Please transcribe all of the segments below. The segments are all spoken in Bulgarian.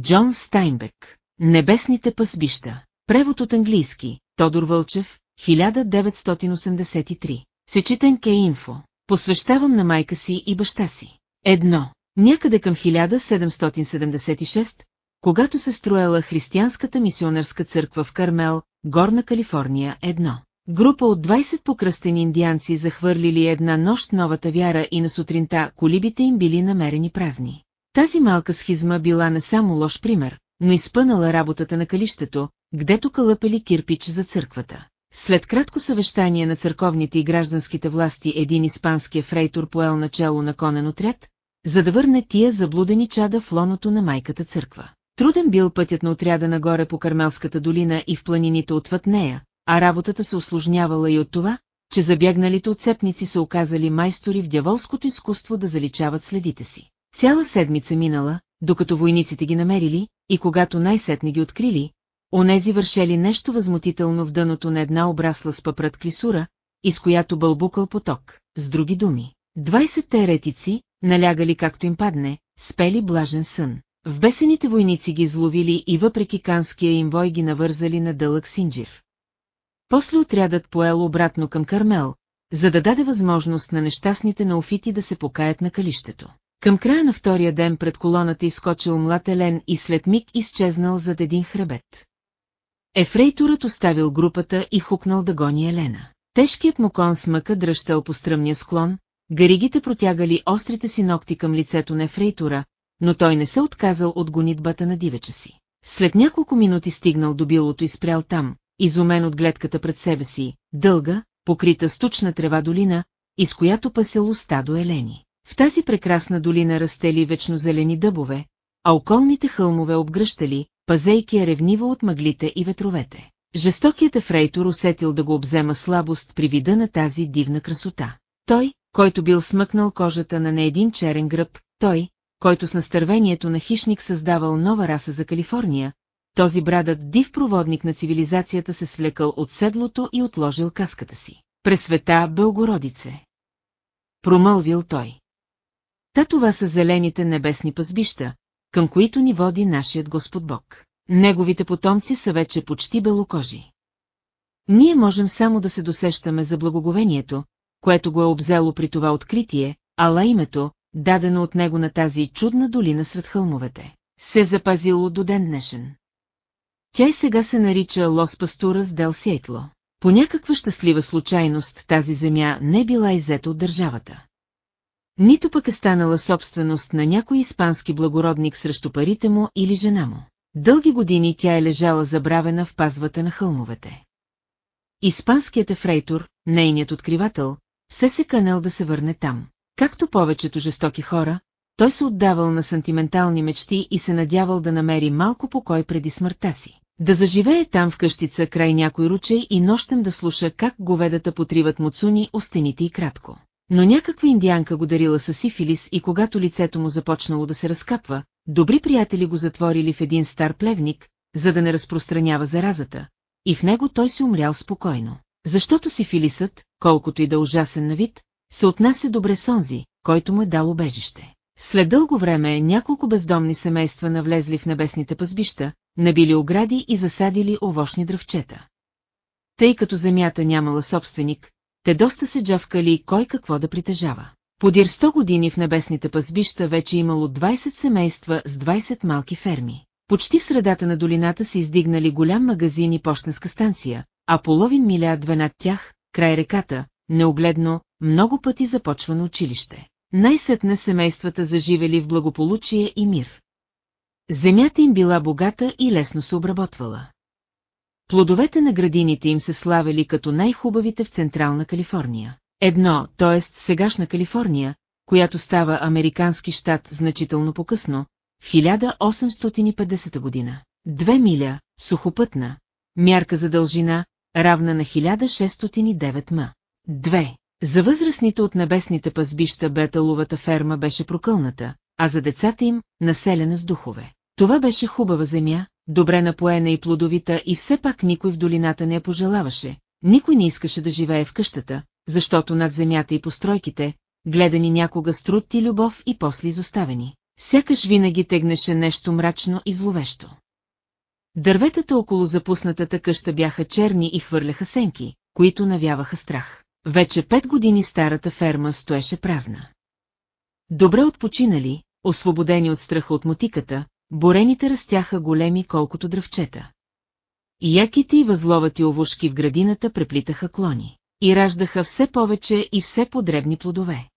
Джон Стайнбек. Небесните пъсбища. Превод от английски. Тодор Вълчев, 1983. Сечитен Ке Инфо. Посвещавам на майка си и баща си. Едно. Някъде към 1776, когато се строела християнската мисионерска църква в Кармел, Горна Калифорния, едно. Група от 20 покръстени индианци захвърлили една нощ новата вяра и на сутринта колибите им били намерени празни. Тази малка схизма била не само лош пример, но изпънала работата на калището, гдето кълъпели кирпич за църквата. След кратко съвещание на църковните и гражданските власти един испански ефрейтор поел начало на конен отряд, за да върне тия заблудени чада в лоното на майката църква. Труден бил пътят на отряда нагоре по Кармелската долина и в планините отвъд нея, а работата се осложнявала и от това, че забягналите отцепници се оказали майстори в дяволското изкуство да заличават следите си. Цяла седмица минала, докато войниците ги намерили, и когато най-сетне ги открили, онези вършели нещо възмутително в дъното на една обрасла с пъпрат клисура, из която бълбукал поток, с други думи. Двайсетте еретици, налягали както им падне, спели блажен сън. В бесените войници ги изловили и въпреки канския им вой ги навързали на дълъг синджир. После отрядът поел обратно към Кармел, за да даде възможност на нещастните науфити да се покаят на калището. Към края на втория ден пред колоната изкочил млад Елен и след миг изчезнал зад един хребет. Ефрейторът оставил групата и хукнал да гони Елена. Тежкият му кон смъка дръщал по стръмния склон, гаригите протягали острите си ногти към лицето на Ефрейтора, но той не се отказал от гонитбата на дивеча си. След няколко минути стигнал до билото и спрял там, изумен от гледката пред себе си, дълга, покрита с тучна трева долина, из която пасело стадо елени. В тази прекрасна долина растели вечно зелени дъбове, а околните хълмове обгръщали, пазейки я ревниво от мъглите и ветровете. Жестокият ефрейтор усетил да го обзема слабост при вида на тази дивна красота. Той, който бил смъкнал кожата на не един черен гръб, той, който с настървението на хищник създавал нова раса за Калифорния, този брадът див проводник на цивилизацията се свлекал от седлото и отложил каската си. Пресвета Белгородице. Промълвил той. Та това са зелените небесни пазбища, към които ни води нашият Господ Бог. Неговите потомци са вече почти белокожи. Ние можем само да се досещаме за благоговението, което го е обзело при това откритие, ала името, дадено от него на тази чудна долина сред хълмовете, се е запазило до ден днешен. Тя и сега се нарича Лос Пастурас Дел Сиетло. По някаква щастлива случайност тази земя не била иззета от държавата. Нито пък е станала собственост на някой испански благородник срещу парите му или жена му. Дълги години тя е лежала забравена в пазвата на хълмовете. Испанският ефрейтор, нейният откривател, се се канел да се върне там. Както повечето жестоки хора, той се отдавал на сантиментални мечти и се надявал да намери малко покой преди смъртта си. Да заживее там в къщица край някой ручей и нощем да слуша как говедата потриват муцуни остените и кратко. Но някаква индианка го дарила със сифилис и когато лицето му започнало да се разкапва, добри приятели го затворили в един стар плевник, за да не разпространява заразата, и в него той се умрял спокойно. Защото сифилисът, колкото и да ужасен на вид, се отнася добре с онзи, който му е дал обежище. След дълго време няколко бездомни семейства навлезли в небесните пазбища, набили огради и засадили овощни дръвчета. Тъй като земята нямала собственик, те доста се джавкали кой какво да притежава. Подир 100 години в небесните пазбища вече имало 20 семейства с 20 малки ферми. Почти в средата на долината се издигнали голям магазин и почтенска станция, а половин миля две над тях, край реката, неогледно, много пъти започва на училище. Най-сетне семействата заживели в благополучие и мир. Земята им била богата и лесно се обработвала. Плодовете на градините им се славели като най-хубавите в Централна Калифорния. Едно, т.е. сегашна Калифорния, която става американски щат значително по-късно, в 1850 година. Две миля, сухопътна, мярка за дължина, равна на 1609 м. Две. За възрастните от небесните пазбища беталовата ферма беше прокълната, а за децата им – населена с духове. Това беше хубава земя, добре напоена и плодовита и все пак никой в долината не я пожелаваше, никой не искаше да живее в къщата, защото над земята и постройките, гледани някога с труд и любов и после изоставени, сякаш винаги тегнеше нещо мрачно и зловещо. Дърветата около запуснатата къща бяха черни и хвърляха сенки, които навяваха страх. Вече пет години старата ферма стоеше празна. Добре отпочинали, освободени от страха от мотиката, борените растяха големи колкото дръвчета. Яките и възловати овушки в градината преплитаха клони и раждаха все повече и все подребни плодове.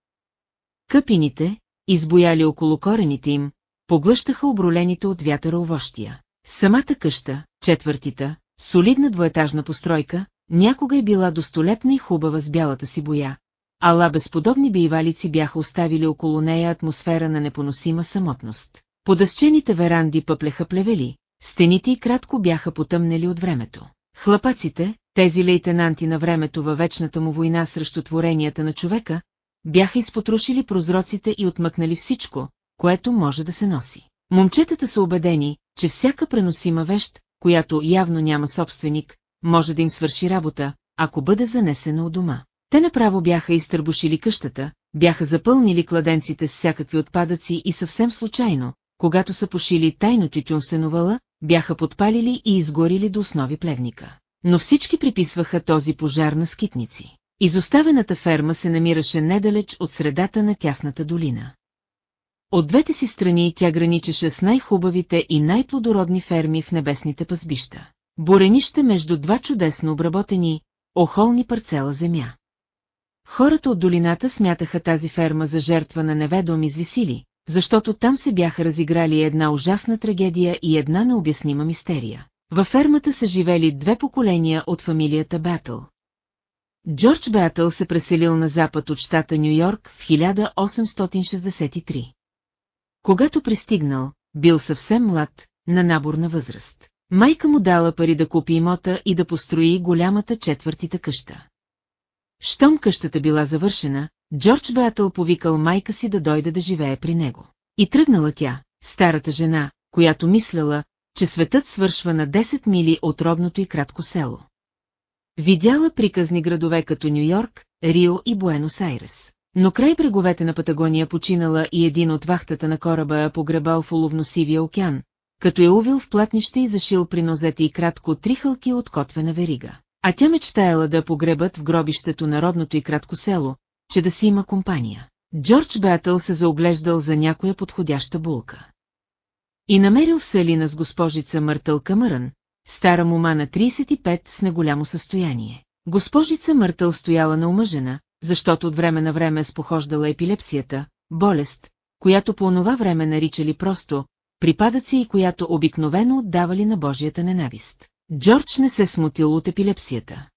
Къпините, избояли около корените им, поглъщаха обролените от вятъра овощия. Самата къща, четвъртита, солидна двоетажна постройка, някога е била достолепна и хубава с бялата си боя, ала безподобни бивалици бяха оставили около нея атмосфера на непоносима самотност. Подъсчените веранди пъплеха плевели, стените и кратко бяха потъмнели от времето. Хлапаците, тези лейтенанти на времето във вечната му война срещу творенията на човека, бяха изпотрушили прозроците и отмъкнали всичко, което може да се носи. Момчетата са убедени, че всяка преносима вещ, която явно няма собственик, може да им свърши работа, ако бъде занесена от дома. Те направо бяха изтърбушили къщата, бяха запълнили кладенците с всякакви отпадъци и съвсем случайно, когато са пошили тайно тютюн бяха подпалили и изгорили до основи плевника. Но всички приписваха този пожар на скитници. Изоставената ферма се намираше недалеч от средата на тясната долина. От двете си страни тя граничеше с най-хубавите и най-плодородни ферми в небесните пазбища. Боренище между два чудесно обработени, охолни парцела земя. Хората от долината смятаха тази ферма за жертва на неведоми зли сили, защото там се бяха разиграли една ужасна трагедия и една необяснима мистерия. Във фермата са живели две поколения от фамилията Батъл. Джордж Батъл се преселил на запад от щата Нью-Йорк в 1863. Когато пристигнал, бил съвсем млад, на наборна възраст. Майка му дала пари да купи имота и да построи голямата четвъртита къща. Щом къщата била завършена, Джордж Беатъл повикал майка си да дойде да живее при него. И тръгнала тя, старата жена, която мисляла, че светът свършва на 10 мили от родното и кратко село. Видяла приказни градове като Нью-Йорк, Рио и Буенос-Айрес. Но край бреговете на Патагония починала и един от вахтата на кораба е погребал в уловносивия океан, като е увил в платнище и зашил при нозете и кратко три хълки от котвена верига. А тя мечтаяла да погребат в гробището народното и кратко село, че да си има компания. Джордж Бетъл се заоглеждал за някоя подходяща булка. И намерил в Салина с госпожица Мъртъл Камърън, стара мума на 35 с неголямо състояние. Госпожица Мъртъл стояла на омъжена, защото от време на време спохождала епилепсията, болест, която по онова време наричали просто припадъци и която обикновено отдавали на Божията ненавист. Джордж не се смутил от епилепсията.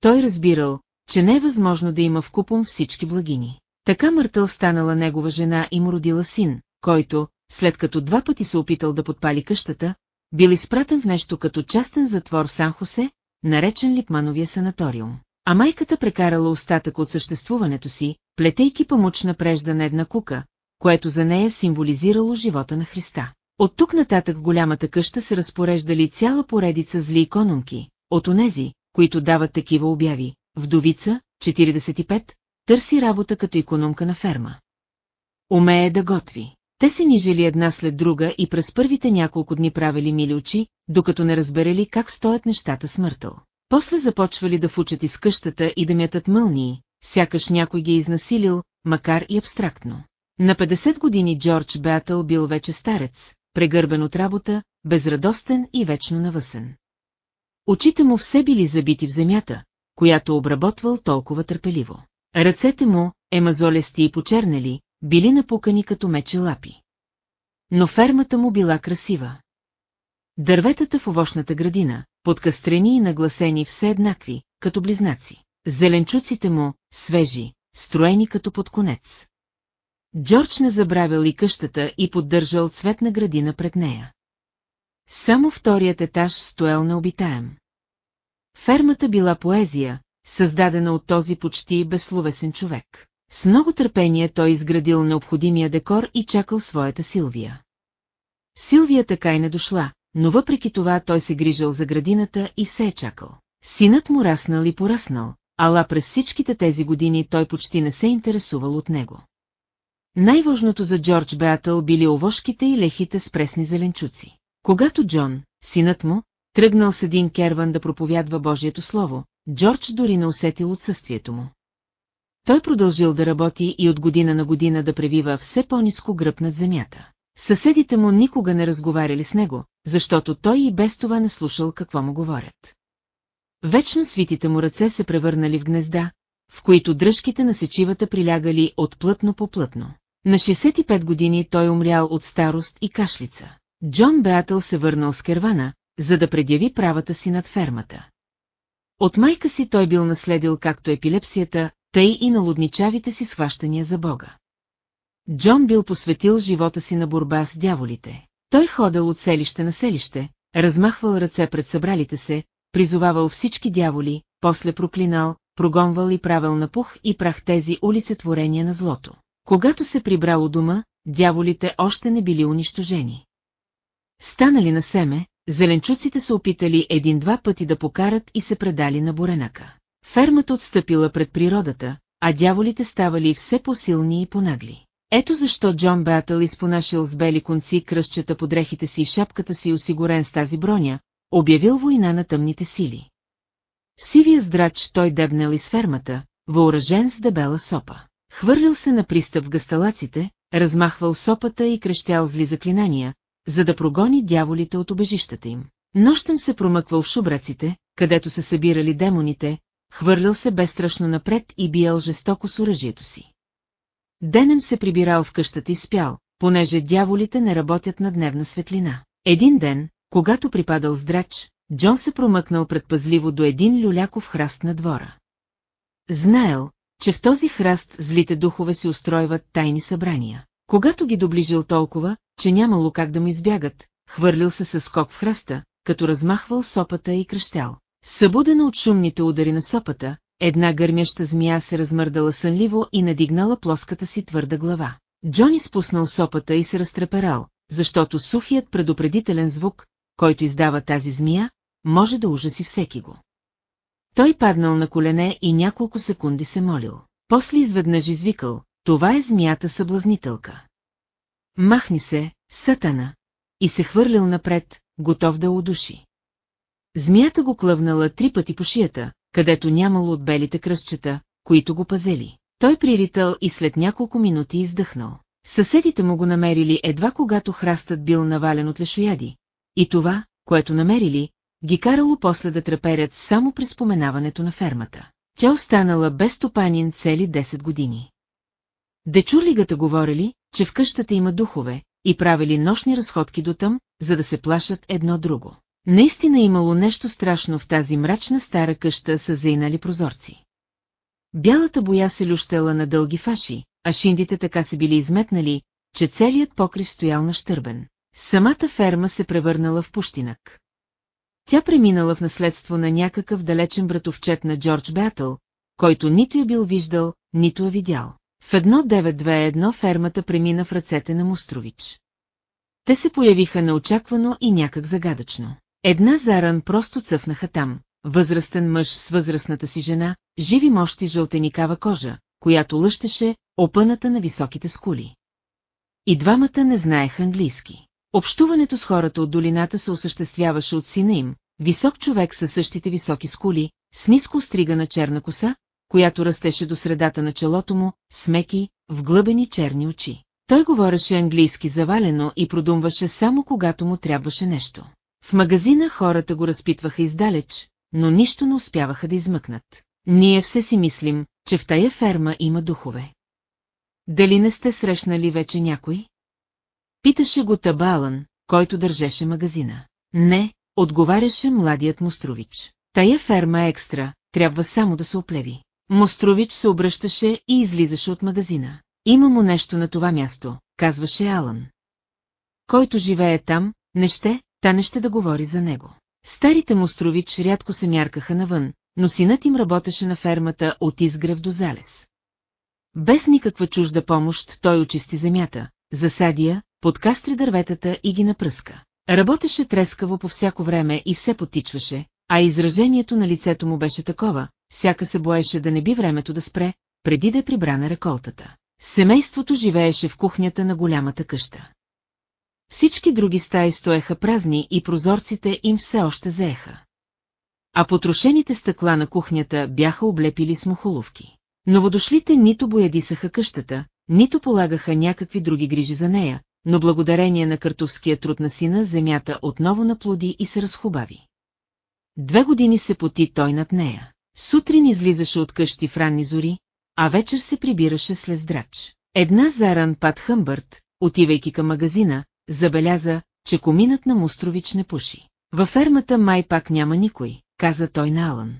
Той разбирал, че не е възможно да има в купом всички благини. Така Мъртъл станала негова жена и му родила син, който, след като два пъти се опитал да подпали къщата, бил изпратен в нещо като частен затвор Сан-Хосе, наречен Липмановия санаториум. А майката прекарала остатък от съществуването си, плетейки памучна прежда на една кука, което за нея символизирало живота на Христа. От тук нататък в голямата къща се разпореждали цяла поредица зли икономки, от онези, които дават такива обяви. Вдовица, 45, търси работа като економка на ферма. Умее да готви. Те се нижели една след друга и през първите няколко дни правили мили очи, докато не разберели как стоят нещата смъртъл. После започвали да фучат из къщата и да мятат мълнии, сякаш някой ги е изнасилил, макар и абстрактно. На 50 години Джордж Беатъл бил вече старец, прегърбен от работа, безрадостен и вечно навъсен. Очите му все били забити в земята, която обработвал толкова търпеливо. Ръцете му, емазолести и почернели, били напукани като мече лапи. Но фермата му била красива. Дърветата в овощната градина, подкастрени и нагласени все еднакви, като близнаци. Зеленчуците му, свежи, строени като под конец. Джордж не забравял и къщата и поддържал цветна градина пред нея. Само вторият етаж стоял необитаем. Фермата била поезия, създадена от този почти безсловесен човек. С много търпение той изградил необходимия декор и чакал своята Силвия. Силвия така и не дошла, но въпреки това той се грижал за градината и се е чакал. Синът му раснал и пораснал, ала през всичките тези години той почти не се интересувал от него. Най-важното за Джордж Беатъл били овошките и лехите с пресни зеленчуци. Когато Джон, синът му, тръгнал с един керван да проповядва Божието Слово, Джордж дори не усетил отсъствието му. Той продължил да работи и от година на година да превива все по-низко гръб над земята. Съседите му никога не разговаряли с него, защото той и без това не слушал какво му говорят. Вечно свитите му ръце се превърнали в гнезда, в които дръжките на сечивата прилягали от плътно по плътно. На 65 години той умрял от старост и кашлица. Джон Беатъл се върнал с кервана, за да предяви правата си над фермата. От майка си той бил наследил както епилепсията, тъй и налудничавите си схващания за Бога. Джон бил посветил живота си на борба с дяволите. Той ходил от селище на селище, размахвал ръце пред събралите се, призовавал всички дяволи, после проклинал, прогонвал и правил на пух и прах тези улицетворения на злото. Когато се прибрал у дома, дяволите още не били унищожени. Станали на семе, зеленчуците се опитали един-два пъти да покарат и се предали на буренака. Фермата отстъпила пред природата, а дяволите ставали все по-силни и понагли. Ето защо Джон Беатъл изпонашил с бели конци кръщчета по дрехите си и шапката си осигурен с тази броня, обявил война на тъмните сили. В сивия здрач той дебнал из фермата, въоръжен с дебела сопа. Хвърлил се на пристъп в гасталаците, размахвал сопата и крещял зли заклинания, за да прогони дяволите от обежищата им. Нощем се промъквал в шубраците, където се събирали демоните, хвърлял се безстрашно напред и биел жестоко с оръжието си. Денем се прибирал в къщата и спял, понеже дяволите не работят на дневна светлина. Един ден, когато припадал здрач, Джон се промъкнал предпазливо до един люляков храст на двора. Знаел, че в този храст злите духове се устройват тайни събрания. Когато ги доближил толкова, че нямало как да му избягат, хвърлил се със скок в храста, като размахвал сопата и кръщял. Събудена от шумните удари на сопата, една гърмяща змия се размърдала сънливо и надигнала плоската си твърда глава. Джони спуснал сопата и се разтреперал, защото сухият предупредителен звук, който издава тази змия, може да ужаси всеки го. Той паднал на колене и няколко секунди се молил. После изведнъж извикал, това е змията съблазнителка. Махни се, сатана, и се хвърлял напред, готов да удуши. Змията го клъвнала три пъти по шията, където нямало от белите кръстчета, които го пазели. Той приритал и след няколко минути издъхнал. Съседите му го намерили едва когато храстът бил навален от лешояди. И това, което намерили, ги карало после да треперят само при споменаването на фермата. Тя останала без стопанин цели 10 години. Дечурлигата говорили, че в къщата има духове, и правили нощни разходки до там, за да се плашат едно друго. Наистина имало нещо страшно в тази мрачна стара къща с заинали прозорци. Бялата боя се лющела на дълги фаши, а шиндите така се били изметнали, че целият покрив стоял на щърбен. Самата ферма се превърнала в пущинак. Тя преминала в наследство на някакъв далечен братовчет на Джордж Бетъл, който нито я бил виждал, нито я видял. В 1921 фермата премина в ръцете на Мустрович. Те се появиха неочаквано и някак загадъчно. Една заран просто цъфнаха там, възрастен мъж с възрастната си жена, живи мощи жълтеникава кожа, която лъщеше опъната на високите скули. И двамата не знаеха английски. Общуването с хората от долината се осъществяваше от сина им, висок човек със същите високи скули, с ниско стригана черна коса, която растеше до средата на челото му, смеки, вглъбени черни очи. Той говореше английски завалено и продумваше само когато му трябваше нещо. В магазина хората го разпитваха издалеч, но нищо не успяваха да измъкнат. Ние все си мислим, че в тая ферма има духове. Дали не сте срещнали вече някой? Питаше го Табалан, който държеше магазина. Не, отговаряше младият Мострович. Тая ферма е екстра, трябва само да се оплеви. Мострович се обръщаше и излизаше от магазина. Има му нещо на това място, казваше Алън. Който живее там, не ще, та не ще да говори за него. Старите Мострович рядко се мяркаха навън, но синът им работеше на фермата от изгрев до залез. Без никаква чужда помощ той очисти земята, засадия, подкастри дърветата и ги напръска. Работеше трескаво по всяко време и все потичваше, а изражението на лицето му беше такова, сяка се боеше да не би времето да спре, преди да е прибрана реколтата. Семейството живееше в кухнята на голямата къща. Всички други стаи стоеха празни и прозорците им все още заеха. А потрошените стъкла на кухнята бяха облепили с мухоловки. Новодошлите нито боядисаха къщата, нито полагаха някакви други грижи за нея, но благодарение на картовския труд на сина земята отново наплоди и се разхубави. Две години се поти той над нея. Сутрин излизаше от къщи в ранни зори, а вечер се прибираше след здрач. Една заран Пат Хъмбърт, отивайки към магазина, забеляза, че коминът на Мустрович не пуши. Във фермата май пак няма никой, каза той на Алън.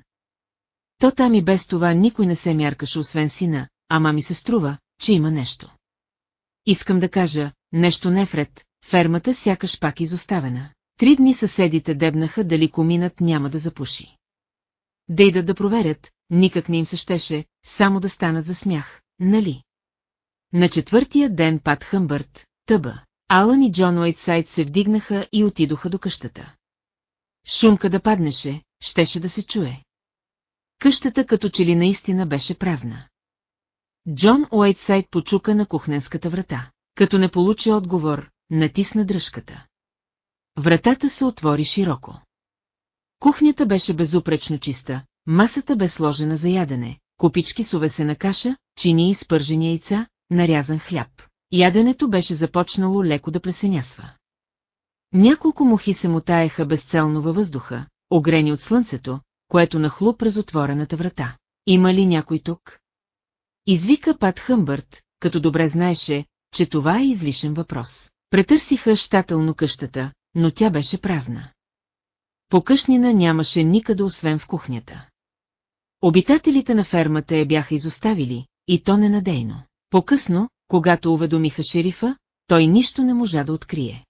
То там и без това никой не се мяркаше освен сина, ама ми се струва, че има нещо. Искам да кажа, нещо не вред, фермата сякаш пак изоставена. Три дни съседите дебнаха дали коминът няма да запуши. Да идат да проверят, никак не им се щеше, само да станат за смях, нали? На четвъртия ден Пат Хъмбърт, тъба, Алън и Джон Уайтсайд се вдигнаха и отидоха до къщата. Шумка да паднеше, щеше да се чуе. Къщата като че ли наистина беше празна. Джон Уайтсайд почука на кухненската врата. Като не получи отговор, натисна дръжката. Вратата се отвори широко. Кухнята беше безупречно чиста, масата бе сложена за ядене, купички с увесена каша, чини и спържени яйца, нарязан хляб. Яденето беше започнало леко да плесенясва. Няколко мухи се мутаеха безцелно във въздуха, огрени от слънцето, което нахлу през отворената врата. Има ли някой тук? Извика Пат Хъмбърт, като добре знаеше, че това е излишен въпрос. Претърсиха щателно къщата, но тя беше празна. По къщнина нямаше никъде освен в кухнята. Обитателите на фермата я бяха изоставили, и то ненадейно. По-късно, когато уведомиха шерифа, той нищо не можа да открие.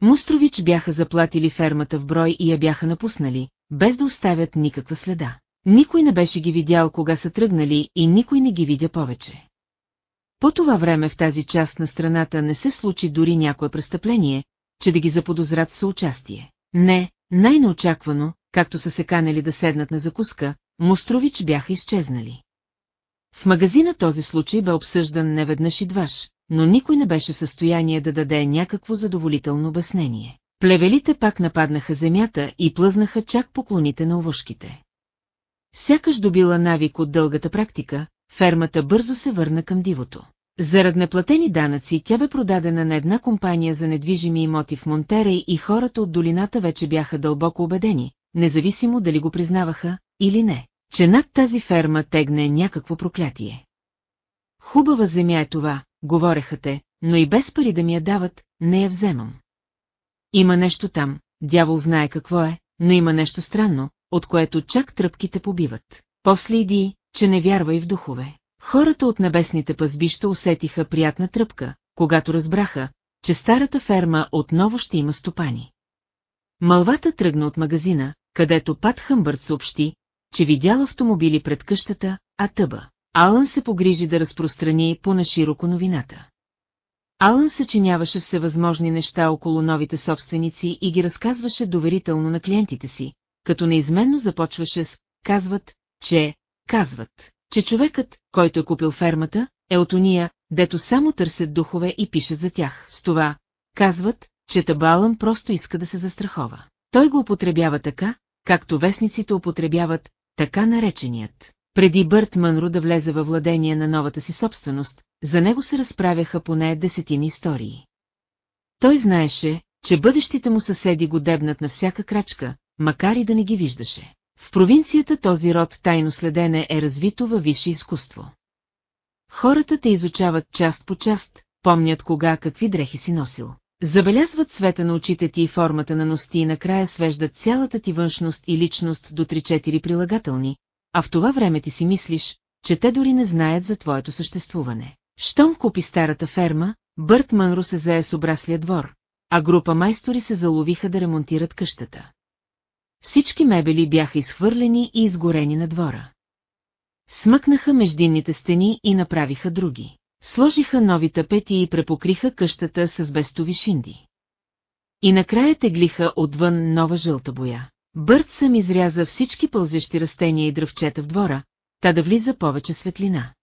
Мустрович бяха заплатили фермата в брой и я бяха напуснали, без да оставят никаква следа. Никой не беше ги видял кога са тръгнали и никой не ги видя повече. По това време в тази част на страната не се случи дори някое престъпление, че да ги заподозрат съучастие. Не, най-неочаквано, както са се канели да седнат на закуска, Мустрович бяха изчезнали. В магазина този случай бе обсъждан неведнъж и дваш, но никой не беше в състояние да даде някакво задоволително обяснение. Плевелите пак нападнаха земята и плъзнаха чак поклоните на овушките. Сякаш добила навик от дългата практика, фермата бързо се върна към дивото. Зарад неплатени данъци тя бе продадена на една компания за недвижими имоти в Монтерей и хората от долината вече бяха дълбоко убедени, независимо дали го признаваха или не, че над тази ферма тегне някакво проклятие. Хубава земя е това, говореха те, но и без пари да ми я дават, не я вземам. Има нещо там, дявол знае какво е, но има нещо странно, от което чак тръпките побиват. После иди, че не вярва и в духове. Хората от небесните пазбища усетиха приятна тръпка, когато разбраха, че старата ферма отново ще има стопани. Малвата тръгна от магазина, където Пат Хъмбърт съобщи, че видял автомобили пред къщата, а тъба. Алън се погрижи да разпространи по-нашироко новината. Алън съчиняваше всевъзможни неща около новите собственици и ги разказваше доверително на клиентите си, като неизменно започваше с «казват, че, казват» че човекът, който е купил фермата, е от уния, дето само търсят духове и пишат за тях. С това, казват, че Табалъм просто иска да се застрахова. Той го употребява така, както вестниците употребяват така нареченият. Преди Бърт Мънро да влезе във владение на новата си собственост, за него се разправяха поне десетини истории. Той знаеше, че бъдещите му съседи го дебнат на всяка крачка, макар и да не ги виждаше. В провинцията този род тайно следене е развито във висше изкуство. Хората те изучават част по част, помнят кога какви дрехи си носил. Забелязват цвета на очите ти и формата на ности и накрая свеждат цялата ти външност и личност до 3-4 прилагателни, а в това време ти си мислиш, че те дори не знаят за твоето съществуване. Щом купи старата ферма, Бърт Мънро се зае с обраслия двор, а група майстори се заловиха да ремонтират къщата. Всички мебели бяха изхвърлени и изгорени на двора. Смъкнаха междинните стени и направиха други. Сложиха нови тапети и препокриха къщата с безстови шинди. И накрая теглиха отвън нова жълта боя. Бърт съм изряза всички пълзещи растения и дръвчета в двора, та да влиза повече светлина.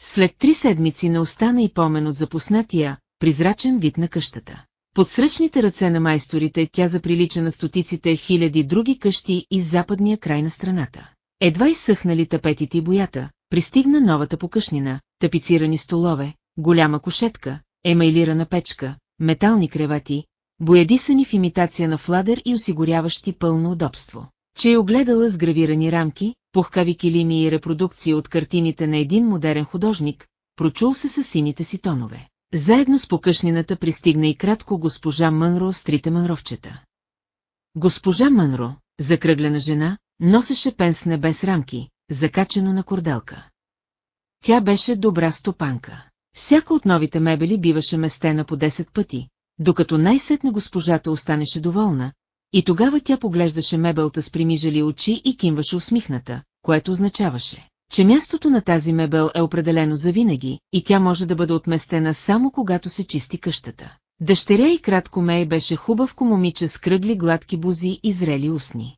След три седмици не остана и помен от запуснатия, призрачен вид на къщата. Под сръчните ръце на майсторите тя заприлича на стотиците хиляди други къщи из западния край на страната. Едва изсъхнали тапетите и боята, пристигна новата покъшнина, тапицирани столове, голяма кошетка, емайлирана печка, метални кревати, боядисани в имитация на фладер и осигуряващи пълно удобство. Че е огледала с гравирани рамки, пухкави килими и репродукции от картините на един модерен художник, прочул се с сините си тонове. Заедно с покъшнината пристигна и кратко госпожа Мънро с трите мънровчета. Госпожа Мънро, закръглена жена, носеше пенсне без рамки, закачено на корделка. Тя беше добра стопанка. Всяка от новите мебели биваше местена по 10 пъти, докато най-сетне госпожата останеше доволна, и тогава тя поглеждаше мебелта с примижали очи и кимваше усмихната, което означаваше, че мястото на тази мебел е определено за винаги и тя може да бъде отместена само когато се чисти къщата. Дъщеря и кратко Мей беше хубавко момиче с кръгли гладки бузи и зрели устни.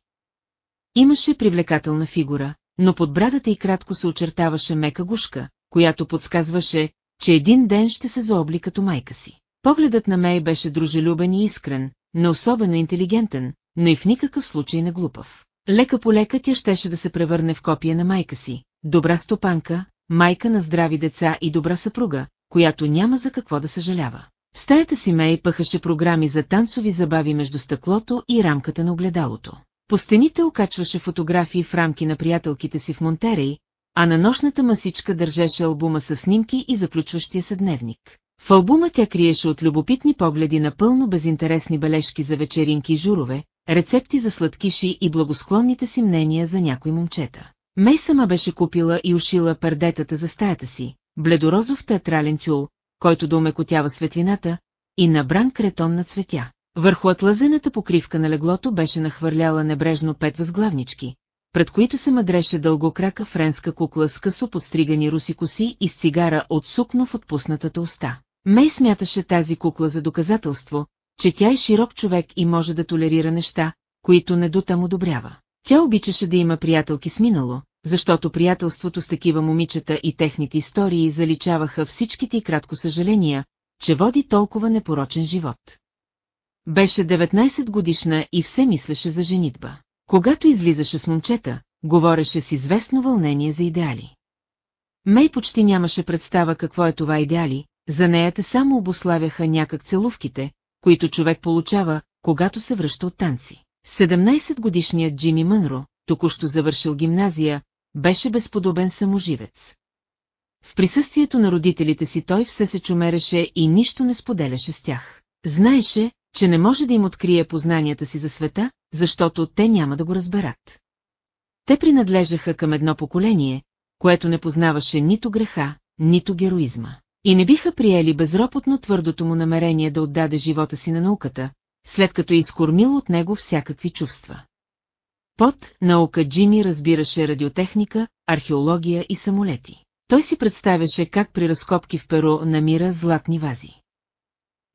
Имаше привлекателна фигура, но под брадата и кратко се очертаваше мека гушка, която подсказваше, че един ден ще се заобли като майка си. Погледът на Мей беше дружелюбен и искрен, не особено интелигентен, но и в никакъв случай не глупав. Лека по лека тя щеше да се превърне в копия на майка си, добра стопанка, майка на здрави деца и добра съпруга, която няма за какво да съжалява. В стаята си Мей пъхаше програми за танцови забави между стъклото и рамката на огледалото. По стените окачваше фотографии в рамки на приятелките си в Монтерей, а на нощната масичка държеше албума с снимки и заключващия се дневник. В албума тя криеше от любопитни погледи на пълно безинтересни бележки за вечеринки и журове, рецепти за сладкиши и благосклонните си мнения за някои момчета. Мей сама беше купила и ушила пердетата за стаята си, бледорозов театрален тюл, който да умекотява светлината, и набран кретон на цветя. Върху атлазената покривка на леглото беше нахвърляла небрежно пет възглавнички, пред които се мъдреше дългокрака френска кукла с късо подстригани руси коси и с цигара от сукно в отпуснатата уста. Мей смяташе тази кукла за доказателство, че тя е широк човек и може да толерира неща, които не дотам одобрява. Тя обичаше да има приятелки с минало, защото приятелството с такива момичета и техните истории заличаваха всичките и кратко съжаления, че води толкова непорочен живот. Беше 19 годишна и все мислеше за женитба. Когато излизаше с момчета, говореше с известно вълнение за идеали. Мей почти нямаше представа какво е това идеали, за нея те само обославяха някак целувките, които човек получава, когато се връща от танци. 17-годишният Джими Мънро, току-що завършил гимназия, беше безподобен саможивец. В присъствието на родителите си той все се чумереше и нищо не споделяше с тях. Знаеше, че не може да им открие познанията си за света, защото те няма да го разберат. Те принадлежаха към едно поколение, което не познаваше нито греха, нито героизма. И не биха приели безропотно твърдото му намерение да отдаде живота си на науката, след като е изкормил от него всякакви чувства. Под наука Джими разбираше радиотехника, археология и самолети. Той си представяше как при разкопки в перо намира златни вази.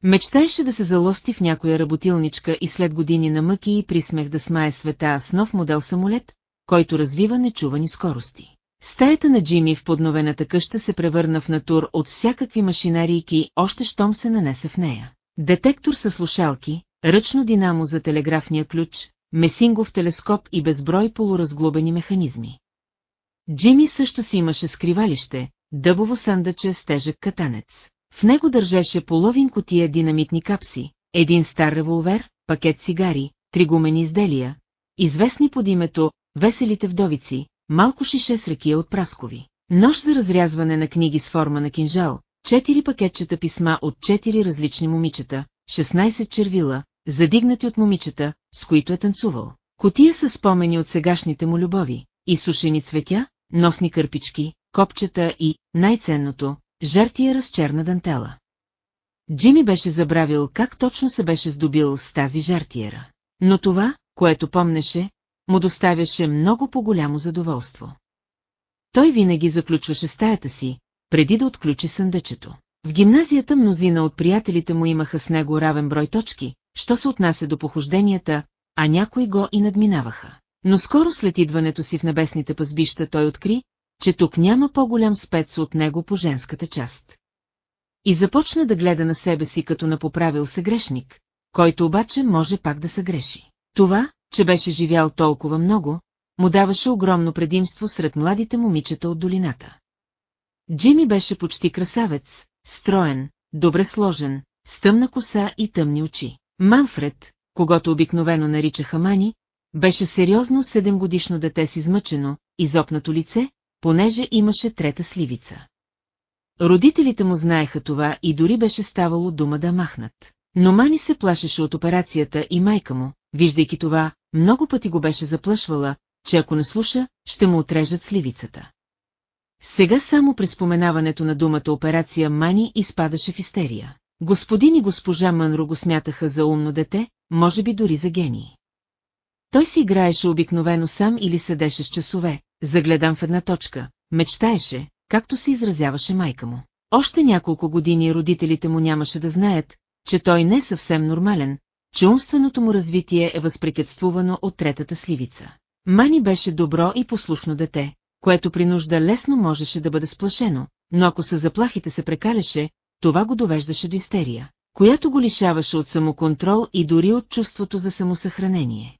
Мечтаеше да се залости в някоя работилничка и след години на мъки и присмех да смае света с нов модел самолет, който развива нечувани скорости. Стаята на Джими в подновената къща се превърна в натур от всякакви машинарийки, още щом се нанесе в нея. Детектор със слушалки, ръчно динамо за телеграфния ключ, месингов телескоп и безброй полуразглобени механизми. Джими също си имаше скривалище, дъбово съндъче с тежък катанец. В него държеше половин котия динамитни капси, един стар револвер, пакет цигари, три гумени изделия, известни под името «Веселите вдовици», малко шише с ракия от праскови, нож за разрязване на книги с форма на кинжал, четири пакетчета писма от четири различни момичета, 16 червила, задигнати от момичета, с които е танцувал. Котия с спомени от сегашните му любови, и сушени цветя, носни кърпички, копчета и, най-ценното, жартия с черна дантела. Джими беше забравил как точно се беше здобил с тази жартиера. Но това, което помнеше, му доставяше много по-голямо задоволство. Той винаги заключваше стаята си, преди да отключи съндъчето. В гимназията мнозина от приятелите му имаха с него равен брой точки, що се отнася до похожденията, а някои го и надминаваха. Но скоро след идването си в небесните пазбища той откри, че тук няма по-голям спец от него по женската част. И започна да гледа на себе си като на поправил се грешник, който обаче може пак да се греши. Това, че беше живял толкова много, му даваше огромно предимство сред младите момичета от долината. Джими беше почти красавец, строен, добре сложен, с тъмна коса и тъмни очи. Манфред, когато обикновено наричаха Мани, беше сериозно седемгодишно дете с измъчено, изопнато лице, понеже имаше трета сливица. Родителите му знаеха това и дори беше ставало дума да махнат. Но Мани се плашеше от операцията и майка му, виждайки това, много пъти го беше заплашвала, че ако не слуша, ще му отрежат сливицата. Сега само при споменаването на думата операция Мани изпадаше в истерия. Господин и госпожа Мънро го смятаха за умно дете, може би дори за гений. Той си играеше обикновено сам или седеше с часове, загледан в една точка, мечтаеше, както се изразяваше майка му. Още няколко години родителите му нямаше да знаят, че той не е съвсем нормален, че умственото му развитие е възпрепятствувано от третата сливица. Мани беше добро и послушно дете, което при нужда лесно можеше да бъде сплашено, но ако са заплахите се прекаляше, това го довеждаше до истерия, която го лишаваше от самоконтрол и дори от чувството за самосъхранение.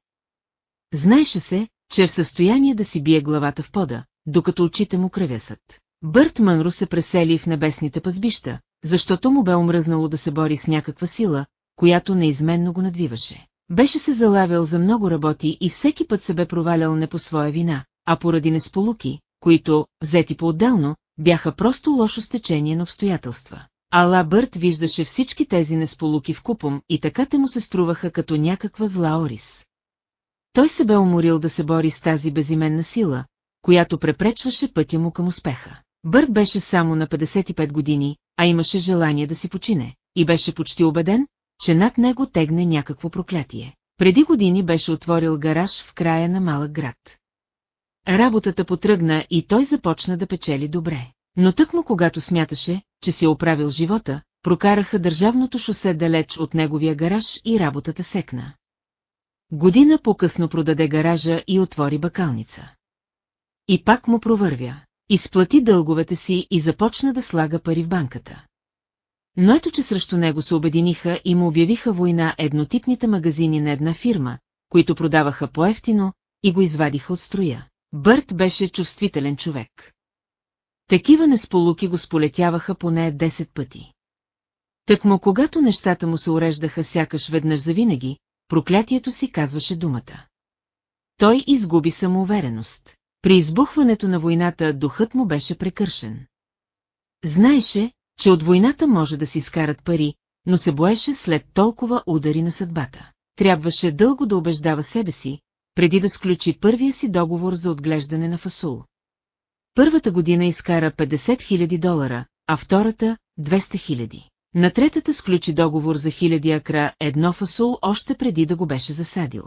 Знаеше се, че е в състояние да си бие главата в пода, докато очите му кръвясат. Бърт Мънро се пресели в небесните пазбища, защото му бе омръзнало да се бори с някаква сила, която неизменно го надвиваше. Беше се залавял за много работи и всеки път се бе провалял не по своя вина, а поради несполуки, които, взети по-отделно, бяха просто лошо стечение на обстоятелства. Ала Бърт виждаше всички тези несполуки в купом и така те му се струваха като някаква зла Орис. Той се бе уморил да се бори с тази безименна сила, която препречваше пътя му към успеха. Бърт беше само на 55 години, а имаше желание да си почине, и беше почти убеден, че над него тегне някакво проклятие. Преди години беше отворил гараж в края на малък град. Работата потръгна и той започна да печели добре. Но тъкмо когато смяташе, че си е оправил живота, прокараха държавното шосе далеч от неговия гараж и работата секна. Година по-късно продаде гаража и отвори бакалница. И пак му провървя. Изплати дълговете си и започна да слага пари в банката. Но ето, че срещу него се обединиха и му обявиха война еднотипните магазини на една фирма, които продаваха по-ефтино и го извадиха от строя. Бърт беше чувствителен човек. Такива несполуки го сполетяваха поне 10 пъти. Тъкмо когато нещата му се уреждаха сякаш веднъж завинаги, проклятието си казваше думата. Той изгуби самоувереност. При избухването на войната духът му беше прекършен. Знаеше, че от войната може да си скарат пари, но се боеше след толкова удари на съдбата. Трябваше дълго да убеждава себе си, преди да сключи първия си договор за отглеждане на фасул. Първата година изкара 50 000 долара, а втората – 200 000. На третата сключи договор за хиляди акра едно фасул още преди да го беше засадил.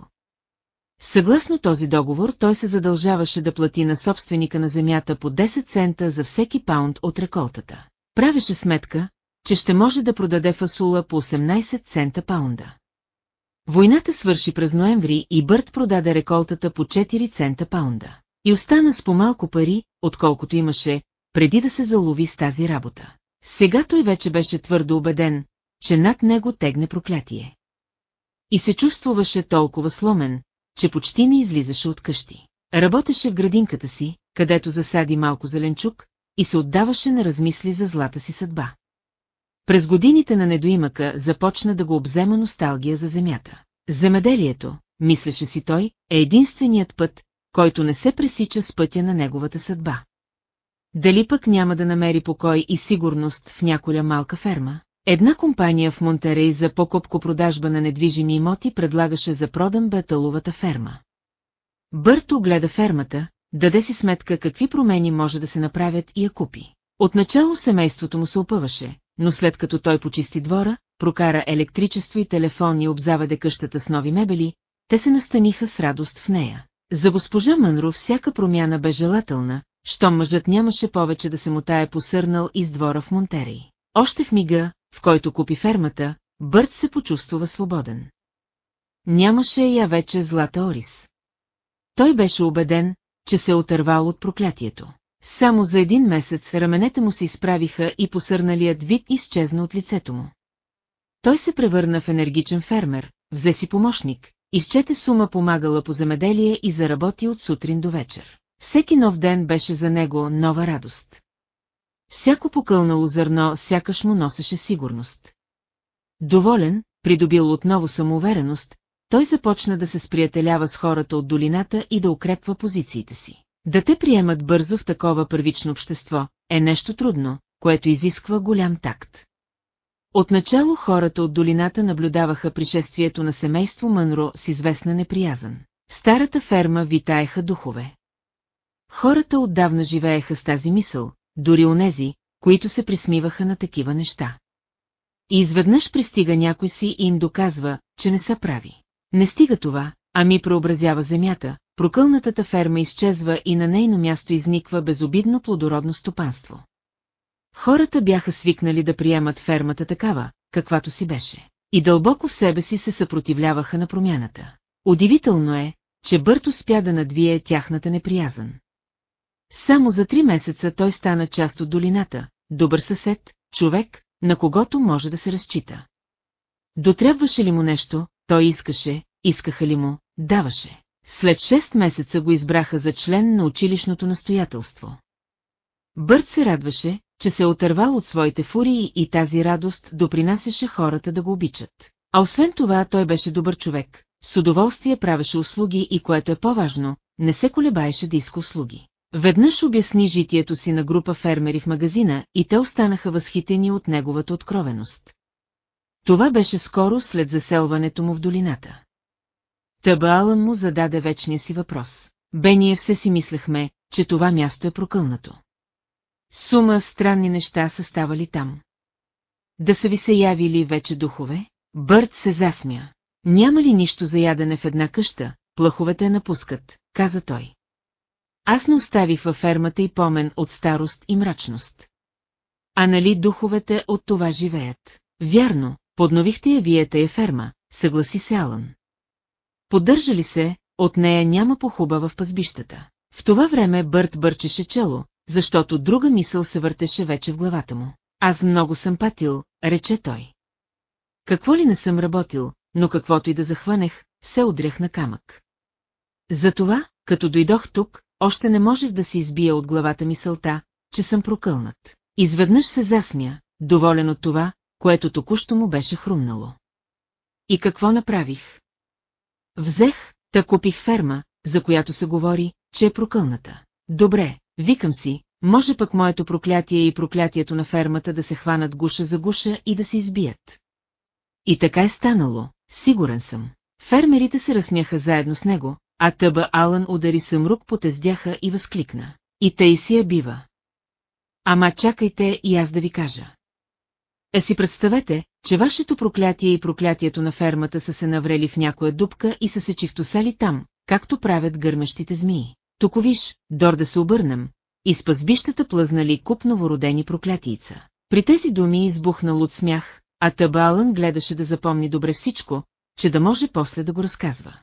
Съгласно този договор той се задължаваше да плати на собственика на земята по 10 цента за всеки паунд от реколтата. Правеше сметка, че ще може да продаде фасула по 18 цента паунда. Войната свърши през ноември и Бърт продаде реколтата по 4 цента паунда. И остана с по-малко пари, отколкото имаше, преди да се залови с тази работа. Сега той вече беше твърдо убеден, че над него тегне проклятие. И се чувствуваше толкова сломен, че почти не излизаше от къщи. Работеше в градинката си, където засади малко зеленчук, и се отдаваше на размисли за злата си съдба. През годините на недоимъка започна да го обзема носталгия за земята. Земеделието, мислеше си той, е единственият път, който не се пресича с пътя на неговата съдба. Дали пък няма да намери покой и сигурност в няколя малка ферма? Една компания в Монтерей за покупко-продажба на недвижими имоти предлагаше за продан беталовата ферма. Бърт огледа фермата, даде си сметка какви промени може да се направят и я купи. Отначало семейството му се опъваше, но след като той почисти двора, прокара електричество и телефон и обзаведе къщата с нови мебели, те се настаниха с радост в нея. За госпожа Мънро всяка промяна бе желателна, щом мъжът нямаше повече да се мутае посърнал из двора в Монтерей. Още в мига, в който купи фермата, Бърт се почувства свободен. Нямаше я вече злата Орис. Той беше убеден, че се е отървал от проклятието. Само за един месец раменете му се изправиха и посърналият вид изчезна от лицето му. Той се превърна в енергичен фермер, взе си помощник, изчете сума помагала по земеделие и заработи от сутрин до вечер. Всеки нов ден беше за него нова радост. Всяко покълнало зърно сякаш му носеше сигурност. Доволен, придобил отново самоувереност, той започна да се сприятелява с хората от долината и да укрепва позициите си. Да те приемат бързо в такова първично общество е нещо трудно, което изисква голям такт. Отначало хората от долината наблюдаваха пришествието на семейство Мънро с известна неприязън. Старата ферма витаеха духове. Хората отдавна живееха с тази мисъл, дори онези, които се присмиваха на такива неща. И изведнъж пристига някой си и им доказва, че не са прави. Не стига това, ами преобразява земята, прокълнатата ферма изчезва и на нейно място изниква безобидно плодородно стопанство. Хората бяха свикнали да приемат фермата такава, каквато си беше. И дълбоко в себе си се съпротивляваха на промяната. Удивително е, че Бърт успя да надвие тяхната неприязън. Само за три месеца той стана част от долината, добър съсед, човек, на когото може да се разчита. Дотребваше ли му нещо, той искаше, искаха ли му, даваше. След 6 месеца го избраха за член на училищното настоятелство. Бърт се радваше, че се е отървал от своите фурии и тази радост допринасяше хората да го обичат. А освен това той беше добър човек, с удоволствие правеше услуги и което е по-важно, не се колебаеше да иска услуги. Веднъж обясни житието си на група фермери в магазина и те останаха възхитени от неговата откровеност. Това беше скоро след заселването му в долината. Табаалън му зададе вечния си въпрос. Бе ние все си мислехме, че това място е прокълнато. Сума странни неща са ставали там. Да са ви се явили вече духове? Бърт се засмя. Няма ли нищо за ядене в една къща, плаховете я напускат, каза той. Аз не оставих във фермата и помен от старост и мрачност. А нали духовете от това живеят? Вярно, подновихте я вие тая ферма, съгласи се Алън. Поддържа ли се, от нея няма похуба в пазбищата. В това време Бърт бърчеше чело, защото друга мисъл се въртеше вече в главата му. Аз много съм патил, рече той. Какво ли не съм работил, но каквото и да захванех, се удрях на камък. Затова, като дойдох тук, още не можех да си избия от главата мисълта, че съм прокълнат. Изведнъж се засмя, доволен от това, което току-що му беше хрумнало. И какво направих? Взех, та купих ферма, за която се говори, че е прокълната. Добре, викам си, може пък моето проклятие и проклятието на фермата да се хванат гуша за гуша и да се избият. И така е станало, сигурен съм. Фермерите се разсмяха заедно с него, а тъба Алън удари съмрук по тездяха и възкликна. И тъй си я бива. Ама чакайте и аз да ви кажа. Е си представете, че вашето проклятие и проклятието на фермата са се наврели в някоя дупка и са се чифтосали там, както правят гърмещите змии. Тук виж, дор да се обърнем, и с пазбищата плъзнали куп новородени проклятийца. При тези думи избухнал от смях, а Табалън гледаше да запомни добре всичко, че да може после да го разказва.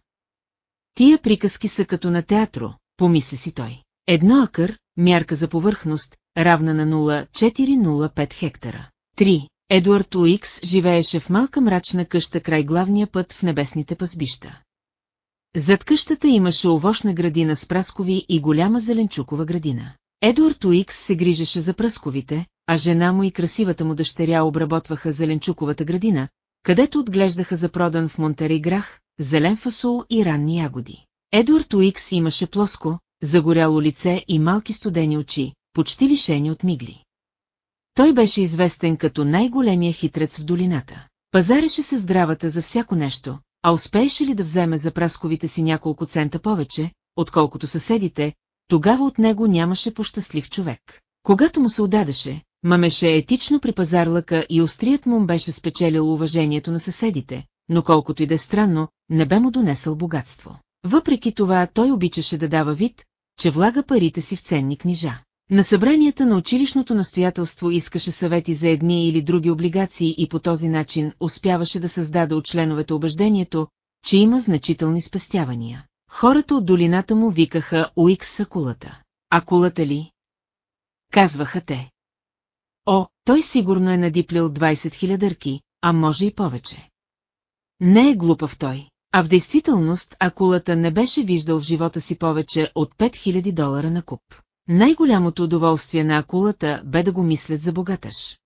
Тия приказки са като на театро, помисли си той. Едно акър, мярка за повърхност, равна на 0,405 хектара. 3. Едуард Уикс живееше в малка мрачна къща край главния път в небесните пазбища. Зад къщата имаше овощна градина с праскови и голяма зеленчукова градина. Едуард Уикс се грижеше за пръсковите, а жена му и красивата му дъщеря обработваха зеленчуковата градина, където отглеждаха за продан в Монтерей грах, зелен фасул и ранни ягоди. Едуард Уикс имаше плоско, загоряло лице и малки студени очи, почти лишени от мигли. Той беше известен като най-големия хитрец в долината. Пазареше се здравата за всяко нещо, а успееше ли да вземе за прасковите си няколко цента повече, отколкото съседите, тогава от него нямаше пощастлив човек. Когато му се отдадеше, мамеше етично при пазарлъка и острият му беше спечелил уважението на съседите, но колкото и да е странно, не бе му донесъл богатство. Въпреки това той обичаше да дава вид, че влага парите си в ценни книжа. На събранията на училищното настоятелство искаше съвети за едни или други облигации и по този начин успяваше да създаде от членовете убеждението, че има значителни спестявания. Хората от долината му викаха Уикс Акулата. Акулата ли? казваха те. О, той сигурно е надиплил 20 хилядърки, а може и повече. Не е глупав той, а в действителност акулата не беше виждал в живота си повече от 5000 долара на куп. Най-голямото удоволствие на акулата бе да го мислят за богатъж.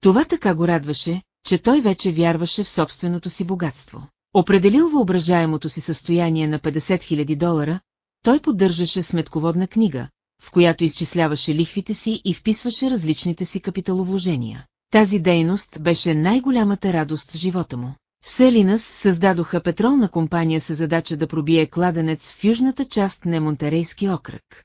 Това така го радваше, че той вече вярваше в собственото си богатство. Определил въображаемото си състояние на 50 000 долара, той поддържаше сметководна книга, в която изчисляваше лихвите си и вписваше различните си капиталовложения. Тази дейност беше най-голямата радост в живота му. Селинас създадоха петролна компания с задача да пробие кладенец в южната част на Монтерейски окръг.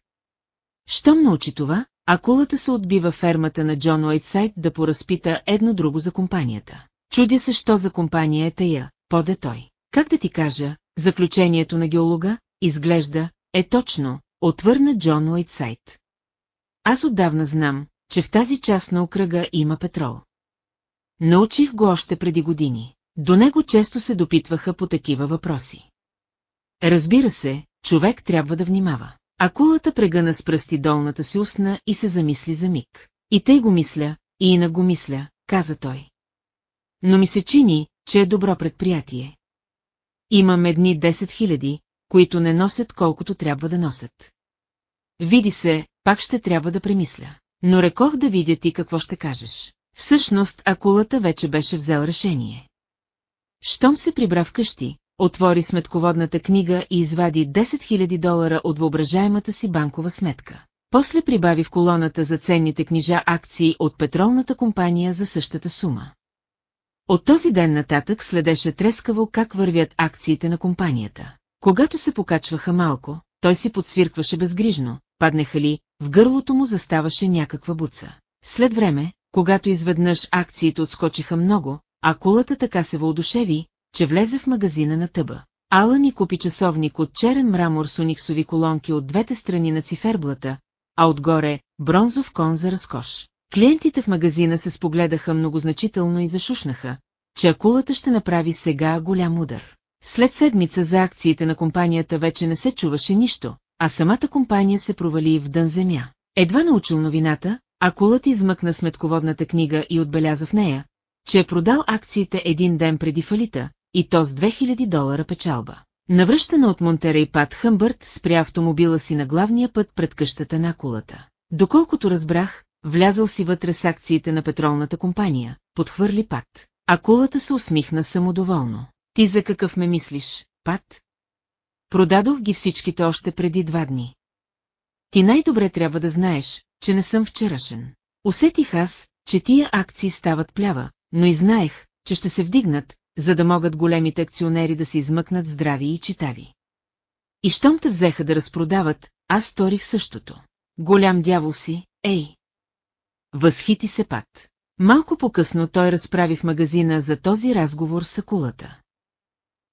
Щом научи това, акулата се отбива фермата на Джон Уайтсайд да поразпита едно друго за компанията. Чудя се, що за компания е тая, поде той. Как да ти кажа, заключението на геолога, изглежда, е точно, отвърна Джон Уайтсайд. Аз отдавна знам, че в тази част на окръга има петрол. Научих го още преди години. До него често се допитваха по такива въпроси. Разбира се, човек трябва да внимава. Акулата прегъна с пръсти долната си устна и се замисли за миг. И тъй го мисля, и инак го мисля, каза той. Но ми се чини, че е добро предприятие. Имам едни 10 хиляди, които не носят колкото трябва да носят. Види се, пак ще трябва да премисля. Но рекох да видя ти какво ще кажеш. Всъщност, акулата вече беше взел решение. Щом се прибра вкъщи, отвори сметководната книга и извади 10 000 долара от въображаемата си банкова сметка. После прибави в колоната за ценните книжа акции от петролната компания за същата сума. От този ден нататък следеше трескаво как вървят акциите на компанията. Когато се покачваха малко, той си подсвиркваше безгрижно, паднеха ли, в гърлото му заставаше някаква буца. След време, когато изведнъж акциите отскочиха много, а кулата така се въодушеви, че влезе в магазина на тъба. Ала ни купи часовник от черен мрамор с униксови колонки от двете страни на циферблата, а отгоре – бронзов кон за разкош. Клиентите в магазина се спогледаха многозначително и зашушнаха, че акулата ще направи сега голям удар. След седмица за акциите на компанията вече не се чуваше нищо, а самата компания се провали в дън земя. Едва научил новината, акулът измъкна сметководната книга и отбеляза в нея, че е продал акциите един ден преди фалита, и то с 2000 долара печалба. Навръщана от Монтерей Пат Хъмбърт спря автомобила си на главния път пред къщата на акулата. Доколкото разбрах, влязъл си вътре с акциите на петролната компания, подхвърли Пат. Акулата се усмихна самодоволно. Ти за какъв ме мислиш, Пат? Продадох ги всичките още преди два дни. Ти най-добре трябва да знаеш, че не съм вчерашен. Усетих аз, че тия акции стават плява, но и знаех, че ще се вдигнат, за да могат големите акционери да се измъкнат здрави и читави. И щом те взеха да разпродават, аз сторих същото. Голям дявол си, ей! Възхити се пат. Малко по-късно той разправи в магазина за този разговор с акулата.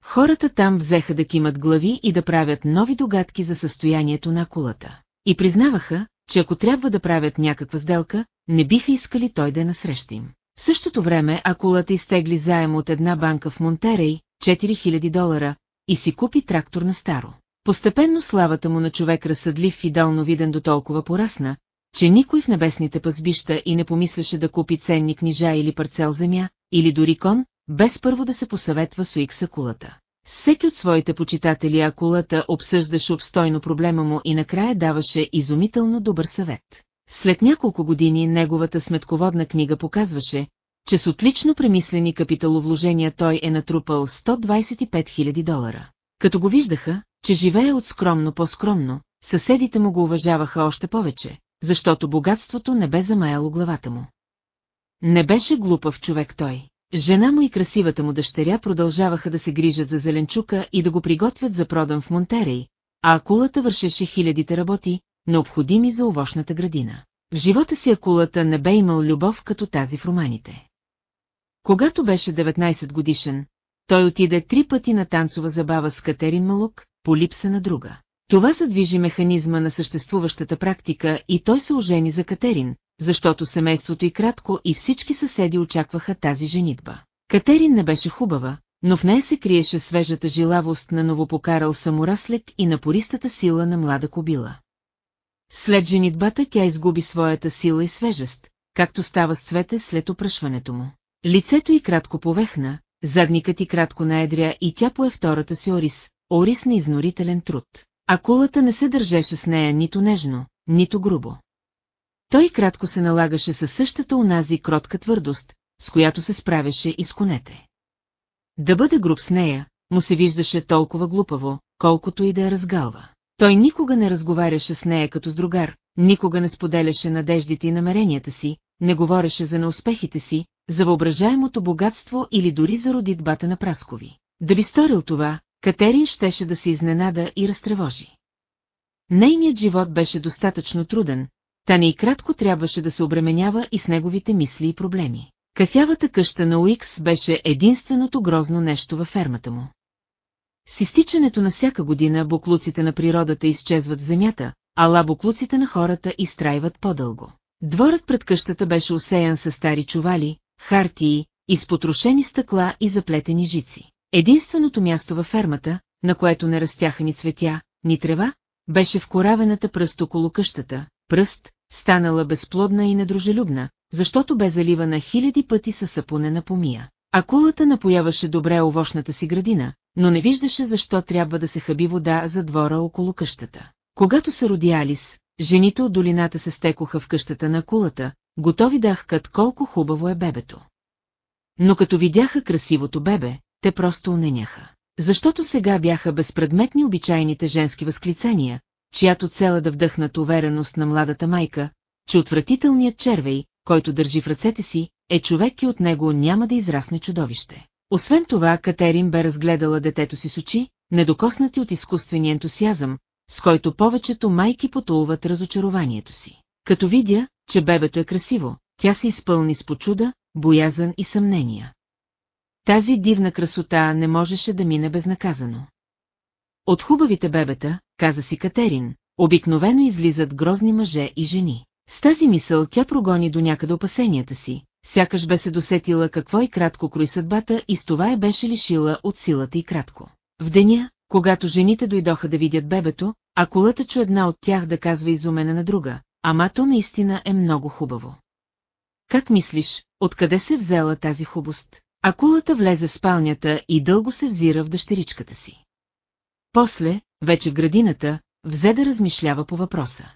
Хората там взеха да кимат глави и да правят нови догадки за състоянието на акулата. И признаваха, че ако трябва да правят някаква сделка, не биха искали той да е насреща им. В същото време акулата изтегли заем от една банка в Монтерей, 4000 долара, и си купи трактор на старо. Постепенно славата му на човек разсъдлив и виден до толкова порасна, че никой в небесните пазбища и не помисляше да купи ценни книжа или парцел земя, или дори кон, без първо да се посъветва с Уикс Акулата. Всеки от своите почитатели Акулата обсъждаше обстойно проблема му и накрая даваше изумително добър съвет. След няколко години неговата сметководна книга показваше, че с отлично премислени капиталовложения той е натрупал 125 000 долара. Като го виждаха, че живее от скромно по-скромно, съседите му го уважаваха още повече, защото богатството не бе замаяло главата му. Не беше глупав човек той. Жена му и красивата му дъщеря продължаваха да се грижат за зеленчука и да го приготвят за продан в Монтерей, а акулата вършеше хилядите работи, необходими за овощната градина. В живота си акулата не бе имал любов като тази в романите. Когато беше 19 годишен, той отиде три пъти на танцова забава с Катерин Малук, по липса на друга. Това задвижи механизма на съществуващата практика и той се ожени за Катерин, защото семейството и кратко и всички съседи очакваха тази женитба. Катерин не беше хубава, но в нея се криеше свежата жилавост на новопокарал самораслек и напористата сила на млада кобила. След женитбата тя изгуби своята сила и свежест, както става с цвете след опрашването му. Лицето й кратко повехна, задникът и кратко наедря и тя пое втората си Орис, Орис на изнорителен труд. А кулата не се държеше с нея нито нежно, нито грубо. Той кратко се налагаше със същата унази кротка твърдост, с която се справяше и с конете. Да бъде груб с нея, му се виждаше толкова глупаво, колкото и да я разгалва. Той никога не разговаряше с нея като с другар, никога не споделяше надеждите и намеренията си, не говореше за неуспехите си, за въображаемото богатство или дори за родитбата на Праскови. Да би сторил това, Катерин щеше да се изненада и разтревожи. Нейният живот беше достатъчно труден, та не и кратко трябваше да се обременява и с неговите мисли и проблеми. Кафявата къща на Уикс беше единственото грозно нещо във фермата му. С изтичането на всяка година буклуците на природата изчезват земята, ала буклуците на хората изтрайват по-дълго. Дворът пред къщата беше усеян с стари чували, хартии, изпотрошени стъкла и заплетени жици. Единственото място във фермата, на което не растяха ни цветя, ни трева, беше в коравената пръст около къщата, пръст, станала безплодна и недружелюбна, защото бе заливана хиляди пъти със сапунена помия. Акулата напояваше добре овощната си градина, но не виждаше защо трябва да се хаби вода за двора около къщата. Когато се роди Алис, жените от долината се стекоха в къщата на акулата, готови да ахкат колко хубаво е бебето. Но като видяха красивото бебе, те просто уненяха. Защото сега бяха безпредметни обичайните женски възклицания, чиято цела да вдъхнат увереност на младата майка, че отвратителният червей, който държи в ръцете си, е човек и от него няма да израсне чудовище. Освен това, Катерин бе разгледала детето си с очи, недокоснати от изкуствения ентусиазъм, с който повечето майки потулват разочарованието си. Като видя, че бебето е красиво, тя се изпълни с почуда, боязън и съмнения. Тази дивна красота не можеше да мине безнаказано. От хубавите бебета, каза си Катерин, обикновено излизат грозни мъже и жени. С тази мисъл тя прогони до някъде опасенията си, сякаш бе се досетила какво и кратко крои съдбата и с това я беше лишила от силата и кратко. В деня, когато жените дойдоха да видят бебето, а колата чу една от тях да казва изумена на друга, ама то наистина е много хубаво. Как мислиш, откъде се взела тази хубост? Акулата влезе в спалнята и дълго се взира в дъщеричката си. После, вече в градината, взе да размишлява по въпроса.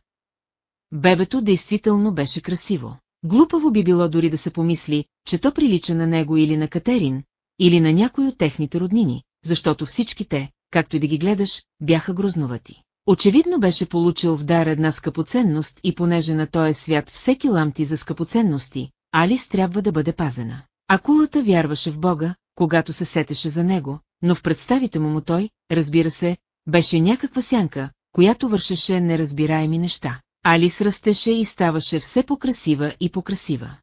Бебето действително беше красиво. Глупаво би било дори да се помисли, че то прилича на него или на Катерин, или на някой от техните роднини, защото всички те, както и да ги гледаш, бяха грозновати. Очевидно беше получил в дар една скъпоценност и понеже на този свят всеки ламти за скъпоценности, Алис трябва да бъде пазена. Акулата вярваше в Бога, когато се сетеше за него, но в представите му му той, разбира се, беше някаква сянка, която вършеше неразбираеми неща. Алис растеше и ставаше все по-красива и по-красива.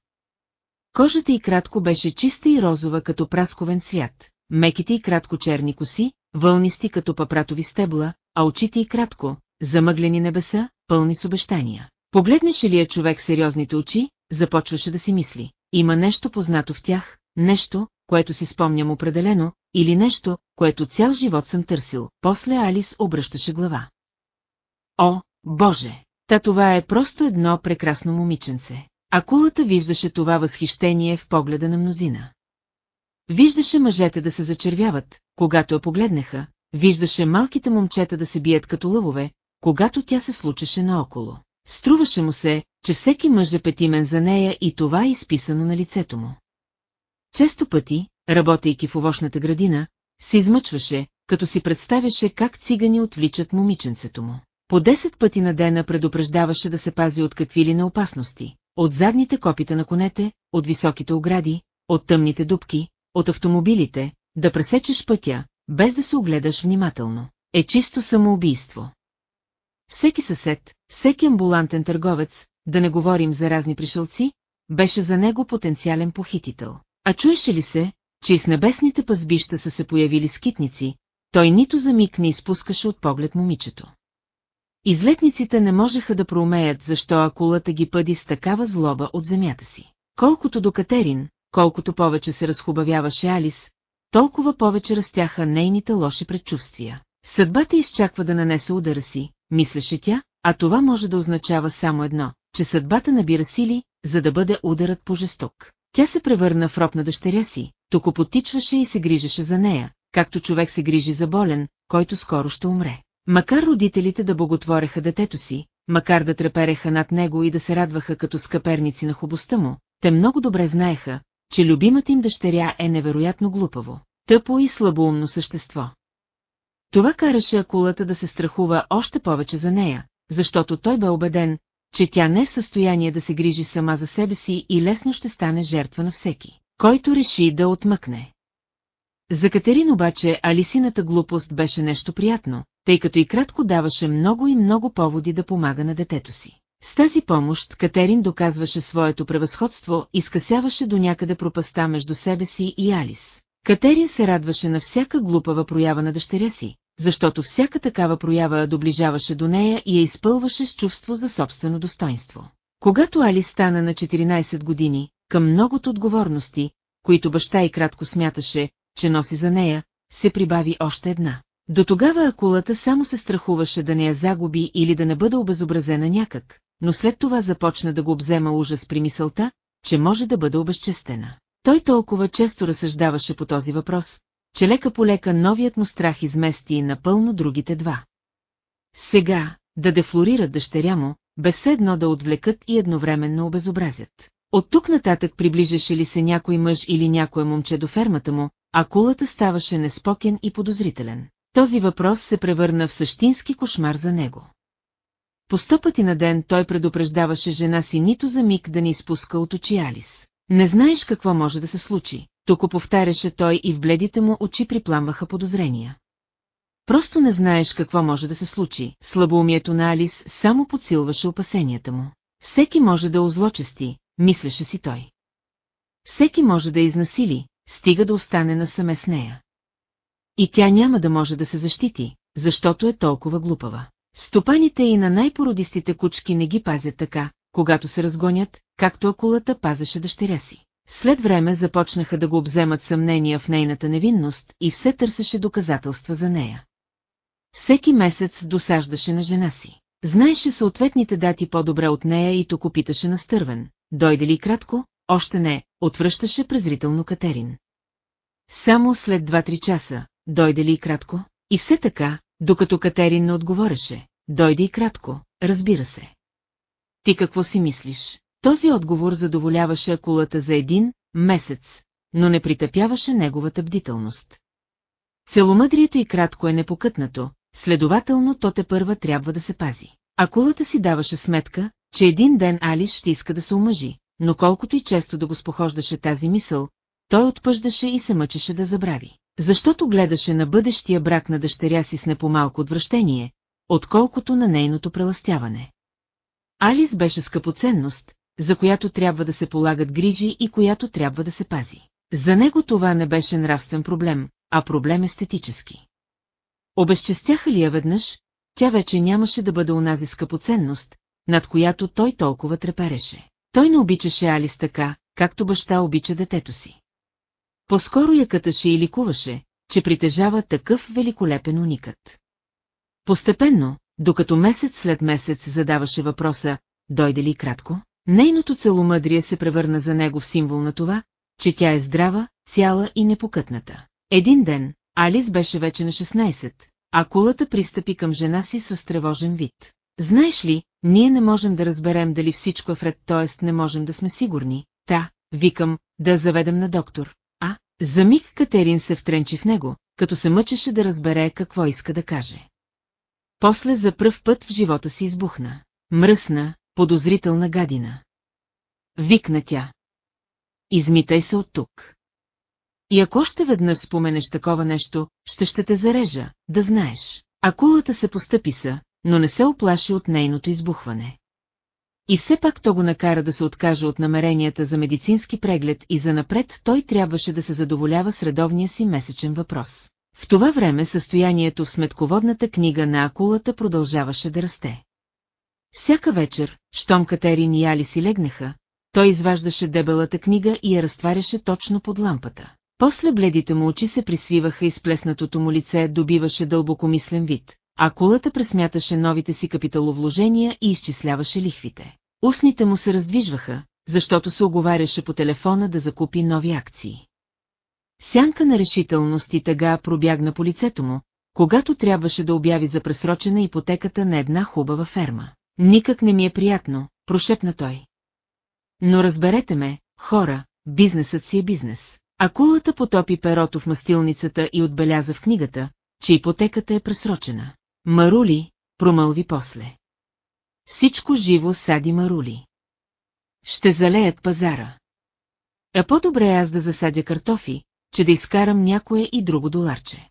Кожата й кратко беше чиста и розова като прасковен цвят, меките и кратко черни коси, вълнисти като папратови стебла, а очите й кратко, замъглени небеса, пълни с обещания. Погледнеше ли я човек сериозните очи, започваше да си мисли. Има нещо познато в тях, нещо, което си спомням определено, или нещо, което цял живот съм търсил. После Алис обръщаше глава. О, Боже! Та това е просто едно прекрасно момиченце. Акулата виждаше това възхищение в погледа на мнозина. Виждаше мъжете да се зачервяват, когато я погледнаха, виждаше малките момчета да се бият като лъвове, когато тя се случеше наоколо. Струваше му се, че всеки мъж е петимен за нея и това е изписано на лицето му. Често пъти, работейки в овощната градина, се измъчваше, като си представяше как цигани отвличат момиченцето му. По 10 пъти на дена предупреждаваше да се пази от какви ли на опасности, от задните копита на конете, от високите огради, от тъмните дубки, от автомобилите, да пресечеш пътя, без да се огледаш внимателно. Е чисто самоубийство. Всеки съсед, всеки амбулантен търговец, да не говорим за разни пришелци, беше за него потенциален похитител. А чуеше ли се, че и с небесните пазбища са се появили скитници, той нито за миг не изпускаше от поглед момичето. Излетниците не можеха да проумеят защо акулата ги пъди с такава злоба от земята си. Колкото до Катерин, колкото повече се разхубавяваше Алис, толкова повече растяха нейните лоши предчувствия. Съдбата изчаква да нанесе удара си, мислеше тя, а това може да означава само едно, че съдбата набира сили, за да бъде ударът по жесток. Тя се превърна в роб на дъщеря си, току потичваше и се грижеше за нея, както човек се грижи за болен, който скоро ще умре. Макар родителите да боготвореха детето си, макар да трепереха над него и да се радваха като скъперници на хубостта му, те много добре знаеха, че любимата им дъщеря е невероятно глупаво, тъпо и слабоумно същество. Това караше акулата да се страхува още повече за нея, защото той бе убеден, че тя не е в състояние да се грижи сама за себе си и лесно ще стане жертва на всеки, който реши да отмъкне. За Катерин обаче Алисината глупост беше нещо приятно, тъй като и кратко даваше много и много поводи да помага на детето си. С тази помощ Катерин доказваше своето превъзходство и скъсяваше до някъде пропаста между себе си и Алис. Катерин се радваше на всяка глупава проява на дъщеря си, защото всяка такава проява доближаваше до нея и я изпълваше с чувство за собствено достоинство. Когато Алис стана на 14 години, към многото отговорности, които баща и кратко смяташе, че носи за нея, се прибави още една. До тогава акулата само се страхуваше да не я загуби или да не бъде обезобразена някак, но след това започна да го обзема ужас при мисълта, че може да бъде обезчестена. Той толкова често разсъждаваше по този въпрос, че лека по лека новият му страх измести напълно другите два. Сега, да дефлорират дъщеря му, бе все едно да отвлекат и едновременно обезобразят. От тук нататък приближеше ли се някой мъж или някое момче до фермата му, а кулата ставаше неспокен и подозрителен. Този въпрос се превърна в същински кошмар за него. По сто пъти на ден той предупреждаваше жена си нито за миг да не изпуска от очи Алис. Не знаеш какво може да се случи, тук повтаряше той и в бледите му очи припламваха подозрения. Просто не знаеш какво може да се случи, слабоумието на Алис само подсилваше опасенията му. Всеки може да озлочести, мислеше си той. Всеки може да изнасили, стига да остане насаме с нея. И тя няма да може да се защити, защото е толкова глупава. Стопаните и на най-породистите кучки не ги пазят така, когато се разгонят, както акулата пазеше дъщеря си. След време започнаха да го обземат съмнения в нейната невинност и все търсеше доказателства за нея. Всеки месец досаждаше на жена си. Знаеше съответните дати по-добре от нея и току питаше настървен. Дойде ли кратко? Още не, отвръщаше презрително Катерин. Само след два-три часа, дойде ли и кратко? И все така, докато Катерин не отговореше, дойде и кратко, разбира се. Ти какво си мислиш? Този отговор задоволяваше акулата за един месец, но не притъпяваше неговата бдителност. Целомъдрието и кратко е непокътнато, следователно то те първа трябва да се пази. Акулата си даваше сметка, че един ден Алис ще иска да се омъжи, но колкото и често да го спохождаше тази мисъл, той отпъждаше и се мъчеше да забрави. Защото гледаше на бъдещия брак на дъщеря си с непомалко отвращение, отколкото на нейното преластяване. Алис беше скъпоценност, за която трябва да се полагат грижи и която трябва да се пази. За него това не беше нравствен проблем, а проблем естетически. Обезчестяха ли я веднъж, тя вече нямаше да бъде унази скъпоценност, над която той толкова трепереше. Той не обичаше Алис така, както баща обича детето си. По-скоро я къташе и ликуваше, че притежава такъв великолепен уникът. Постепенно, докато месец след месец задаваше въпроса, дойде ли кратко, нейното целомъдрие се превърна за него в символ на това, че тя е здрава, цяла и непокътната. Един ден, Алис беше вече на 16, а кулата пристъпи към жена си с разтревожен вид. Знаеш ли, ние не можем да разберем дали всичко е вред, т.е. не можем да сме сигурни. Та, викам, да заведем на доктор. А, за миг Катерин се втренчи в него, като се мъчеше да разбере какво иска да каже. После за пръв път в живота си избухна. Мръсна, подозрителна гадина. Викна тя. Измитай се от тук. И ако още веднъж споменеш такова нещо, ще ще те зарежа, да знаеш. Акулата се постъпи са, но не се оплаши от нейното избухване. И все пак то го накара да се откаже от намеренията за медицински преглед и за напред той трябваше да се задоволява с редовния си месечен въпрос. В това време състоянието в сметководната книга на акулата продължаваше да расте. Всяка вечер, щом Катерин и Али си легнаха, той изваждаше дебелата книга и я разтваряше точно под лампата. После бледите му очи се присвиваха и сплеснатото му лице добиваше дълбокомислен вид, а кулата пресмяташе новите си капиталовложения и изчисляваше лихвите. Устните му се раздвижваха, защото се оговаряше по телефона да закупи нови акции. Сянка на решителност и тъга пробягна по лицето му, когато трябваше да обяви за пресрочена ипотеката на една хубава ферма. Никак не ми е приятно, прошепна той. Но разберете ме, хора, бизнесът си е бизнес. Акулата потопи перото в мастилницата и отбеляза в книгата, че ипотеката е пресрочена. Марули, промълви после. Всичко живо сади марули. Ще залеят пазара. А по-добре аз да засадя картофи, че да изкарам някое и друго доларче.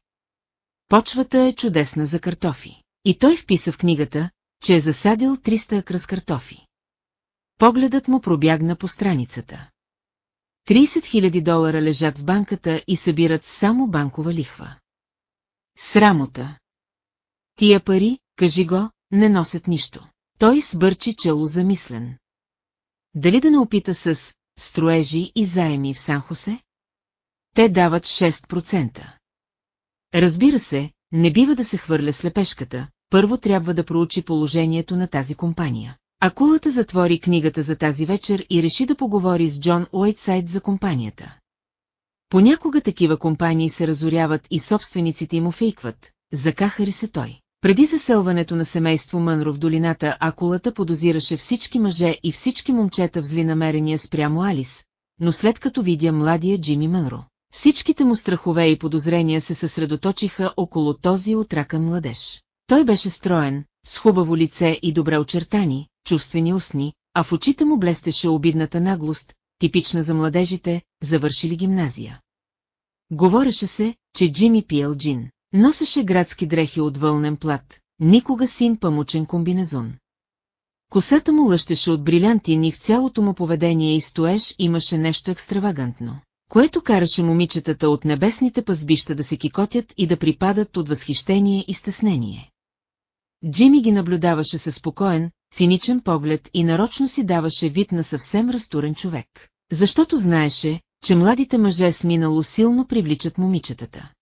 Почвата е чудесна за картофи. И той вписа в книгата, че е засадил 300 акра картофи. Погледът му пробягна по страницата. 30 000 долара лежат в банката и събират само банкова лихва. Срамота. Тия пари, кажи го, не носят нищо. Той сбърчи чело замислен. Дали да не опита с строежи и заеми в Сан-Хосе? Те дават 6%. Разбира се, не бива да се хвърля слепешката, първо трябва да проучи положението на тази компания. Акулата затвори книгата за тази вечер и реши да поговори с Джон Уайтсайд за компанията. Понякога такива компании се разоряват и собствениците им офейкват, закахари се той. Преди заселването на семейство Мънро в долината, Акулата подозираше всички мъже и всички момчета в зли намерения спрямо Алис, но след като видя младия Джими Мънро, всичките му страхове и подозрения се съсредоточиха около този отракан младеж. Той беше строен, с хубаво лице и добре очертани, чувствени устни, а в очите му блестеше обидната наглост, типична за младежите, завършили гимназия. Говореше се, че Джими пиел джин. Носеше градски дрехи от вълнен плат, никога син памучен комбинезон. Косата му лъщеше от брилянтин и в цялото му поведение и стоеж имаше нещо екстравагантно, което караше момичетата от небесните пазбища да се кикотят и да припадат от възхищение и стеснение. Джими ги наблюдаваше със спокоен, циничен поглед и нарочно си даваше вид на съвсем разтурен човек, защото знаеше, че младите мъже с минало силно привличат момичетата.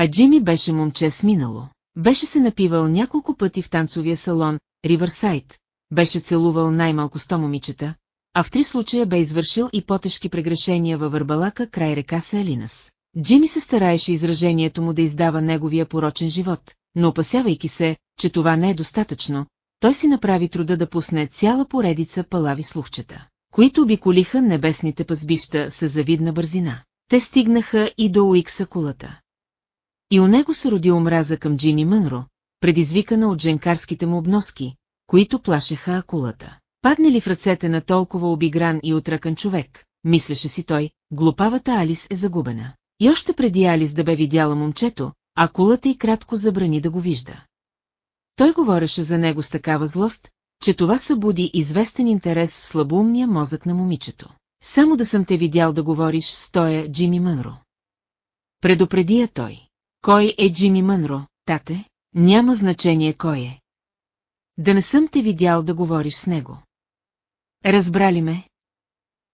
А Джими беше момче с минало. Беше се напивал няколко пъти в танцовия салон, Ривърсайд, беше целувал най-малко сто момичета, а в три случая бе извършил и по-тежки прегрешения във върбалака край река Селинас. Джими се стараеше изражението му да издава неговия порочен живот, но опасявайки се, че това не е достатъчно, той си направи труда да пусне цяла поредица палави слухчета, които обиколиха небесните пазбища с завидна бързина. Те стигнаха и до Уикса кулата. И у него се роди омраза към Джими Мънро, предизвикана от женкарските му обноски, които плашеха акулата. Падне ли в ръцете на толкова обигран и отръкан човек, мислеше си той, глупавата Алис е загубена. И още преди Алис да бе видяла момчето, акулата и кратко забрани да го вижда. Той говореше за него с такава злост, че това събуди известен интерес в слабоумния мозък на момичето. Само да съм те видял да говориш стоя Джими Мънро. Предупреди я той. Кой е Джими Мънро, тате? Няма значение кой е. Да не съм те видял да говориш с него. Разбрали ме?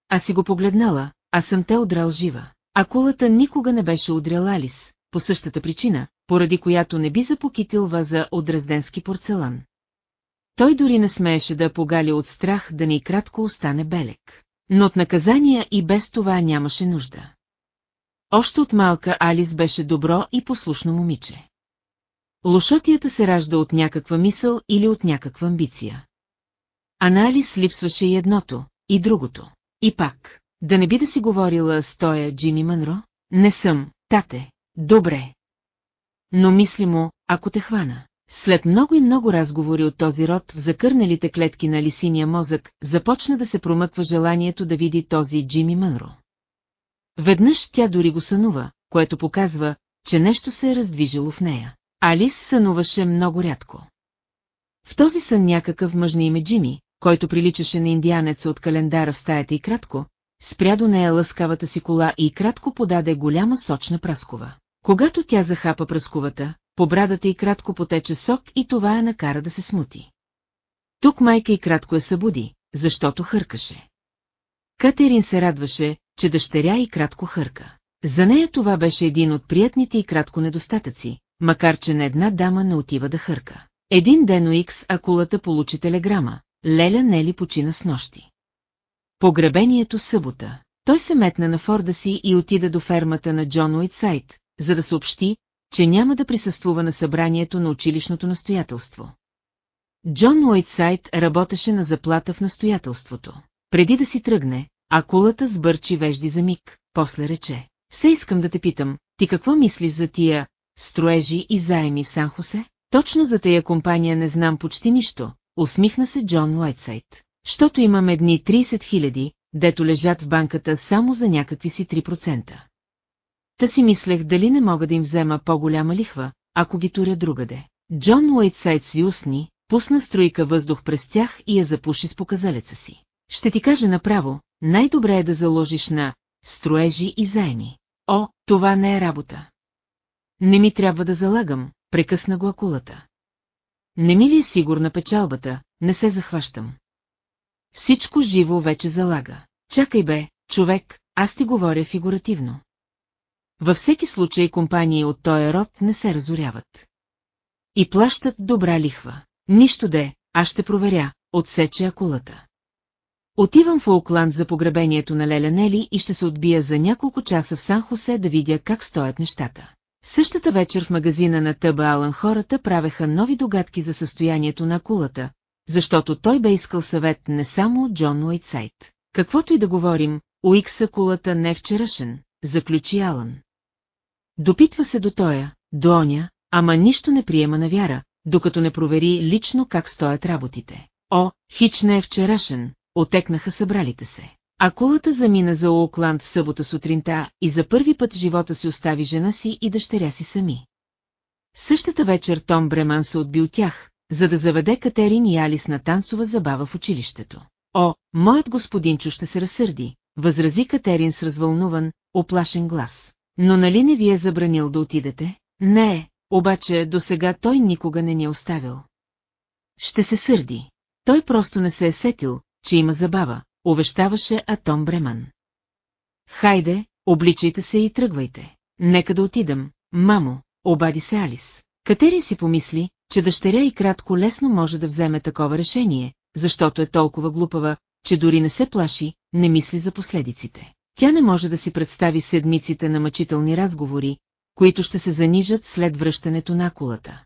А си го погледнала, а съм те удрал жива. Акулата никога не беше удрял Алис, по същата причина, поради която не би запокитил ваза от дрезденски порцелан. Той дори не смееше да погали от страх да ни кратко остане белек. Но от наказания и без това нямаше нужда. Още от малка Алис беше добро и послушно момиче. Лошотията се ражда от някаква мисъл или от някаква амбиция. А на Алис липсваше и едното, и другото. И пак, да не би да си говорила с тоя Джими Мънро? Не съм, тате. Добре. Но мисли му, ако те хвана. След много и много разговори от този род в закърналите клетки на лисиния мозък, започна да се промъква желанието да види този Джими Мънро. Веднъж тя дори го сънува, което показва, че нещо се е раздвижило в нея. Алис сънуваше много рядко. В този сън някакъв мъж на име Джими, който приличаше на индианеца от календара в стаята и кратко, спря до нея лъскавата си кола и кратко подаде голяма сочна праскова. Когато тя захапа пръсковата, по брадата и кратко потече сок и това я накара да се смути. Тук майка и кратко я събуди, защото хъркаше. Катерин се радваше, че дъщеря и кратко хърка. За нея това беше един от приятните и кратко недостатъци, макар че на една дама не отива да хърка. Един ден Уикс акулата получи телеграма. Леля Нели почина с нощи. Погребението събота. Той се метна на форда си и отида до фермата на Джон Уитсайд, за да съобщи, че няма да присъствува на събранието на училищното настоятелство. Джон Уитсайд работеше на заплата в настоятелството. Преди да си тръгне, акулата сбърчи вежди за миг, после рече. Все искам да те питам, ти какво мислиш за тия строежи и заеми в Сан-Хосе? Точно за тая компания не знам почти нищо, усмихна се Джон Уайтсайд. Щото имам едни 30 хиляди, дето лежат в банката само за някакви си 3%. Та си мислех дали не мога да им взема по-голяма лихва, ако ги туря другаде. Джон Уайтсайд сви усни, пусна струйка въздух през тях и я запуши с показалеца си. Ще ти кажа направо, най-добре е да заложиш на строежи и заеми. О, това не е работа. Не ми трябва да залагам, прекъсна го акулата. Не ми ли е сигурна печалбата, не се захващам. Всичко живо вече залага. Чакай бе, човек, аз ти говоря фигуративно. Във всеки случай компании от този род не се разоряват. И плащат добра лихва. Нищо де, аз ще проверя, отсече акулата. Отивам в Оукланд за погребението на Леля Нели и ще се отбия за няколко часа в Сан-Хосе да видя как стоят нещата. Същата вечер в магазина на Тъба Алън хората правеха нови догадки за състоянието на акулата, защото той бе искал съвет не само от Джон Уайтсайд. Каквото и да говорим, Уикс акулата не е вчерашен, заключи Алън. Допитва се до тоя, до оня, ама нищо не приема на вяра, докато не провери лично как стоят работите. О, хич не е вчерашен, отекнаха събралите се. Акулата замина за Оукланд в събота сутринта и за първи път живота си остави жена си и дъщеря си сами. Същата вечер Том Бреман се отби от тях, за да заведе Катерин и Алис на танцова забава в училището. О, моят господинчо ще се разсърди, възрази Катерин с развълнуван, оплашен глас. Но нали не ви е забранил да отидете? Не, обаче до сега той никога не ни е оставил. Ще се сърди. Той просто не се е сетил, че има забава, увещаваше Атом Бреман. Хайде, обличайте се и тръгвайте. Нека да отидам, мамо, обади се Алис. Катерин си помисли, че дъщеря и кратко лесно може да вземе такова решение, защото е толкова глупава, че дори не се плаши, не мисли за последиците. Тя не може да си представи седмиците на мъчителни разговори, които ще се занижат след връщането на акулата.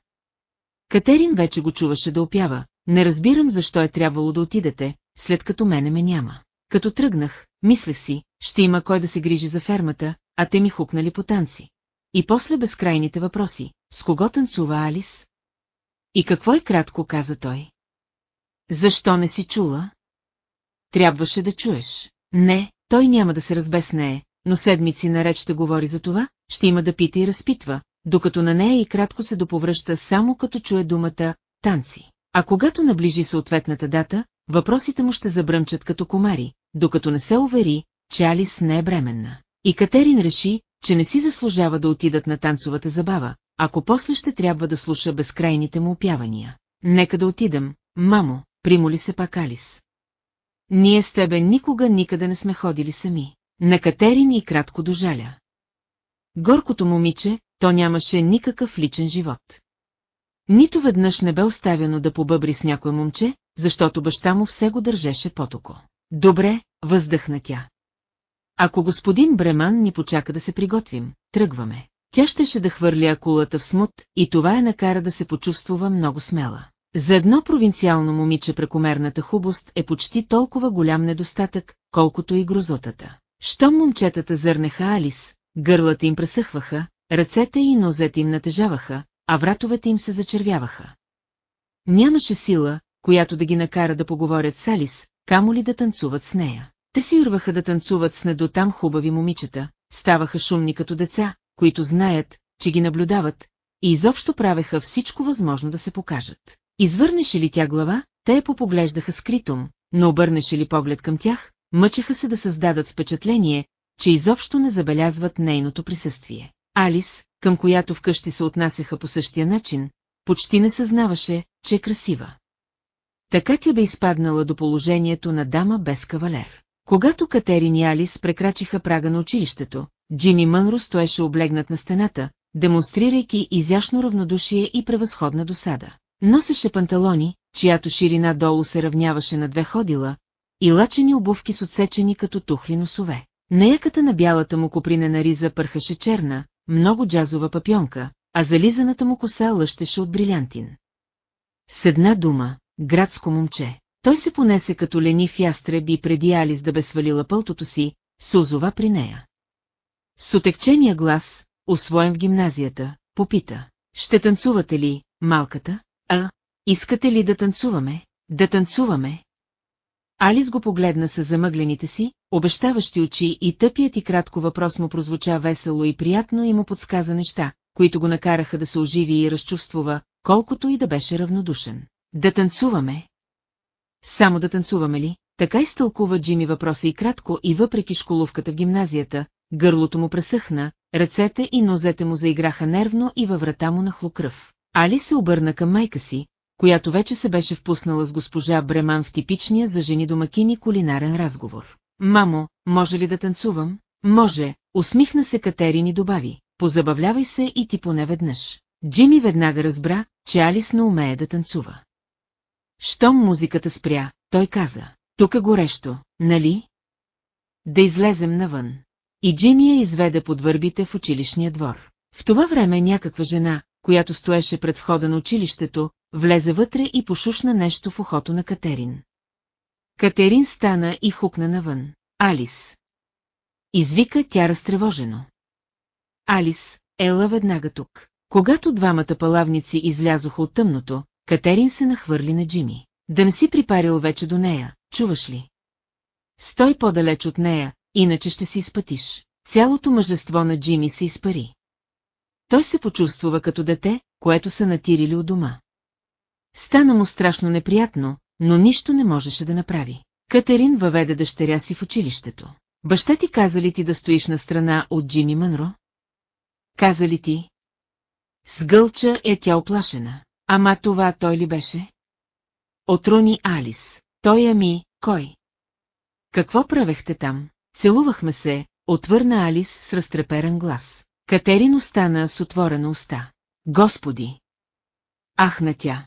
Катерин вече го чуваше да опява, не разбирам защо е трябвало да отидете, след като мене ме няма. Като тръгнах, мислех си, ще има кой да се грижи за фермата, а те ми хукнали по танци. И после безкрайните въпроси, с кого танцува Алис? И какво е кратко, каза той. Защо не си чула? Трябваше да чуеш. Не, той няма да се разбеснее, но седмици наред ще говори за това, ще има да пита и разпитва, докато на нея и кратко се доповръща само като чуе думата «танци». А когато наближи съответната дата, въпросите му ще забръмчат като комари, докато не се увери, че Алис не е бременна. И Катерин реши, че не си заслужава да отидат на танцовата забава, ако после ще трябва да слуша безкрайните му опявания. Нека да отидем, мамо, примоли се пак Алис. Ние с тебе никога никъде не сме ходили сами. На Катерин и кратко дожаля. Горкото момиче, то нямаше никакъв личен живот. Нито веднъж не бе оставено да побъбри с някое момче, защото баща му все го държеше потоко. Добре, въздъхна тя. Ако господин Бреман ни почака да се приготвим, тръгваме. Тя щеше да хвърли акулата в смут и това е накара да се почувствува много смела. За едно провинциално момиче прекомерната хубост е почти толкова голям недостатък, колкото и грозотата. Щом момчетата зърнеха Алис, гърлата им пресъхваха, ръцете и нозете им натежаваха, а вратовете им се зачервяваха. Нямаше сила, която да ги накара да поговорят с Алис, камо ли да танцуват с нея. Те си урваха да танцуват с недотам хубави момичета, ставаха шумни като деца, които знаят, че ги наблюдават, и изобщо правеха всичко възможно да се покажат. Извърнеше ли тя глава, те я попоглеждаха скритом, но обърнеше ли поглед към тях, мъчеха се да създадат впечатление, че изобщо не забелязват нейното присъствие. Алис, към която вкъщи се отнасяха по същия начин, почти не съзнаваше, че е красива. Така тя бе изпаднала до положението на дама без кавалер. Когато Катерин и Алис прекрачиха прага на училището, Джими Мънро стоеше облегнат на стената, демонстрирайки изящно равнодушие и превъзходна досада. Носеше панталони, чиято ширина долу се равняваше на две ходила, и лачени обувки с отсечени като тухли носове. На яката на бялата му копринена риза пърхаше черна, много джазова папионка, а зализаната му коса лъщеше от брилянтин. С една дума, градско момче. Той се понесе като ленив ястреб и преди Алис да бе свалила пълтото си, се озова при нея. С отекчения глас, освоен в гимназията, попита. Ще танцувате ли, малката? А, искате ли да танцуваме? Да танцуваме? Алис го погледна с замъглените си, обещаващи очи и тъпият и кратко въпрос му прозвуча весело и приятно и му подсказа неща, които го накараха да се оживи и разчувствува, колкото и да беше равнодушен. Да танцуваме. Само да танцуваме ли? Така изтълкува Джими въпроса и кратко и въпреки школовката в гимназията, гърлото му пресъхна, ръцете и нозете му заиграха нервно и във врата му нахлу кръв. Али се обърна към майка си, която вече се беше впуснала с госпожа Бреман в типичния за жени домакини кулинарен разговор. Мамо, може ли да танцувам? Може, усмихна се Катерин и добави, позабавлявай се и ти поне веднъж. Джими веднага разбра, че Алис не умее да танцува. Щом музиката спря, той каза, тук е горещо, нали? Да излезем навън. И Джими я изведе под върбите в училищния двор. В това време някаква жена, която стоеше пред входа на училището, влезе вътре и пошушна нещо в ухото на Катерин. Катерин стана и хукна навън. Алис. Извика тя разтревожено. Алис, ела веднага тук. Когато двамата палавници излязоха от тъмното, Катерин се нахвърли на Джими. Да не си припарил вече до нея, чуваш ли? Стой по-далеч от нея, иначе ще си изпътиш. Цялото мъжество на Джими се изпари. Той се почувствува като дете, което са натирили у дома. Стана му страшно неприятно, но нищо не можеше да направи. Катерин въведе дъщеря си в училището. Баща ти каза ли ти да стоиш на страна от Джими Мънро? Каза ли ти? С гълча е тя оплашена. Ама това той ли беше? Отруни Алис. Той ами, кой? Какво правехте там? Целувахме се, отвърна Алис с разтреперен глас. Катерин остана с отворена уста. Господи! Ахна тя.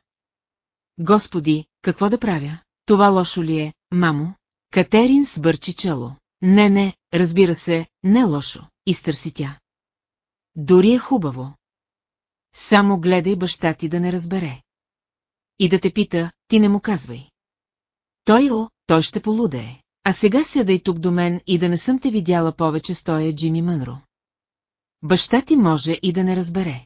Господи, какво да правя? Това лошо ли е, мамо? Катерин сбърчи чело. Не, не, разбира се, не лошо, изтърси тя. Дори е хубаво. Само гледай баща ти да не разбере. И да те пита, ти не му казвай. Той о, той ще полудее. А сега сядай тук до мен и да не съм те видяла повече стоя Джими Мънро. Баща ти може и да не разбере.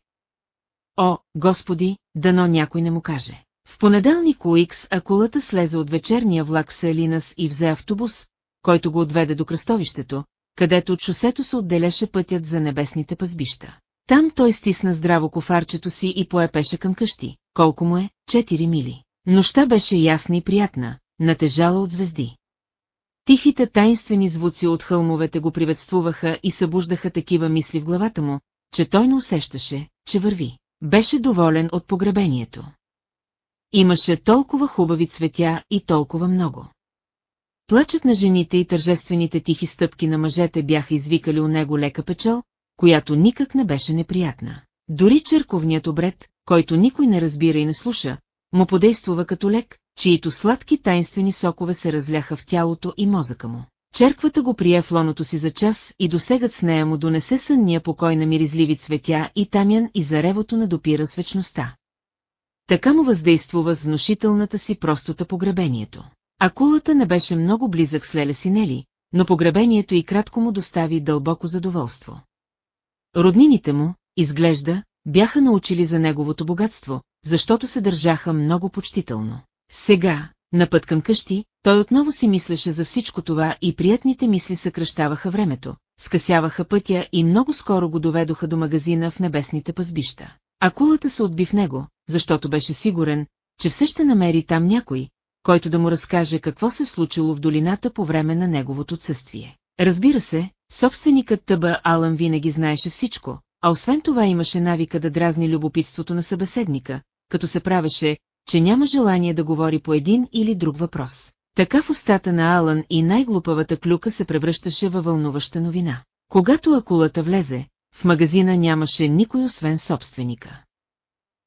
О, господи, дано някой не му каже. В понеделник Уикс акулата слезе от вечерния влак в Салинас и взе автобус, който го отведе до кръстовището, където от шосето се отделяше пътят за небесните пазбища. Там той стисна здраво кофарчето си и поепеше към къщи. Колко му е? Четири мили. Нощта беше ясна и приятна, натежала от звезди. Тихите тайнствени звуци от хълмовете го приветствуваха и събуждаха такива мисли в главата му, че той не усещаше, че върви. Беше доволен от погребението. Имаше толкова хубави цветя и толкова много. Плачът на жените и тържествените тихи стъпки на мъжете бяха извикали у него лека печал, която никак не беше неприятна. Дори черковният обред, който никой не разбира и не слуша, му подействува като лек, чието сладки тайнствени сокове се разляха в тялото и мозъка му. Черквата го прие в лоното си за час и досегът с нея му донесе сънния покой на миризливи цветя и тамян и заревото на допира с вечността. Така му въздействува с внушителната си простота погребението. Акулата не беше много близък с Леле Синели, но погребението и кратко му достави дълбоко задоволство. Роднините му, изглежда, бяха научили за неговото богатство, защото се държаха много почтително. Сега, на път към къщи, той отново си мислеше за всичко това и приятните мисли съкръщаваха времето, скъсяваха пътя и много скоро го доведоха до магазина в небесните пазбища. Акулата се отби в него, защото беше сигурен, че все ще намери там някой, който да му разкаже какво се случило в долината по време на неговото отсъствие. Разбира се, собственикът Тъба Алън винаги знаеше всичко, а освен това имаше навика да дразни любопитството на събеседника, като се правеше, че няма желание да говори по един или друг въпрос. Така в устата на Алън и най-глупавата клюка се превръщаше във вълнуваща новина. Когато акулата влезе, в магазина нямаше никой освен собственика.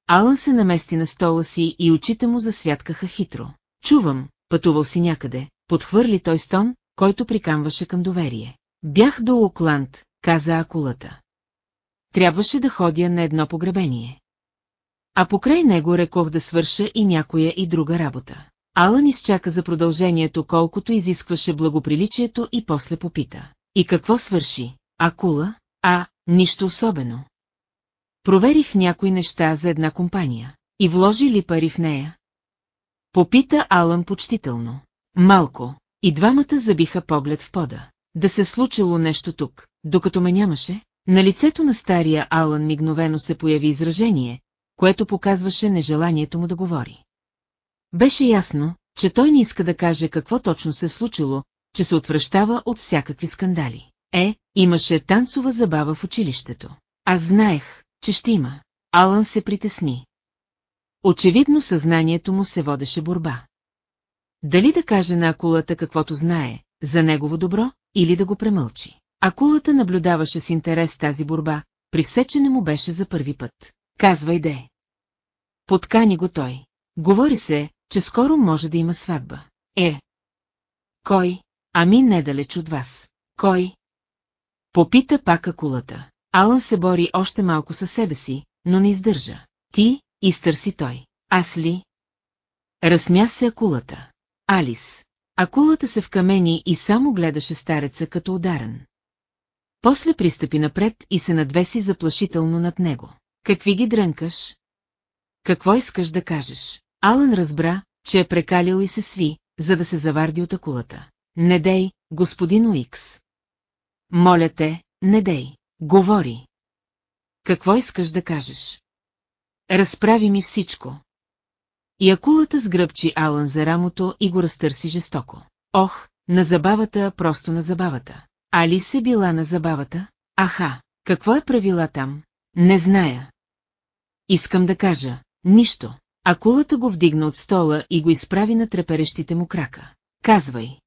Алън се намести на стола си и очите му засвяткаха хитро. Чувам, пътувал си някъде, подхвърли той стон, който прикамваше към доверие. Бях до Окланд, каза акулата. Трябваше да ходя на едно погребение. А покрай него рекох да свърша и някоя и друга работа. Алън изчака за продължението, колкото изискваше благоприличието и после попита. И какво свърши? Акула? А, нищо особено. Проверих някои неща за една компания. И вложи ли пари в нея? Попита Алън почтително. Малко. И двамата забиха поглед в пода. Да се случило нещо тук, докато ме нямаше, на лицето на стария Алън мигновено се появи изражение, което показваше нежеланието му да говори. Беше ясно, че той не иска да каже какво точно се случило, че се отвръщава от всякакви скандали. Е, имаше танцова забава в училището. Аз знаех, че ще има. Алън се притесни. Очевидно съзнанието му се водеше борба. Дали да каже на акулата каквото знае, за негово добро, или да го премълчи. Акулата наблюдаваше с интерес тази борба, при все, че не му беше за първи път. Казвай де. Подкани го той. Говори се, че скоро може да има сватба. Е. Кой? Ами недалеч от вас. Кой? Попита пак акулата. Алън се бори още малко със себе си, но не издържа. Ти, изтърси той. Аз ли? Разсмя се акулата. Алис. Акулата се вкамени и само гледаше стареца като ударен. После пристъпи напред и се надвеси заплашително над него. Какви ги дрънкаш? Какво искаш да кажеш? Алън разбра, че е прекалил и се сви, за да се заварди от акулата. Не дей, господин Уикс. Моля те, не дей. Говори. Какво искаш да кажеш? Разправи ми всичко. И акулата сгръбчи Алън за рамото и го разтърси жестоко. Ох, на забавата, просто на забавата. Али се била на забавата? Аха, какво е правила там? Не зная. Искам да кажа, нищо. Акулата го вдигна от стола и го изправи на треперещите му крака. Казвай.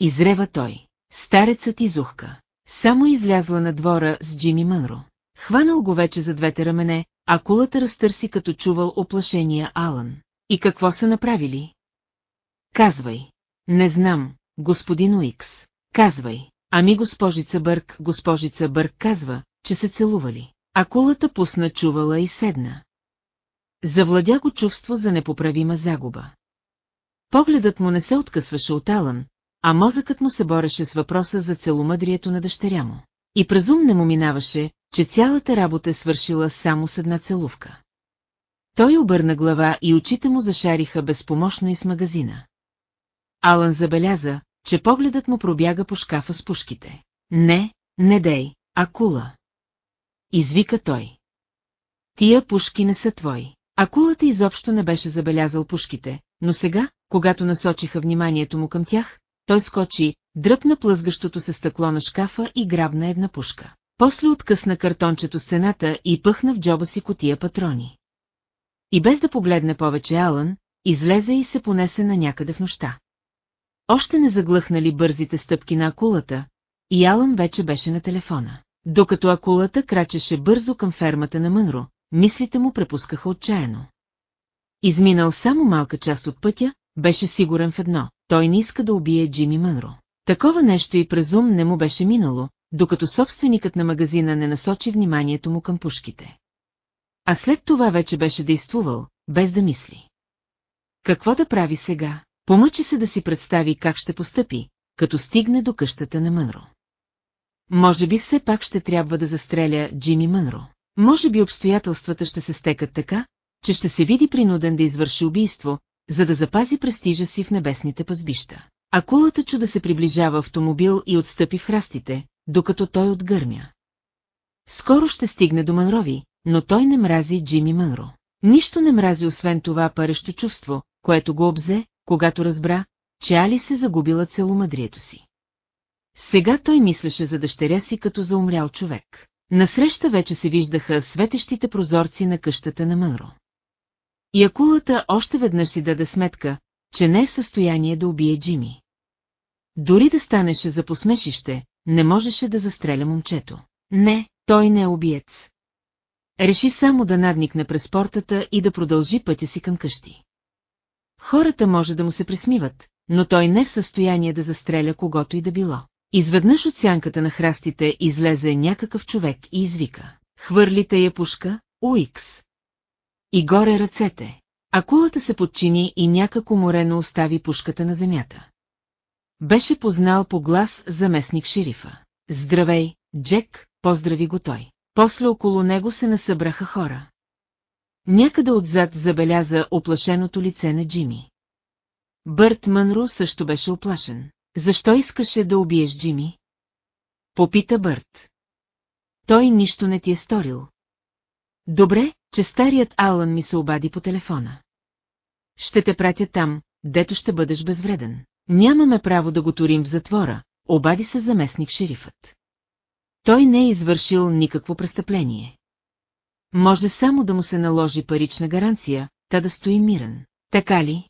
Изрева той. Старецът изухка. Само излязла на двора с Джими Мънро. Хванал го вече за двете рамене, а кулата разтърси като чувал оплашения Алън. И какво са направили? Казвай. Не знам, господин Уикс. Казвай. Ами госпожица Бърк, госпожица Бърк казва, че се целували. А кулата пусна чувала и седна. Завладя го чувство за непоправима загуба. Погледът му не се откъсваше от Алън, а мозъкът му се бореше с въпроса за целомъдрието на дъщеря му. И през ум не му минаваше, че цялата работа е свършила само с една целувка. Той обърна глава и очите му зашариха безпомощно и с магазина. Алън забеляза, че погледът му пробяга по шкафа с пушките. Не, не дей, а кула. Извика той. Тия пушки не са твои. Акулата изобщо не беше забелязал пушките, но сега, когато насочиха вниманието му към тях, той скочи, дръпна плъзгащото се стъкло на шкафа и грабна една пушка. После откъсна картончето с и пъхна в джоба си котия патрони. И без да погледне повече Алън, излезе и се понесе на някъде в нощта. Още не заглъхнали бързите стъпки на акулата, и Алън вече беше на телефона. Докато акулата крачеше бързо към фермата на Мънро, мислите му препускаха отчаяно. Изминал само малка част от пътя, беше сигурен в едно, той не иска да убие Джими Мънро. Такова нещо и презум не му беше минало, докато собственикът на магазина не насочи вниманието му към пушките. А след това вече беше действувал, без да мисли. Какво да прави сега? Помъчи се да си представи как ще постъпи, като стигне до къщата на Мънро. Може би все пак ще трябва да застреля Джими Мънро. Може би обстоятелствата ще се стекат така, че ще се види принуден да извърши убийство, за да запази престижа си в небесните пазбища. Акулата чу да се приближава автомобил и отстъпи в храстите, докато той отгърмя. Скоро ще стигне до Мънрови, но той не мрази Джими Мънро. Нищо не мрази освен това парещо чувство, което го обзе, когато разбра, че Али се загубила целомъдрието си. Сега той мислеше за дъщеря си като за умрял човек. Насреща вече се виждаха светещите прозорци на къщата на Мънро. И акулата още веднъж си даде сметка, че не е в състояние да убие Джими. Дори да станеше за посмешище, не можеше да застреля момчето. Не, той не е убиец. Реши само да надникне през портата и да продължи пътя си към къщи. Хората може да му се присмиват, но той не е в състояние да застреля когото и да било. Изведнъж от сянката на храстите излезе някакъв човек и извика. Хвърлите я пушка, Уикс. И горе ръцете. Акулата се подчини и някако морено остави пушката на земята. Беше познал по глас заместник шерифа. Здравей, Джек, поздрави го той. После около него се насъбраха хора. Някъде отзад забеляза оплашеното лице на Джими. Бърт Мънро също беше оплашен. Защо искаше да убиеш Джими? Попита Бърт. Той нищо не ти е сторил. Добре, че старият Алън ми се обади по телефона. Ще те пратя там, дето ще бъдеш безвреден. Нямаме право да го турим в затвора, обади се заместник шерифът. Той не е извършил никакво престъпление. Може само да му се наложи парична гаранция, та да стои мирен. Така ли?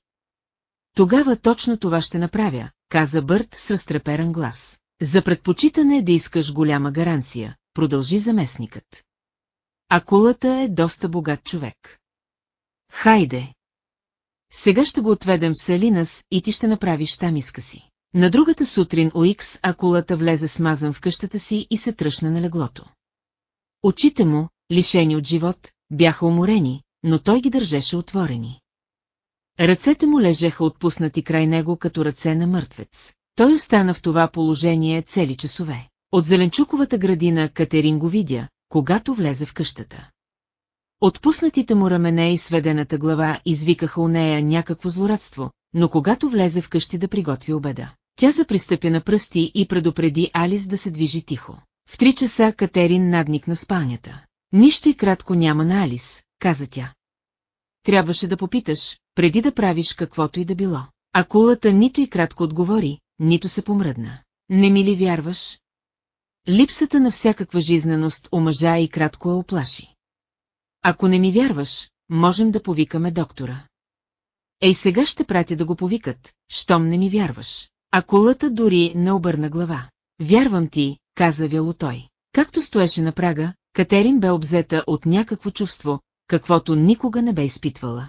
Тогава точно това ще направя, каза Бърт с разтреперан глас. За предпочитане е да искаш голяма гаранция, продължи заместникът. А кулата е доста богат човек. Хайде! Сега ще го отведем в Салинас и ти ще направиш там иска си. На другата сутрин Уикс акулата влезе смазан в къщата си и се тръщна на леглото. Очите му, лишени от живот, бяха уморени, но той ги държеше отворени. Ръцете му лежеха отпуснати край него като ръце на мъртвец. Той остана в това положение цели часове. От зеленчуковата градина Катерин го видя, когато влезе в къщата. Отпуснатите му рамене и сведената глава извикаха у нея някакво злорадство, но когато влезе в къщи да приготви обеда, тя запристъпя на пръсти и предупреди Алис да се движи тихо. В три часа Катерин надникна спалнята. Нищо и кратко няма на Алис, каза тя. Трябваше да попиташ, преди да правиш каквото и да било. А кулата нито и кратко отговори, нито се помръдна. Не ми ли вярваш? Липсата на всякаква жизненост омъжа и кратко я оплаши. Ако не ми вярваш, можем да повикаме доктора. Ей сега ще пратя да го повикат, щом не ми вярваш. А кулата дори не обърна глава. Вярвам ти, каза вяло той. Както стоеше на прага, Катерин бе обзета от някакво чувство, каквото никога не бе изпитвала.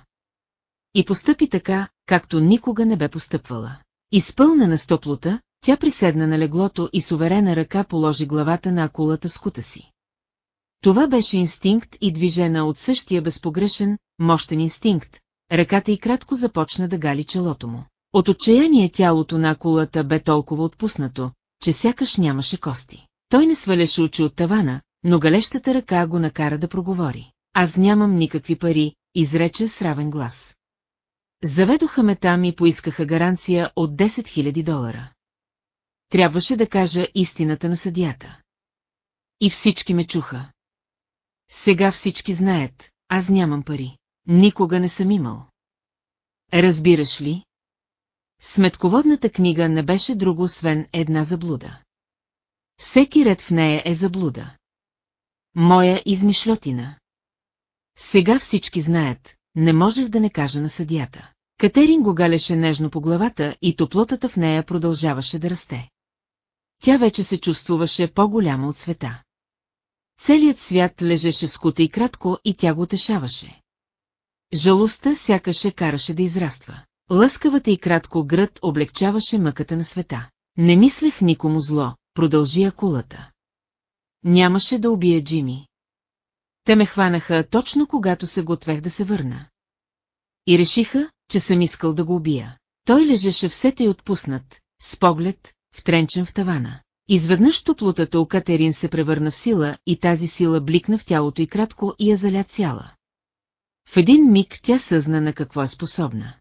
И постъпи така, както никога не бе постъпвала. Изпълнена с топлота, тя приседна на леглото и с уверена ръка положи главата на акулата с кута си. Това беше инстинкт и движена от същия безпогрешен, мощен инстинкт, ръката и кратко започна да гали челото му. От отчаяние тялото на акулата бе толкова отпуснато, че сякаш нямаше кости. Той не сваляше очи от тавана, но галещата ръка го накара да проговори. Аз нямам никакви пари, изрече с равен глас. Заведоха ме там и поискаха гаранция от 10 000 долара. Трябваше да кажа истината на съдията. И всички ме чуха. Сега всички знаят, аз нямам пари. Никога не съм имал. Разбираш ли? Сметководната книга не беше друго освен една заблуда. Всеки ред в нея е заблуда. Моя измишлотина. Сега всички знаят, не можех да не кажа на съдията. Катерин го галеше нежно по главата и топлотата в нея продължаваше да расте. Тя вече се чувствуваше по-голяма от света. Целият свят лежеше в скута и кратко и тя го утешаваше. Жалостта сякаше караше да израства. Лъскавата и кратко гръд облегчаваше мъката на света. Не мислех никому зло, продължи акулата. Нямаше да убия Джими. Те ме хванаха точно когато се готвех да се върна. И решиха, че съм искал да го убия. Той лежеше все и отпуснат, с поглед, втренчен в тавана. Изведнъж топлотата у Катерин се превърна в сила и тази сила бликна в тялото и кратко и я заля цяла. В един миг тя съзна на какво е способна.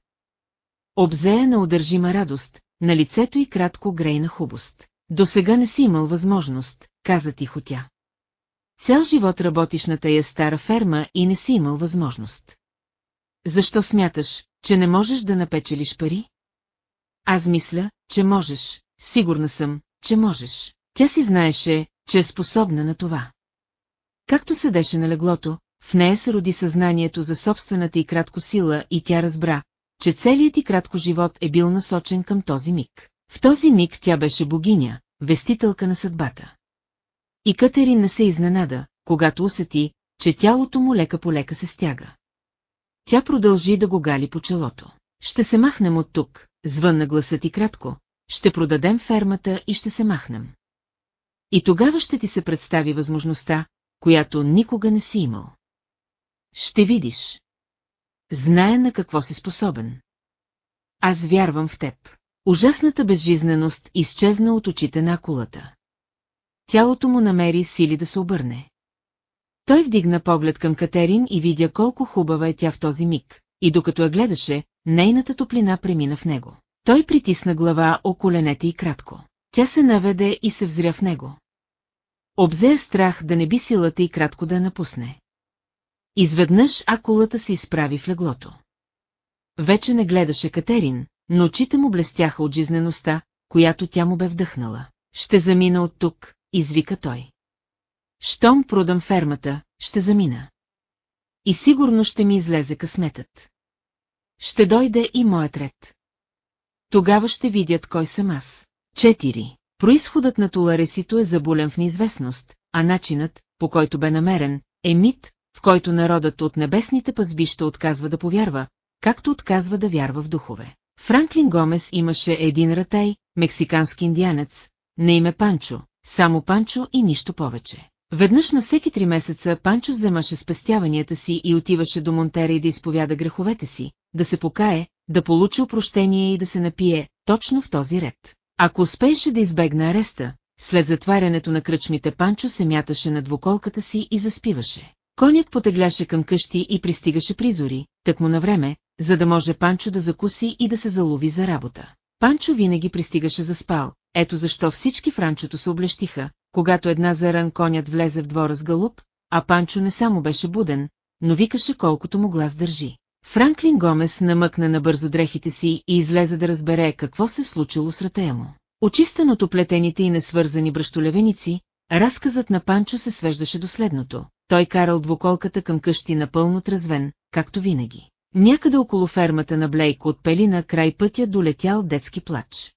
Обзея на удържима радост, на лицето и кратко грейна хубост. До сега не си имал възможност, каза тихо тя. Цял живот работиш на тая стара ферма и не си имал възможност. Защо смяташ, че не можеш да напечелиш пари? Аз мисля, че можеш, сигурна съм, че можеш. Тя си знаеше, че е способна на това. Както седеше на леглото, в нея се роди съзнанието за собствената и кратко сила и тя разбра, че целият и кратко живот е бил насочен към този миг. В този миг тя беше богиня, вестителка на съдбата. И Катерин не се изненада, когато усети, че тялото му лека по лека се стяга. Тя продължи да го гали по челото. Ще се махнем от тук, звънна гласът и кратко, ще продадем фермата и ще се махнем. И тогава ще ти се представи възможността, която никога не си имал. Ще видиш. Зная на какво си способен. Аз вярвам в теб. Ужасната безжизненост изчезна от очите на акулата. Тялото му намери сили да се обърне. Той вдигна поглед към Катерин и видя колко хубава е тя в този миг, и докато я гледаше, нейната топлина премина в него. Той притисна глава о коленете и кратко. Тя се наведе и се взря в него. Обзе страх да не би силата и кратко да я напусне. Изведнъж акулата се изправи в леглото. Вече не гледаше Катерин, но очите му блестяха от жизнеността, която тя му бе вдъхнала. Ще замина от тук, извика той. Щом продам фермата, ще замина. И сигурно ще ми излезе късметът. Ще дойде и моят ред. Тогава ще видят кой съм аз. 4. Произходът на Туларесито е заболен в неизвестност, а начинът, по който бе намерен, е мит, в който народът от небесните пазбища отказва да повярва, както отказва да вярва в духове. Франклин Гомес имаше един ратай, мексикански индианец, на име Панчо, само Панчо и нищо повече. Веднъж на всеки три месеца Панчо вземаше спестяванията си и отиваше до Монтера и да изповяда греховете си, да се покае, да получи опрощение и да се напие, точно в този ред. Ако успееше да избегне ареста, след затварянето на кръчмите Панчо се мяташе на двуколката си и заспиваше. Конят потегляше към къщи и пристигаше призори, так му на време, за да може Панчо да закуси и да се залови за работа. Панчо винаги пристигаше за спал, ето защо всички в ранчото се облещиха, когато една заран конят влезе в двора с галуп, а Панчо не само беше буден, но викаше колкото му глас държи. Франклин Гомес намъкна на бързо дрехите си и излезе да разбере какво се случило с ратея му. Очистеното плетените и несвързани бръщолевеници, разказът на Панчо се свеждаше до следното. Той карал двуколката към къщи напълно трезвен, както винаги. Някъде около фермата на Блейк от пелина край пътя долетял детски плач.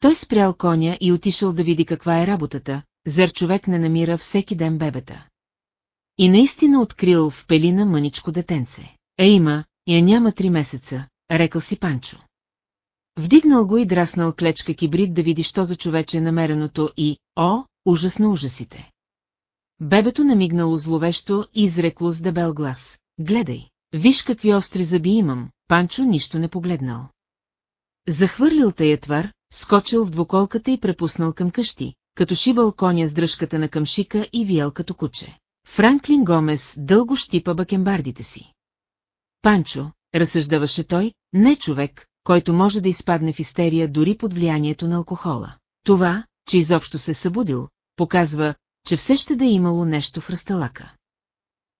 Той спрял коня и отишъл да види каква е работата, зер човек не намира всеки ден бебета. И наистина открил в пелина мъничко детенце. Е има, я няма три месеца, рекал си Панчо. Вдигнал го и драснал клечка кибрид да види, що за човече е намереното и, о, ужас на ужасите. Бебето намигнало зловещо и изрекло с дебел глас. Гледай, виж какви остри зъби имам, Панчо нищо не погледнал. Захвърлил тая твар, скочил в двуколката и препуснал към къщи, като шибал коня с дръжката на къмшика и виел като куче. Франклин Гомес дълго щипа бакенбардите си. Панчо, разсъждаваше той, не човек, който може да изпадне в истерия дори под влиянието на алкохола. Това, че изобщо се събудил, показва, че все ще да е имало нещо в ръсталака.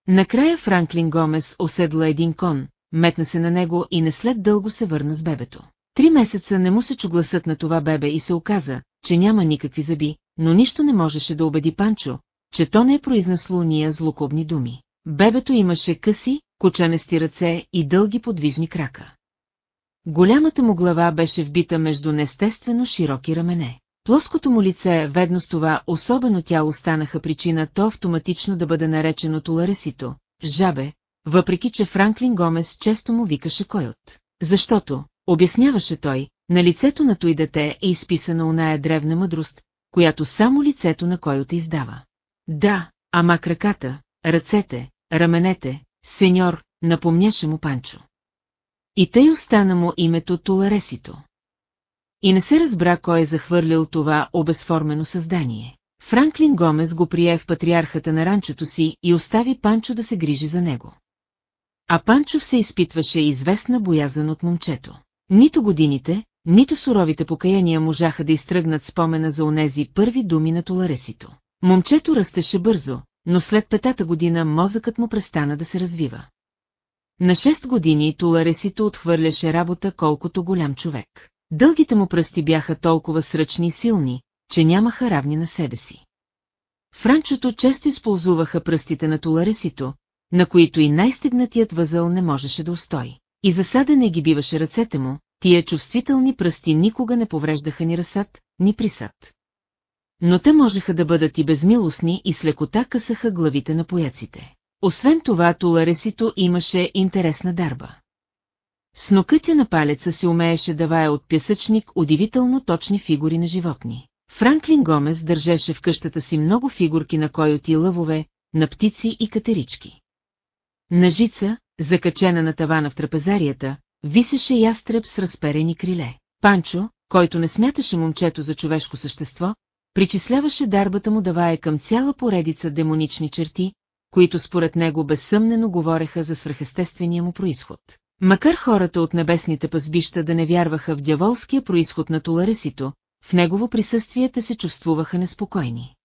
Накрая Франклин Гомес оседла един кон, метна се на него и не след дълго се върна с бебето. Три месеца не му се чу гласът на това бебе и се оказа, че няма никакви зъби, но нищо не можеше да убеди Панчо, че то не е произнесло ния злокобни думи. Бебето имаше къси, кучанести ръце и дълги подвижни крака. Голямата му глава беше вбита между неестествено широки рамене. Плоското му лице, ведно с това особено тяло станаха причина то автоматично да бъде наречено Туларесито, жабе, въпреки че Франклин Гомес често му викаше койот. Защото, обясняваше той, на лицето на той дете е изписана оная древна мъдрост, която само лицето на койота издава. Да, ама краката, ръцете, раменете, сеньор, напомняше му Панчо. И тъй остана му името Туларесито. И не се разбра кой е захвърлил това обезформено създание. Франклин Гомес го прие в патриархата на ранчото си и остави Панчо да се грижи за него. А Панчо се изпитваше известна боязън от момчето. Нито годините, нито суровите покаяния можаха да изтръгнат спомена за онези първи думи на Толаресито. Момчето растеше бързо, но след петата година мозъкът му престана да се развива. На 6 години Туларесито отхвърляше работа колкото голям човек. Дългите му пръсти бяха толкова сръчни и силни, че нямаха равни на себе си. Франчото често използваха пръстите на Туларесито, на които и най-стегнатият възъл не можеше да устои. И засада не ги биваше ръцете му, тия чувствителни пръсти никога не повреждаха ни разсад, ни присад. но те можеха да бъдат и безмилостни и с лекота късаха главите на пояците. Освен това, Туларесито имаше интересна дарба. С нокътя на палеца си умееше да вае от пясъчник удивително точни фигури на животни. Франклин Гомес държеше в къщата си много фигурки на койоти лъвове, на птици и катерички. На жица, закачена на тавана в трапезарията, висеше ястреб с разперени криле. Панчо, който не смяташе момчето за човешко същество, причисляваше дарбата му да вае към цяла поредица демонични черти, които според него безсъмнено говореха за свръхестествения му происход. Макар хората от небесните пазбища да не вярваха в дяволския происход на Туларесито, в негово присъствие те се чувствуваха неспокойни.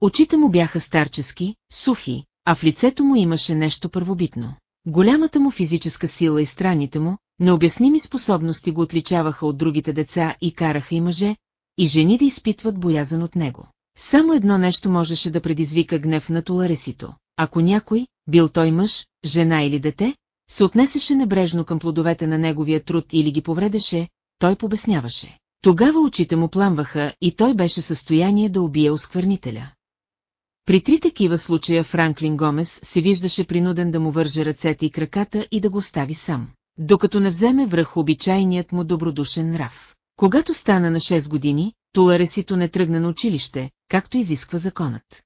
Очите му бяха старчески, сухи, а в лицето му имаше нещо първобитно. Голямата му физическа сила и страните му, необясними способности го отличаваха от другите деца и караха и мъже, и жени да изпитват боязан от него. Само едно нещо можеше да предизвика гнев на Туларесито. Ако някой, бил той мъж, жена или дете, се отнесеше небрежно към плодовете на неговия труд или ги повредеше, той побесняваше. Тогава очите му пламваха и той беше състояние да убие осквернителя. При три такива случая Франклин Гомес се виждаше принуден да му върже ръцете и краката и да го стави сам, докато не вземе връх обичайният му добродушен нрав. Когато стана на 6 години, Туларесито не тръгна на училище, както изисква законът.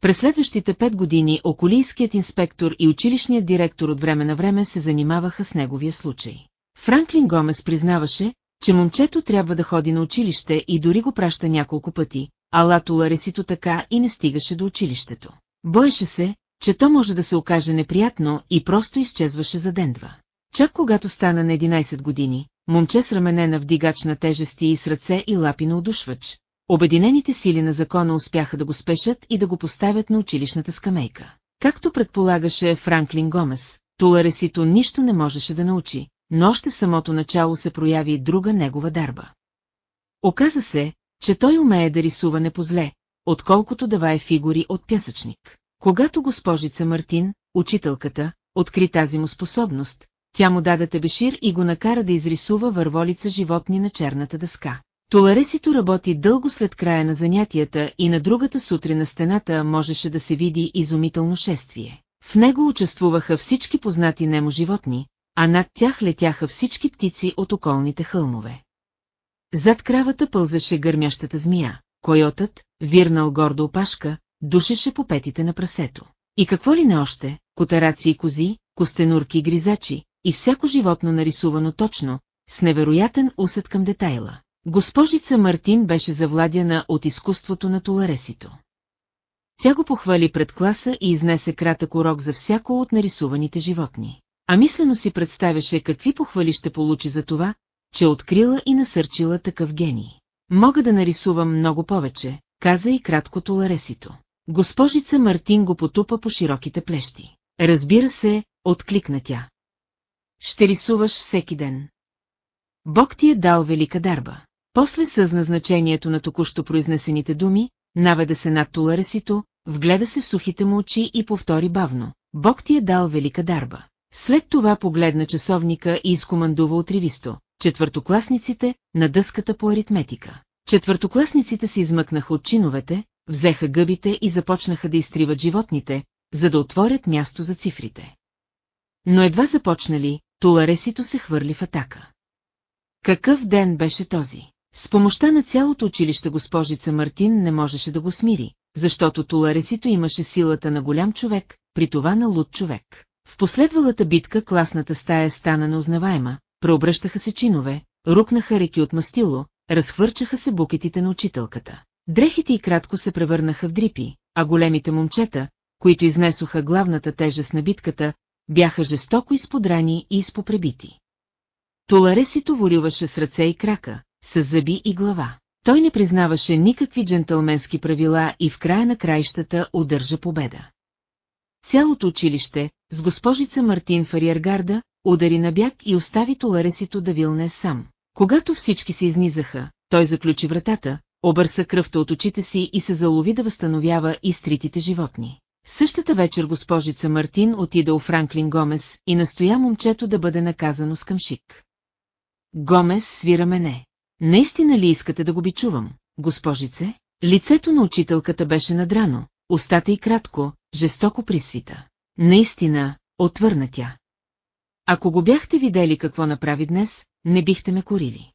През следващите пет години околийският инспектор и училищният директор от време на време се занимаваха с неговия случай. Франклин Гомес признаваше, че момчето трябва да ходи на училище и дори го праща няколко пъти, ала Туларесито така и не стигаше до училището. Боеше се, че то може да се окаже неприятно и просто изчезваше за ден-два. Чак когато стана на 11 години, момче с рамене на вдигач на тежести и с ръце и лапи на удушвач, обединените сили на закона успяха да го спешат и да го поставят на училищната скамейка. Както предполагаше Франклин Гомес, Туларесито нищо не можеше да научи, но още в самото начало се прояви друга негова дарба. Оказа се, че той умее да рисува не по-зле, отколкото давае фигури от пясъчник. Когато госпожица Мартин, учителката, откри тази му способност, тя му даде тебешир и го накара да изрисува върволица животни на черната дъска. Толаресито работи дълго след края на занятията и на другата сутрин на стената можеше да се види изумително шествие. В него участвуваха всички познати немо животни, а над тях летяха всички птици от околните хълмове. Зад кравата пълзаше гърмящата змия, койотът, вирнал гордо опашка, душеше по петите на прасето. И какво ли не още, котараци и кози, костенурки и гризачи, и всяко животно нарисувано точно, с невероятен усет към детайла. Госпожица Мартин беше завладяна от изкуството на Толаресито. Тя го похвали пред класа и изнесе кратък урок за всяко от нарисуваните животни. А мислено си представяше какви похвали ще получи за това, че открила и насърчила такъв гений. Мога да нарисувам много повече, каза и краткото Ларесито. Госпожица Мартин го потупа по широките плещи. Разбира се, откликна тя. Ще рисуваш всеки ден. Бог ти е дал велика дарба. После с назначението на току-що произнесените думи, наведе се над Туларесито, вгледа се в сухите му очи и повтори бавно. Бог ти е дал велика дарба. След това погледна часовника и изкомандува отривисто четвъртокласниците на дъската по аритметика. Четвъртокласниците се измъкнаха от чиновете, взеха гъбите и започнаха да изтриват животните, за да отворят място за цифрите. Но едва започнали, Туларесито се хвърли в атака. Какъв ден беше този? С помощта на цялото училище госпожица Мартин не можеше да го смири, защото Туларесито имаше силата на голям човек, при това на луд човек. В последвалата битка класната стая стана неузнаваема, преобръщаха се чинове, рукнаха реки от мастило, разхвърчаха се букетите на учителката. Дрехите и кратко се превърнаха в дрипи, а големите момчета, които изнесоха главната тежест на битката, бяха жестоко изподрани и изпопребити. Толаресито ворюваше с ръце и крака, с зъби и глава. Той не признаваше никакви джентълменски правила и в края на краищата удържа победа. Цялото училище, с госпожица Мартин Фариергарда, удари на бяг и остави Толаресито да вилне сам. Когато всички се изнизаха, той заключи вратата, обърса кръвта от очите си и се залови да възстановява изтритите животни. Същата вечер госпожица Мартин отида у Франклин Гомес и настоя момчето да бъде наказано с къмшик. Гомес свира мене. Наистина ли искате да го бичувам, госпожице? Лицето на учителката беше надрано, устата й кратко, жестоко присвита. Наистина, отвърна тя. Ако го бяхте видели какво направи днес, не бихте ме корили.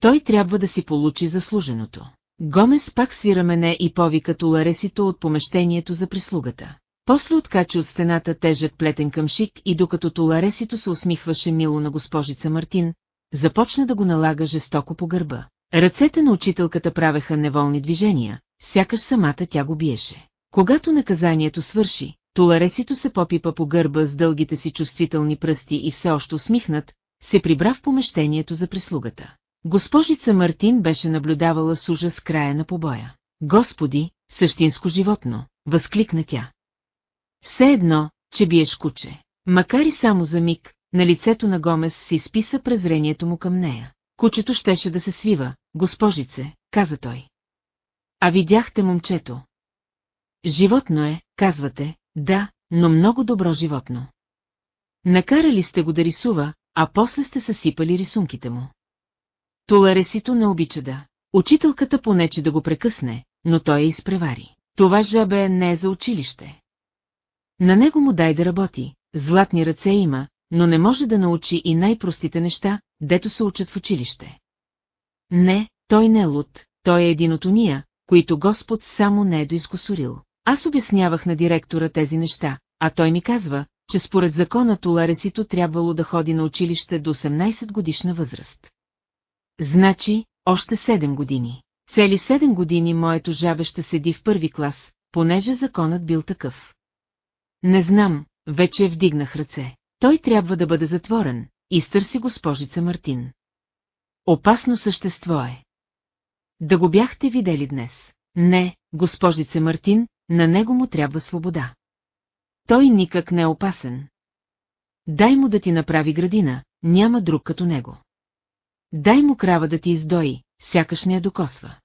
Той трябва да си получи заслуженото. Гомес пак свира мене и повика Туларесито от помещението за прислугата. После откачи от стената тежък плетен къмшик и докато Туларесито се усмихваше мило на госпожица Мартин, започна да го налага жестоко по гърба. Ръцете на учителката правеха неволни движения, сякаш самата тя го биеше. Когато наказанието свърши, Туларесито се попипа по гърба с дългите си чувствителни пръсти и все още усмихнат, се прибра в помещението за прислугата. Госпожица Мартин беше наблюдавала с ужас края на побоя. Господи, същинско животно, възкликна тя. Все едно, че биеш куче. Макар и само за миг, на лицето на Гомес се изписа презрението му към нея. Кучето щеше да се свива, госпожице, каза той. А видяхте момчето. Животно е, казвате, да, но много добро животно. Накарали сте го да рисува, а после сте съсипали рисунките му. Толаресито не обича да. Учителката понече да го прекъсне, но той я изпревари. Това жабе не е за училище. На него му дай да работи, златни ръце има, но не може да научи и най-простите неща, дето се учат в училище. Не, той не е луд, той е един от уния, които Господ само не е доизкосорил. Аз обяснявах на директора тези неща, а той ми казва, че според закона Туларесито трябвало да ходи на училище до 18 годишна възраст. Значи, още 7 години. Цели 7 години моето жабе ще седи в първи клас, понеже законът бил такъв. Не знам, вече вдигнах ръце. Той трябва да бъде затворен, изтърси госпожица Мартин. Опасно същество е. Да го бяхте видели днес. Не, госпожице Мартин, на него му трябва свобода. Той никак не е опасен. Дай му да ти направи градина, няма друг като него. Дай му крава да ти издои, сякаш не я докосва.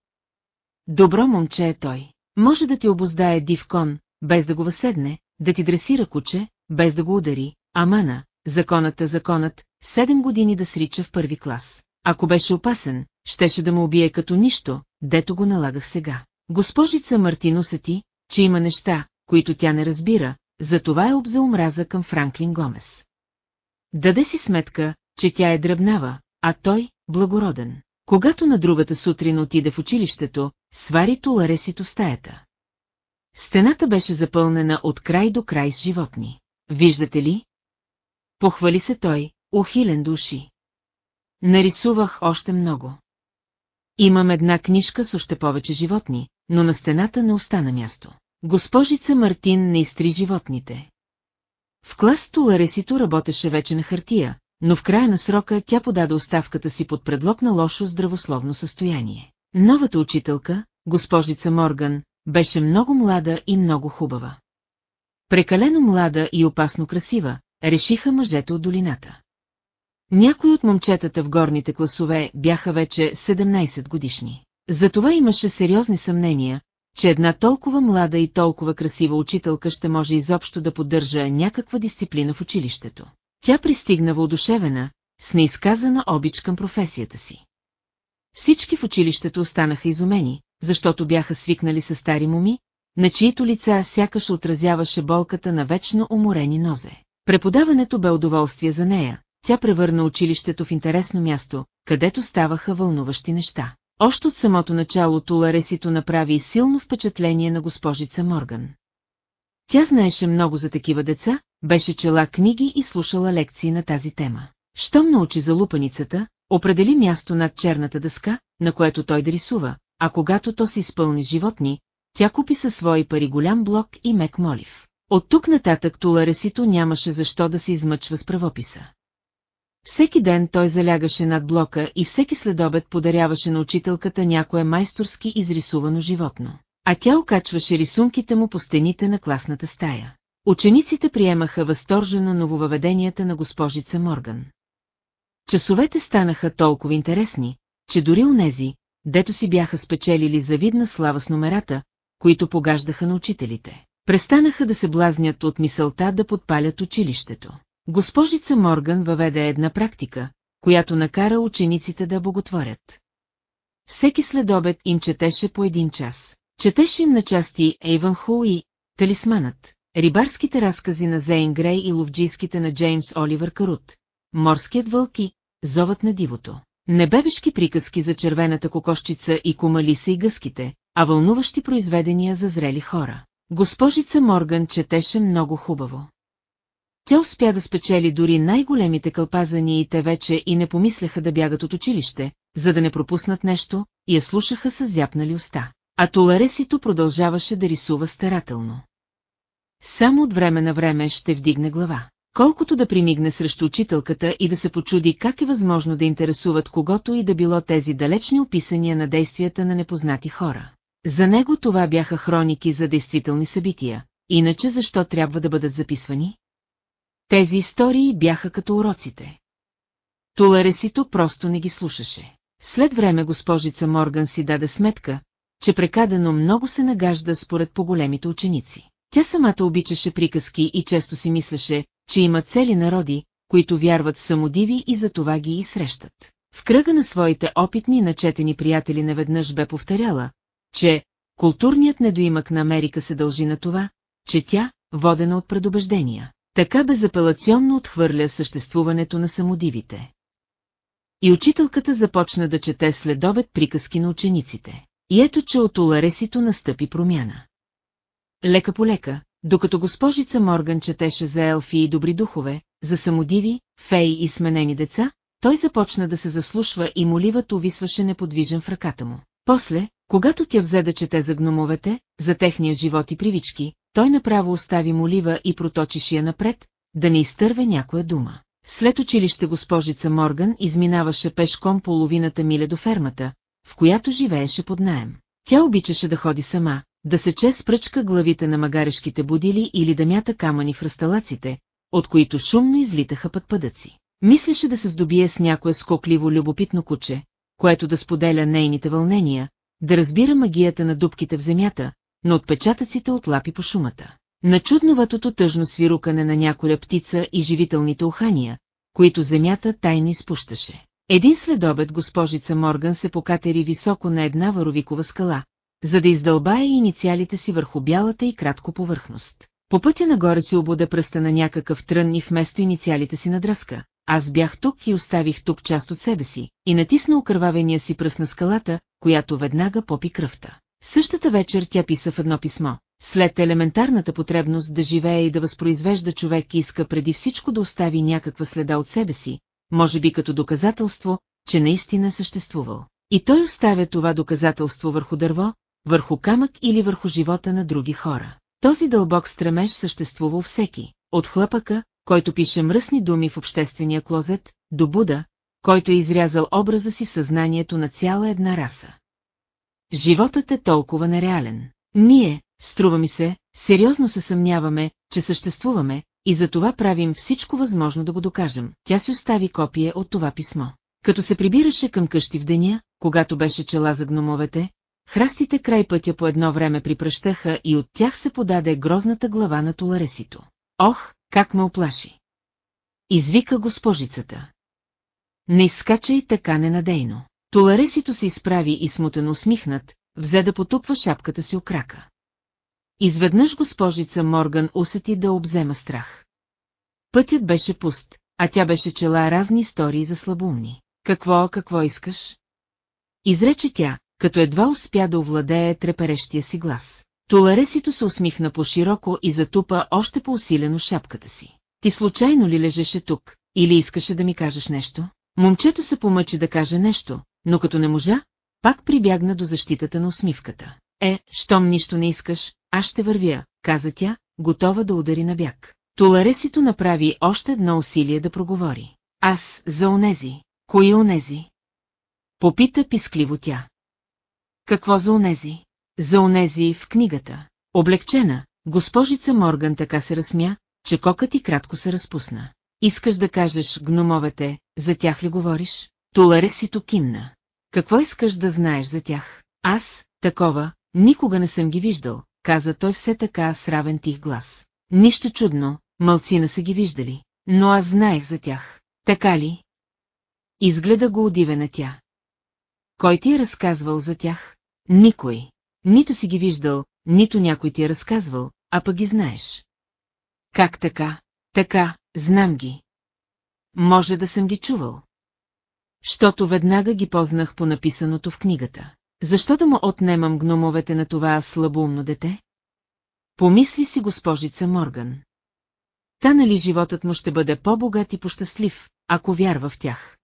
Добро момче е той. Може да ти обоздае див кон, без да го въседне, да ти дресира куче, без да го удари, амана, законът е законът, седем години да срича в първи клас. Ако беше опасен, щеше да му убие като нищо, дето го налагах сега. Госпожица Мартин усети, че има неща, които тя не разбира, затова е обза омраза към Франклин Гомес. Даде си сметка, че тя е дръбнава, а той – благороден. Когато на другата сутрин отиде в училището, свари туларесито в стаята. Стената беше запълнена от край до край с животни. Виждате ли? Похвали се той, ухилен души. Нарисувах още много. Имам една книжка с още повече животни, но на стената не остана място. Госпожица Мартин не изтри животните. В клас Туларесито работеше вече на хартия, но в края на срока тя подаде оставката си под предлог на лошо здравословно състояние. Новата учителка, госпожица Морган, беше много млада и много хубава. Прекалено млада и опасно красива, решиха мъжете от долината. Някои от момчетата в горните класове бяха вече 17 годишни. Затова имаше сериозни съмнения, че една толкова млада и толкова красива учителка ще може изобщо да поддържа някаква дисциплина в училището. Тя пристигна въодушевена, с неизказана обич към професията си. Всички в училището останаха изумени, защото бяха свикнали с стари моми, на чието лица сякаш отразяваше болката на вечно уморени нозе. Преподаването бе удоволствие за нея, тя превърна училището в интересно място, където ставаха вълнуващи неща. Още от самото начало Туларесито направи силно впечатление на госпожица Морган. Тя знаеше много за такива деца, беше чела книги и слушала лекции на тази тема. Щом научи за лупаницата, определи място над черната дъска, на което той да рисува, а когато то се изпълни с животни, тя купи със свои пари голям блок и мек молив. От тук нататък Туларесито нямаше защо да се измъчва с правописа. Всеки ден той залягаше над блока и всеки следобед подаряваше на учителката някое майсторски изрисувано животно. А тя окачваше рисунките му по стените на класната стая. Учениците приемаха възторжено нововъведенията на госпожица Морган. Часовете станаха толкова интересни, че дори онези, дето си бяха спечелили завидна слава с номерата, които погаждаха на учителите, престанаха да се блазнят от мисълта да подпалят училището. Госпожица Морган въведе една практика, която накара учениците да боготворят. Всеки следобед им четеше по един час. Четеше им на части Ху и Талисманът, рибарските разкази на Зейн Грей и ловджийските на Джеймс Оливър Карут, Морският вълк и Зовът на дивото. Небебешки приказки за червената кокошчица и комалиса и гъските, а вълнуващи произведения за зрели хора. Госпожица Морган четеше много хубаво. Тя успя да спечели дори най-големите кълпазани и те вече и не помисляха да бягат от училище, за да не пропуснат нещо, и я слушаха с зяпнали уста. А Толаресито продължаваше да рисува старателно. Само от време на време ще вдигне глава. Колкото да примигне срещу учителката и да се почуди как е възможно да интересуват когото и да било тези далечни описания на действията на непознати хора. За него това бяха хроники за действителни събития, иначе защо трябва да бъдат записвани? Тези истории бяха като уроците. Толаресито просто не ги слушаше. След време госпожица Морган си даде сметка, че прекадено много се нагажда според по-големите ученици. Тя самата обичаше приказки и често си мислеше, че има цели народи, които вярват самодиви и за това ги и срещат. В кръга на своите опитни начетени приятели неведнъж бе повторяла, че културният недоимък на Америка се дължи на това, че тя, водена от предубеждения, така безапелационно отхвърля съществуването на самодивите. И учителката започна да чете следобед приказки на учениците. И ето, че от Оларесито настъпи промяна. Лека по лека, докато госпожица Морган четеше за елфи и добри духове, за самодиви, феи и сменени деца, той започна да се заслушва и моливът увисваше неподвижен в ръката му. После, когато тя взе да чете за гномовете, за техния живот и привички, той направо остави молива и проточи шия напред, да не изтърве някоя дума. След училище госпожица Морган изминаваше пешком половината миля до фермата, в която живееше под наем. Тя обичаше да ходи сама, да сече с пръчка главите на магарешките будили или да мята камъни в расталаците, от които шумно излитаха пътпъдъци. Мислеше да се здобие с някое скокливо любопитно куче, което да споделя нейните вълнения, да разбира магията на дубките в земята, но отпечатъците от лапи по шумата. На чудноватото тъжно свирукане на няколя птица и живителните ухания, които земята тайно изпущаше. Един следобед госпожица Морган се покатери високо на една варовикова скала, за да издълбае инициалите си върху бялата и кратко повърхност. По пътя нагоре си обуда пръста на някакъв трън и вместо инициалите си надръска. Аз бях тук и оставих тук част от себе си, и натисна окървавения си пръст на скалата, която веднага попи кръвта. Същата вечер тя писа в едно писмо. След елементарната потребност да живее и да възпроизвежда човек иска преди всичко да остави някаква следа от себе си, може би като доказателство, че наистина съществувал. И той оставя това доказателство върху дърво, върху камък или върху живота на други хора. Този дълбок стремеж съществува всеки, от хлъпъка, който пише мръсни думи в обществения клозет, до Буда, който е изрязал образа си в съзнанието на цяла една раса. Животът е толкова нереален. Ние, струва ми се, сериозно се съмняваме, че съществуваме, и за това правим всичко възможно да го докажем. Тя си остави копие от това писмо. Като се прибираше към къщи в деня, когато беше чела за гномовете, храстите край пътя по едно време припръщаха и от тях се подаде грозната глава на Толаресито. Ох, как ме оплаши! Извика госпожицата. Не изскачай така ненадейно. Толаресито се изправи и смутено усмихнат, взе да потупва шапката си окрака. Изведнъж госпожица Морган усети да обзема страх. Пътят беше пуст, а тя беше чела разни истории за слабоумни. Какво, какво искаш? Изрече тя, като едва успя да овладее треперещия си глас. Толаресито се усмихна по-широко и затупа още по-усилено шапката си. Ти случайно ли лежеше тук, или искаше да ми кажеш нещо? Момчето се помъчи да каже нещо, но като не можа, пак прибягна до защитата на усмивката. Е, щом нищо не искаш, аз ще вървя, каза тя, готова да удари на бяг. Толаресито направи още едно усилие да проговори. Аз, за онези. Кои онези? Попита пискливо тя. Какво за онези? За онези в книгата. Облегчена, госпожица Морган така се разсмя, че кокът и кратко се разпусна. Искаш да кажеш гномовете, за тях ли говориш? Толаресито кимна. Какво искаш да знаеш за тях? Аз, такова, никога не съм ги виждал, каза той все така с равен тих глас. Нищо чудно, мълцина са ги виждали, но аз знаех за тях. Така ли? Изгледа го удивена тя. Кой ти е разказвал за тях? Никой. Нито си ги виждал, нито някой ти е разказвал, а пък ги знаеш. Как така? Така, знам ги. Може да съм ги чувал. Щото веднага ги познах по написаното в книгата. Защо да му отнемам гномовете на това слабоумно дете? Помисли си госпожица Морган. Та нали животът му ще бъде по-богат и пощастлив, ако вярва в тях.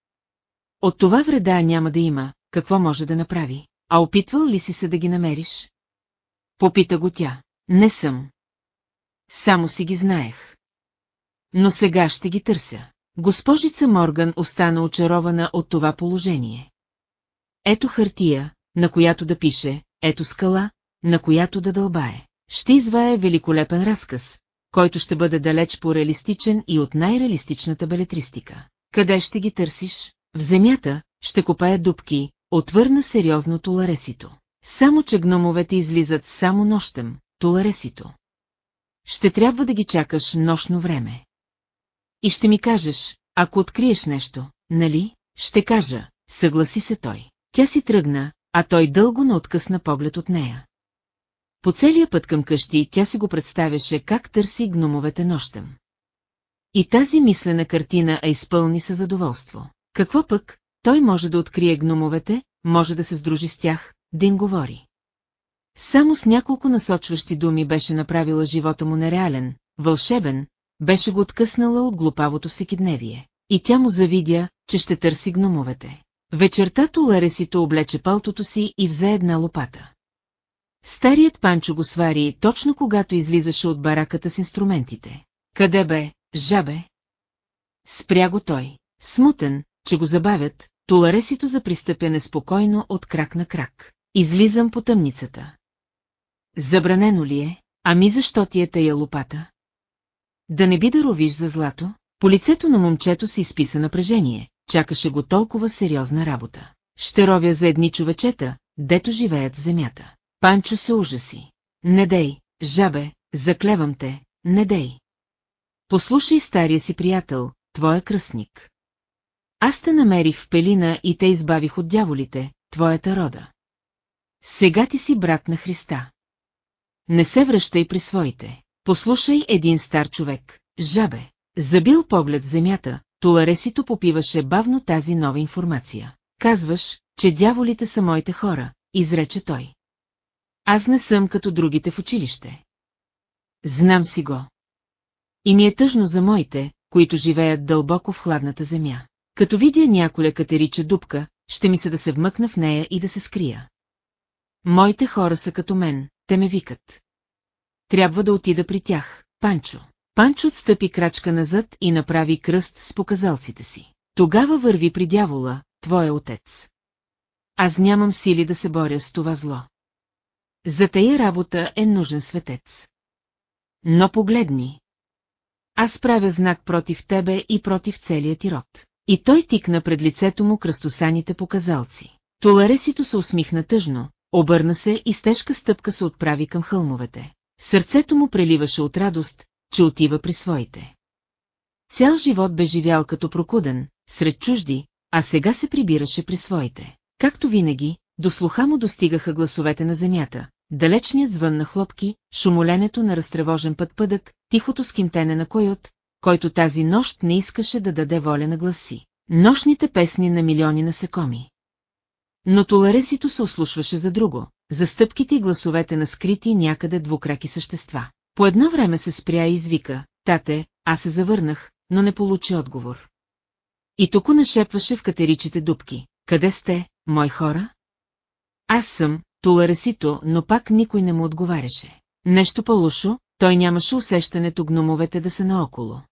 От това вреда няма да има, какво може да направи. А опитвал ли си се да ги намериш? Попита го тя. Не съм. Само си ги знаех. Но сега ще ги търся. Госпожица Морган остана очарована от това положение. Ето хартия, на която да пише, ето скала, на която да дълбае. Ще извае великолепен разказ, който ще бъде далеч по-реалистичен и от най-реалистичната белетристика. Къде ще ги търсиш? В земята, ще копая дубки, отвърна сериозно Туларесито. Само, че гномовете излизат само нощем, Туларесито. Ще трябва да ги чакаш нощно време. И ще ми кажеш, ако откриеш нещо, нали? Ще кажа, съгласи се той. Тя си тръгна, а той дълго не откъсна поглед от нея. По целия път към къщи тя си го представяше как търси гномовете нощем. И тази мислена картина е изпълни със задоволство. Какво пък, той може да открие гномовете, може да се сдружи с тях, да им говори. Само с няколко насочващи думи беше направила живота му нереален, вълшебен, беше го откъснала от глупавото всекидневие. И тя му завидя, че ще търси гномовете. Вечерта Толаресито облече палтото си и взе една лопата. Старият Панчо го свари точно когато излизаше от бараката с инструментите. Къде бе, жабе? Спря го той. Смутен, че го забавят, Толаресито запристъпя неспокойно от крак на крак. Излизам по тъмницата. Забранено ли е? Ами защо ти е тая лопата? Да не би да ровиш за злато? По лицето на момчето си изписа напрежение, чакаше го толкова сериозна работа. Ще ровя за едни човечета, дето живеят в земята. Панчо се ужаси. Не дей, жабе, заклевам те, не дей. Послушай стария си приятел, твоя кръстник. Аз те намерих в пелина и те избавих от дяволите, твоята рода. Сега ти си брат на Христа. Не се връщай при своите. Послушай един стар човек, жабе. Забил поглед в земята, Толаресито попиваше бавно тази нова информация. Казваш, че дяволите са моите хора, изрече той. Аз не съм като другите в училище. Знам си го. И ми е тъжно за моите, които живеят дълбоко в хладната земя. Като видя няколя катерича дупка, ще ми се да се вмъкна в нея и да се скрия. Моите хора са като мен, те ме викат. Трябва да отида при тях, Панчо. Панчо отстъпи крачка назад и направи кръст с показалците си. Тогава върви при дявола, твоя отец. Аз нямам сили да се боря с това зло. За тая работа е нужен светец. Но погледни. Аз правя знак против тебе и против целият ти род. И той тикна пред лицето му кръстосаните показалци. Толаресито се усмихна тъжно, обърна се и с тежка стъпка се отправи към хълмовете. Сърцето му преливаше от радост, че отива при своите. Цял живот бе живял като прокуден, сред чужди, а сега се прибираше при своите. Както винаги, до слуха му достигаха гласовете на земята, далечният звън на хлопки, шумоленето на разтревожен път пъдък, тихото скимтене на койот, който тази нощ не искаше да даде воля на гласи. Нощните песни на милиони насекоми. Но Толаресито се ослушваше за друго, за стъпките и гласовете на скрити някъде двукраки същества. По едно време се спря и извика, тате, аз се завърнах, но не получи отговор. И току нашепваше в катеричите дубки. Къде сте, мои хора? Аз съм, Толаресито, но пак никой не му отговаряше. Нещо по-лошо, той нямаше усещането гномовете да са наоколо.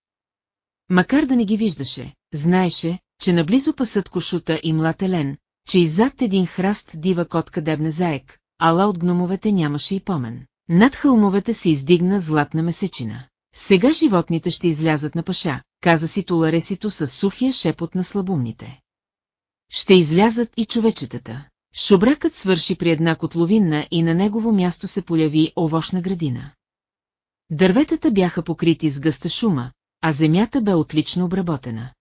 Макар да не ги виждаше, знаеше, че наблизо пасат кошута и млад Елен, че иззад един храст дива котка дебне заек, ала от гномовете нямаше и помен. Над хълмовете се издигна златна месечина. Сега животните ще излязат на паша, каза си Толаресито с сухия шепот на слабумните. Ще излязат и човечетата. Шобракът свърши при една котловинна и на негово място се поляви овощна градина. Дърветата бяха покрити с гъста шума, а земята бе отлично обработена.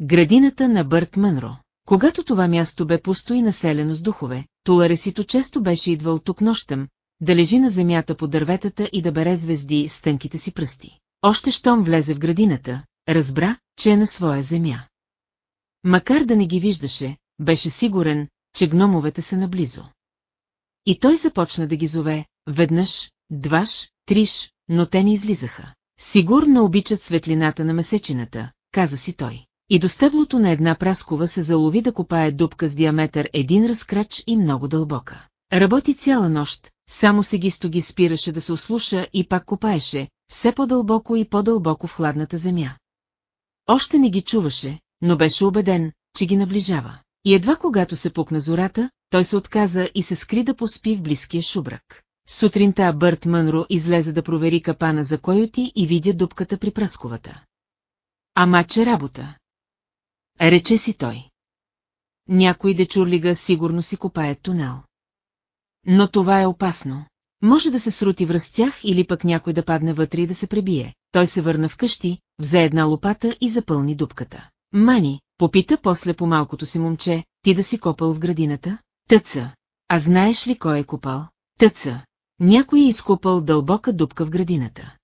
Градината на Бърт Мънро. Когато това място бе пусто и населено с духове, Туларесито често беше идвал тук нощем, да лежи на земята по дърветата и да бере звезди с тънките си пръсти. Още щом влезе в градината, разбра, че е на своя земя. Макар да не ги виждаше, беше сигурен, че гномовете са наблизо. И той започна да ги зове, веднъж, дваш, триш, но те не излизаха. Сигурно обичат светлината на месечината, каза си той. И до стъблото на една праскова се залови да копае дупка с диаметър един разкрач и много дълбока. Работи цяла нощ, само сегисто ги спираше да се ослуша и пак копаеше, все по-дълбоко и по-дълбоко в хладната земя. Още не ги чуваше, но беше убеден, че ги наближава. И едва когато се пукна зората, той се отказа и се скри да поспи в близкия шубрак. Сутринта Бърт Мънро излезе да провери капана за койоти и видя дупката при пръсковата. Ама че работа. Рече си той. Някой дечурлига сигурно си копае тунел. Но това е опасно. Може да се срути в растях или пък някой да падне вътре и да се пребие. Той се върна вкъщи, взе една лопата и запълни дупката. Мани, попита после по малкото си момче, ти да си копал в градината? Тъца. А знаеш ли кой е копал? Тъца. Някой е изкопал дълбока дупка в градината.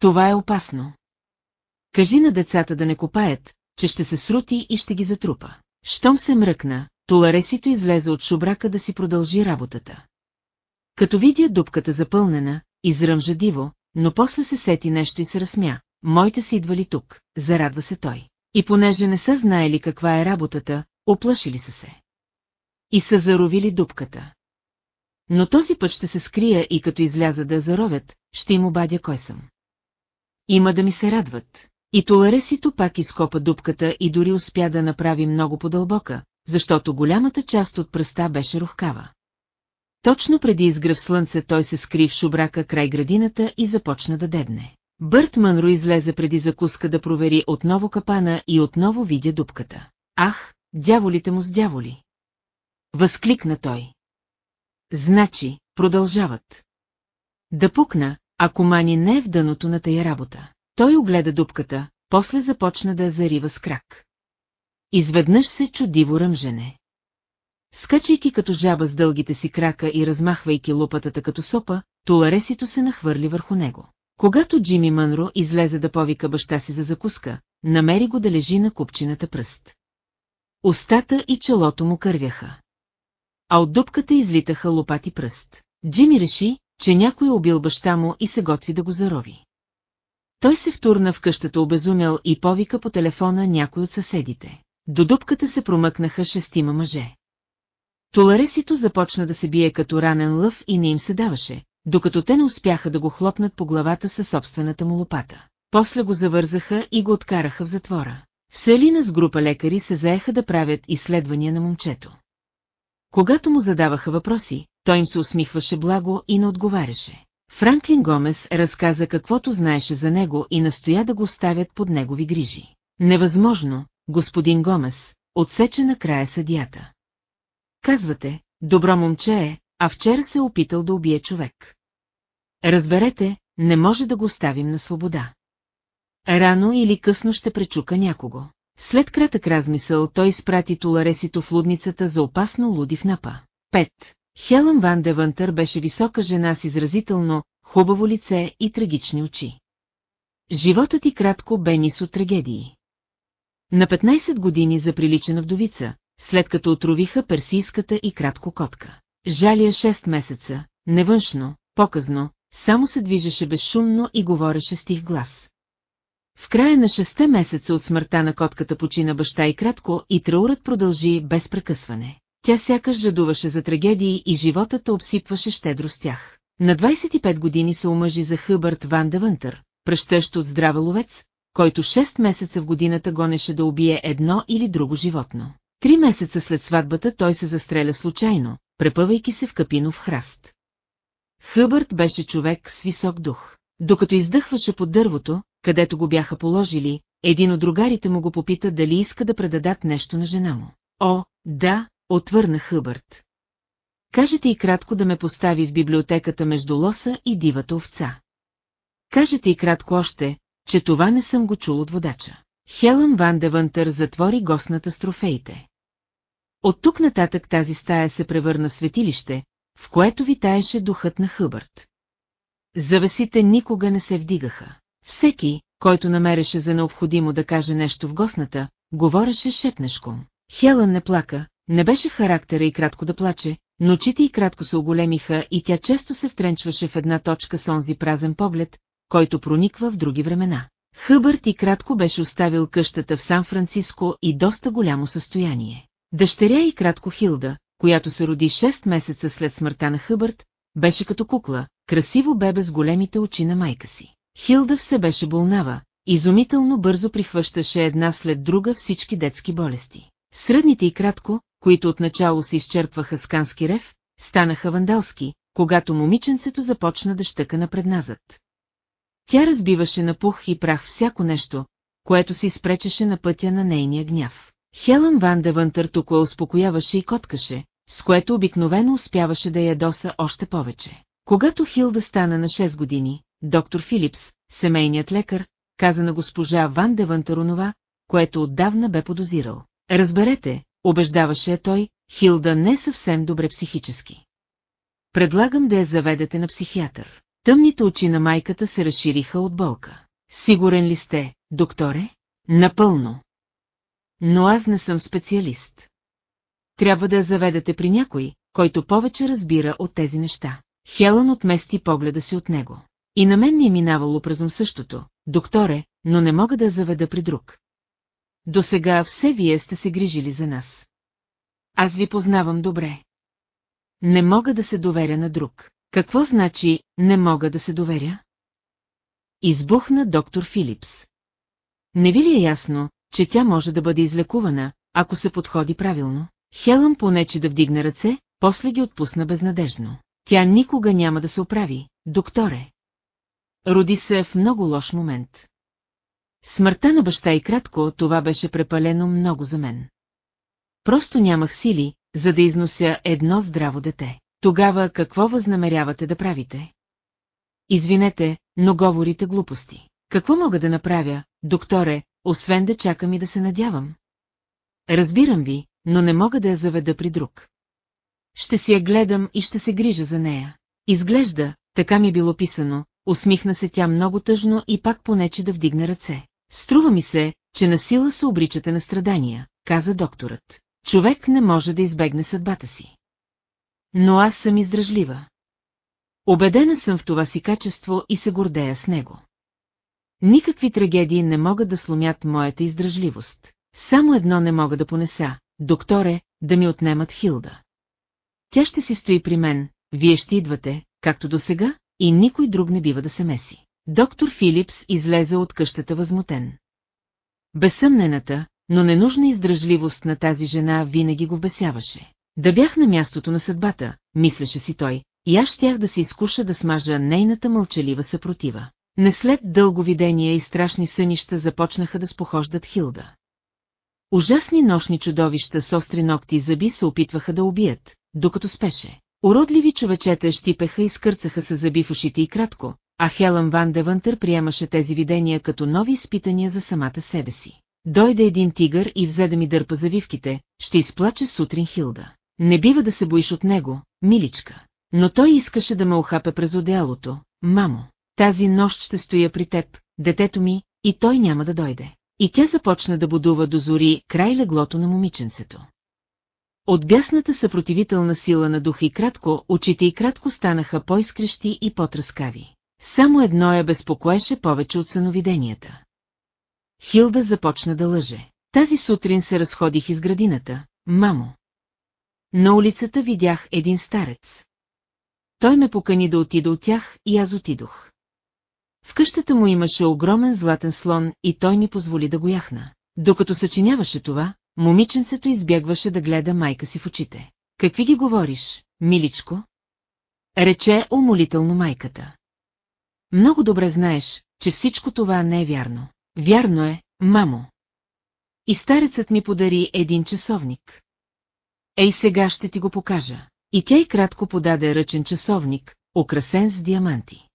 Това е опасно. Кажи на децата да не копаят, че ще се срути и ще ги затрупа. Щом се мръкна, Толаресито излезе от шубрака да си продължи работата. Като видя дупката запълнена, изръмжа диво, но после се сети нещо и се разсмя. Моите са идвали тук, зарадва се той. И понеже не са знаели каква е работата, оплашили са се. И са заровили дупката. Но този път ще се скрия и като изляза да заровят, ще им обадя кой съм. Има да ми се радват. И Толаресито пак изкопа дупката и дори успя да направи много по-дълбока, защото голямата част от пръста беше рухкава. Точно преди изгръв слънце той се скри в шубрака край градината и започна да дебне. Бърт Мънро излезе преди закуска да провери отново капана и отново видя дупката. Ах, дяволите му с дяволи! Възкликна той. Значи, продължават. Да пукна, ако Мани не е в дъното на тая работа. Той огледа дупката, после започна да я зарива с крак. Изведнъж се чудиво ръмжене. Скачайки като жаба с дългите си крака и размахвайки лопатата като сопа, Туларесито се нахвърли върху него. Когато Джими Мънро излезе да повика баща си за закуска, намери го да лежи на купчината пръст. Остата и челото му кървяха. А от дупката излитаха лопати пръст. Джими реши, че някой е убил баща му и се готви да го зарови. Той се втурна в къщата обезумел и повика по телефона някой от съседите. До дупката се промъкнаха шестима мъже. Толаресито започна да се бие като ранен лъв и не им се даваше, докато те не успяха да го хлопнат по главата със собствената му лопата. После го завързаха и го откараха в затвора. Селина с група лекари се заеха да правят изследвания на момчето. Когато му задаваха въпроси, той им се усмихваше благо и не отговаряше. Франклин Гомес разказа каквото знаеше за него и настоя да го оставят под негови грижи. Невъзможно, господин Гомес, отсече на края съдията. Казвате, добро момче е, а вчера се е опитал да убие човек. Разберете, не може да го оставим на свобода. Рано или късно ще пречука някого. След кратък размисъл той изпрати Туларесито в лудницата за опасно луди в напа. 5. Хелън Ван Девънтър беше висока жена с изразително, хубаво лице и трагични очи. Животът ти кратко бе нис от трагедии. На 15 години заприличена вдовица, след като отровиха персийската и кратко котка. Жалия 6 месеца, невъншно, показно, само се движеше безшумно и говореше с тих глас. В края на шесте месеца от смъртта на котката почина баща и кратко и траурът продължи без прекъсване. Тя сякаш жадуваше за трагедии и животът обсипваше щедро с тях. На 25 години се омъжи за Хъбърт Ван Девънтър, пръщещ от здрава ловец, който 6 месеца в годината гонеше да убие едно или друго животно. Три месеца след сватбата той се застреля случайно, препъвайки се в капинов храст. Хъбърт беше човек с висок дух. Докато издъхваше под дървото, където го бяха положили, един от другарите му го попита дали иска да предадат нещо на жена му. О, да, отвърна Хъбърт. Кажете и кратко да ме постави в библиотеката между лоса и дивата овца. Кажете и кратко още, че това не съм го чул от водача. Хелън Ван Девънтър затвори гостната с трофеите. От тук нататък тази стая се превърна светилище, в което витаеше духът на Хъбърт. Завесите никога не се вдигаха. Всеки, който намереше за необходимо да каже нещо в гостната, говореше шепнешком. Хелън не плака, не беше характера и кратко да плаче, но очите и кратко се оголемиха и тя често се втренчваше в една точка с онзи празен поглед, който прониква в други времена. Хъбърт и кратко беше оставил къщата в Сан-Франциско и доста голямо състояние. Дъщеря и кратко Хилда, която се роди 6 месеца след смъртта на Хъбърт, беше като кукла, красиво бебе с големите очи на майка си. Хилда все беше болнава, изумително бързо прихващаше една след друга всички детски болести. Средните и кратко, които отначало се изчерпваха с кански рев, станаха вандалски, когато момиченцето започна да щъка напредназът. Тя разбиваше на пух и прах всяко нещо, което се изпречеше на пътя на нейния гняв. Хелън Ван Девънтър тук успокояваше и коткаше, с което обикновено успяваше да ядоса още повече. Когато Хилда стана на 6 години, доктор Филипс, семейният лекар, каза на госпожа Ван Девънтър онова, което отдавна бе подозирал. Разберете, убеждаваше той, Хилда не съвсем добре психически. Предлагам да я заведете на психиатър. Тъмните очи на майката се разшириха от болка. Сигурен ли сте, докторе? Напълно. Но аз не съм специалист. Трябва да я заведете при някой, който повече разбира от тези неща. Хелън отмести погледа си от него. И на мен ми е минавало през същото, докторе, но не мога да заведа при друг. До сега все вие сте се грижили за нас. Аз ви познавам добре. Не мога да се доверя на друг. Какво значи «не мога да се доверя»? Избухна доктор Филипс. Не ви ли е ясно, че тя може да бъде излекувана, ако се подходи правилно? Хелън понече да вдигне ръце, после ги отпусна безнадежно. Тя никога няма да се оправи, докторе. Роди се в много лош момент. Смъртта на баща и кратко, това беше препалено много за мен. Просто нямах сили, за да износя едно здраво дете. Тогава какво възнамерявате да правите? Извинете, но говорите глупости. Какво мога да направя, докторе, освен да чакам и да се надявам? Разбирам ви, но не мога да я заведа при друг. Ще си я гледам и ще се грижа за нея. Изглежда, така ми е било писано, усмихна се тя много тъжно и пак понече да вдигне ръце. Струва ми се, че насила се обричате на страдания, каза докторът. Човек не може да избегне съдбата си. Но аз съм издръжлива. Обедена съм в това си качество и се гордея с него. Никакви трагедии не могат да сломят моята издръжливост. Само едно не мога да понеса, докторе, да ми отнемат Хилда. Тя ще си стои при мен, вие ще идвате, както до сега, и никой друг не бива да се меси. Доктор Филипс излезе от къщата възмутен. Безсъмнената, но ненужна издръжливост на тази жена винаги го вбесяваше. Да бях на мястото на съдбата, мислеше си той, и аз щях да се изкуша да смажа нейната мълчалива съпротива. Не след дълго видение и страшни сънища започнаха да спохождат Хилда. Ужасни нощни чудовища с остри ногти и зъби се опитваха да убият, докато спеше. Уродливи човечета щипеха и скърцаха се зъби в ушите и кратко, а Хелън Ван Девънтър приемаше тези видения като нови изпитания за самата себе си. Дойде един тигър и взе да ми дърпа завивките, ще изплаче сутрин Хилда. Не бива да се боиш от него, миличка. Но той искаше да ме охапе през одеялото. Мамо, тази нощ ще стоя при теб, детето ми, и той няма да дойде. И тя започна да будува до зори край леглото на момиченцето. От бясната съпротивителна сила на духа и кратко, очите и кратко станаха по-изкрещи и по-тръскави. Само едно я безпокоеше повече от съновиденията. Хилда започна да лъже. Тази сутрин се разходих из градината, мамо. На улицата видях един старец. Той ме покани да отида от тях и аз отидох. В къщата му имаше огромен златен слон и той ми позволи да го яхна. Докато съчиняваше това, момиченцето избягваше да гледа майка си в очите. Какви ги говориш, миличко? Рече умолително майката. Много добре знаеш, че всичко това не е вярно. Вярно е, мамо. И старецът ми подари един часовник. Ей сега ще ти го покажа. И тя и кратко подаде ръчен часовник, украсен с диаманти.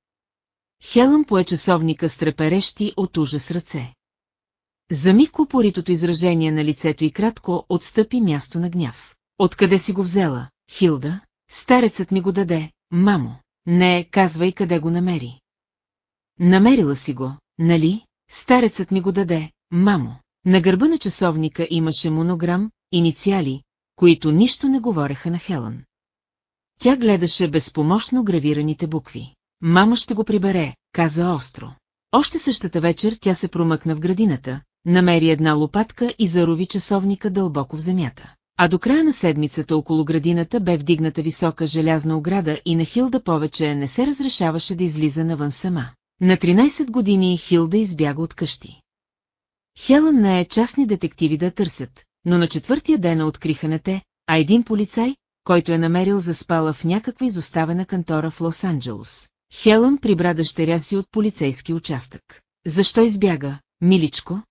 Хелън пое часовника с треперещи от ужас ръце. За миг упоритото изражение на лицето и кратко отстъпи място на гняв. Откъде си го взела, Хилда? Старецът ми го даде, мамо. Не, казвай къде го намери. Намерила си го, нали? Старецът ми го даде, мамо. На гърба на часовника имаше монограм, инициали, които нищо не говореха на Хелън. Тя гледаше безпомощно гравираните букви. Мама ще го прибере, каза остро. Още същата вечер тя се промъкна в градината, намери една лопатка и зарови часовника дълбоко в земята. А до края на седмицата около градината бе вдигната висока желязна ограда и на Хилда повече не се разрешаваше да излиза навън сама. На 13 години Хилда избяга от къщи. Хелън не е частни детективи да търсят, но на четвъртия ден откриха не те, а един полицай, който е намерил заспала в някаква изоставена кантора в Лос-Анджелос. Хелън прибра дъщеря си от полицейски участък. Защо избяга, миличко?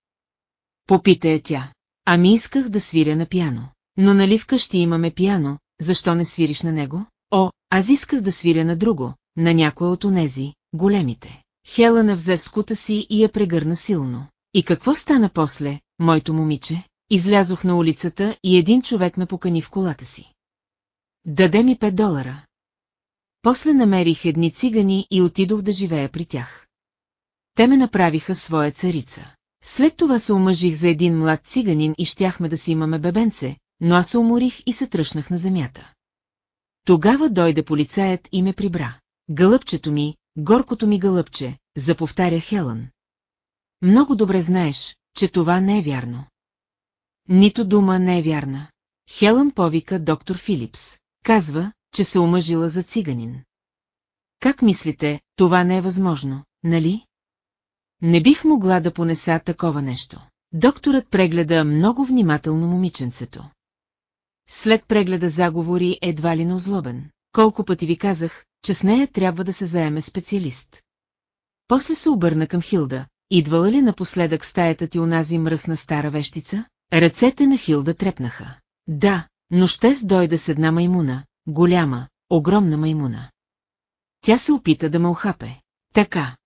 Попита я тя. Ами исках да свиря на пиано. Но нали вкъщи имаме пиано, защо не свириш на него? О, аз исках да свиря на друго, на някоя от онези, големите. Хелъна взе в скута си и я прегърна силно. И какво стана после, моето момиче? Излязох на улицата и един човек ме покани в колата си. Даде ми 5 долара. После намерих едни цигани и отидох да живея при тях. Те ме направиха своя царица. След това се омъжих за един млад циганин и щяхме да си имаме бебенце, но аз се уморих и се тръщнах на земята. Тогава дойде полицаят и ме прибра. Гълъбчето ми, горкото ми гълъбче, заповтаря Хелън. Много добре знаеш, че това не е вярно. Нито дума не е вярна. Хелън повика доктор Филипс. Казва, че се омъжила за циганин. Как мислите, това не е възможно, нали? Не бих могла да понеса такова нещо. Докторът прегледа много внимателно момиченцето. След прегледа заговори едва ли на озлобен. Колко пъти ви казах, че с нея трябва да се заеме специалист. После се обърна към Хилда. Идвала ли напоследък стаята ти унази мръсна стара вещица? Ръцете на Хилда трепнаха. Да, но ще дойде с една маймуна, голяма, огромна маймуна. Тя се опита да ме охапе. Така.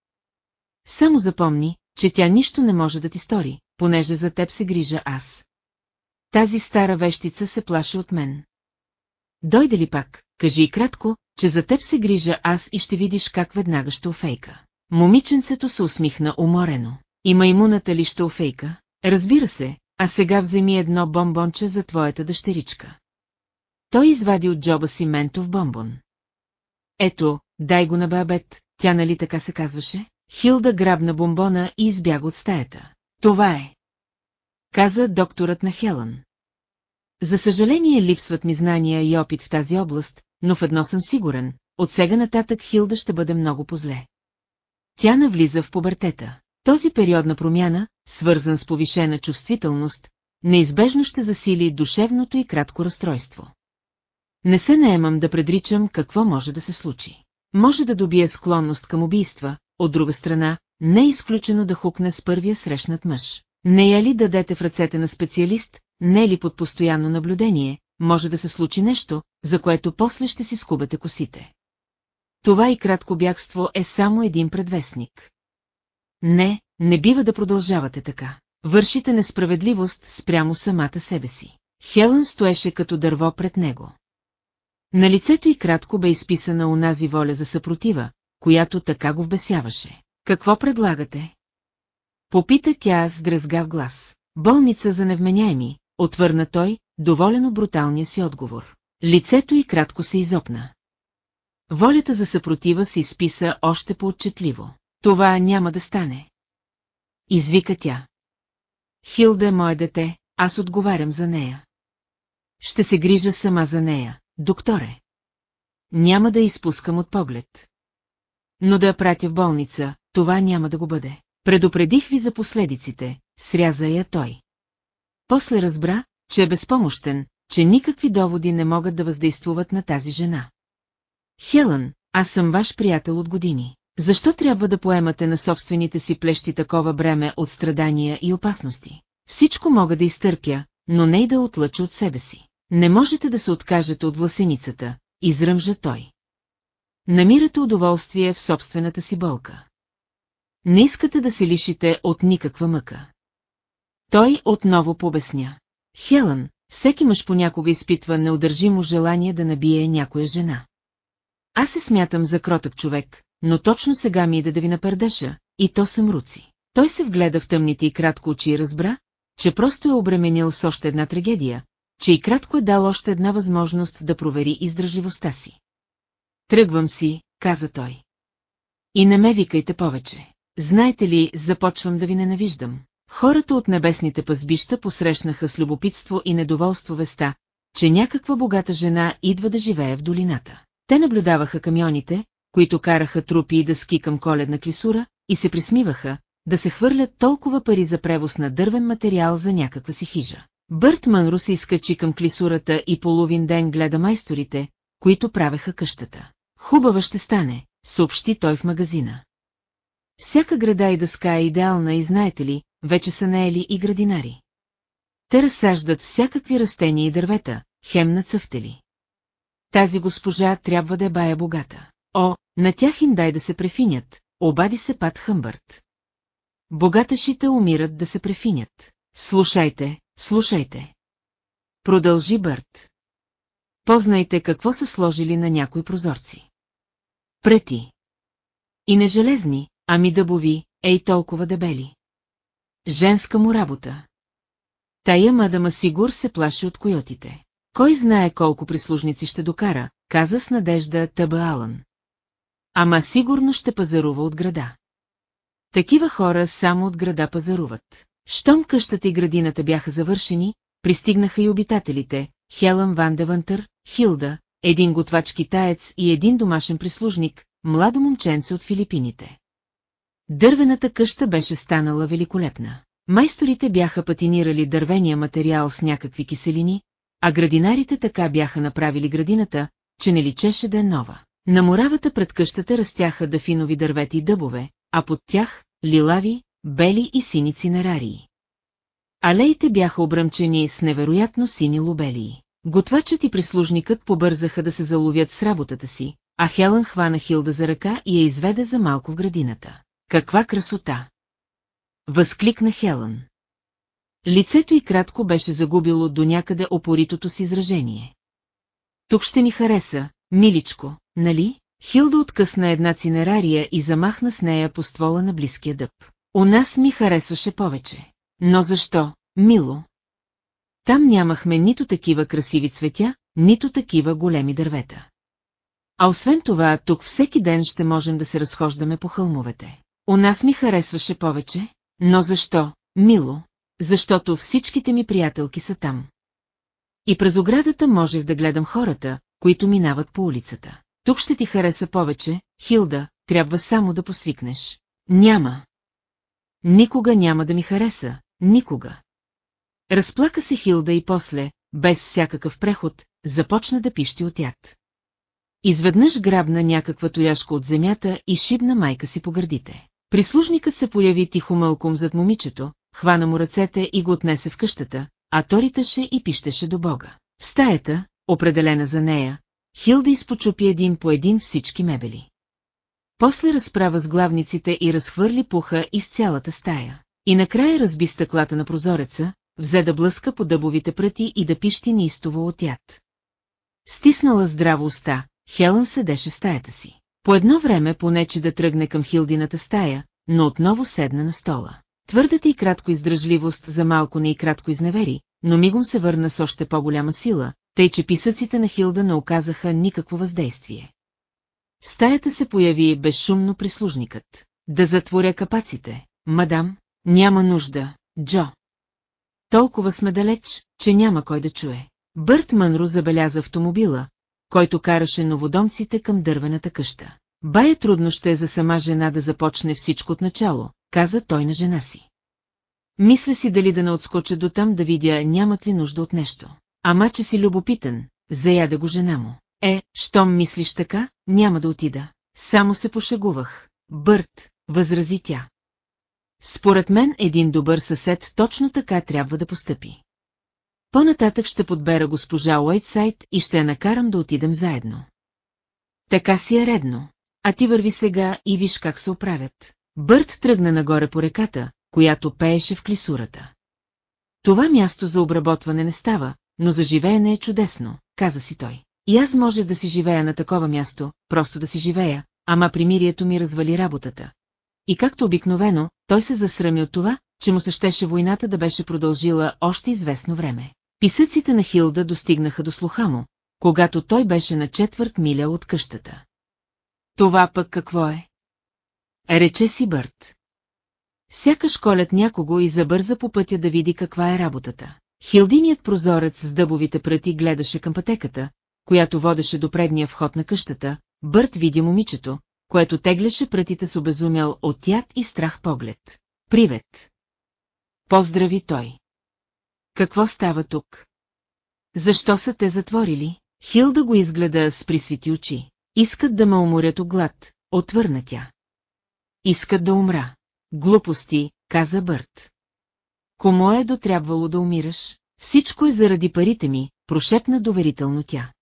Само запомни, че тя нищо не може да ти стори, понеже за теб се грижа аз. Тази стара вещица се плаши от мен. Дойде ли пак, кажи и кратко, че за теб се грижа аз и ще видиш как веднага ще офейка. Момиченцето се усмихна уморено. И маймуната ли ще офейка? Разбира се, а сега вземи едно бомбонче за твоята дъщеричка. Той извади от джоба си ментов бомбон. Ето, дай го на бабет, тя нали така се казваше? Хилда грабна бомбона и избяга от стаята. Това е. Каза докторът на Хелън. За съжаление липсват ми знания и опит в тази област, но в едно съм сигурен, от сега нататък Хилда ще бъде много позле. Тя навлиза в пубертета. Този период на промяна, свързан с повишена чувствителност, неизбежно ще засили душевното и кратко разстройство. Не се наемам да предричам какво може да се случи. Може да добие склонност към убийства, от друга страна, не е изключено да хукне с първия срещнат мъж. Не я ли дадете в ръцете на специалист, не е ли под постоянно наблюдение, може да се случи нещо, за което после ще си скубете косите. Това и кратко бягство е само един предвестник. Не, не бива да продължавате така. Вършите несправедливост спрямо самата себе си. Хелън стоеше като дърво пред него. На лицето й кратко бе изписана онази воля за съпротива, която така го вбесяваше. Какво предлагате? Попита тя с дръзгав глас. Болница за невменяеми, отвърна той, доволен от бруталния си отговор. Лицето й кратко се изопна. Волята за съпротива се изписа още по-отчетливо. Това няма да стане. Извика тя. Хилда е мое дете, аз отговарям за нея. Ще се грижа сама за нея, докторе. Няма да изпускам от поглед. Но да я пратя в болница, това няма да го бъде. Предупредих ви за последиците, сряза я той. После разбра, че е безпомощен, че никакви доводи не могат да въздействуват на тази жена. Хелън, аз съм ваш приятел от години. Защо трябва да поемате на собствените си плещи такова бреме от страдания и опасности? Всичко мога да изтърпя, но не и да отлъча от себе си. Не можете да се откажете от власеницата, изръмжа той. Намирате удоволствие в собствената си болка. Не искате да се лишите от никаква мъка. Той отново побесня. Хелън, всеки мъж понякога изпитва неудържимо желание да набие някоя жена. Аз се смятам за кротък човек, но точно сега ми иде да ви напердеша, и то съм руци. Той се вгледа в тъмните и кратко очи и разбра, че просто е обременил с още една трагедия, че и кратко е дал още една възможност да провери издръжливостта си. Тръгвам си, каза той. И не ме викайте повече. Знаете ли, започвам да ви ненавиждам. Хората от небесните пазбища посрещнаха с любопитство и недоволство веста, че някаква богата жена идва да живее в долината. Те наблюдаваха камионите, които караха трупи и дъски към коледна клисура, и се присмиваха, да се хвърлят толкова пари за превоз на дървен материал за някаква си хижа. Бърт Мънро се изкачи към клисурата и половин ден гледа майсторите, които правеха къщата. Хубава ще стане, съобщи той в магазина. Всяка града и дъска е идеална и знаете ли, вече са наели и градинари. Те разсаждат всякакви растения и дървета, хем на цъфтели. Тази госпожа трябва да е бая богата. О, на тях им дай да се префинят, обади се Пат Хъмбърт. Богаташите умират да се префинят. Слушайте, слушайте. Продължи Бърт. Познайте какво са сложили на някои прозорци. Прети. И не железни, ами дъбови, ей толкова дебели. Женска му работа. Тая мадама Сигур се плаши от койотите. Кой знае колко прислужници ще докара, каза с надежда Таба Алън. Ама сигурно ще пазарува от града. Такива хора само от града пазаруват. Щом къщата и градината бяха завършени, пристигнаха и обитателите, Хелън Ван Девантър, Хилда, един готвач китаец и един домашен прислужник, младо момченце от Филипините. Дървената къща беше станала великолепна. Майсторите бяха патинирали дървения материал с някакви киселини, а градинарите така бяха направили градината, че не личеше да е нова. На моравата пред къщата растяха дафинови дървети и дъбове, а под тях – лилави, бели и сини цинерарии. Алеите бяха обръмчени с невероятно сини лобелии. Готвачът и прислужникът побързаха да се заловят с работата си, а Хелън хвана Хилда за ръка и я изведе за малко в градината. Каква красота! Възкликна Хелън. Лицето й кратко беше загубило до някъде опоритото си изражение. Тук ще ни хареса, миличко, нали? Хилда откъсна една цинерария и замахна с нея по ствола на близкия дъб. У нас ми харесваше повече. Но защо, мило? Там нямахме нито такива красиви цветя, нито такива големи дървета. А освен това, тук всеки ден ще можем да се разхождаме по хълмовете. У нас ми харесваше повече, но защо, мило? Защото всичките ми приятелки са там. И през оградата можех да гледам хората, които минават по улицата. Тук ще ти хареса повече, Хилда, трябва само да посвикнеш. Няма. Никога няма да ми хареса, никога. Разплака се Хилда и после, без всякакъв преход, започна да пищи от яд. Изведнъж грабна някаква тояшка от земята и шибна майка си по гърдите. Прислужникът се появи тихо мълком зад момичето, хвана му ръцете и го отнесе в къщата, а ториташе и пищеше до Бога. В стаята, определена за нея, Хилда изпочупи един по един всички мебели. После разправа с главниците и разхвърли пуха из цялата стая. И накрая разби стъклата на прозореца, взе да блъска по дъбовите пръти и да пищи неистово от яд. Стиснала здраво уста, Хелън седеше стаята си. По едно време понече да тръгне към Хилдината стая, но отново седна на стола. Твърдата и кратко издръжливост за малко не и кратко изневери, но мигом се върна с още по-голяма сила, тъй че писъците на Хилда не оказаха никакво въздействие. В стаята се появи безшумно прислужникът. Да затворя капаците, мадам, няма нужда, Джо. Толкова сме далеч, че няма кой да чуе. Бърт Мънро забеляза автомобила, който караше новодомците към дървената къща. Бая трудно ще е за сама жена да започне всичко от начало, каза той на жена си. Мисля си дали да не отскоча до там да видя нямат ли нужда от нещо. Ама че си любопитен, заяда го жена му. Е, щом мислиш така, няма да отида. Само се пошегувах. Бърт, възрази тя. Според мен един добър съсед точно така трябва да постъпи. По-нататък ще подбера госпожа Уайтсайд и ще я накарам да отидем заедно. Така си е редно. А ти върви сега и виж как се оправят. Бърт тръгна нагоре по реката, която пееше в клисурата. Това място за обработване не става, но за живеене е чудесно, каза си той. И аз може да си живея на такова място, просто да си живея, ама примирието ми развали работата. И както обикновено, той се засрами от това, че му се щеше войната да беше продължила още известно време. Писъците на Хилда достигнаха до слуха му, когато той беше на четвърт миля от къщата. Това пък какво е? Рече си Бърт. Сякаш колят някого и забърза по пътя да види каква е работата. Хилдиният прозорец с дъбовите пръти гледаше към пътеката, която водеше до предния вход на къщата, Бърт видя момичето, което тегляше прътите с обезумял от яд и страх поглед. Привет! Поздрави той. Какво става тук? Защо са те затворили? Хилда го изгледа с присвити очи. Искат да ме уморят от глад, отвърна тя. Искат да умра. Глупости, каза Бърт. Кому е дотрябвало да умираш? Всичко е заради парите ми, прошепна доверително тя.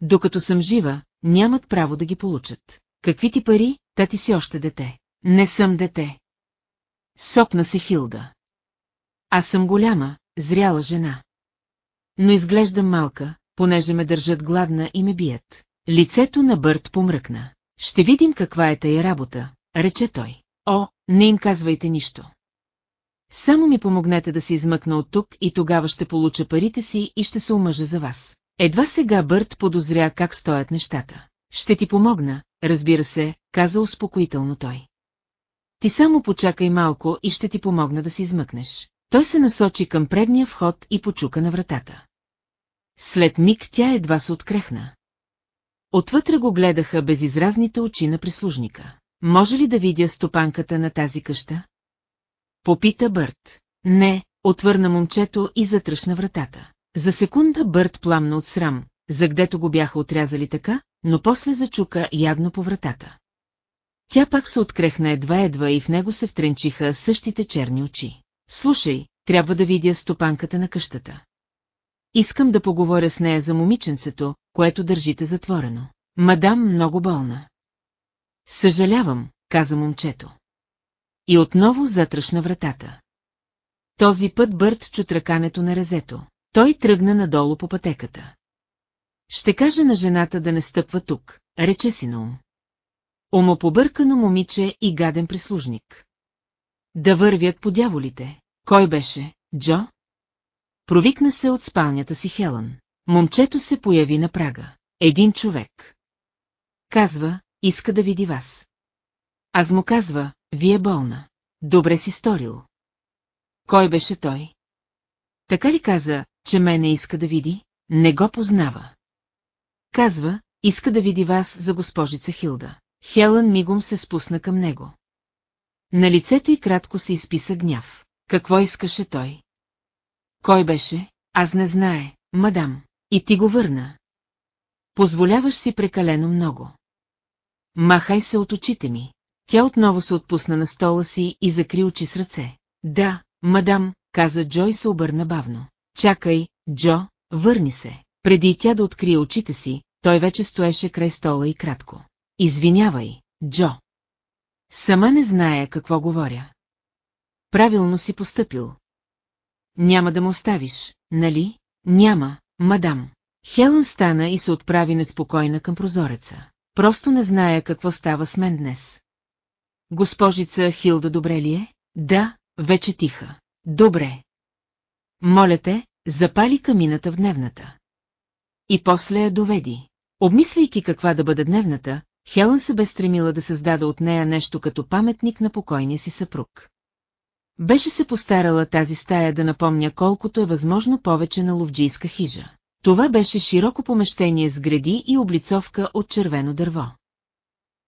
Докато съм жива, нямат право да ги получат. Какви ти пари, та ти си още дете. Не съм дете. Сопна се Хилда. Аз съм голяма, зряла жена. Но изглеждам малка, понеже ме държат гладна и ме бият. Лицето на Бърт помръкна. Ще видим каква е тая работа, рече той. О, не им казвайте нищо. Само ми помогнете да се измъкна от тук и тогава ще получа парите си и ще се омъжа за вас. Едва сега Бърт подозря как стоят нещата. Ще ти помогна, разбира се, каза успокоително той. Ти само почакай малко и ще ти помогна да се измъкнеш. Той се насочи към предния вход и почука на вратата. След миг тя едва се открехна. Отвътре го гледаха безизразните очи на прислужника. Може ли да видя стопанката на тази къща? Попита Бърт. Не, отвърна момчето и затръшна вратата. За секунда Бърт пламна от срам, за гдето го бяха отрязали така, но после зачука ядно по вратата. Тя пак се открехна едва-едва и в него се втренчиха същите черни очи. Слушай, трябва да видя стопанката на къщата. Искам да поговоря с нея за момиченцето, което държите затворено. Мадам много болна. Съжалявам, каза момчето. И отново затръшна вратата. Този път Бърт чу тръкането на резето. Той тръгна надолу по пътеката. Ще каже на жената да не стъпва тук, рече си на ум. Омопобъркано момиче и гаден прислужник. Да вървят по дяволите. Кой беше, Джо? Провикна се от спалнята си Хелън. Момчето се появи на прага. Един човек. Казва, иска да види вас. Аз му казва, вие болна. Добре си сторил. Кой беше той? Така ли каза, че мене иска да види? Не го познава. Казва, иска да види вас за госпожица Хилда. Хелън мигом се спусна към него. На лицето й кратко се изписа гняв. Какво искаше той? Кой беше? Аз не знае, мадам. И ти го върна. Позволяваш си прекалено много. Махай се от очите ми. Тя отново се отпусна на стола си и закри очи с ръце. Да, мадам, каза Джо и се обърна бавно. Чакай, Джо, върни се. Преди тя да открие очите си, той вече стоеше край стола и кратко. Извинявай, Джо. Сама не зная какво говоря. Правилно си постъпил. Няма да му оставиш, нали? Няма, мадам. Хелън стана и се отправи неспокойна към прозореца. Просто не зная какво става с мен днес. Госпожица Хилда добре ли е? Да, вече тиха. Добре. Моля те, запали камината в дневната. И после я доведи. Обмисляйки каква да бъде дневната, Хелън се бе стремила да създаде от нея нещо като паметник на покойния си съпруг. Беше се постарала тази стая да напомня колкото е възможно повече на ловджийска хижа. Това беше широко помещение с гради и облицовка от червено дърво.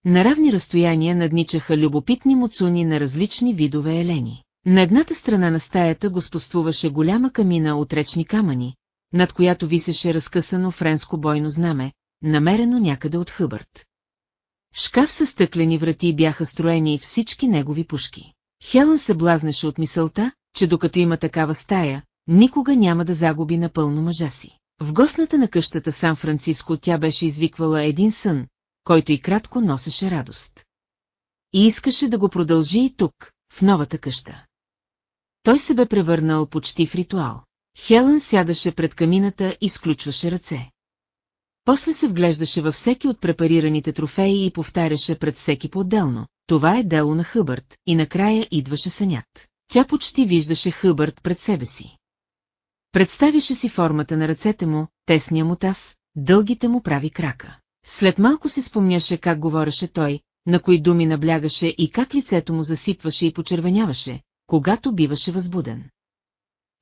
На равни разстояния надничаха любопитни муцуни на различни видове елени. На едната страна на стаята господствуваше голяма камина от речни камъни, над която висеше разкъсано френско бойно знаме, намерено някъде от Хъбърт. Шкаф със стъклени врати бяха строени всички негови пушки. Хелън се блазнеше от мисълта, че докато има такава стая, никога няма да загуби напълно мъжа си. В гостната на къщата Сан-Франциско тя беше извиквала един сън, който и кратко носеше радост. И искаше да го продължи и тук, в новата къща. Той се бе превърнал почти в ритуал. Хелън сядаше пред камината и сключваше ръце. После се вглеждаше във всеки от препарираните трофеи и повтаряше пред всеки по-отделно. Това е дело на Хъбърт, и накрая идваше сънят. Тя почти виждаше Хъбърт пред себе си. Представяше си формата на ръцете му, тесния му таз, дългите му прави крака. След малко си спомняше как говореше той, на кои думи наблягаше и как лицето му засипваше и почервеняваше, когато биваше възбуден.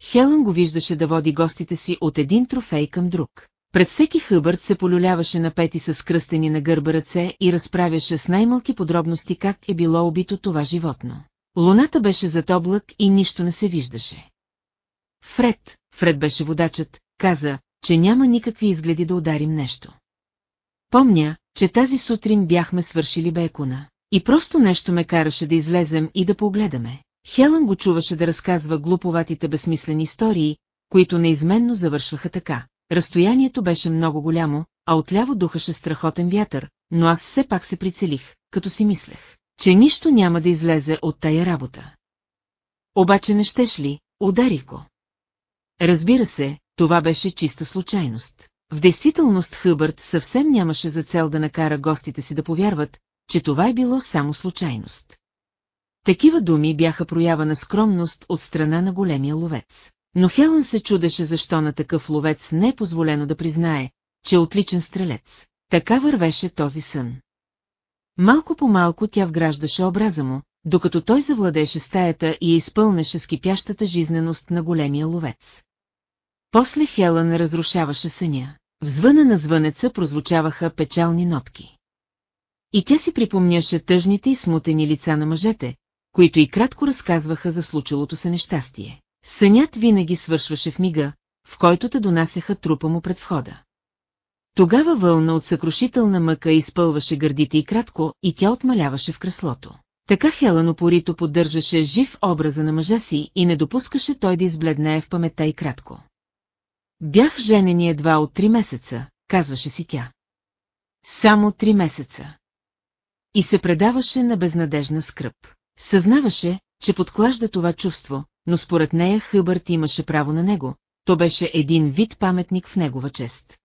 Хелън го виждаше да води гостите си от един трофей към друг. Пред всеки хъбърт се полюляваше на пети с кръстени на гърба ръце и разправяше с най-малки подробности как е било убито това животно. Луната беше зад облак и нищо не се виждаше. Фред, Фред беше водачът, каза, че няма никакви изгледи да ударим нещо. Помня, че тази сутрин бяхме свършили бекуна. И просто нещо ме караше да излезем и да погледаме. Хелън го чуваше да разказва глуповатите безсмислени истории, които неизменно завършваха така. Разстоянието беше много голямо, а отляво духаше страхотен вятър, но аз все пак се прицелих, като си мислех, че нищо няма да излезе от тая работа. Обаче не щеш ли, ударих го. Разбира се, това беше чиста случайност. В действителност Хъбърт съвсем нямаше за цел да накара гостите си да повярват, че това е било само случайност. Такива думи бяха проява на скромност от страна на големия ловец. Но Хелън се чудеше защо на такъв ловец не е позволено да признае, че е отличен стрелец. Така вървеше този сън. Малко по малко тя вграждаше образа му, докато той завладеше стаята и я изпълнеше с кипящата жизненост на големия ловец. После Хелън разрушаваше съня. В звъна на звънеца прозвучаваха печални нотки. И тя си припомняше тъжните и смутени лица на мъжете, които и кратко разказваха за случилото се нещастие. Сънят винаги свършваше в мига, в който те донасяха трупа му пред входа. Тогава вълна от съкрушителна мъка изпълваше гърдите и кратко, и тя отмаляваше в креслото. Така Хелън опорито поддържаше жив образа на мъжа си и не допускаше той да избледнее в паметта и кратко. Бях женени едва от три месеца, казваше си тя. Само три месеца. И се предаваше на безнадежна скръп. Съзнаваше, че подклажда това чувство, но според нея Хъбърт имаше право на него, то беше един вид паметник в негова чест.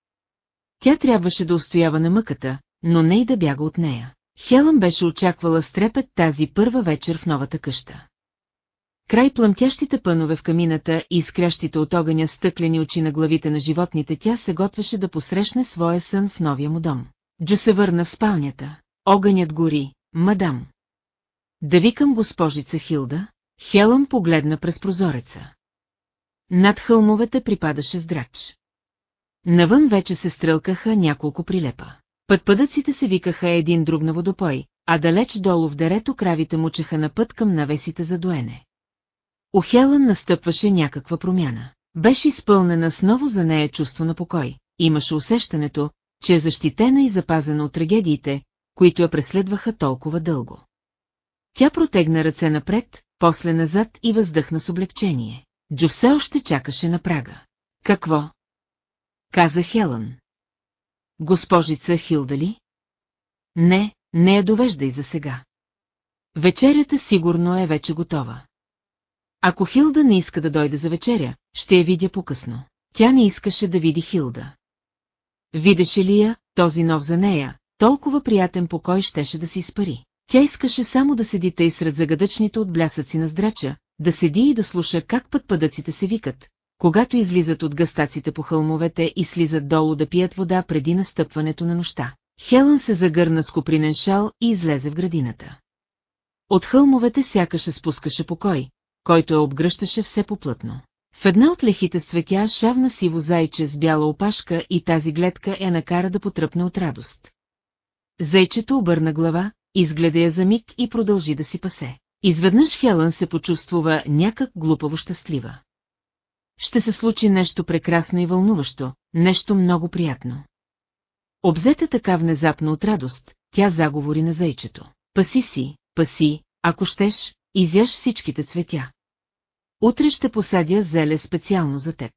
Тя трябваше да устоява на мъката, но не и да бяга от нея. Хелън беше очаквала с трепет тази първа вечер в новата къща. Край плъмтящите пънове в камината и изкрящите от огъня стъклени очи на главите на животните тя се готвеше да посрещне своя сън в новия му дом. Джо се върна в спалнята. Огънят гори, мадам. Да викам госпожица Хилда, Хелън погледна през прозореца. Над хълмовете припадаше здрач. Навън вече се стрелкаха няколко прилепа. Пътпъдъците се викаха един друг на водопой, а далеч долу в дерето кравите мучеха на път към навесите за доене. У Хелън настъпваше някаква промяна. Беше изпълнена с ново за нея чувство на покой. Имаше усещането, че е защитена и запазена от трагедиите, които я преследваха толкова дълго. Тя протегна ръце напред, после назад и въздъхна с облегчение. Джо все още чакаше на прага. Какво? Каза Хелън. Госпожица Хилда ли? Не, не я довеждай за сега. Вечерята сигурно е вече готова. Ако Хилда не иска да дойде за вечеря, ще я видя по-късно. Тя не искаше да види Хилда. Видеше ли я, този нов за нея, толкова приятен покой щеше да се изпари. Тя искаше само да седи тъй сред загадъчните от блясъци на здрача, да седи и да слуша как път пъдъците се викат, когато излизат от гъстаците по хълмовете и слизат долу да пият вода преди настъпването на нощта. Хелън се загърна с копринен шал и излезе в градината. От хълмовете сякаше спускаше покой, който я обгръщаше все поплътно. В една от лехите с цветя шавна сиво зайче с бяла опашка и тази гледка я накара да потръпне от радост. Зайчето обърна глава, изгледа я за миг и продължи да си пасе. Изведнъж Хелън се почувствува някак глупаво щастлива. Ще се случи нещо прекрасно и вълнуващо, нещо много приятно. Обзета така внезапно от радост, тя заговори на зайчето. Паси си, паси, ако щеш, изяж всичките цветя. Утре ще посадя зеле специално за теб.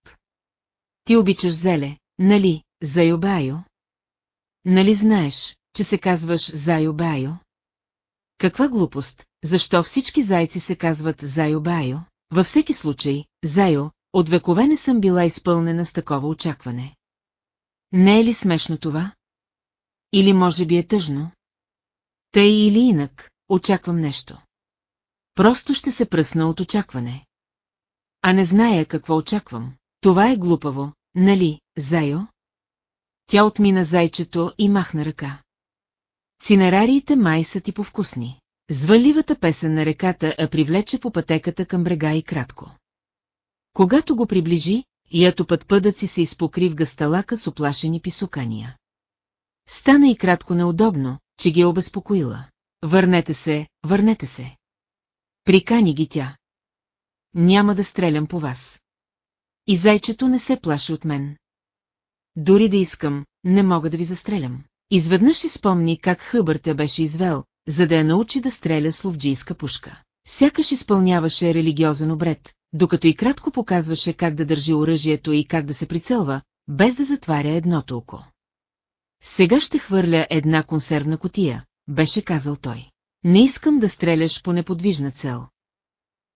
Ти обичаш зеле, нали, Зайобайо? Нали знаеш, че се казваш Зайобайо? Каква глупост, защо всички зайци се казват Зайо Байо? Във всеки случай, Зайо, от векове не съм била изпълнена с такова очакване. Не е ли смешно това? Или може би е тъжно? Тъй или инак, очаквам нещо. Просто ще се пръсна от очакване. А не зная какво очаквам. Това е глупаво, нали, Зайо? Тя отмина зайчето и махна ръка. Цинерариите май са ти повкусни. Зваливата песен на реката а привлече по пътеката към брега и кратко. Когато го приближи, ято път пъдъци се изпокри в гасталака с оплашени писукания. Стана и кратко неудобно, че ги е обезпокоила. Върнете се, върнете се. Прикани ги тя. Няма да стрелям по вас. И зайчето не се плаши от мен. Дори да искам, не мога да ви застрелям. Изведнъж си спомни как Хъбър те беше извел, за да я научи да стреля с ловджийска пушка. Сякаш изпълняваше религиозен обред, докато и кратко показваше как да държи оръжието и как да се прицелва, без да затваря едното око. Сега ще хвърля една консервна котия, беше казал той. Не искам да стреляш по неподвижна цел.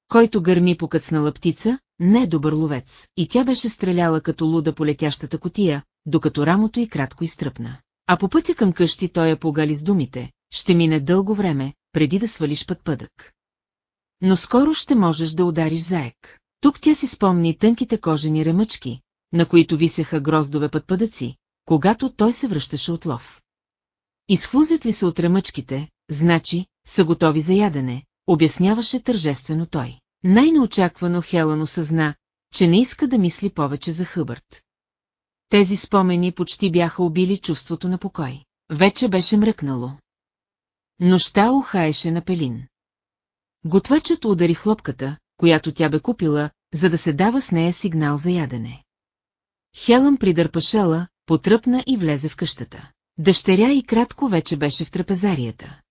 Който гърми по къцнала птица, не е добър ловец, и тя беше стреляла като луда по летящата котия, докато рамото й кратко изтръпна. А по пътя към къщи той я погали с думите, ще мине дълго време, преди да свалиш път пъдък. Но скоро ще можеш да удариш заек. Тук тя си спомни тънките кожени ремъчки, на които висеха гроздове пътпъдъци, когато той се връщаше от лов. Изхлузят ли се от ремъчките, значи, са готови за ядене, обясняваше тържествено той. Най-неочаквано Хелън осъзна, че не иска да мисли повече за Хъбърт. Тези спомени почти бяха убили чувството на покой. Вече беше мръкнало. Нощта ухаеше на пелин. Готвачът удари хлопката, която тя бе купила, за да се дава с нея сигнал за ядене. Хелън придърпа шела, потръпна и влезе в къщата. Дъщеря и кратко вече беше в трапезарията.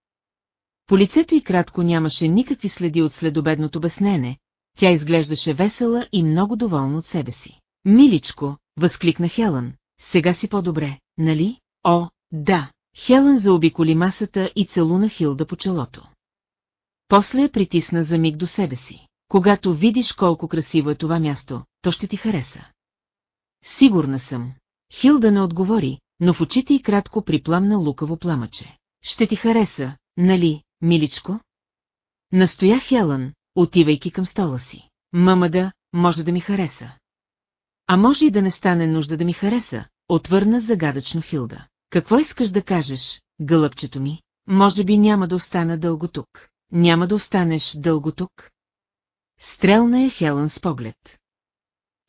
По лицето и кратко нямаше никакви следи от следобедното безнене, тя изглеждаше весела и много доволна от себе си. Миличко, възкликна Хелън, сега си по-добре, нали? О, да, Хелън заобиколи масата и целуна Хилда по челото. После я притисна за миг до себе си. Когато видиш колко красиво е това място, то ще ти хареса. Сигурна съм. Хилда не отговори, но в очите й кратко припламна лукаво пламъче. Ще ти хареса, нали, миличко? Настоя Хелън, отивайки към стола си. Мама да, може да ми хареса. А може и да не стане нужда да ми хареса, отвърна загадъчно Хилда. Какво искаш да кажеш, гълъбчето ми? Може би няма да остана дълго тук. Няма да останеш дълго тук? Стрелна е Хелън с поглед.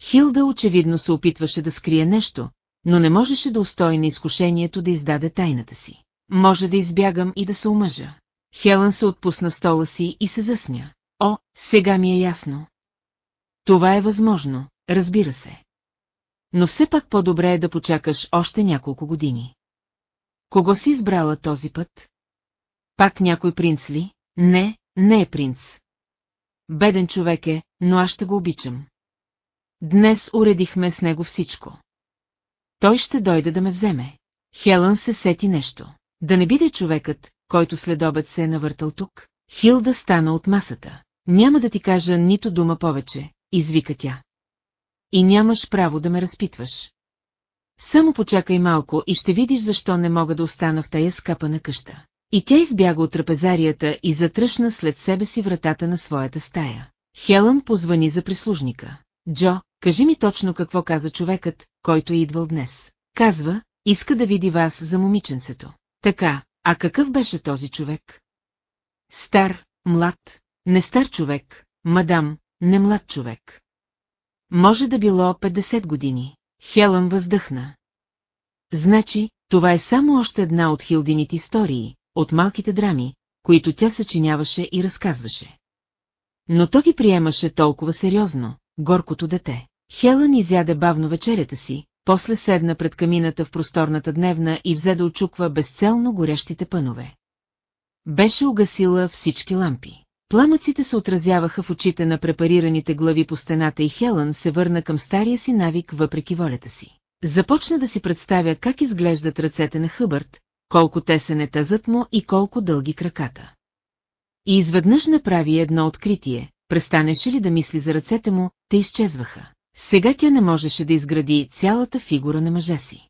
Хилда очевидно се опитваше да скрие нещо, но не можеше да устои на изкушението да издаде тайната си. Може да избягам и да се омъжа. Хелън се отпусна стола си и се засмя. О, сега ми е ясно. Това е възможно, разбира се. Но все пак по-добре е да почакаш още няколко години. Кого си избрала този път? Пак някой принц ли? Не, не е принц. Беден човек е, но аз ще го обичам. Днес уредихме с него всичко. Той ще дойде да ме вземе. Хелън се сети нещо. Да не биде човекът, който след обед се е навъртал тук. Хилда стана от масата. Няма да ти кажа нито дума повече, извика тя. И нямаш право да ме разпитваш. Само почакай малко и ще видиш защо не мога да остана в тая скапана къща. И тя избяга от трапезарията и затръшна след себе си вратата на своята стая. Хелън позвани за прислужника. Джо, кажи ми точно какво каза човекът, който е идвал днес. Казва, иска да види вас за момиченцето. Така, а какъв беше този човек? Стар, млад, не стар човек, мадам, не млад човек. Може да било 50 години. Хелън въздъхна. Значи, това е само още една от Хилдините истории, от малките драми, които тя съчиняваше и разказваше. Но то ги приемаше толкова сериозно, горкото дете. Хелън изяде бавно вечерята си, после седна пред камината в просторната дневна и взе да очуква безцелно горящите пънове. Беше угасила всички лампи. Пламъците се отразяваха в очите на препарираните глави по стената и Хелън се върна към стария си навик въпреки волята си. Започна да си представя как изглеждат ръцете на Хъбърт, колко тесен е тазът му и колко дълги краката. И изведнъж направи едно откритие, престанеше ли да мисли за ръцете му, те изчезваха. Сега тя не можеше да изгради цялата фигура на мъжа си.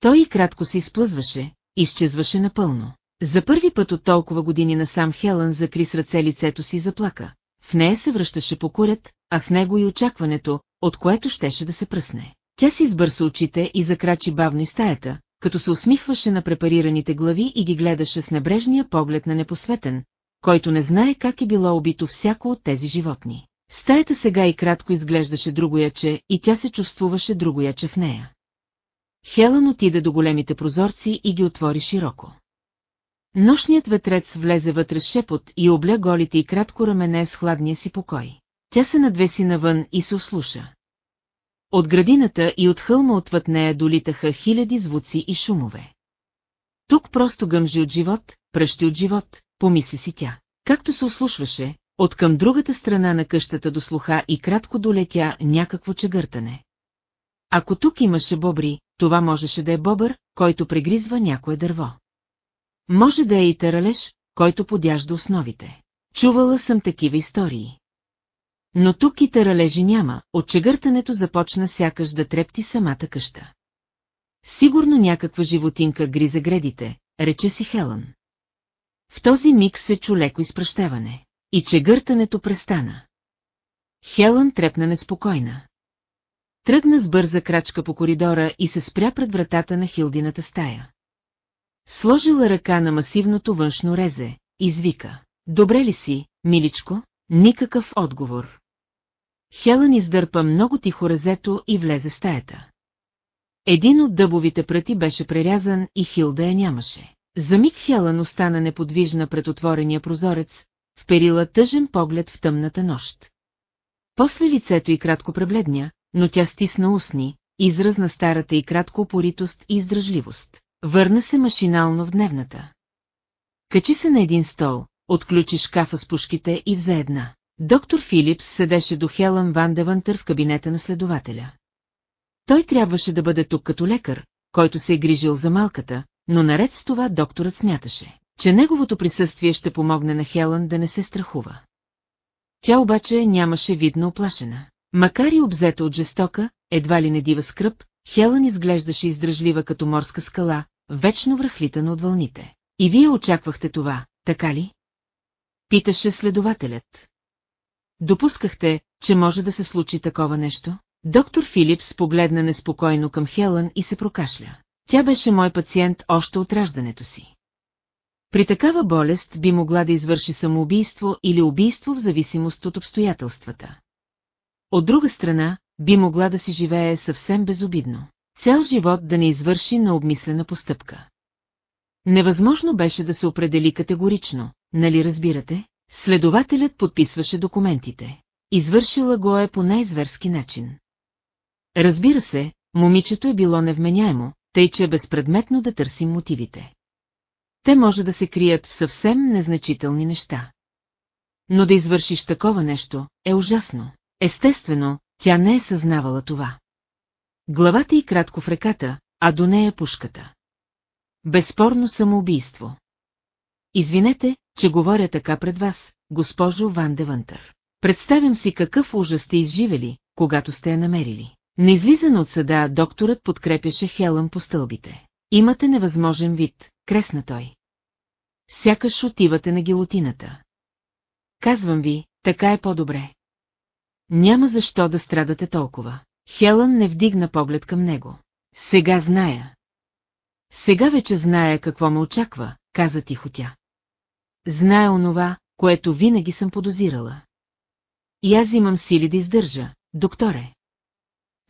Той и кратко се изплъзваше, изчезваше напълно. За първи път от толкова години насам Хелън закри с ръце лицето си заплака. В нея се връщаше покурят, а с него и очакването, от което щеше да се пръсне. Тя си избърса очите и закрачи бавно из стаята, като се усмихваше на препарираните глави и ги гледаше с небрежния поглед на непосветен, който не знае как е било убито всяко от тези животни. Стаята сега и кратко изглеждаше другояче и тя се чувствуваше другояче в нея. Хелън отида до големите прозорци и ги отвори широко. Нощният ветрец влезе вътре с шепот и обля голите и кратко рамене с хладния си покой. Тя се надвеси навън и се ослуша. От градината и от хълма отвъд нея долитаха хиляди звуци и шумове. Тук просто гъмжи от живот, пръщи от живот, помисли си тя. Както се ослушваше, от към другата страна на къщата до слуха и кратко долетя някакво чегъртане. Ако тук имаше бобри, това можеше да е бобър, който прегризва някое дърво. Може да е и таралеж, който подяжда основите. Чувала съм такива истории. Но тук и таралежи няма, от чегъртането започна сякаш да трепти самата къща. Сигурно някаква животинка гриза гредите, рече си Хелън. В този миг се чу леко изпращаване. И чегъртането престана. Хелън трепна неспокойна. Тръгна с бърза крачка по коридора и се спря пред вратата на Хилдината стая. Сложила ръка на масивното външно резе, извика. Добре ли си, миличко? Никакъв отговор. Хелън издърпа много тихо резето и влезе стаята. Един от дъбовите пръти беше прерязан и Хилда я нямаше. За миг Хелън остана неподвижна пред отворения прозорец, вперила тъжен поглед в тъмната нощ. После лицето й кратко пребледня, но тя стисна устни, израз на старата и кратко упоритост и издръжливост. Върна се машинално в дневната. Качи се на един стол, отключи шкафа с пушките и взе една. Доктор Филипс седеше до Хелън Ван Девантър в кабинета на следователя. Той трябваше да бъде тук като лекар, който се е грижил за малката, но наред с това докторът смяташе, че неговото присъствие ще помогне на Хелън да не се страхува. Тя обаче нямаше видно оплашена. Макар и обзета от жестока, едва ли не дива скръп, Хелън изглеждаше издръжлива като морска скала, вечно връхлитана от вълните. И вие очаквахте това, така ли? Питаше следователят. Допускахте, че може да се случи такова нещо? Доктор Филипс погледна неспокойно към Хелън и се прокашля. Тя беше мой пациент още от раждането си. При такава болест би могла да извърши самоубийство или убийство в зависимост от обстоятелствата. От друга страна, би могла да си живее съвсем безобидно. Цял живот да не извърши на обмислена постъпка. Невъзможно беше да се определи категорично, нали разбирате? Следователят подписваше документите. Извършила го е по най-зверски начин. Разбира се, момичето е било невменяемо, тъй че е безпредметно да търсим мотивите. Те може да се крият в съвсем незначителни неща. Но да извършиш такова нещо е ужасно. Естествено, тя не е съзнавала това. Главата й кратко в реката, а до нея пушката. Безспорно самоубийство. Извинете, че говоря така пред вас, госпожо Ван Девънтър. Представям си какъв ужас сте изживели, когато сте я намерили. Неизлизан от съда, докторът подкрепяше Хелън по стълбите. Имате невъзможен вид, кресна той. Сякаш отивате на гилотината. Казвам ви, така е по-добре. Няма защо да страдате толкова. Хелън не вдигна поглед към него. Сега зная. Сега вече зная какво ме очаква, каза тихо тя. Зная онова, което винаги съм подозирала. И аз имам сили да издържа, докторе.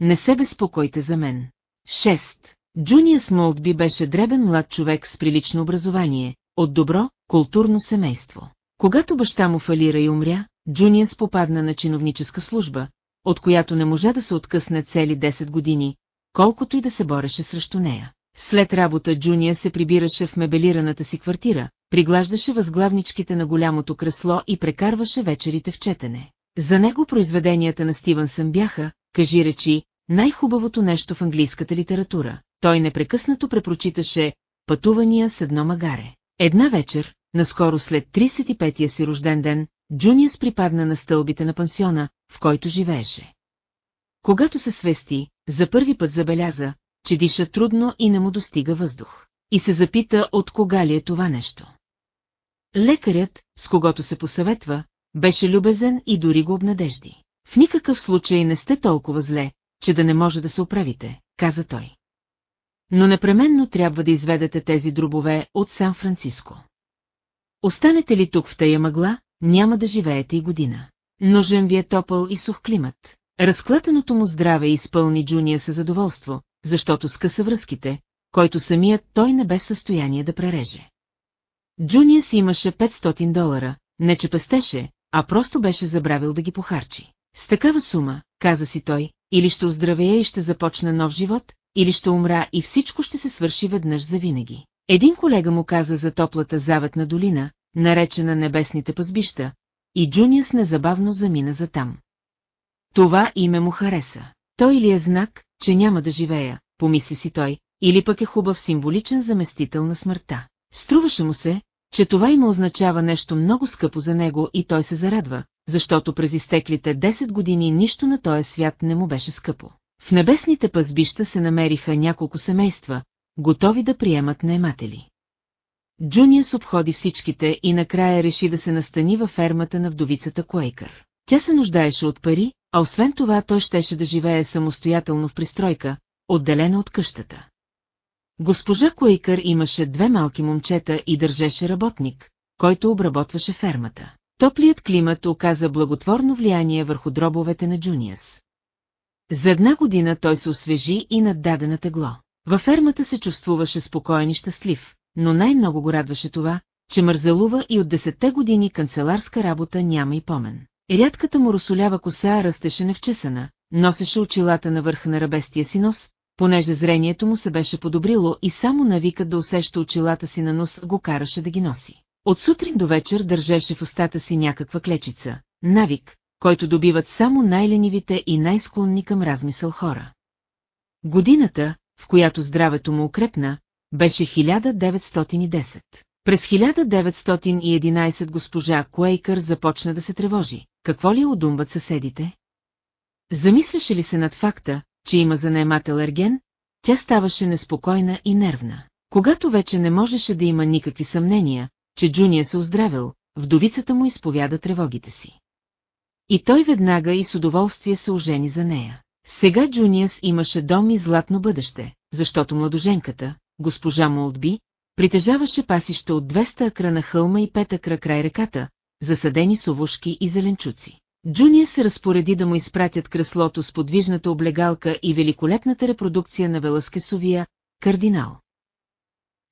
Не се безпокойте за мен. 6. Джуния Смолтби беше дребен млад човек с прилично образование, от добро, културно семейство. Когато баща му фалира и умря, Джуниас попадна на чиновническа служба, от която не можа да се откъсне цели 10 години, колкото и да се бореше срещу нея. След работа Джуния се прибираше в мебелираната си квартира, приглаждаше възглавничките на голямото кресло и прекарваше вечерите в четене. За него произведенията на Стивенсън бяха, кажи речи, най-хубавото нещо в английската литература. Той непрекъснато препрочиташе «Пътувания с едно магаре». Една вечер, наскоро след 35-я си рожден ден, Джуниас припадна на стълбите на пансиона, в който живееше. Когато се свести, за първи път забеляза, че диша трудно и не му достига въздух. И се запита от кога ли е това нещо. Лекарят, с когото се посъветва, беше любезен и дори го обнадежди. В никакъв случай не сте толкова зле, че да не може да се оправите, каза той. Но непременно трябва да изведете тези дробове от Сан-Франциско. Останете ли тук в тая мъгла, няма да живеете и година. Нужен ви е топъл и сух климат. Разклатеното му здраве изпълни Джуния със задоволство, защото скъса връзките, който самият той не бе в състояние да пререже. Джуния си имаше 500 долара, не че пестеше, а просто беше забравил да ги похарчи. С такава сума, каза си той, или ще оздравея и ще започна нов живот, или ще умра и всичко ще се свърши веднъж за винаги. Един колега му каза за топлата заветна долина, наречена Небесните пазбища, и Джуниас незабавно замина за там. Това име му хареса. Той ли е знак, че няма да живея, помисли си той, или пък е хубав символичен заместител на смъртта. Струваше му се, че това има означава нещо много скъпо за него и той се зарадва, защото през изтеклите 10 години нищо на този свят не му беше скъпо. В небесните пазбища се намериха няколко семейства, готови да приемат наематели. Джуниас обходи всичките и накрая реши да се настани във фермата на вдовицата Куейкър. Тя се нуждаеше от пари, а освен това той щеше да живее самостоятелно в пристройка, отделена от къщата. Госпожа Куейкър имаше две малки момчета и държеше работник, който обработваше фермата. Топлият климат оказа благотворно влияние върху дробовете на Джуниас. За една година той се освежи и наддаде на тегло. Във фермата се чувствуваше спокоен и щастлив, но най-много го радваше това, че мързелува и от десетте години канцеларска работа няма и помен. Рядката му росолява коса растеше невчесана, носеше очилата на върха на рабестия си нос, понеже зрението му се беше подобрило и само навикът да усеща очилата си на нос го караше да ги носи. От сутрин до вечер държеше в устата си някаква клечица, навик, който добиват само най-ленивите и най-склонни към размисъл хора. Годината, в която здравето му укрепна, беше 1910. През 1911 госпожа Куейкър започна да се тревожи. Какво ли удумват съседите? Замисляше ли се над факта, че има за наемател ерген, тя ставаше неспокойна и нервна. Когато вече не можеше да има никакви съмнения, че Джуния се оздравил, вдовицата му изповяда тревогите си. И той веднага и с удоволствие се ожени за нея. Сега Джуниас имаше дом и златно бъдеще, защото младоженката, госпожа Молдби, притежаваше пасища от 200 акра на хълма и 5 акра край реката, засадени с овушки и зеленчуци. Джуния се разпореди да му изпратят креслото с подвижната облегалка и великолепната репродукция на Веласкесовия кардинал.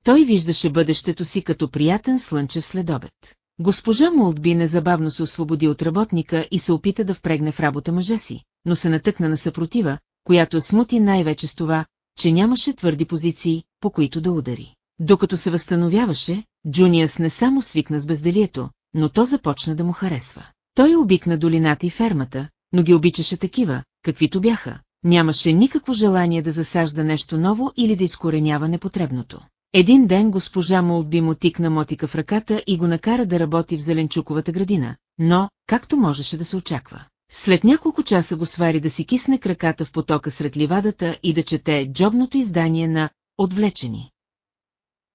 Той виждаше бъдещето си като приятен слънчев следобед. Госпожа Молдби незабавно се освободи от работника и се опита да впрегне в работа мъжа си, но се натъкна на съпротива, която смути най-вече с това, че нямаше твърди позиции, по които да удари. Докато се възстановяваше, Джуниас не само свикна с безделието, но то започна да му харесва. Той обикна долината и фермата, но ги обичаше такива, каквито бяха. Нямаше никакво желание да засажда нещо ново или да изкоренява непотребното. Един ден госпожа Молдби му тикна мотика в ръката и го накара да работи в зеленчуковата градина, но, както можеше да се очаква. След няколко часа го свари да си кисне краката в потока сред ливадата и да чете джобното издание на «Отвлечени».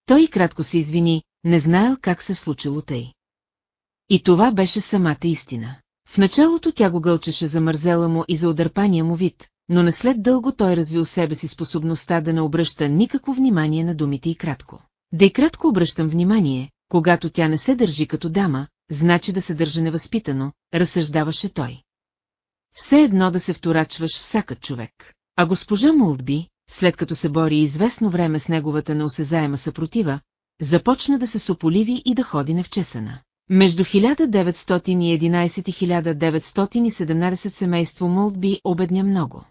Той кратко се извини, не знаел как се случило тъй. И това беше самата истина. В началото тя го гълчеше за мързела му и за удърпания му вид, но не след дълго той развил себе си способността да не обръща никакво внимание на думите и кратко. Да и кратко обръщам внимание, когато тя не се държи като дама, значи да се държа невъзпитано, разсъждаваше той. Все едно да се вторачваш всякът човек. А госпожа Молдби, след като се бори известно време с неговата неосезаема съпротива, започна да се сополиви и да ходи невчесана. Между 1911 и 1917 семейство Молдби обедня много.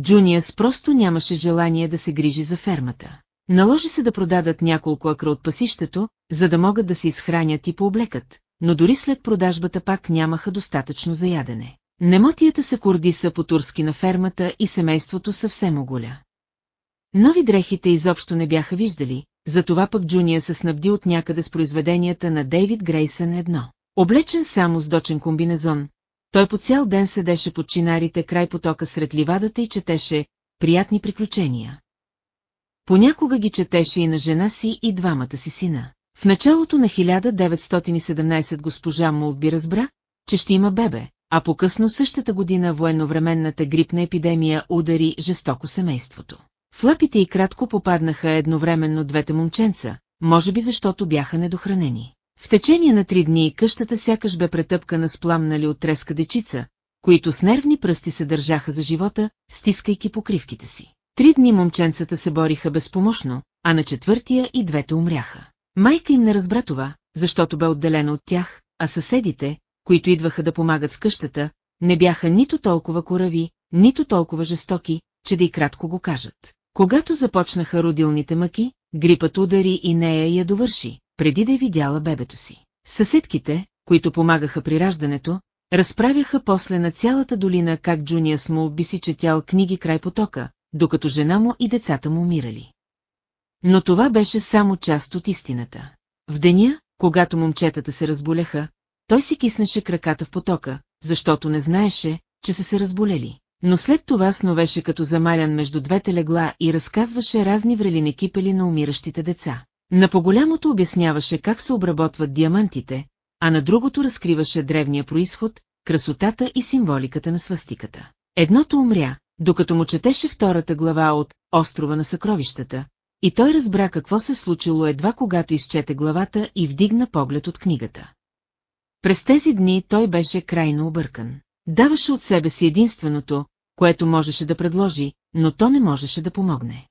Джуниас просто нямаше желание да се грижи за фермата. Наложи се да продадат няколко акра от пасището, за да могат да се изхранят и пооблекат, но дори след продажбата пак нямаха достатъчно за ядене. Немотията се кордиса по турски на фермата и семейството съвсем оголя. Нови дрехите изобщо не бяха виждали, затова пък Джуния се снабди от някъде с произведенията на Дейвид Грейсън едно. Облечен само с дочен комбинезон, той по цял ден седеше под чинарите край потока сред ливадата и четеше «Приятни приключения». Понякога ги четеше и на жена си и двамата си сина. В началото на 1917 госпожа Молби разбра, че ще има бебе, а по-късно същата година военновременната грипна епидемия удари жестоко семейството. В лапите и кратко попаднаха едновременно двете момченца, може би защото бяха недохранени. В течение на три дни къщата сякаш бе претъпкана с пламнали от треска дечица, които с нервни пръсти се държаха за живота, стискайки покривките си. Три дни момченцата се бориха безпомощно, а на четвъртия и двете умряха. Майка им не разбра това, защото бе отделена от тях, а съседите, които идваха да помагат в къщата, не бяха нито толкова корави, нито толкова жестоки, че да и кратко го кажат. Когато започнаха родилните мъки, грипът удари и нея я довърши, преди да е видяла бебето си. Съседките, които помагаха при раждането, разправяха после на цялата долина как Джуния Смул би си четял книги край потока, докато жена му и децата му умирали. Но това беше само част от истината. В деня, когато момчетата се разболяха, той си киснеше краката в потока, защото не знаеше, че са се разболели. Но след това сновеше като замалян между двете легла и разказваше разни врелини кипели на умиращите деца. На по-голямото обясняваше как се обработват диамантите, а на другото разкриваше древния происход, красотата и символиката на свастиката. Едното умря, докато му четеше втората глава от «Острова на съкровищата», и той разбра какво се случило едва когато изчете главата и вдигна поглед от книгата. През тези дни той беше крайно объркан. Даваше от себе си единственото, което можеше да предложи, но то не можеше да помогне.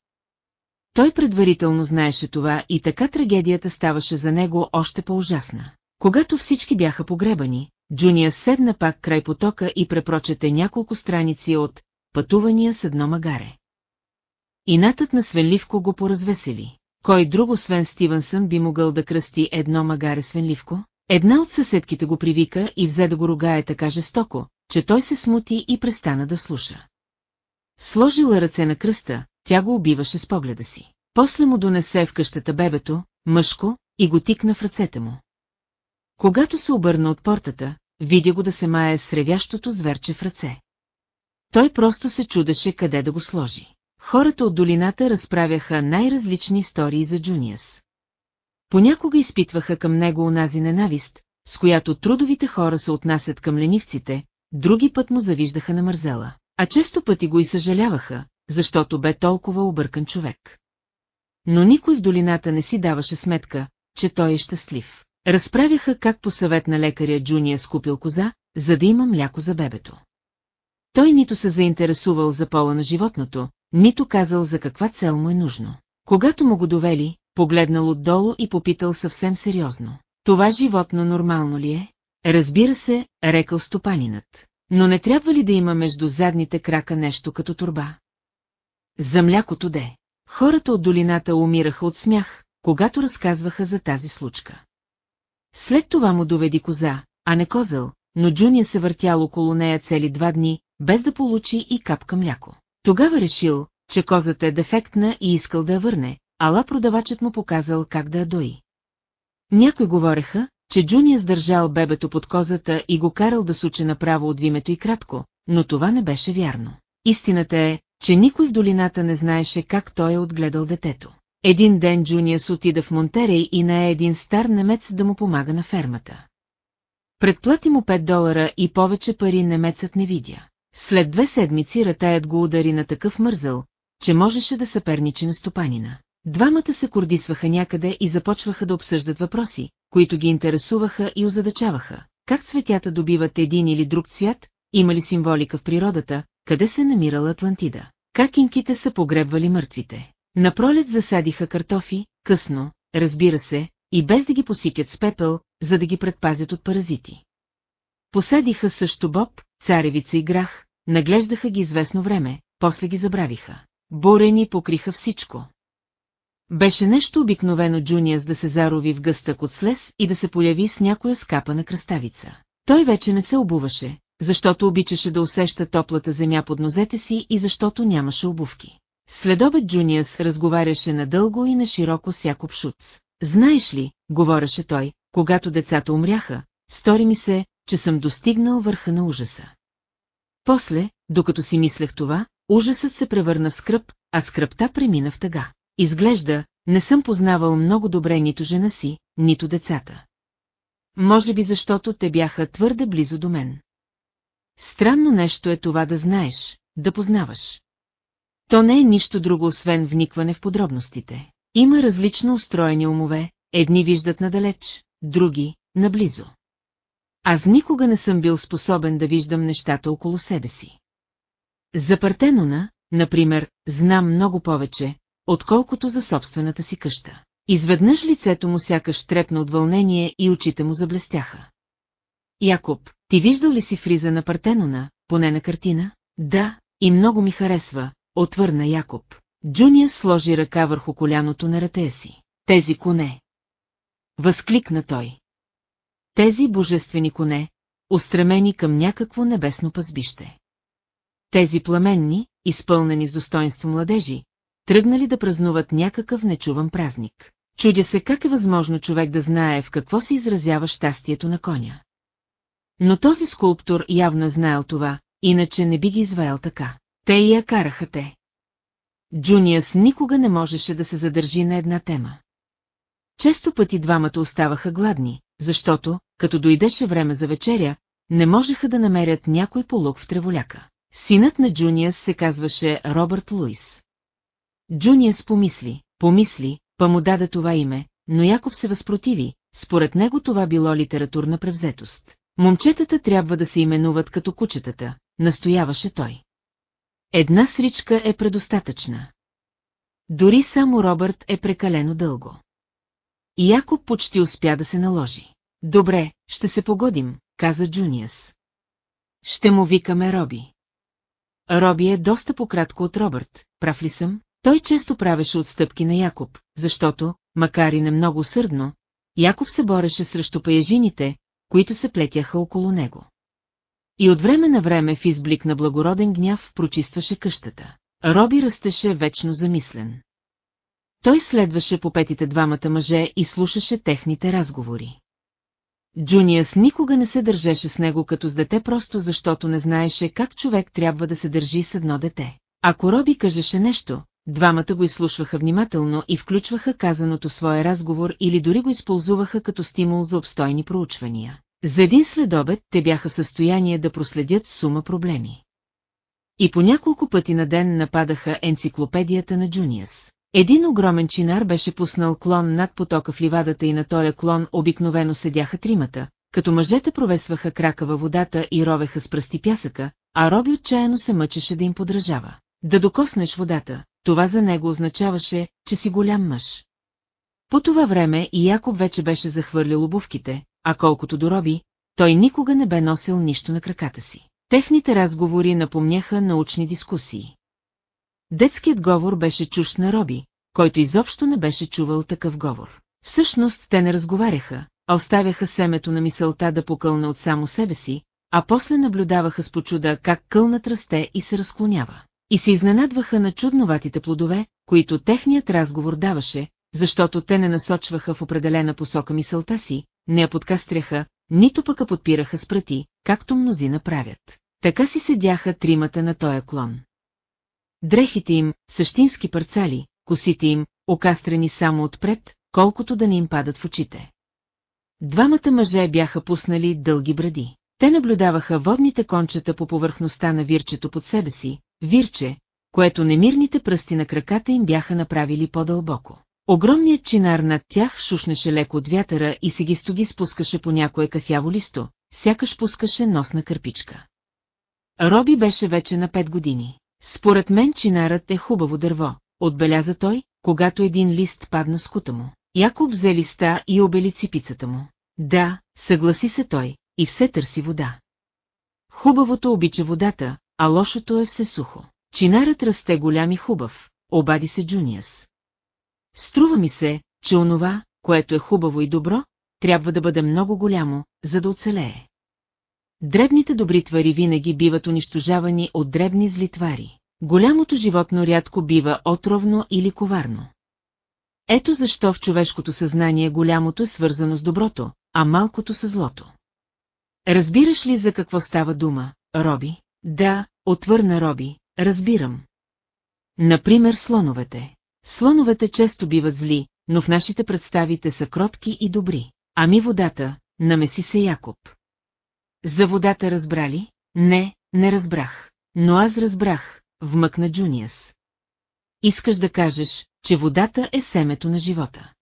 Той предварително знаеше това и така трагедията ставаше за него още по-ужасна. Когато всички бяха погребани, Джуния седна пак край потока и препрочете няколко страници от «Пътувания с едно магаре». Инатът на Свенливко го поразвесели. Кой друг освен Стивенсън би могъл да кръсти едно магаре Свенливко? Една от съседките го привика и взе да го ругае така жестоко, че той се смути и престана да слуша. Сложила ръце на кръста, тя го убиваше с погледа си. После му донесе в къщата бебето, мъжко, и го тикна в ръцете му. Когато се обърна от портата, видя го да се мае с ревящото зверче в ръце. Той просто се чудеше къде да го сложи. Хората от долината разправяха най-различни истории за Джуниас. Понякога изпитваха към него онази ненавист, с която трудовите хора се отнасят към ленивците, други път му завиждаха на мързела, а често пъти го и съжаляваха, защото бе толкова объркан човек. Но никой в долината не си даваше сметка, че той е щастлив. Разправяха как по съвет на лекаря Джуния скупил коза, за да има мляко за бебето. Той нито се заинтересувал за пола на животното, нито казал за каква цел му е нужно. Когато му го довели, погледнал отдолу и попитал съвсем сериозно. Това животно нормално ли е? Разбира се, рекал стопанинът. Но не трябва ли да има между задните крака нещо като турба? За млякото де. Хората от долината умираха от смях, когато разказваха за тази случка. След това му доведи коза, а не козъл, но Джуния се въртял около нея цели два дни, без да получи и капка мляко. Тогава решил, че козата е дефектна и искал да я върне, ала продавачът му показал как да я дои. Някои говореха, че Джуния сдържал бебето под козата и го карал да суче направо от вимето и кратко, но това не беше вярно. Истината е, че никой в долината не знаеше как той е отгледал детето. Един ден Джуниас отида в Монтерей и нае един стар немец да му помага на фермата. Предплати му 5 долара и повече пари немецът не видя. След две седмици ратаят го удари на такъв мързъл, че можеше да съперничи на стопанина. Двамата се кордисваха някъде и започваха да обсъждат въпроси, които ги интересуваха и озадачаваха. Как цветята добиват един или друг цвят, има ли символика в природата, къде се намирала Атлантида? Как инките са погребвали мъртвите? Напролет засадиха картофи, късно, разбира се, и без да ги посипят с пепел, за да ги предпазят от паразити. Посадиха също боб, царевица и грах, наглеждаха ги известно време, после ги забравиха. Бурени покриха всичко. Беше нещо обикновено Джуниас да се зарови в гъстък от слез и да се появи с някоя скапа на кръставица. Той вече не се обуваше, защото обичаше да усеща топлата земя под нозете си и защото нямаше обувки. Следобед Джуниас разговаряше надълго и на широко с Якоб Шуц. Знаеш ли, говореше той, когато децата умряха, стори ми се, че съм достигнал върха на ужаса. После, докато си мислех това, ужасът се превърна в скръп, а скръпта премина в тъга. Изглежда, не съм познавал много добре нито жена си, нито децата. Може би защото те бяха твърде близо до мен. Странно нещо е това да знаеш, да познаваш. То не е нищо друго, освен вникване в подробностите. Има различно устроени умове, едни виждат надалеч, други – наблизо. Аз никога не съм бил способен да виждам нещата около себе си. За Партенона, например, знам много повече, отколкото за собствената си къща. Изведнъж лицето му сякаш трепна от вълнение и очите му заблестяха. Якоб, ти виждал ли си фриза на Партенона, поне на картина? Да, и много ми харесва, отвърна Якоб. Джуния сложи ръка върху коляното на ратея си. Тези коне. Възкликна той. Тези божествени коне, устремени към някакво небесно пазбище. Тези пламенни, изпълнени с достоинство младежи, тръгнали да празнуват някакъв нечуван празник. Чудя се как е възможно човек да знае в какво се изразява щастието на коня. Но този скулптор явно знаел това, иначе не би ги изваял така. Те я караха те. Джуниас никога не можеше да се задържи на една тема. Често пъти двамата оставаха гладни, защото, като дойдеше време за вечеря, не можеха да намерят някой полук в треволяка. Синът на Джуниас се казваше Робърт Луис. Джуниас помисли, помисли, па му даде това име, но Яков се възпротиви, според него това било литературна превзетост. Момчетата трябва да се именуват като кучетата, настояваше той. Една сричка е предостатъчна. Дори само Робърт е прекалено дълго. И Якоб почти успя да се наложи. Добре, ще се погодим, каза Джуниас. Ще му викаме Роби. Роби е доста пократко от Робърт, прав ли съм? Той често правеше отстъпки на Якоб, защото, макар и не много сърдно, Яков се бореше срещу паяжините, които се плетяха около него. И от време на време в изблик на благороден гняв прочистваше къщата. Роби растеше вечно замислен. Той следваше по петите двамата мъже и слушаше техните разговори. Джуниас никога не се държеше с него като с дете просто защото не знаеше как човек трябва да се държи с едно дете. Ако Роби кажеше нещо, двамата го изслушваха внимателно и включваха казаното своя разговор или дори го използваха като стимул за обстойни проучвания. За един следобед те бяха в състояние да проследят сума проблеми. И по няколко пъти на ден нападаха енциклопедията на Джуниас. Един огромен чинар беше пуснал клон над потока в ливадата и на тоя клон обикновено седяха тримата, като мъжете провесваха крака във водата и ровеха с пръсти пясъка, а Роби отчаяно се мъчеше да им подражава. Да докоснеш водата, това за него означаваше, че си голям мъж. По това време и Якоб вече беше захвърлил обувките, а колкото до Роби, той никога не бе носил нищо на краката си. Техните разговори напомняха научни дискусии. Детският говор беше чуш на Роби, който изобщо не беше чувал такъв говор. Всъщност те не разговаряха, а оставяха семето на мисълта да покълна от само себе си, а после наблюдаваха с почуда как кълнат расте и се разклонява. И се изненадваха на чудноватите плодове, които техният разговор даваше, защото те не насочваха в определена посока мисълта си, не я подкастряха, нито пък подпираха с прати, както мнози направят. Така си седяха тримата на тоя клон. Дрехите им, същински парцали, косите им, окастрени само отпред, колкото да не им падат в очите. Двамата мъже бяха пуснали дълги бради. Те наблюдаваха водните кончета по повърхността на вирчето под себе си, вирче, което немирните пръсти на краката им бяха направили по-дълбоко. Огромният чинар над тях шушнеше леко от вятъра и се ги стоги спускаше по някое кафяво листо, сякаш пускаше носна кърпичка. Роби беше вече на пет години. Според мен чинарът е хубаво дърво, отбеляза той, когато един лист падна с кута му. Якоб взе листа и обели ципицата му. Да, съгласи се той, и все търси вода. Хубавото обича водата, а лошото е все сухо. Чинарът расте голям и хубав, обади се Джуниас. Струва ми се, че онова, което е хубаво и добро, трябва да бъде много голямо, за да оцелее. Дребните добри твари винаги биват унищожавани от дребни зли твари. Голямото животно рядко бива отровно или коварно. Ето защо в човешкото съзнание голямото е свързано с доброто, а малкото с злото. Разбираш ли за какво става дума, Роби? Да, отвърна Роби, разбирам. Например слоновете. Слоновете често биват зли, но в нашите представи те са кротки и добри. Ами водата, намеси се Якоб. За водата разбрали? Не, не разбрах. Но аз разбрах, вмъкна Джуниас. Искаш да кажеш, че водата е семето на живота.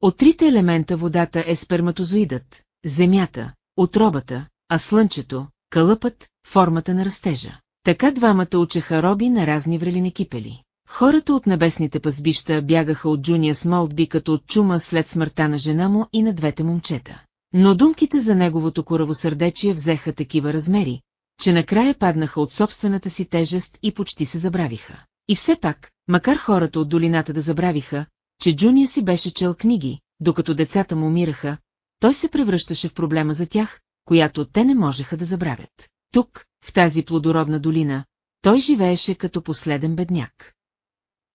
От трите елемента водата е сперматозоидът, земята, отробата, а слънчето, кълъпът, формата на растежа. Така двамата учеха роби на разни врелини кипели. Хората от небесните пазбища бягаха от Джуния Смолтби като от чума след смъртта на жена му и на двете момчета. Но думките за неговото коравосърдечие взеха такива размери, че накрая паднаха от собствената си тежест и почти се забравиха. И все пак, макар хората от долината да забравиха, че Джуния си беше чел книги, докато децата му умираха, той се превръщаше в проблема за тях, която те не можеха да забравят. Тук, в тази плодородна долина, той живееше като последен бедняк.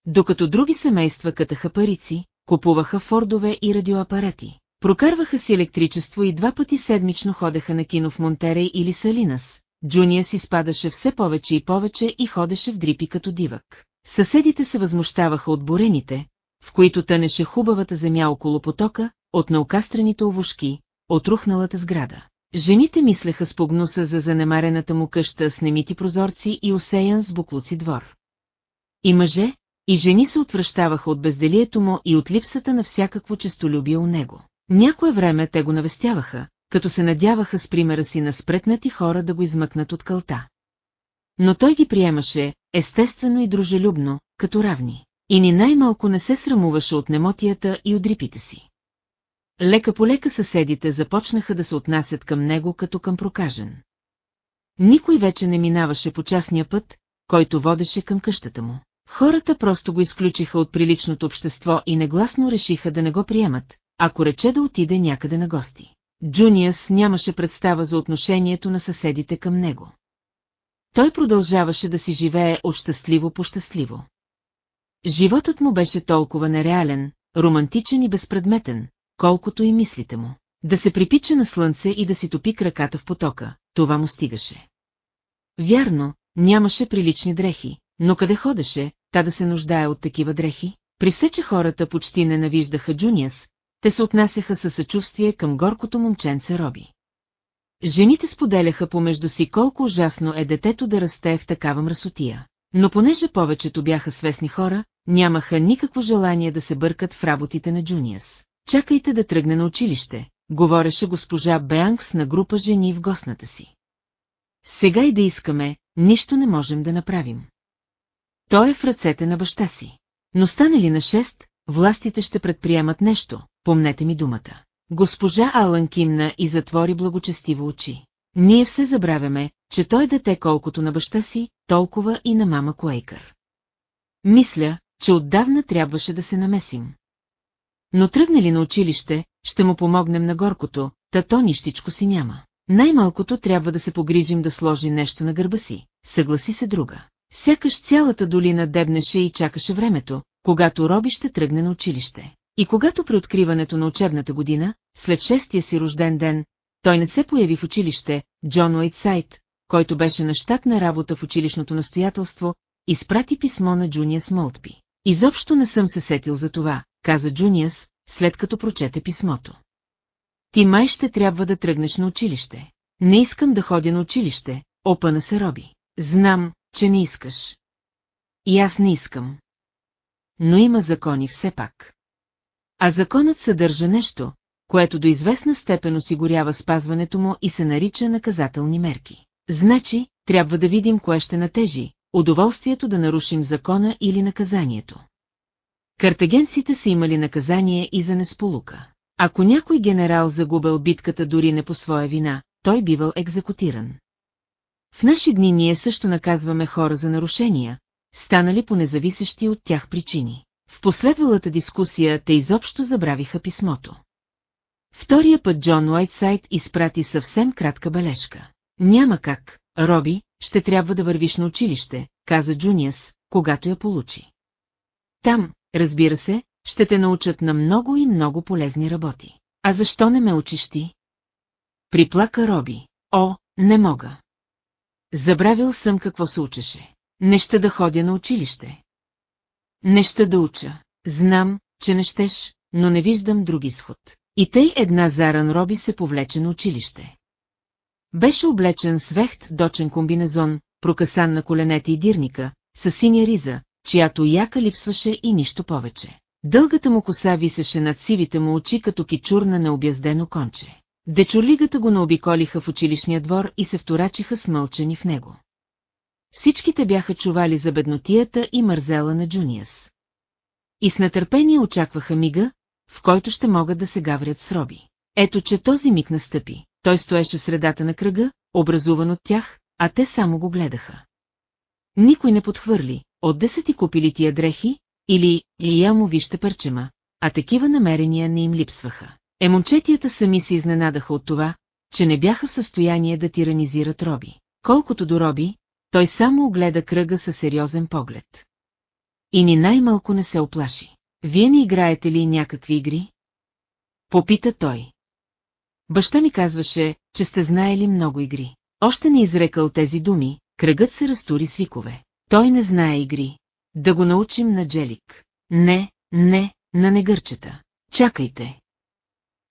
Докато други семейства катаха парици, купуваха фордове и радиоапарати. Прокарваха си електричество и два пъти седмично ходеха на кино в Монтерей или Салинас. Джуния си спадаше все повече и повече и ходеше в дрипи като дивък. Съседите се възмущаваха от бурените, в които тънеше хубавата земя около потока, от наукастрените овушки, от рухналата сграда. Жените мислеха с погнуса за занемарената му къща с немити прозорци и осеян с буклуци двор. И мъже, и жени се отвръщаваха от безделието му и от липсата на всякакво честолюбие у него. Някое време те го навестяваха, като се надяваха с примера си на спретнати хора да го измъкнат от кълта. Но той ги приемаше, естествено и дружелюбно, като равни. И ни най-малко не се срамуваше от немотията и от рипите си. Лека по лека съседите започнаха да се отнасят към него като към прокажен. Никой вече не минаваше по частния път, който водеше към къщата му. Хората просто го изключиха от приличното общество и негласно решиха да не го приемат, ако рече да отиде някъде на гости. Джуниас нямаше представа за отношението на съседите към него. Той продължаваше да си живее от щастливо по щастливо. Животът му беше толкова нереален, романтичен и безпредметен, колкото и мислите му. Да се припича на слънце и да си топи краката в потока, това му стигаше. Вярно, нямаше прилични дрехи, но къде ходеше, та да се нуждае от такива дрехи? При все, че хората почти ненавиждаха Джуниас, те се отнасяха със съчувствие към горкото момченце Роби. Жените споделяха помежду си колко ужасно е детето да расте в такава мръсотия. Но понеже повечето бяха свестни хора, нямаха никакво желание да се бъркат в работите на Джуниас. Чакайте да тръгне на училище, говореше госпожа Беанкс на група жени в гостната си. Сега и да искаме, нищо не можем да направим. Той е в ръцете на баща си. Но стане ли на шест, властите ще предприемат нещо, помнете ми думата. Госпожа Алън кимна и затвори благочестиво очи. Ние все забравяме, че той е дете колкото на баща си, толкова и на мама Куейкър. Мисля, че отдавна трябваше да се намесим. Но тръгне ли на училище, ще му помогнем на горкото, та нищичко си няма. Най-малкото трябва да се погрижим да сложи нещо на гърба си, съгласи се друга. Сякаш цялата долина дебнеше и чакаше времето, когато Роби ще тръгне на училище. И когато при откриването на учебната година, след шестия си рожден ден, той не се появи в училище, Джон Уайтсайд, който беше на щатна работа в училищното настоятелство, изпрати писмо на Джуниас Молтпи. Изобщо не съм се сетил за това, каза Джуниас, след като прочете писмото. Ти май ще трябва да тръгнеш на училище. Не искам да ходя на училище, опъна се Роби. Знам, че не искаш. И аз не искам. Но има закони все пак. А законът съдържа нещо, което до известна степен осигурява спазването му и се нарича наказателни мерки. Значи, трябва да видим кое ще натежи, удоволствието да нарушим закона или наказанието. Картагенците са имали наказание и за несполука. Ако някой генерал загубил битката дори не по своя вина, той бивал екзекутиран. В наши дни ние също наказваме хора за нарушения, станали по независещи от тях причини. В последвалата дискусия те изобщо забравиха писмото. Втория път Джон Уайтсайд изпрати съвсем кратка бележка. Няма как, Роби, ще трябва да вървиш на училище, каза Джуниас, когато я получи. Там, разбира се, ще те научат на много и много полезни работи. А защо не ме учиш ти? приплака Роби. О, не мога. Забравил съм какво се учеше. Не ще да ходя на училище. Не ще да уча. Знам, че не щеш, но не виждам друг изход. И тъй една заран Роби се повлече на училище. Беше облечен с дочен комбинезон, прокасан на коленете и дирника, с синя риза, чиято яка липсваше и нищо повече. Дългата му коса висеше над сивите му очи като кичур на необяздено конче. Дечурлигата го наобиколиха в училищния двор и се вторачиха смълчени в него. Всичките бяха чували за беднотията и мързела на Джуниас. И с нетърпение очакваха мига, в който ще могат да се гаврят с роби. Ето, че този миг настъпи. Той стоеше в средата на кръга, образуван от тях, а те само го гледаха. Никой не подхвърли, от да са ти купили тия дрехи, или я му вижте парчема, а такива намерения не им липсваха. Емончетията сами се изненадаха от това, че не бяха в състояние да тиранизират Роби. Колкото до Роби, той само огледа кръга със сериозен поглед. И ни най-малко не се оплаши. Вие не играете ли някакви игри? Попита той. Баща ми казваше, че сте знаели много игри. Още не изрекал тези думи, кръгът се разтури свикове. Той не знае игри. Да го научим на Джелик. Не, не, на негърчета. Чакайте.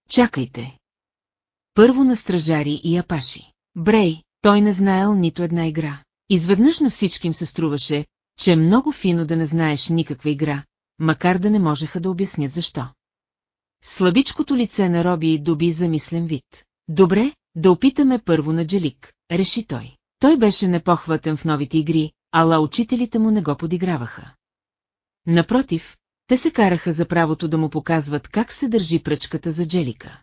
Чакайте. Първо на стражари и апаши. Брей, той не знаел нито една игра. Изведнъж на всички им се струваше, че е много фино да не знаеш никаква игра, макар да не можеха да обяснят защо. Слабичкото лице на Роби доби замислен вид. Добре, да опитаме първо на Джелик, реши той. Той беше непохватен в новите игри, ала учителите му не го подиграваха. Напротив, те се караха за правото да му показват как се държи пръчката за Джелика.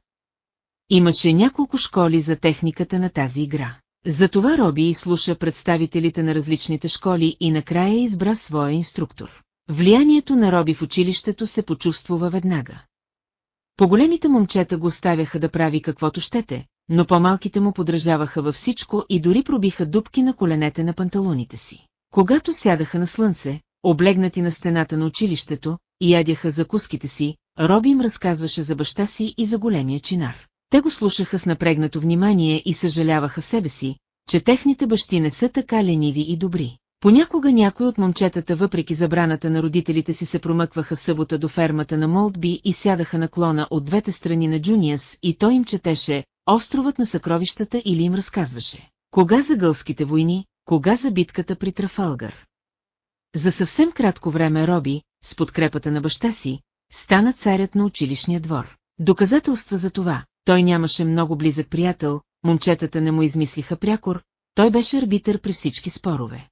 Имаше няколко школи за техниката на тази игра. Затова Роби изслуша представителите на различните школи и накрая избра своя инструктор. Влиянието на Роби в училището се почувствува веднага. По-големите момчета го оставяха да прави каквото щете, но по-малките му подражаваха във всичко и дори пробиха дупки на коленете на панталоните си. Когато сядаха на слънце, облегнати на стената на училището, и ядяха закуските си, Роби им разказваше за баща си и за големия чинар. Те го слушаха с напрегнато внимание и съжаляваха себе си, че техните бащи не са така лениви и добри. Понякога някои от момчетата въпреки забраната на родителите си се промъкваха събота до фермата на Молдби и сядаха на клона от двете страни на Джуниас и той им четеше «Островът на съкровищата» или им разказваше «Кога за гълските войни, кога за битката при Трафалгар». За съвсем кратко време Роби, с подкрепата на баща си, стана царят на училищния двор. Доказателства за това, той нямаше много близък приятел, момчетата не му измислиха прякор, той беше арбитър при всички спорове.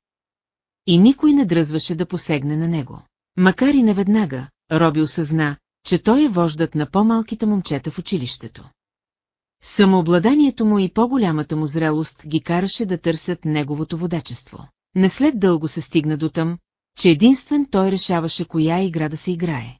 И никой не дръзваше да посегне на него. Макар и неведнага, Роби осъзна, че той е вождат на по-малките момчета в училището. Самообладанието му и по-голямата му зрелост ги караше да търсят неговото водачество. Не след дълго се стигна до там, че единствен той решаваше коя игра да се играе.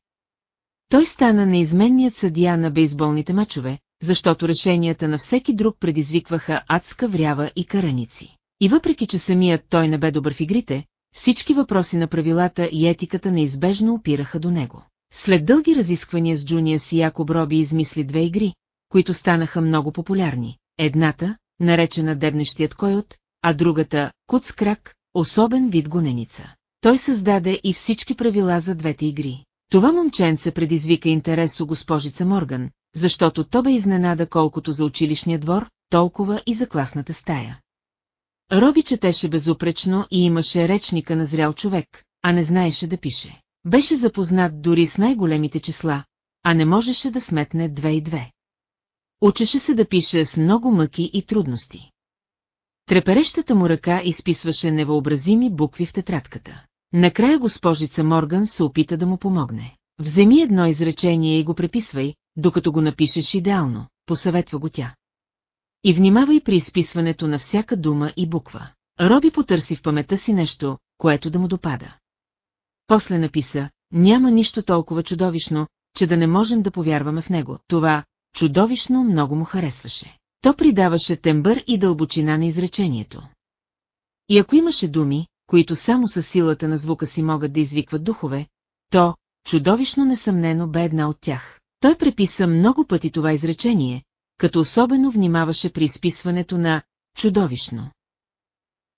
Той стана неизменният съдия на бейсболните мачове, защото решенията на всеки друг предизвикваха адска врява и караници. И въпреки, че самият той не бе добър в игрите, всички въпроси на правилата и етиката неизбежно опираха до него. След дълги разисквания с Джуния си Якоб Роби измисли две игри, които станаха много популярни. Едната, наречена Дебнещият койот, а другата – Куцкрак, особен вид гоненица. Той създаде и всички правила за двете игри. Това момченце предизвика интерес у госпожица Морган, защото то бе изненада колкото за училищния двор, толкова и за класната стая. Роби четеше безупречно и имаше речника на зрял човек, а не знаеше да пише. Беше запознат дори с най-големите числа, а не можеше да сметне две и две. Учеше се да пише с много мъки и трудности. Треперещата му ръка изписваше невъобразими букви в тетрадката. Накрая госпожица Морган се опита да му помогне. Вземи едно изречение и го преписвай, докато го напишеш идеално, посъветва го тя. И внимавай при изписването на всяка дума и буква. Роби потърси в памета си нещо, което да му допада. После написа, няма нищо толкова чудовищно, че да не можем да повярваме в него. Това, чудовищно, много му харесваше. То придаваше тембър и дълбочина на изречението. И ако имаше думи, които само със силата на звука си могат да извикват духове, то, чудовищно несъмнено бе една от тях. Той преписа много пъти това изречение, като особено внимаваше при изписването на «чудовищно».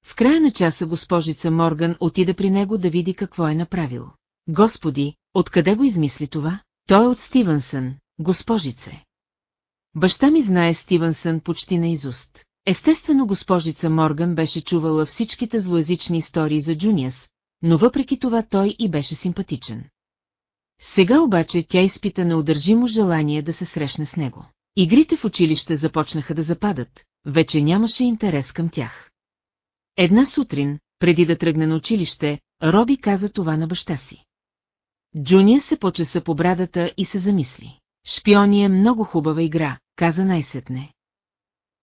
В края на часа госпожица Морган отида при него да види какво е направил. Господи, откъде го измисли това? Той е от Стивенсън, госпожице. Баща ми знае Стивенсън почти наизуст. Естествено госпожица Морган беше чувала всичките злоязични истории за Джуниас, но въпреки това той и беше симпатичен. Сега обаче тя изпита неудържимо желание да се срещне с него. Игрите в училище започнаха да западат, вече нямаше интерес към тях. Една сутрин, преди да тръгне на училище, Роби каза това на баща си. Джуния се почеса по брадата и се замисли. Шпиони е много хубава игра, каза най-сетне.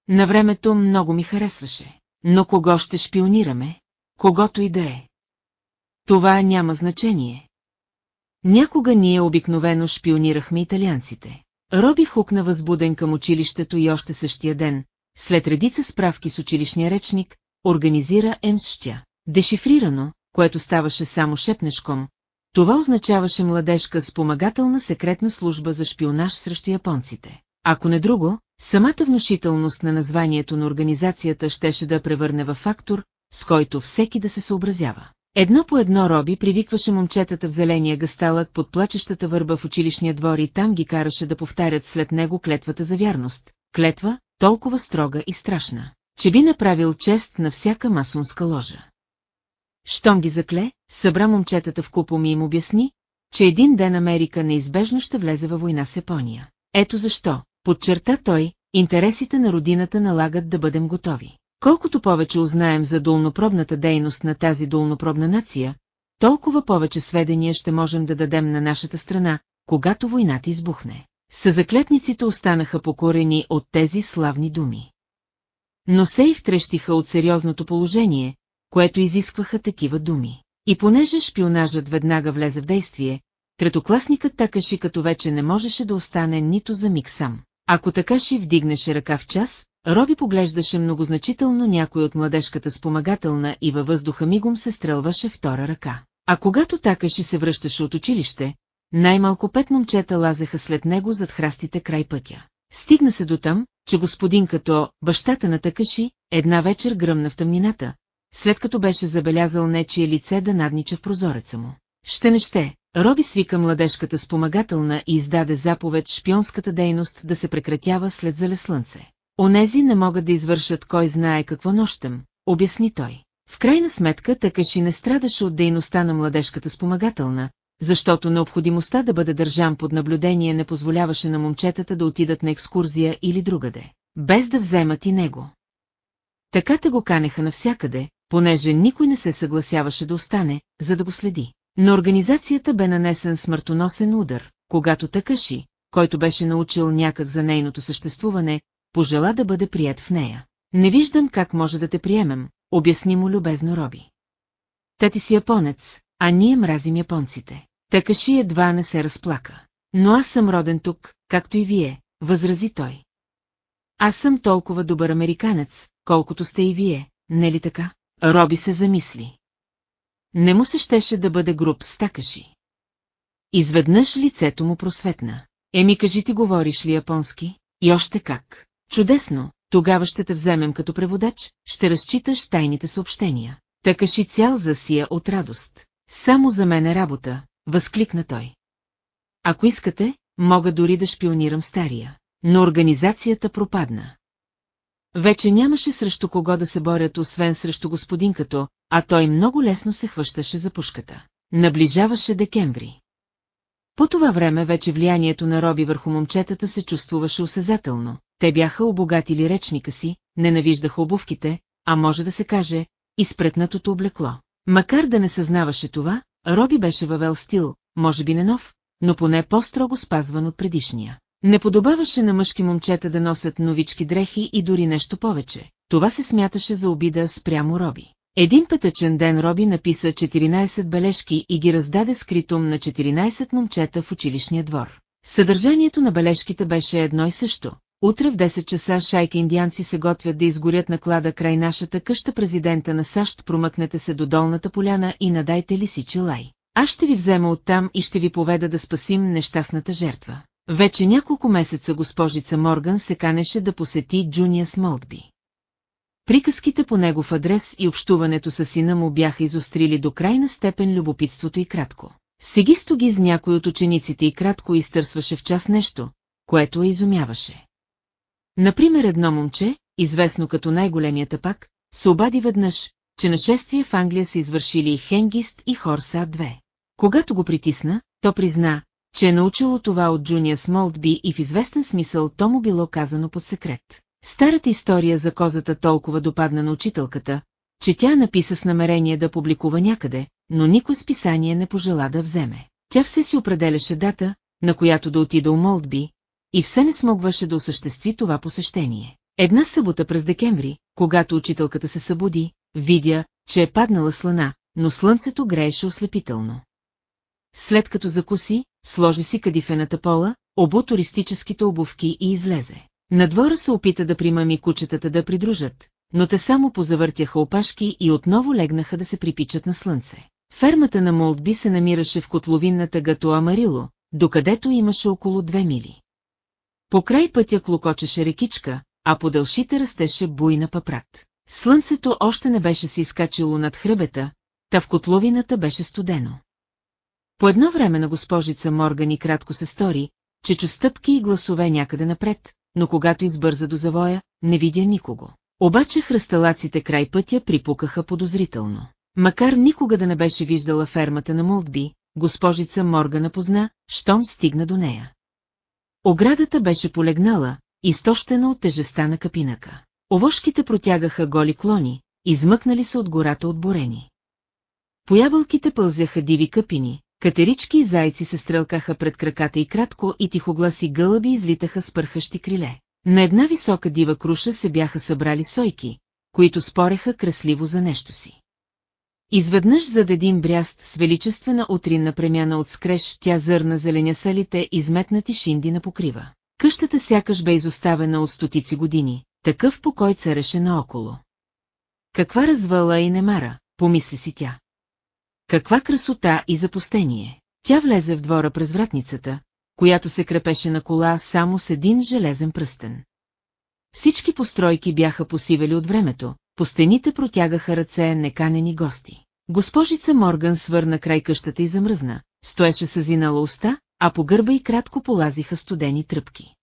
На времето много ми харесваше. Но кого ще шпионираме? Когото и да е. Това няма значение. Някога ние обикновено шпионирахме италианците. Роби хукна възбуден към училището и още същия ден, след редица справки с училищния речник, организира емсщя. Дешифрирано, което ставаше само шепнешком, това означаваше младежка спомагателна секретна служба за шпионаж срещу японците. Ако не друго, самата внушителност на названието на организацията щеше да превърне във фактор, с който всеки да се съобразява. Едно по едно Роби привикваше момчетата в зеления гасталък под плачещата върба в училищния двор и там ги караше да повтарят след него клетвата за вярност. Клетва, толкова строга и страшна, че би направил чест на всяка масонска ложа. Щом ги закле, събра момчетата в купом и им обясни, че един ден Америка неизбежно ще влезе във война с Япония. Ето защо, подчерта той, интересите на родината налагат да бъдем готови. Колкото повече узнаем за долнопробната дейност на тази долнопробна нация, толкова повече сведения ще можем да дадем на нашата страна, когато войната избухне. Съзаклетниците останаха покорени от тези славни думи. Но се и втрещиха от сериозното положение, което изискваха такива думи. И понеже шпионажът веднага влезе в действие, третокласникът Такаши като вече не можеше да остане нито за миг сам. Ако Такаши вдигнеше ръка в час, Роби поглеждаше многозначително някой от младежката спомагателна и във въздуха мигом се стрелваше втора ръка. А когато Такаши се връщаше от училище, най-малко пет момчета лазеха след него зад храстите край пътя. Стигна се до там, че господин като бащата на Такаши една вечер гръмна в тъмнината, след като беше забелязал нечие лице да наднича в прозореца му. Ще не ще, Роби свика младежката спомагателна и издаде заповед шпионската дейност да се прекратява след зале слънце. Онези не могат да извършат кой знае какво нощем, обясни той. В крайна сметка Такаши не страдаше от дейността на младежката спомагателна, защото необходимостта да бъде държан под наблюдение не позволяваше на момчетата да отидат на екскурзия или другаде, без да вземат и него. Така те го канеха навсякъде, понеже никой не се съгласяваше да остане, за да го следи. Но организацията бе нанесен смъртоносен удар, когато Такаши, който беше научил някак за нейното съществуване, пожела да бъде прият в нея. Не виждам как може да те приемем, обясни му любезно Роби. Та ти си японец, а ние мразим японците. Такаши едва не се разплака. Но аз съм роден тук, както и вие, възрази той. Аз съм толкова добър американец, колкото сте и вие, не ли така? Роби се замисли. Не му се щеше да бъде груб с такаши. Изведнъж лицето му просветна. Еми кажи ти говориш ли японски? И още как. Чудесно, тогава ще те вземем като преводач, ще разчиташ тайните съобщения. Такаши цял засия от радост. Само за мен е работа, възкликна той. Ако искате, мога дори да шпионирам стария. Но организацията пропадна. Вече нямаше срещу кого да се борят, освен срещу господин като, а той много лесно се хващаше за пушката. Наближаваше декември. По това време вече влиянието на Роби върху момчетата се чувствуваше осезателно. Те бяха обогатили речника си, ненавиждаха обувките, а може да се каже, изпретнатото облекло. Макар да не съзнаваше това, Роби беше въвел стил, може би не нов, но поне по-строго спазван от предишния. Не подобаваше на мъжки момчета да носят новички дрехи и дори нещо повече. Това се смяташе за обида спрямо Роби. Един пътъчен ден Роби написа 14 бележки и ги раздаде скритом на 14 момчета в училищния двор. Съдържанието на бележките беше едно и също. Утре в 10 часа шайка индианци се готвят да изгорят наклада край нашата къща президента на САЩ, промъкнете се до долната поляна и надайте ли си челай. Аз ще ви взема оттам и ще ви поведа да спасим нещастната жертва. Вече няколко месеца госпожица Морган се канеше да посети Джуния Смолтби. Приказките по негов адрес и общуването с сина му бяха изострили до крайна степен любопитството и кратко. Сегисто ги с някой от учениците и кратко изтърсваше в час нещо, което я изумяваше. Например едно момче, известно като най-големия тапак, се обади веднъж, че нашествие в Англия са извършили Хенгист и Хорса 2. Когато го притисна, то призна, че е научило това от Джуния Смолтби и в известен смисъл то му било казано под секрет. Старата история за козата толкова допадна на учителката, че тя написа с намерение да публикува някъде, но никой списание не пожела да вземе. Тя все си определяше дата, на която да отида у Молдби, и все не смогваше да осъществи това посещение. Една събота през декември, когато учителката се събуди, видя, че е паднала слана, но слънцето грееше ослепително. След като закуси, сложи си кадифената пола, обу туристическите обувки и излезе. На двора се опита да примами кучетата да придружат, но те само позавъртяха опашки и отново легнаха да се припичат на слънце. Фермата на Молдби се намираше в котловинната гато Амарило, докъдето имаше около две мили. По край пътя клокочеше рекичка, а по дълшите растеше буйна папрат. Слънцето още не беше се изкачило над хребета, та в котловината беше студено. По едно време на госпожица Морган и кратко се стори, че чу стъпки и гласове някъде напред, но когато избърза до завоя, не видя никого. Обаче хръсталаците край пътя припукаха подозрително. Макар никога да не беше виждала фермата на Молдби, госпожица Моргана позна, щом стигна до нея. Оградата беше полегнала, изтощена от тежеста на капинака. Овошките протягаха голи клони, измъкнали се от гората отборени. По ябълките пълзяха диви къпини, катерички и зайци се стрелкаха пред краката и кратко и тихогласи гълъби излитаха с пърхащи криле. На една висока дива круша се бяха събрали сойки, които спореха красливо за нещо си. Изведнъж зад един бряст с величествена утринна премяна от скреш тя зърна зеленясалите изметнати шинди на покрива. Къщата сякаш бе изоставена от стотици години, такъв покой цареше наоколо. Каква развала и немара, помисли си тя. Каква красота и запустение. Тя влезе в двора през вратницата, която се крепеше на кола само с един железен пръстен. Всички постройки бяха посивели от времето, по стените протягаха ръце неканени гости. Госпожица Морган свърна край къщата и замръзна, стоеше съзинала уста, а по гърба и кратко полазиха студени тръпки.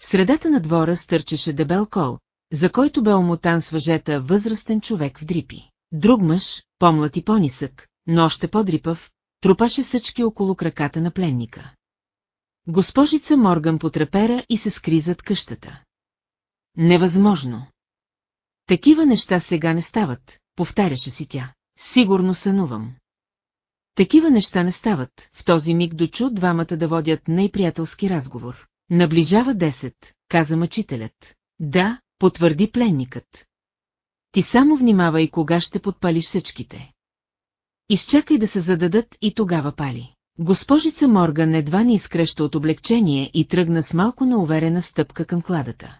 В средата на двора стърчеше дебел кол, за който бе омотан с въжета възрастен човек в дрипи. Друг мъж, помлад и по-нисък, но още по-дрипав, трупаше съчки около краката на пленника. Госпожица Морган потрепера и се скри зад къщата. Невъзможно. Такива неща сега не стават, повтаряше си тя. Сигурно сънувам. Такива неща не стават, в този миг дочу двамата да водят най-приятелски разговор. Наближава 10, каза мъчителят. Да, потвърди пленникът. Ти само внимавай кога ще подпалиш съчките. Изчакай да се зададат и тогава пали. Госпожица Морган едва не изкреща от облегчение и тръгна с малко науверена стъпка към кладата.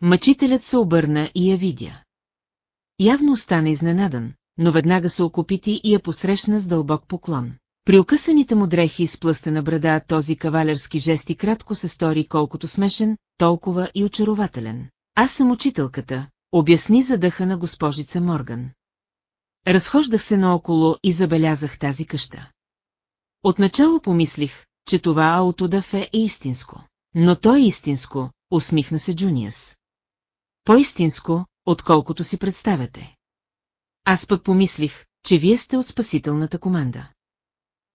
Мъчителят се обърна и я видя. Явно остана изненадан, но веднага се окопити и я посрещна с дълбок поклон. При окъсаните му дрехи с плъстена брада този кавалерски жест и кратко се стори колкото смешен, толкова и очарователен. Аз съм учителката, обясни задъха на госпожица Морган. Разхождах се наоколо и забелязах тази къща. Отначало помислих, че това аутодафе е истинско. Но то е истинско, усмихна се Джуниас. По-истинско, отколкото си представяте. Аз пък помислих, че вие сте от спасителната команда.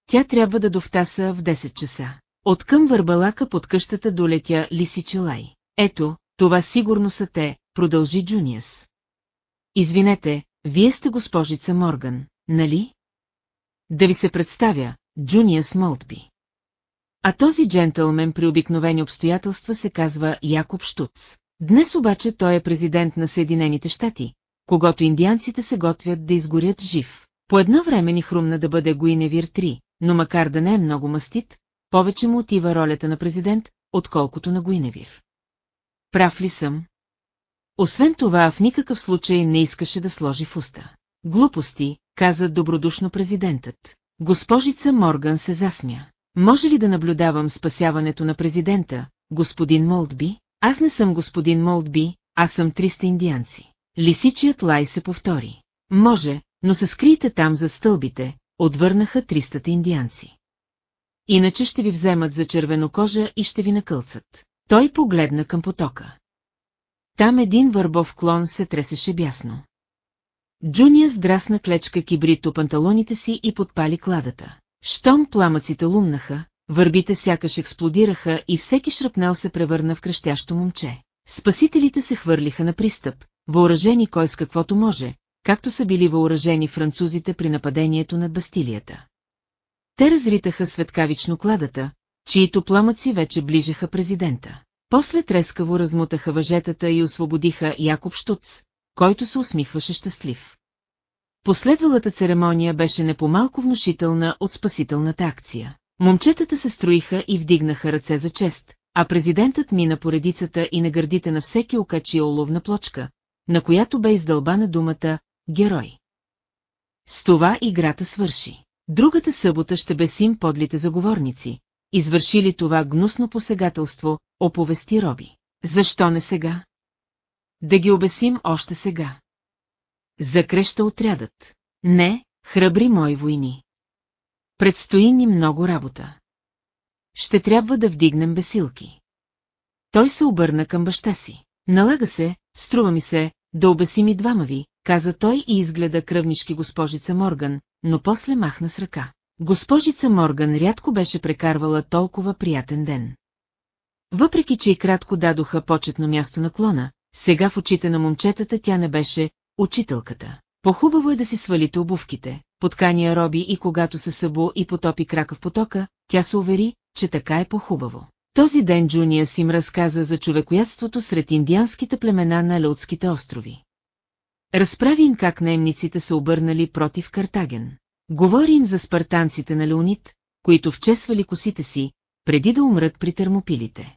Тя трябва да довтаса в 10 часа. Откъм върбалака под къщата долетя Лиси Челай. Ето, това сигурно са те, продължи Джуниас. Извинете, вие сте госпожица Морган, нали? Да ви се представя, Джуниас Молтби. А този джентълмен при обикновени обстоятелства се казва Якоб Штуц. Днес обаче той е президент на Съединените щати, когато индианците се готвят да изгорят жив. По едно време ни хрумна да бъде Гуиневир 3, но макар да не е много мастит, повече му отива ролята на президент, отколкото на Гуиневир. Прав ли съм? Освен това, в никакъв случай не искаше да сложи в уста. Глупости, каза добродушно президентът. Госпожица Морган се засмя. Може ли да наблюдавам спасяването на президента, господин Молдби? Аз не съм господин Молдби, аз съм 300 индианци. Лисичият лай се повтори. Може, но се скрийте там за стълбите, отвърнаха 300 индианци. Иначе ще ви вземат за червенокожа и ще ви накълцат. Той погледна към потока. Там един върбов клон се тресеше бясно. Джуния сдрасна клечка кибрит по панталоните си и подпали кладата. Щом пламъците лумнаха, върбите сякаш експлодираха и всеки шрапнел се превърна в крещящо момче. Спасителите се хвърлиха на пристъп, въоръжени кой с каквото може, както са били въоръжени французите при нападението над Бастилията. Те разритаха светкавично кладата, чието пламъци вече ближеха президента. После трескаво размутаха въжетата и освободиха Якоб Штуц, който се усмихваше щастлив. Последвалата церемония беше непомалко внушителна от спасителната акция. Момчетата се строиха и вдигнаха ръце за чест, а президентът мина по редицата и на гърдите на всеки окачи оловна плочка, на която бе издълбана думата «Герой». С това играта свърши. Другата събота ще бесим подлите заговорници, извършили това гнусно посегателство, оповести Роби. Защо не сега? Да ги обесим още сега. Закреща отрядът. Не, храбри мои войни. Предстои ни много работа. Ще трябва да вдигнем бесилки. Той се обърна към баща си. Налага се, струва ми се, да обесим и двама ви, каза той и изгледа кръвнички госпожица Морган, но после махна с ръка. Госпожица Морган рядко беше прекарвала толкова приятен ден. Въпреки, че и кратко дадоха почетно място на клона, сега в очите на момчетата тя не беше учителката. Похубаво е да си свалите обувките, подкания Роби и когато се събу и потопи крака в потока, тя се увери, че така е по-хубаво. Този ден Джуния си им разказа за човекоядството сред индианските племена на Леотските острови. Разправи им как наемниците се обърнали против Картаген. Говори им за спартанците на Леонид, които вчесвали косите си, преди да умрат при термопилите.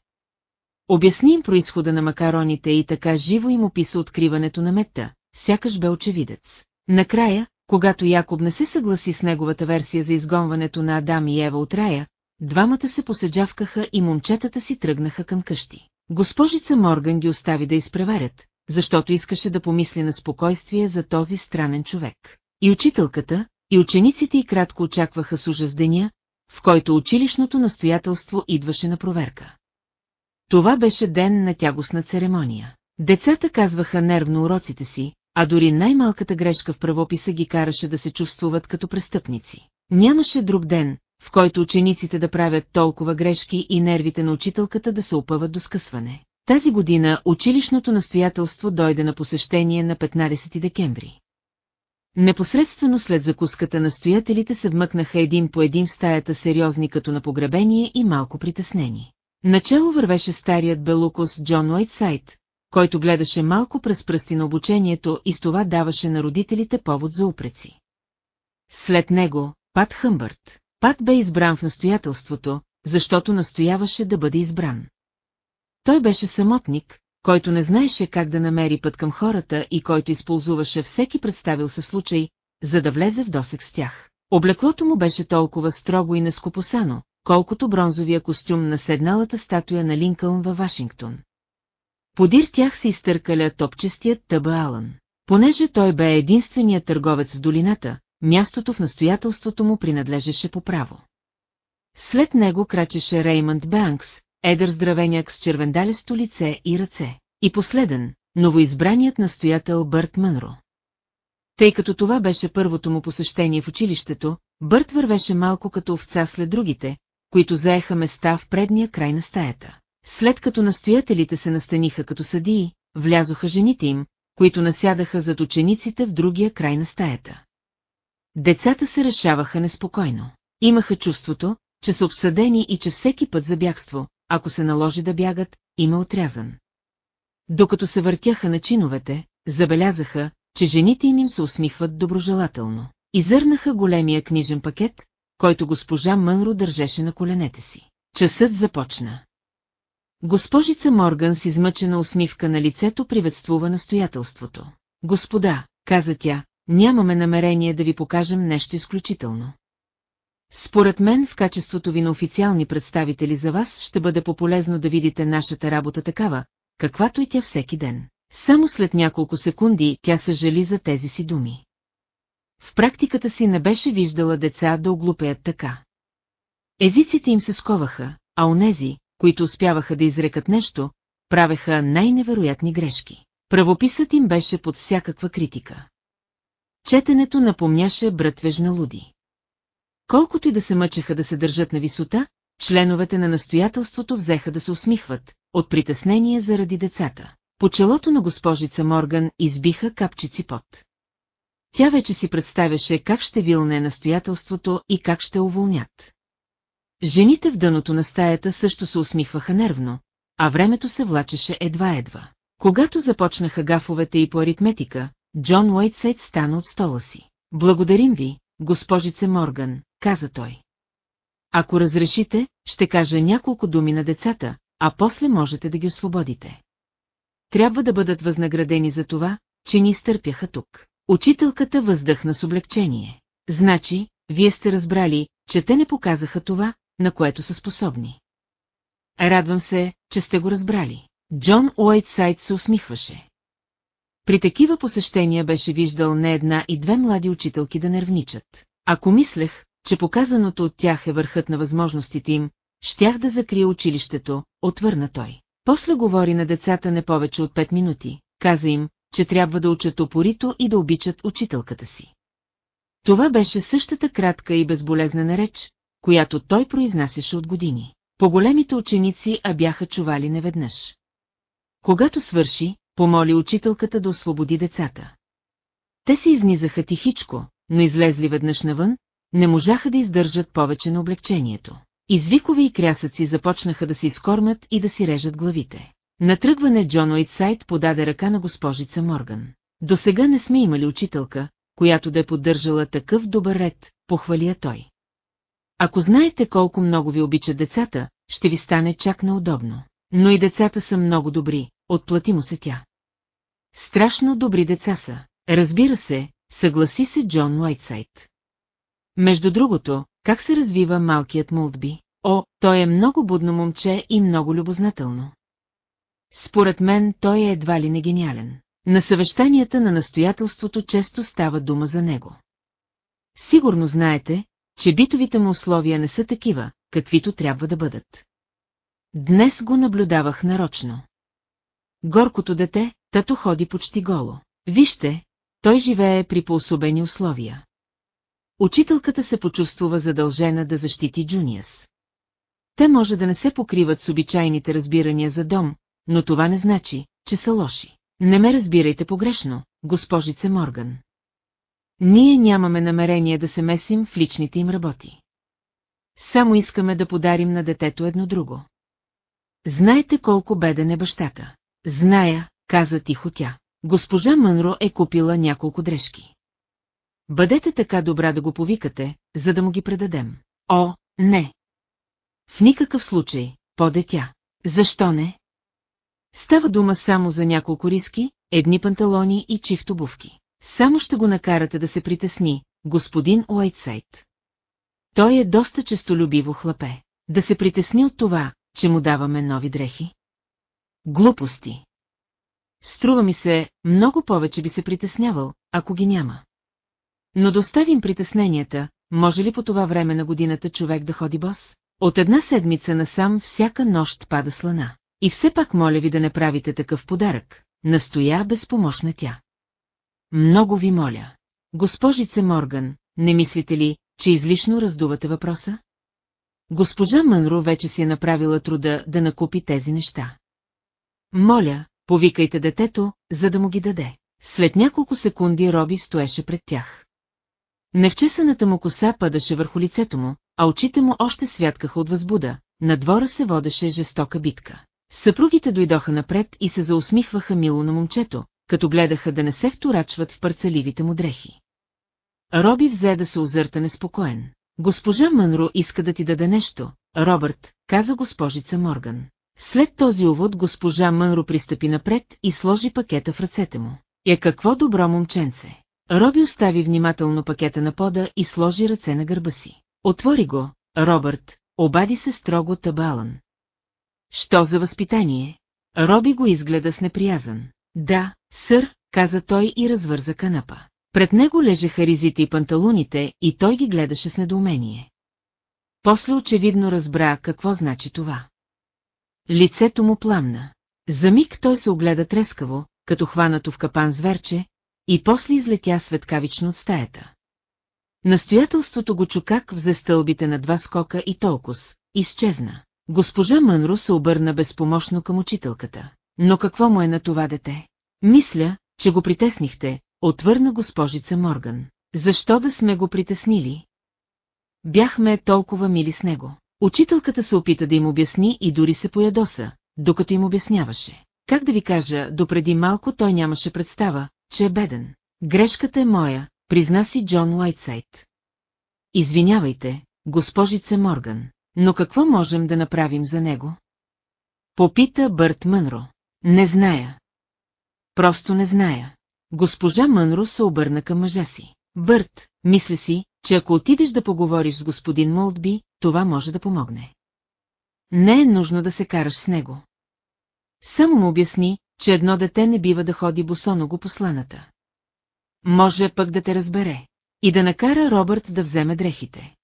Обясни им происхода на макароните и така живо им описа откриването на метта, сякаш бе очевидец. Накрая, когато Якоб не се съгласи с неговата версия за изгонването на Адам и Ева от рая, двамата се поседжавкаха и момчетата си тръгнаха към къщи. Госпожица Морган ги остави да изпреварят, защото искаше да помисли на спокойствие за този странен човек. И учителката, и учениците и кратко очакваха с ужас деня, в който училищното настоятелство идваше на проверка. Това беше ден на тягостна церемония. Децата казваха нервно уроците си, а дори най-малката грешка в правописа ги караше да се чувствуват като престъпници. Нямаше друг ден, в който учениците да правят толкова грешки и нервите на учителката да се опъват до скъсване. Тази година училищното настоятелство дойде на посещение на 15 декември. Непосредствено след закуската настоятелите се вмъкнаха един по един в стаята сериозни като на погребение и малко притеснени. Начало вървеше старият белукос Джон Уайтсайд, който гледаше малко през пръсти на обучението и с това даваше на родителите повод за упреци. След него, Пат Хъмбърт. Пат бе избран в настоятелството, защото настояваше да бъде избран. Той беше самотник, който не знаеше как да намери път към хората и който използваше всеки представил се случай, за да влезе в досек с тях. Облеклото му беше толкова строго и нескопосано, колкото бронзовия костюм на седналата статуя на Линкълн във Вашингтон. Подир тях се изтъркаля топчестият Тъба Алън. Понеже той бе единственият търговец в долината, мястото в настоятелството му принадлежеше по право. След него крачеше Реймънд Бенкс, едър здравеняк с червендалесто лице и ръце. И последен, новоизбраният настоятел Бърт Мънро. Тъй като това беше първото му посещение в училището, Бърт вървеше малко като овца след другите, които заеха места в предния край на стаята. След като настоятелите се настаниха като съдии, влязоха жените им, които насядаха зад учениците в другия край на стаята. Децата се решаваха неспокойно. Имаха чувството, че са обсъдени и че всеки път за бягство, ако се наложи да бягат, има отрязан. Докато се въртяха на чиновете, забелязаха, че жените им им се усмихват доброжелателно. Изърнаха големия книжен пакет, който госпожа Мънро държеше на коленете си. Часът започна. Госпожица Морган с измъчена усмивка на лицето приветствува настоятелството. Господа, каза тя, нямаме намерение да ви покажем нещо изключително. Според мен в качеството ви на официални представители за вас ще бъде по-полезно да видите нашата работа такава, каквато и тя всеки ден. Само след няколко секунди тя съжали за тези си думи. В практиката си не беше виждала деца да оглупеят така. Езиците им се сковаха, а онези, които успяваха да изрекат нещо, правеха най-невероятни грешки. Правописът им беше под всякаква критика. Четенето напомняше брътвежна луди. Колкото и да се мъчеха да се държат на висота, членовете на настоятелството взеха да се усмихват, от притеснение заради децата. По челото на госпожица Морган избиха капчици пот. Тя вече си представяше как ще вилне настоятелството и как ще уволнят. Жените в дъното на стаята също се усмихваха нервно, а времето се влачеше едва-едва. Когато започнаха гафовете и по аритметика, Джон Уайтсайд стана от стола си. Благодарим ви, госпожице Морган, каза той. Ако разрешите, ще кажа няколко думи на децата, а после можете да ги освободите. Трябва да бъдат възнаградени за това, че ни изтърпяха тук. Учителката въздъхна с облегчение. Значи, вие сте разбрали, че те не показаха това, на което са способни. Радвам се, че сте го разбрали. Джон Уайтсайд се усмихваше. При такива посещения беше виждал не една и две млади учителки да нервничат. Ако мислех, че показаното от тях е върхът на възможностите им, щях да закрия училището, отвърна той. После говори на децата не повече от пет минути, каза им, че трябва да учат опорито и да обичат учителката си. Това беше същата кратка и безболезнена реч, която той произнасяше от години. По-големите ученици а бяха чували неведнъж. Когато свърши, помоли учителката да освободи децата. Те се изнизаха тихичко, но излезли веднъж навън, не можаха да издържат повече на облегчението. Извикови и крясъци започнаха да се изкормят и да си режат главите. На тръгване Джон Уитсайд подаде ръка на госпожица Морган. До сега не сме имали учителка, която да е поддържала такъв добър ред, похвалия той. Ако знаете колко много ви обичат децата, ще ви стане чак неудобно. Но и децата са много добри, отплати му се тя. Страшно добри деца са. Разбира се, съгласи се Джон Уайтсайд. Между другото, как се развива малкият Мултби? О, той е много будно момче и много любознателно. Според мен той е едва ли не гениален. На съвещанията на настоятелството често става дума за него. Сигурно знаете, че битовите му условия не са такива, каквито трябва да бъдат. Днес го наблюдавах нарочно. Горкото дете, тато ходи почти голо. Вижте, той живее при поособени условия. Учителката се почувствува задължена да защити Джуниас. Те може да не се покриват с обичайните разбирания за дом, но това не значи, че са лоши. Не ме разбирайте погрешно, госпожице Морган. Ние нямаме намерение да се месим в личните им работи. Само искаме да подарим на детето едно друго. Знаете колко беден е бащата? Зная, каза тихо тя. Госпожа Мънро е купила няколко дрежки. Бъдете така добра да го повикате, за да му ги предадем. О, не! В никакъв случай, поде тя. Защо не? Става дума само за няколко риски, едни панталони и чифт обувки. Само ще го накарате да се притесни, господин Уайтсайд. Той е доста честолюбиво хлапе. Да се притесни от това, че му даваме нови дрехи. Глупости. Струва ми се, много повече би се притеснявал, ако ги няма. Но доставим притесненията, може ли по това време на годината човек да ходи бос? От една седмица насам всяка нощ пада слана. И все пак моля ви да не правите такъв подарък, настоя безпомощна тя. Много ви моля. Госпожице Морган, не мислите ли, че излишно раздувате въпроса? Госпожа Мънро вече си е направила труда да накупи тези неща. Моля, повикайте детето, за да му ги даде. След няколко секунди Роби стоеше пред тях. Невчесаната му коса падаше върху лицето му, а очите му още святкаха от възбуда, на двора се водеше жестока битка. Съпругите дойдоха напред и се заусмихваха мило на момчето, като гледаха да не се вторачват в парцеливите му дрехи. Роби взе да се озърта неспокоен. Госпожа Мънро иска да ти даде нещо, Робърт, каза госпожица Морган. След този увод госпожа Мънро пристъпи напред и сложи пакета в ръцете му. Е какво добро момченце! Роби остави внимателно пакета на пода и сложи ръце на гърба си. Отвори го, Робърт, обади се строго Табалън. Що за възпитание? Роби го изгледа с неприязан. Да, сър, каза той и развърза канапа. Пред него лежеха ризите и панталоните и той ги гледаше с недоумение. После очевидно разбра какво значи това. Лицето му пламна. За миг той се огледа трескаво, като хванато в капан зверче, и после излетя светкавично от стаята. Настоятелството го чукак взе стълбите на два скока и толкос, изчезна. Госпожа Мънро се обърна безпомощно към учителката. Но какво му е на това дете? Мисля, че го притеснихте, отвърна госпожица Морган. Защо да сме го притеснили? Бяхме толкова мили с него. Учителката се опита да им обясни и дори се поядоса, докато им обясняваше. Как да ви кажа, допреди малко той нямаше представа, че е беден. Грешката е моя, призна си Джон Уайтсайд. Извинявайте, госпожице Морган, но какво можем да направим за него? Попита Бърт Мънро. Не зная. Просто не зная. Госпожа Мънро се обърна към мъжа си. Бърт, мисли си, че ако отидеш да поговориш с господин Молдби, това може да помогне. Не е нужно да се караш с него. Само му обясни, че едно дете не бива да ходи босоного по сланата. Може пък да те разбере. И да накара Робърт да вземе дрехите.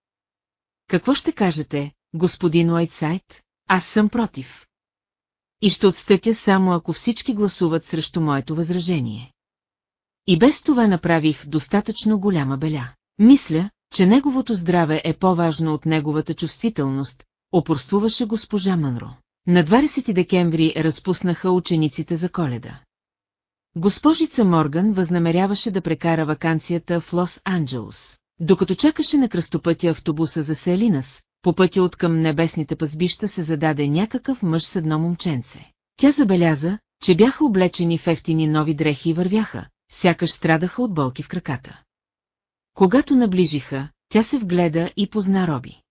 Какво ще кажете, господин Уайтсайд? Аз съм против. И ще отстъпя само ако всички гласуват срещу моето възражение. И без това направих достатъчно голяма беля. Мисля, че неговото здраве е по-важно от неговата чувствителност, опорствуваше госпожа Мънро. На 20 декември разпуснаха учениците за коледа. Госпожица Морган възнамеряваше да прекара вакансията в Лос-Анджелос. Докато чакаше на кръстопътя автобуса за Селинас, по пътя от към небесните пазбища се зададе някакъв мъж с едно момченце. Тя забеляза, че бяха облечени в ефтини нови дрехи и вървяха, сякаш страдаха от болки в краката. Когато наближиха, тя се вгледа и позна Роби.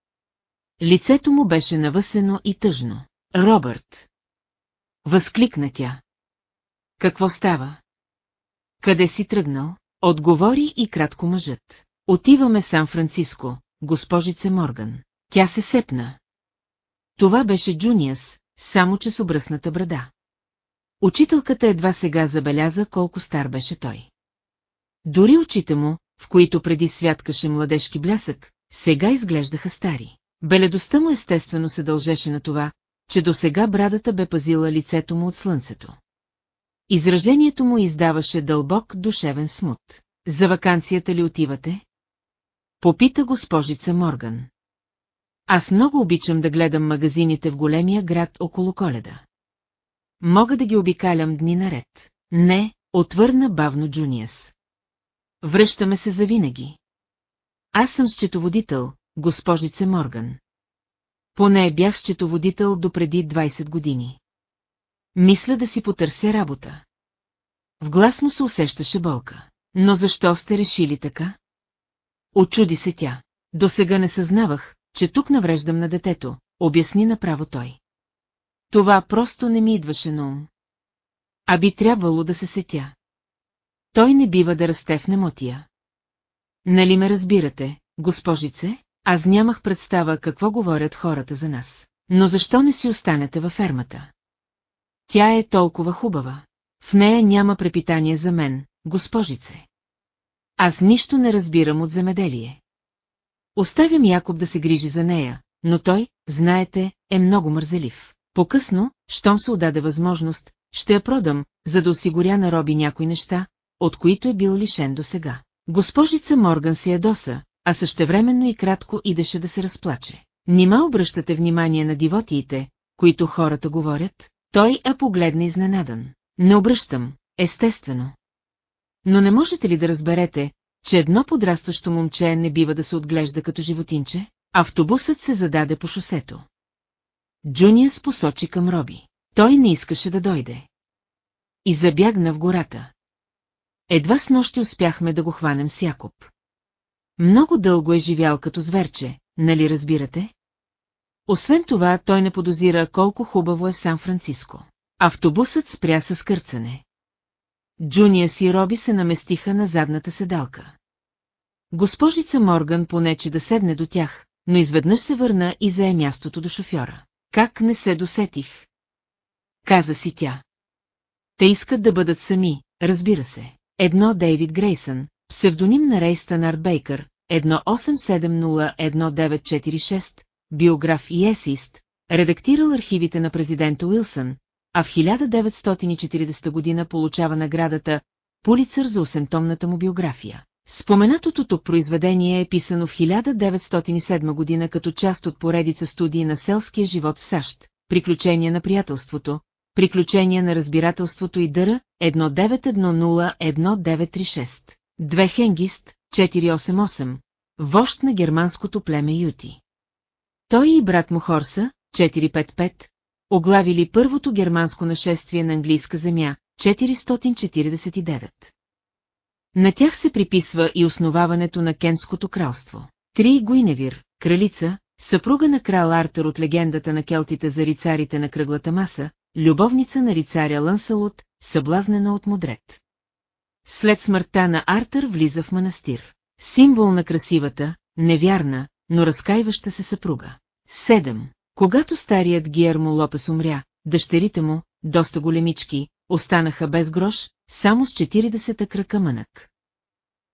Лицето му беше навъсено и тъжно. Робърт! Възкликна тя. Какво става? Къде си тръгнал? Отговори и кратко мъжът. Отиваме в Сан-Франциско, госпожице Морган. Тя се сепна. Това беше Джуниас, само че с обръсната брада. Учителката едва сега забеляза колко стар беше той. Дори очите му, в които преди святкаше младежки блясък, сега изглеждаха стари. Беледостта му естествено се дължеше на това, че до сега брадата бе пазила лицето му от слънцето. Изражението му издаваше дълбок душевен смут. За вакансията ли отивате? Попита госпожица Морган. Аз много обичам да гледам магазините в големия град около коледа. Мога да ги обикалям дни наред. Не, отвърна бавно Джуниас. Връщаме се завинаги. Аз съм счетоводител, госпожице Морган. Поне бях счетоводител до преди 20 години. Мисля да си потърся работа. В глас му се усещаше болка. Но защо сте решили така? Очуди се тя. До сега не съзнавах, че тук навреждам на детето, обясни направо той. Това просто не ми идваше на ум. А би трябвало да се сетя. Той не бива да расте в немотия. Нали ме разбирате, госпожице? Аз нямах представа какво говорят хората за нас. Но защо не си останете във фермата? Тя е толкова хубава. В нея няма препитание за мен, госпожице. Аз нищо не разбирам от земеделие. Оставям Якоб да се грижи за нея, но той, знаете, е много мързелив. По-късно, щом се отдаде възможност, ще я продам, за да осигуря на Роби някои неща, от които е бил лишен до сега. Госпожица Морган си ядоса, а същевременно и кратко идеше да се разплаче. Нима обръщате внимание на дивотиите, които хората говорят? Той а погледна изненадан. Не обръщам, естествено. Но не можете ли да разберете, че едно подрастващо момче не бива да се отглежда като животинче? Автобусът се зададе по шосето. Джуниас посочи към Роби. Той не искаше да дойде. И забягна в гората. Едва с нощи успяхме да го хванем с Якоб. Много дълго е живял като зверче, нали разбирате? Освен това, той не подозира колко хубаво е Сан-Франциско. Автобусът спря с кърцане. Джуниас и Роби се наместиха на задната седалка. Госпожица Морган понече да седне до тях, но изведнъж се върна и зае мястото до шофьора. Как не се досетих? Каза си тя. Те искат да бъдат сами, разбира се. Едно Дейвид Грейсън, псевдоним на Рейстън Арт Бейкър, 18701946, биограф и есист, редактирал архивите на президента Уилсън, а в 1940 година получава наградата Пулицър за осемтомната му биография. Споменатото тук произведение е писано в 1907 година като част от поредица студии на селския живот в САЩ, приключения на приятелството, приключения на разбирателството и дъра 1910-1936. Две Хенгист, 488, вожд на германското племе Юти. Той и брат му Хорса, 455, оглавили първото германско нашествие на английска земя, 449. На тях се приписва и основаването на Кенското кралство. Три Гуиневир, кралица, съпруга на крал Артър от легендата на келтите за рицарите на кръглата маса, любовница на рицаря Лънсалот, съблазнена от мудрет. След смъртта на Артър влиза в манастир. Символ на красивата, невярна, но разкаиваща се съпруга. 7. Когато старият Гиермо Лопес умря, дъщерите му, доста големички, останаха без грош, само с 40 крака мънък.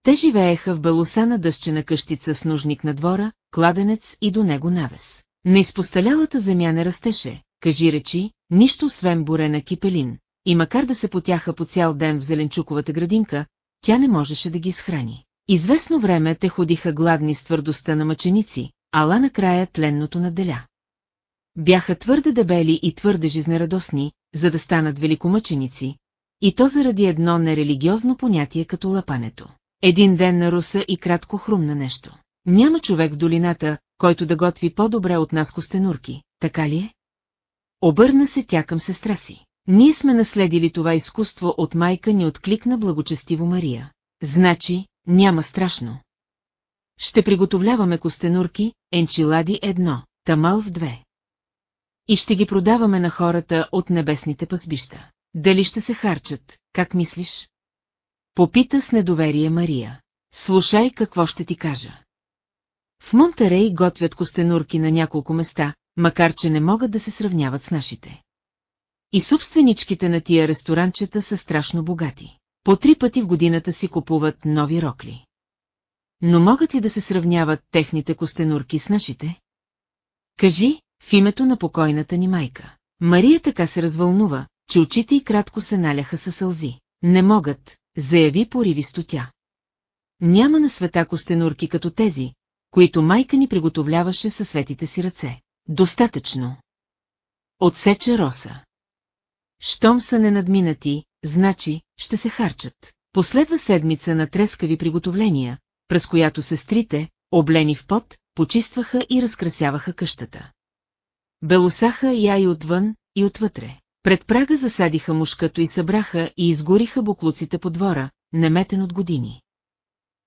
Те живееха в белосана дъщена къщица с нужник на двора, кладенец и до него навес. На изпосталялата земя не растеше, кажи речи, нищо освен бурена кипелин, и макар да се потяха по цял ден в зеленчуковата градинка, тя не можеше да ги изхрани. Известно време те ходиха гладни с твърдостта на мъченици, ала накрая тленното наделя. Бяха твърде дебели и твърде жизнерадостни, за да станат великомъченици, и то заради едно нерелигиозно понятие като лапането. Един ден на руса и кратко хрумна нещо. Няма човек в долината, който да готви по-добре от нас костенурки, така ли е? Обърна се тя към сестра си. Ние сме наследили това изкуство от майка ни откликна благочестиво Мария. Значи, няма страшно. Ще приготовляваме костенурки, енчилади едно, тамал в две. И ще ги продаваме на хората от небесните пъзбища. Дали ще се харчат, как мислиш? Попита с недоверие Мария. Слушай какво ще ти кажа. В Монтерей готвят костенурки на няколко места, макар че не могат да се сравняват с нашите. И собственичките на тия ресторанчета са страшно богати. По три пъти в годината си купуват нови рокли. Но могат ли да се сравняват техните костенурки с нашите? Кажи, в името на покойната ни майка. Мария така се развълнува, че очите й кратко се наляха със сълзи. Не могат, заяви поривисто тя. Няма на света костенурки като тези, които майка ни приготовляваше със светите си ръце. Достатъчно. Отсече Роса. Щом са ненадминати, значи, ще се харчат. Последва седмица на трескави приготовления, през която сестрите, облени в пот, почистваха и разкрасяваха къщата. Белосаха я и отвън, и отвътре. Пред прага засадиха мушкато и събраха и изгориха буклуците по двора, неметен от години.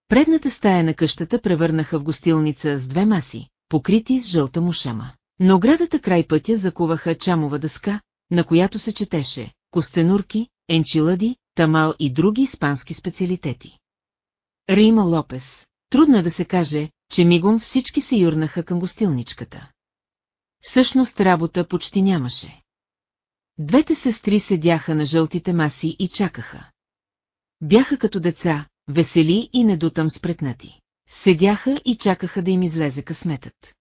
Предната стая на къщата превърнаха в гостилница с две маси, покрити с жълта мушама. На оградата край пътя закуваха чамова дъска, на която се четеше костенурки, енчилади, тамал и други испански специалитети. Рима Лопес. Трудно е да се каже, че мигом всички се юрнаха към гостилничката. Всъщност работа почти нямаше. Двете сестри седяха на жълтите маси и чакаха. Бяха като деца, весели и недотъм спретнати. Седяха и чакаха да им излезе късметът.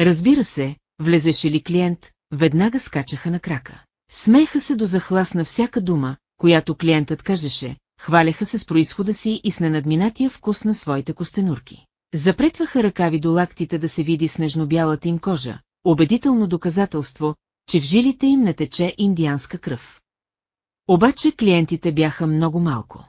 Разбира се, влезеше ли клиент, веднага скачаха на крака. Смееха се до захлас на всяка дума, която клиентът кажеше, хваляха се с происхода си и с ненадминатия вкус на своите костенурки. Запретваха ръкави до лактите да се види снежно-бялата им кожа, убедително доказателство, че в жилите им не тече индианска кръв. Обаче клиентите бяха много малко.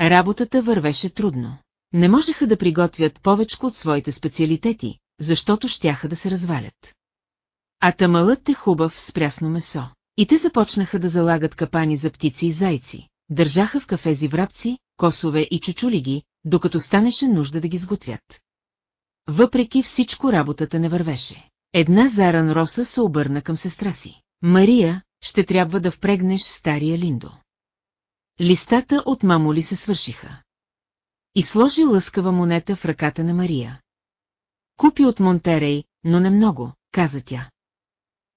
Работата вървеше трудно. Не можеха да приготвят повечко от своите специалитети, защото щяха да се развалят. А тамалът е хубав с прясно месо. И те започнаха да залагат капани за птици и зайци, държаха в кафези врабци, косове и чучулиги, докато станеше нужда да ги сготвят. Въпреки всичко работата не вървеше. Една заран Роса се обърна към сестра си. Мария, ще трябва да впрегнеш стария Линдо. Листата от мамоли се свършиха. И сложи лъскава монета в ръката на Мария. Купи от Монтерей, но не много, каза тя.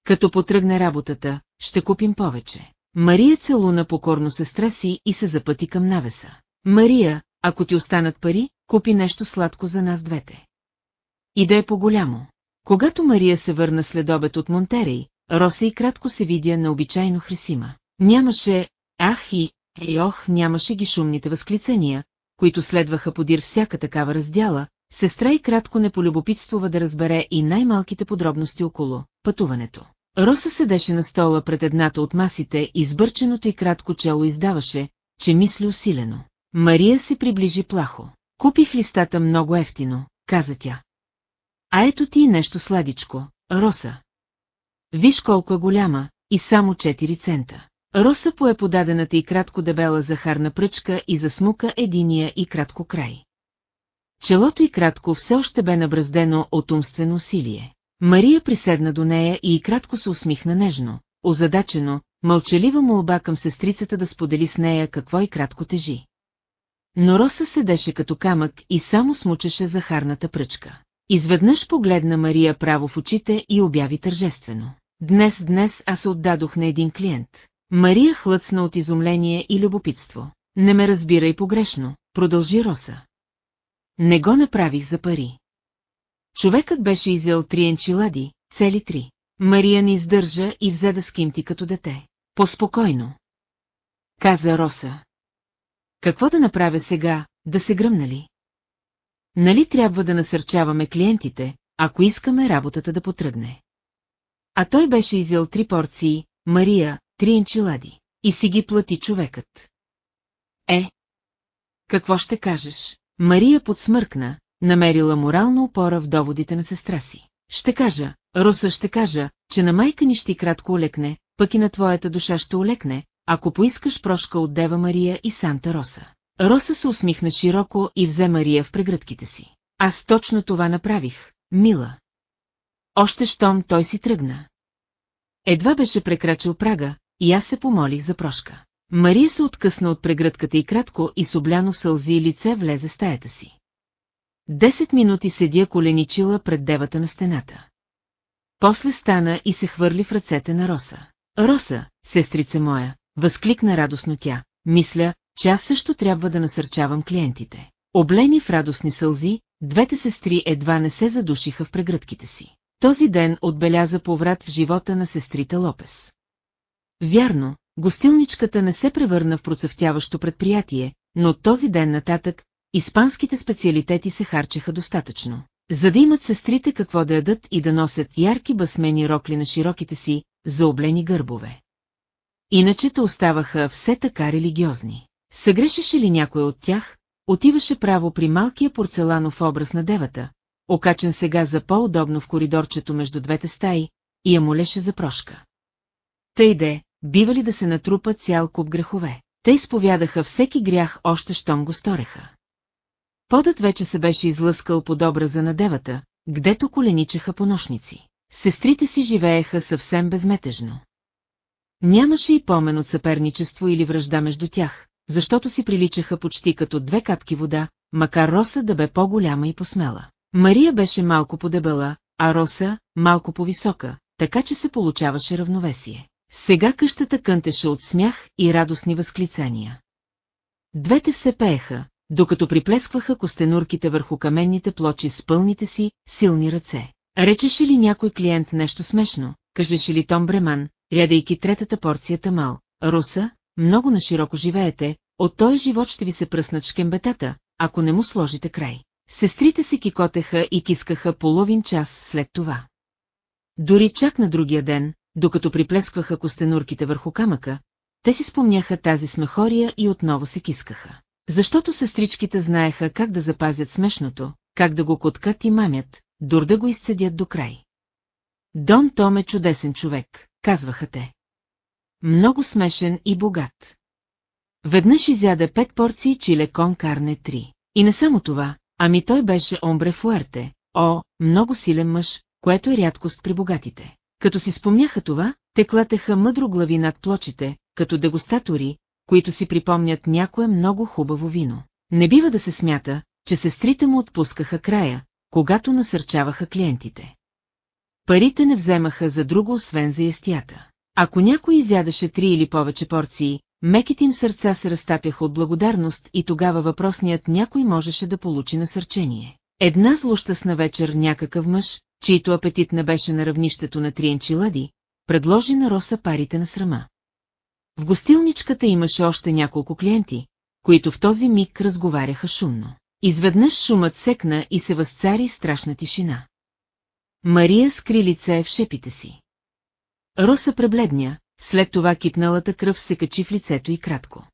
Като потръгне работата, ще купим повече. Мария целуна покорно сестра си и се запъти към навеса. Мария, ако ти останат пари, купи нещо сладко за нас двете. И да е по-голямо. Когато Мария се върна след обед от Монтерей, Роса и кратко се видя на обичайно Хрисима. Нямаше ах и и ох, нямаше ги шумните възклицания, които следваха подир всяка такава раздяла, сестра и кратко не полюбопитствува да разбере и най-малките подробности около пътуването. Роса седеше на стола пред едната от масите и сбърченото и кратко чело издаваше, че мисли усилено. Мария се приближи плахо. Купих листата много ефтино, каза тя. А ето ти нещо сладичко, Роса. Виж колко е голяма, и само 4 цента. Роса пое подадената и кратко дебела захарна пръчка и засмука единия и кратко край. Челото и кратко все още бе набраздено от умствено усилие. Мария приседна до нея и кратко се усмихна нежно, озадачено, мълчалива молба към сестрицата да сподели с нея какво и кратко тежи. Но Роса седеше като камък и само смучеше захарната пръчка. Изведнъж погледна Мария право в очите и обяви тържествено. Днес, днес аз отдадох на един клиент. Мария хлъцна от изумление и любопитство. Не ме разбирай погрешно, продължи Роса. Не го направих за пари. Човекът беше изял три енчилади, цели три. Мария не издържа и взе да скимти като дете. Поспокойно. Каза Роса. Какво да направя сега, да се гръмна ли? Нали трябва да насърчаваме клиентите, ако искаме работата да потръгне? А той беше изял три порции, Мария, три енчилади. И си ги плати човекът. Е. Какво ще кажеш? Мария подсмъркна, намерила морална опора в доводите на сестра си. Ще кажа, Руса ще кажа, че на майка ни ще кратко олекне, пък и на твоята душа ще олекне, ако поискаш прошка от Дева Мария и Санта Роса. Роса се усмихна широко и взе Мария в прегръдките си. Аз точно това направих, мила. Още щом той си тръгна. Едва беше прекрачил прага, и аз се помолих за прошка. Мария се откъсна от прегръдката и кратко и с обляно сълзи и лице влезе в стаята си. Десет минути седя коленичила пред девата на стената. После стана и се хвърли в ръцете на Роса. Роса, сестрице моя, възкликна радостно тя, мисля, че аз също трябва да насърчавам клиентите. Облени в радостни сълзи, двете сестри едва не се задушиха в прегръдките си. Този ден отбеляза поврат в живота на сестрите Лопес. Вярно, гостилничката не се превърна в процъфтяващо предприятие, но от този ден нататък, испанските специалитети се харчеха достатъчно. За да имат сестрите какво да ядат и да носят ярки басмени рокли на широките си, заоблени гърбове. Иначе оставаха все така религиозни. Съгрешеше ли някой от тях, отиваше право при малкия порцеланов образ на девата, окачен сега за по-удобно в коридорчето между двете стаи, и я молеше за прошка. Тъй де, бива ли да се натрупа цял куп грехове? Те изповядаха всеки грях още щом го стореха. Подът вече се беше излъскал под образа на девата, гдето коленичаха поношници. Сестрите си живееха съвсем безметежно. Нямаше и помен от съперничество или връжда между тях, защото си приличаха почти като две капки вода, макар Роса да бе по-голяма и посмела. Мария беше малко подебела, а Роса – малко по-висока, така че се получаваше равновесие. Сега къщата кънтеше от смях и радостни възклицания. Двете все пееха, докато приплескваха костенурките върху каменните плочи с пълните си, силни ръце. Речеше ли някой клиент нещо смешно, кажеше ли Том Бреман, рядайки третата порция тамал, Руса, много нашироко живеете, от този живот ще ви се пръснат шкембетата, ако не му сложите край. Сестрите се кикотеха и кискаха половин час след това. Дори чак на другия ден, докато приплескваха костенурките върху камъка, те си спомняха тази смехория и отново се кискаха. Защото сестричките знаеха как да запазят смешното, как да го коткат и мамят, дор да го изцедят до край. Дон Том е чудесен човек, казваха те. Много смешен и богат. Веднъж изяде пет порции чиле кон карне три. И не само това, ами той беше омбре фуерте, о, много силен мъж, което е рядкост при богатите. Като си спомняха това, те клатеха мъдро глави над плочите, като дегустатори, които си припомнят някое много хубаво вино. Не бива да се смята, че сестрите му отпускаха края, когато насърчаваха клиентите. Парите не вземаха за друго, освен за ястията. Ако някой изядаше три или повече порции, меките им сърца се разтапяха от благодарност и тогава въпросният някой можеше да получи насърчение. Една злощастна вечер някакъв мъж, чийто апетит не беше на равнището на три енчилади, предложи на Роса парите на срама. В гостилничката имаше още няколко клиенти, които в този миг разговаряха шумно. Изведнъж шумът секна и се възцари страшна тишина. Мария скри лице в шепите си. Роса пребледня, след това кипналата кръв се качи в лицето и кратко.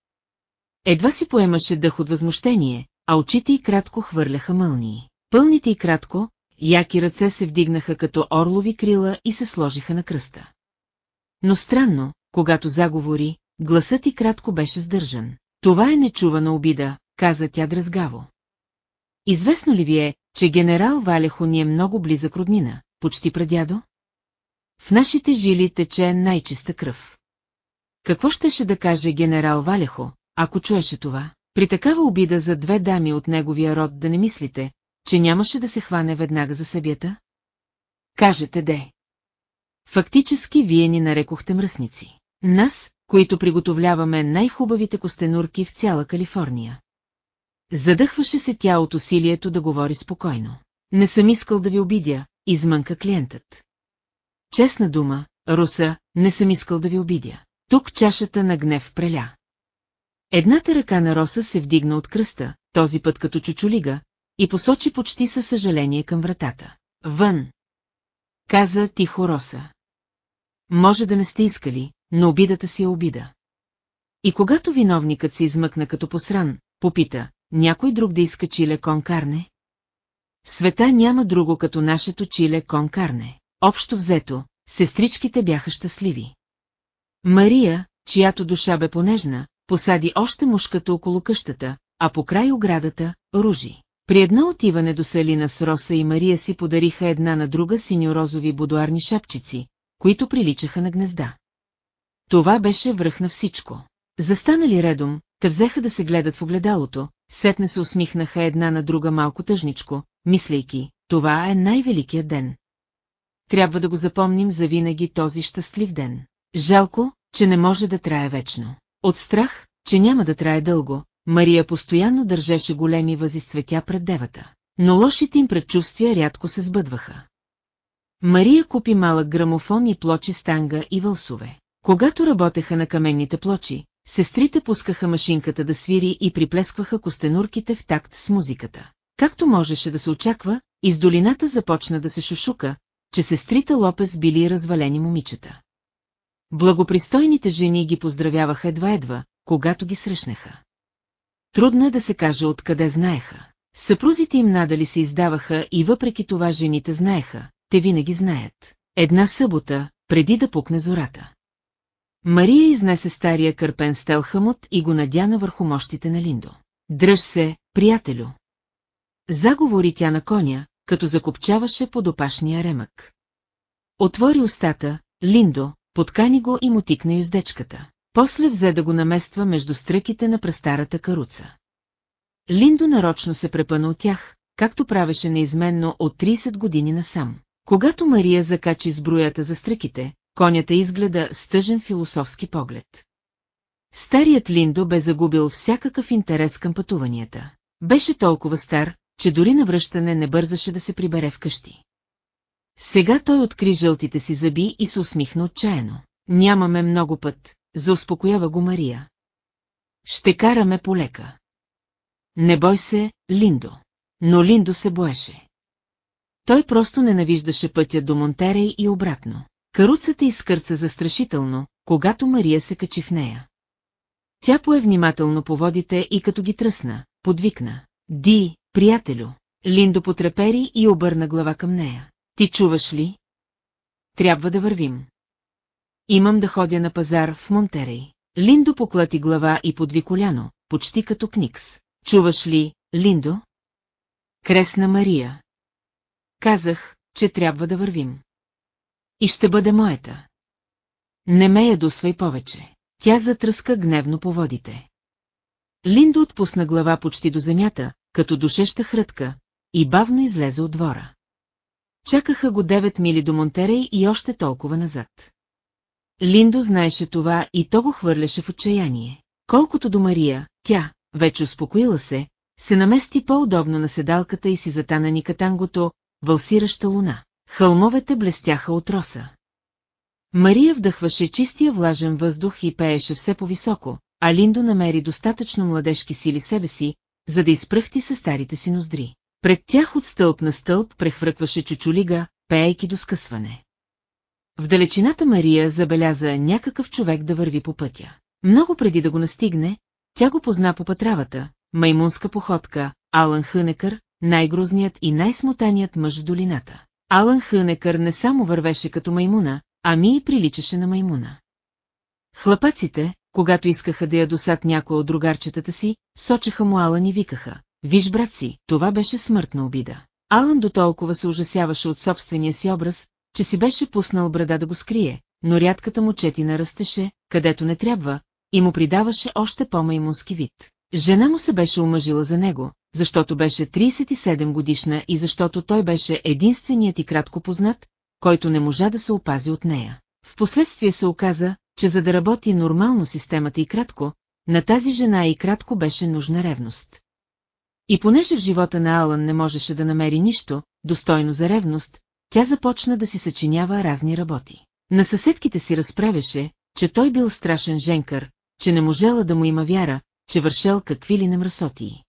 Едва си поемаше дъх от възмущение, а очите й кратко хвърляха мълнии. Пълните и кратко, яки ръце се вдигнаха като орлови крила и се сложиха на кръста. Но странно, когато заговори, гласът и кратко беше сдържан. Това е нечувана обида, каза тя дръзгаво. Известно ли ви е, че генерал Валехо ни е много близък роднина, почти прадядо? В нашите жили тече най-чиста кръв. Какво щеше да каже генерал Валехо, ако чуеше това? При такава обида за две дами от неговия род да не мислите, че нямаше да се хване веднага за събията? Кажете де. Фактически вие ни нарекохте мръсници. Нас, които приготовляваме най-хубавите костенурки в цяла Калифорния. Задъхваше се тя от усилието да говори спокойно. Не съм искал да ви обидя, измънка клиентът. Честна дума, Руса, не съм искал да ви обидя. Тук чашата на гнев преля. Едната ръка на Роса се вдигна от кръста, този път като чучулига, и посочи почти със съжаление към вратата. Вън! Каза тихо Роса. Може да не сте искали, но обидата си е обида. И когато виновникът се измъкна като посран, попита, някой друг да иска чиле кон карне? света няма друго като нашето чиле кон карне. Общо взето, сестричките бяха щастливи. Мария, чиято душа бе понежна, посади още мушката около къщата, а по край оградата – ружи. При едно отиване до Салина с Роса и Мария си подариха една на друга синьорозови будуарни шапчици, които приличаха на гнезда. Това беше връх на всичко. Застанали редом, те взеха да се гледат в огледалото, сетне се усмихнаха една на друга малко тъжничко, мислейки, това е най-великият ден. Трябва да го запомним за винаги този щастлив ден. Жалко, че не може да трае вечно. От страх, че няма да трае дълго, Мария постоянно държеше големи възи с цветя пред девата. Но лошите им предчувствия рядко се сбъдваха. Мария купи малък грамофон и плочи станга и вълсове. Когато работеха на каменните плочи, сестрите пускаха машинката да свири и приплескваха костенурките в такт с музиката. Както можеше да се очаква, из долината започна да се шушука, че сестрите Лопес били развалени момичета. Благопристойните жени ги поздравяваха едва-едва, когато ги срещнаха. Трудно е да се каже откъде знаеха. Съпрузите им надали се издаваха и въпреки това жените знаеха, те винаги знаят. Една събота, преди да пукне зората. Мария изнесе стария кърпен стелхамот и го надяна върху мощите на Линдо. Дръж се, приятелю. Заговори тя на коня, като закопчаваше под опашния ремък. Отвори устата, Линдо, подкани го и му тикна юздечката. После взе да го намества между стръките на престарата каруца. Линдо нарочно се препъна от тях, както правеше неизменно от 30 години насам. Когато Мария закачи сбруята за стръките, конята изгледа с тъжен философски поглед. Старият Линдо бе загубил всякакъв интерес към пътуванията. Беше толкова стар, че дори на връщане не бързаше да се прибере вкъщи. Сега той откри жълтите си зъби и се усмихна отчаяно. Нямаме много път, зауспокоява го Мария. Ще караме полека. Не бой се, Линдо. Но Линдо се боеше. Той просто ненавиждаше пътя до Монтерей и обратно. Каруцата изкърца застрашително, когато Мария се качи в нея. Тя пое внимателно по водите и като ги тръсна, подвикна. Ди, приятелю! Линдо потрепери и обърна глава към нея. Ти чуваш ли? Трябва да вървим. Имам да ходя на пазар в Монтерей. Линдо поклати глава и подви коляно, почти като кникс. Чуваш ли, Линдо? Кресна Мария. Казах, че трябва да вървим. И ще бъде моята. Не ме ядосвай повече. Тя затръска гневно по водите. Линдо отпусна глава почти до земята, като душеща хрътка, и бавно излезе от двора. Чакаха го 9 мили до Монтерей и още толкова назад. Линдо знаеше това и то го хвърляше в отчаяние. Колкото до Мария, тя, вече успокоила се, се намести по-удобно на седалката и си затана никатангото, вълсираща луна. Хълмовете блестяха от роса. Мария вдъхваше чистия влажен въздух и пееше все по-високо, а Линдо намери достатъчно младежки сили в себе си, за да изпръхти със старите си ноздри. Пред тях от стълб на стълб прехвъркваше чучулига, пеейки до скъсване. В далечината Мария забеляза някакъв човек да върви по пътя. Много преди да го настигне, тя го позна по пътравата, маймунска походка, Алън Хънекър, най-грозният и най-смотаният мъж в долината. Алън Хънекър не само вървеше като маймуна, ами и приличаше на маймуна. Хлапаците, когато искаха да я досад някой от другарчетата си, сочеха му Алън и викаха. Виж, брат си, това беше смъртна обида. Алън до толкова се ужасяваше от собствения си образ, че си беше пуснал брада да го скрие, но рядката му четина растеше, където не трябва, и му придаваше още по-маймунски вид. Жена му се беше омъжила за него, защото беше 37 годишна и защото той беше единственият и кратко познат, който не можа да се опази от нея. Впоследствие се оказа, че за да работи нормално системата и кратко, на тази жена и кратко беше нужна ревност. И понеже в живота на Алън не можеше да намери нищо, достойно за ревност, тя започна да си съчинява разни работи. На съседките си разправяше, че той бил страшен женкър, че не можела да му има вяра, че вършел какви ли немръсотии.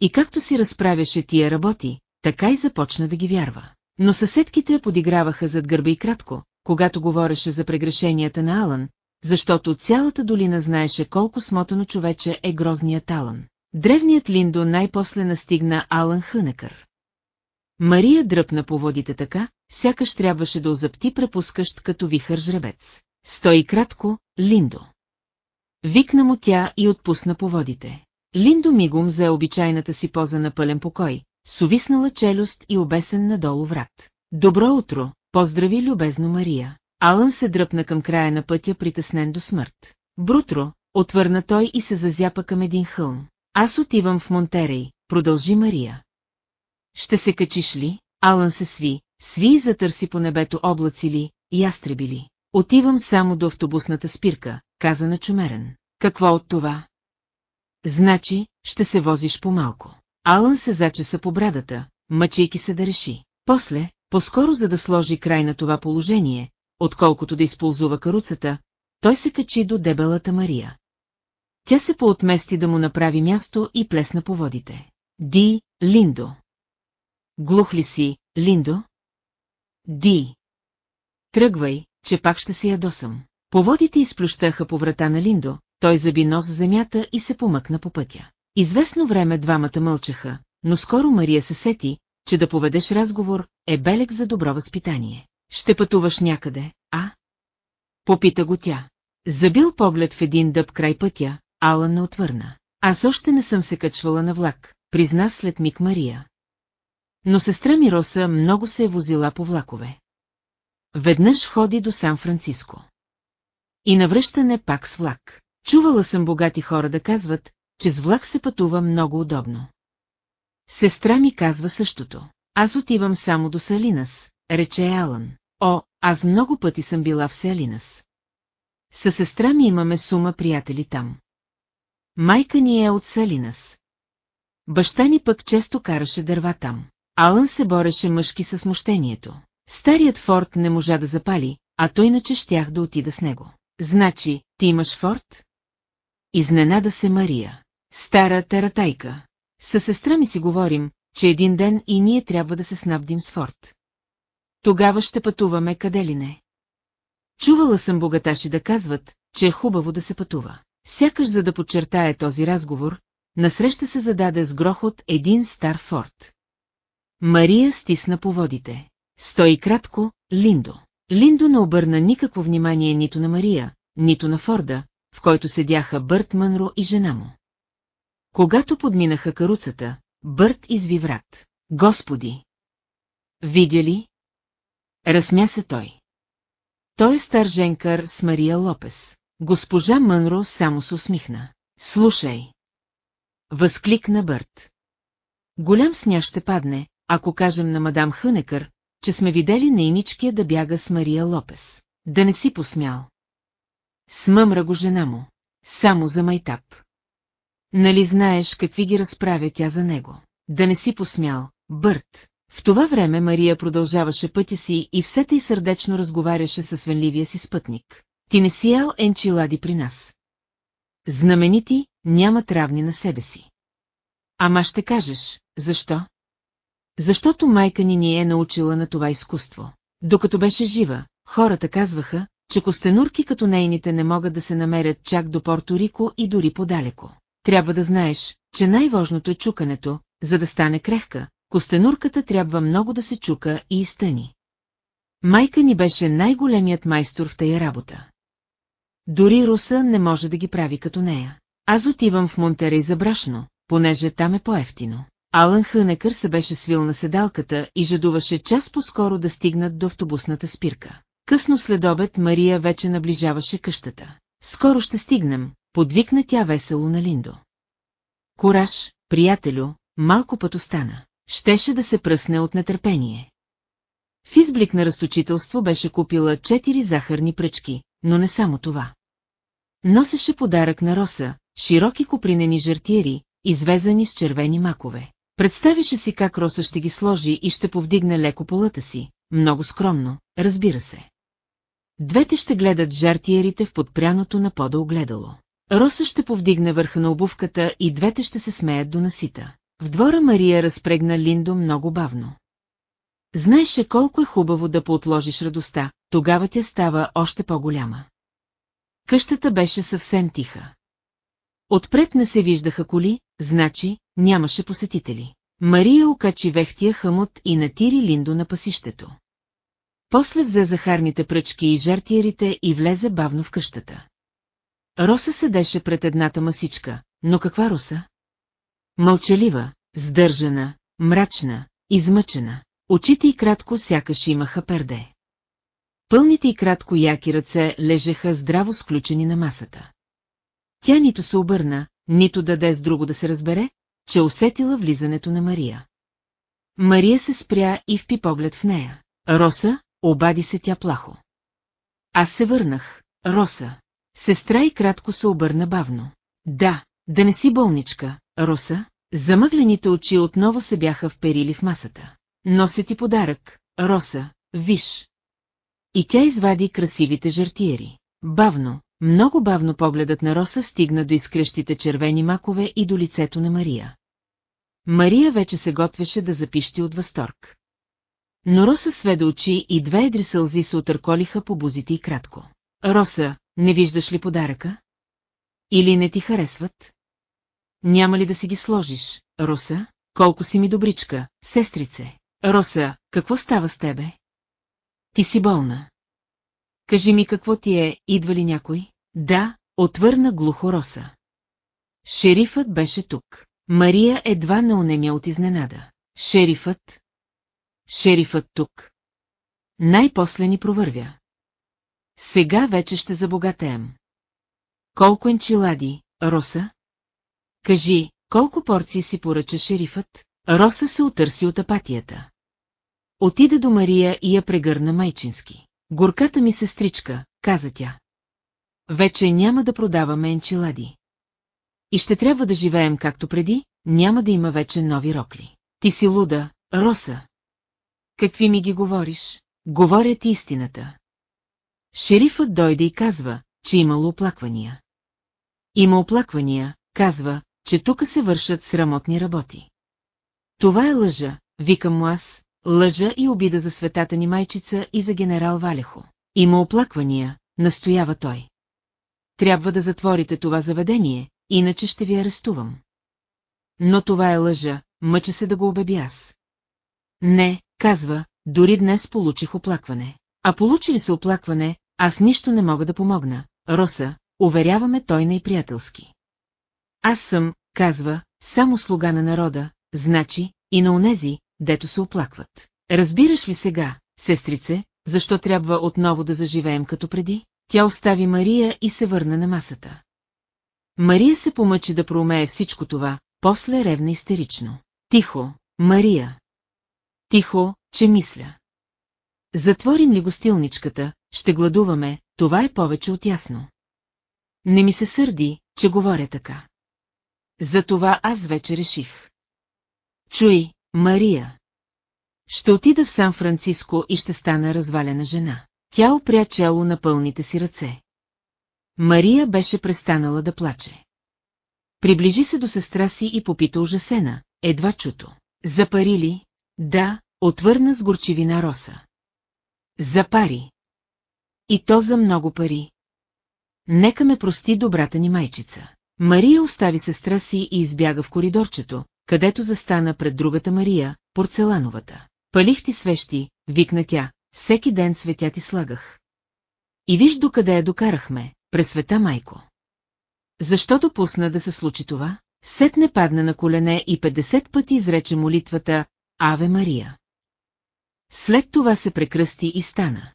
И както си разправяше тия работи, така и започна да ги вярва. Но съседките я подиграваха зад гърба и кратко, когато говореше за прегрешенията на Алън, защото цялата долина знаеше колко смотано човече е грозният Алън. Древният Линдо най-после настигна Алън Хънекър. Мария дръпна по водите така, сякаш трябваше да озапти препускащ като вихър жребец. Стои кратко, Линдо. Викна му тя и отпусна по водите. Линдо мигом за обичайната си поза на пълен покой, с увиснала челюст и обесен надолу врат. Добро утро, поздрави любезно Мария. Алън се дръпна към края на пътя притеснен до смърт. Брутро, отвърна той и се зазяпа към един хълм. Аз отивам в Монтерей, продължи Мария. Ще се качиш ли? Алън се сви, сви и затърси по небето облаци ли, ястреби ли. Отивам само до автобусната спирка, каза начумерен. Какво от това? Значи, ще се возиш по-малко. Алън се зачеса по брадата, мъчейки се да реши. После, по-скоро за да сложи край на това положение, отколкото да използва каруцата, той се качи до дебелата Мария. Тя се поотмести да му направи място и плесна по водите. Ди, Линдо. Глух ли си, Линдо? Ди. Тръгвай, че пак ще се ядосам. Поводите изплющаха по врата на Линдо, той заби нос в земята и се помъкна по пътя. Известно време двамата мълчаха, но скоро Мария се сети, че да поведеш разговор е белег за добро възпитание. Ще пътуваш някъде, а? Попита го тя. Забил поглед в един дъб край пътя, Алън не отвърна. Аз още не съм се качвала на влак, призна след миг Мария. Но сестра ми Роса много се е возила по влакове. Веднъж ходи до Сан-Франциско. И навръщане пак с влак. Чувала съм богати хора да казват, че с влак се пътува много удобно. Сестра ми казва същото. Аз отивам само до Салинас, рече Алън. О, аз много пъти съм била в Салинас. Със сестра ми имаме сума приятели там. Майка ни е от Салинас. Баща ни пък често караше дърва там. Алън се бореше мъжки със смущението. Старият форт не можа да запали, а той иначе щях да отида с него. Значи, ти имаш форт? Изненада се Мария. Стара таратайка. Със сестра ми си говорим, че един ден и ние трябва да се снабдим с форт. Тогава ще пътуваме къде ли не. Чувала съм богаташи да казват, че е хубаво да се пътува. Сякаш за да подчертае този разговор, насреща се зададе с грохот един стар форт. Мария стисна поводите. Стои кратко, Линдо. Линдо не обърна никакво внимание нито на Мария, нито на Форда, в който седяха Бърт Мънро и жена му. Когато подминаха каруцата, Бърт изви врат. Господи! Видя ли? Разсмя се той. Той е стар женкар с Мария Лопес. Госпожа Мънро само се усмихна. Слушай! Възкликна Бърт. Голям сняг ще падне, ако кажем на мадам Хънекър, че сме видели нейничкия да бяга с Мария Лопес. Да не си посмял. Смъмра го жена му. Само за майтап. Нали знаеш какви ги разправя тя за него? Да не си посмял, Бърт. В това време Мария продължаваше пътя си и все тъй сърдечно разговаряше със свенливия си спътник. Ти не си ял енчилади при нас. Знаменити нямат равни на себе си. Ама ще кажеш, защо? Защото майка ни ни е научила на това изкуство. Докато беше жива, хората казваха, че костенурки като нейните не могат да се намерят чак до Порто Рико и дори подалеко. Трябва да знаеш, че най-важното е чукането, за да стане крехка, костенурката трябва много да се чука и изтъни. Майка ни беше най-големият майстор в тая работа. Дори Руса не може да ги прави като нея. Аз отивам в Монтерей за брашно, понеже там е по-ефтино. Алън Хънекър се беше свил на седалката и жадуваше час по-скоро да стигнат до автобусната спирка. Късно след обед Мария вече наближаваше къщата. Скоро ще стигнем, подвикна тя весело на Линдо. Кораж, приятелю, малко път остана. Щеше да се пръсне от нетърпение. В изблик на разточителство беше купила четири захарни пръчки, но не само това. Носеше подарък на Роса, широки купринени жартиери, извезани с червени макове. Представише си как Роса ще ги сложи и ще повдигне леко полата си, много скромно, разбира се. Двете ще гледат жартиерите в подпряното на пода огледало. Роса ще повдигне върха на обувката и двете ще се смеят до насита. В двора Мария разпрегна Линдо много бавно. Знаеше колко е хубаво да поотложиш радостта, тогава тя става още по-голяма. Къщата беше съвсем тиха. Отпред не се виждаха коли, значи нямаше посетители. Мария окачи вехтия хъмот и натири Линдо на пасището. После взе захарните пръчки и жартиерите и влезе бавно в къщата. Роса седеше пред едната масичка, но каква Роса? Мълчалива, сдържана, мрачна, измъчена. Очите й кратко сякаш имаха перде. Пълните и кратко яки ръце лежеха здраво сключени на масата. Тя нито се обърна, нито даде с друго да се разбере, че усетила влизането на Мария. Мария се спря и впи поглед в нея. Роса, обади се тя плахо. Аз се върнах, Роса. Сестра и кратко се обърна бавно. Да, да не си болничка, Роса. Замъглените очи отново се бяха вперили в масата. Нося ти подарък, Роса, виж. И тя извади красивите жартиери. Бавно, много бавно погледът на Роса стигна до изкрещите червени макове и до лицето на Мария. Мария вече се готвеше да запищи от възторг. Но Роса сведе очи и две едри сълзи се отърколиха по бузите и кратко. Роса, не виждаш ли подаръка? Или не ти харесват? Няма ли да си ги сложиш, Роса? Колко си ми добричка, сестрице. Роса, какво става с тебе? Ти си болна. Кажи ми какво ти е, идва ли някой? Да, отвърна глухо Роса. Шерифът беше тук. Мария едва не онемя от изненада. Шерифът? Шерифът тук. Най-после ни провървя. Сега вече ще забогатеем. Колко енчилади, Роса? Кажи, колко порции си поръча шерифът? Роса се отърси от апатията. Отида до Мария и я прегърна майчински. Горката ми сестричка, каза тя. Вече няма да продаваме енчилади. И ще трябва да живеем както преди, няма да има вече нови рокли. Ти си луда, Роса. Какви ми ги говориш? Говоря ти истината. Шерифът дойде и казва, че имало оплаквания. Има оплаквания, казва, че тук се вършат срамотни работи. Това е лъжа, викам му аз, лъжа и обида за светата ни майчица и за генерал Валехо. Има оплаквания, настоява той. Трябва да затворите това заведение, иначе ще ви арестувам. Но това е лъжа, мъча се да го обеби аз. Не, казва, дори днес получих оплакване. А получи ли се оплакване, аз нищо не мога да помогна. Роса, уверяваме той най-приятелски. Аз съм, казва, само слуга на народа, значи, и на онези, дето се оплакват. Разбираш ли сега, сестрице, защо трябва отново да заживеем като преди? Тя остави Мария и се върна на масата. Мария се помъчи да проумее всичко това, после ревна истерично. Тихо, Мария. Тихо, че мисля. Затворим ли гостилничката, ще гладуваме, това е повече от ясно. Не ми се сърди, че говоря така. Затова аз вече реших. Чуй, Мария. Ще отида в Сан-Франциско и ще стана развалена жена. Тя опря чело на пълните си ръце. Мария беше престанала да плаче. Приближи се до сестра си и попита ужасена, едва чуто. За пари ли? Да, отвърна с горчивина Роса. За пари. И то за много пари. Нека ме прости добрата ни майчица. Мария остави сестра си и избяга в коридорчето, където застана пред другата Мария, порцелановата. Палих ти свещи, викна тя, всеки ден светя ти слагах. И виж докъде я докарахме, през света майко. Защото пусна да се случи това? Сетне падна на колене и 50 пъти изрече молитвата Аве Мария. След това се прекръсти и стана.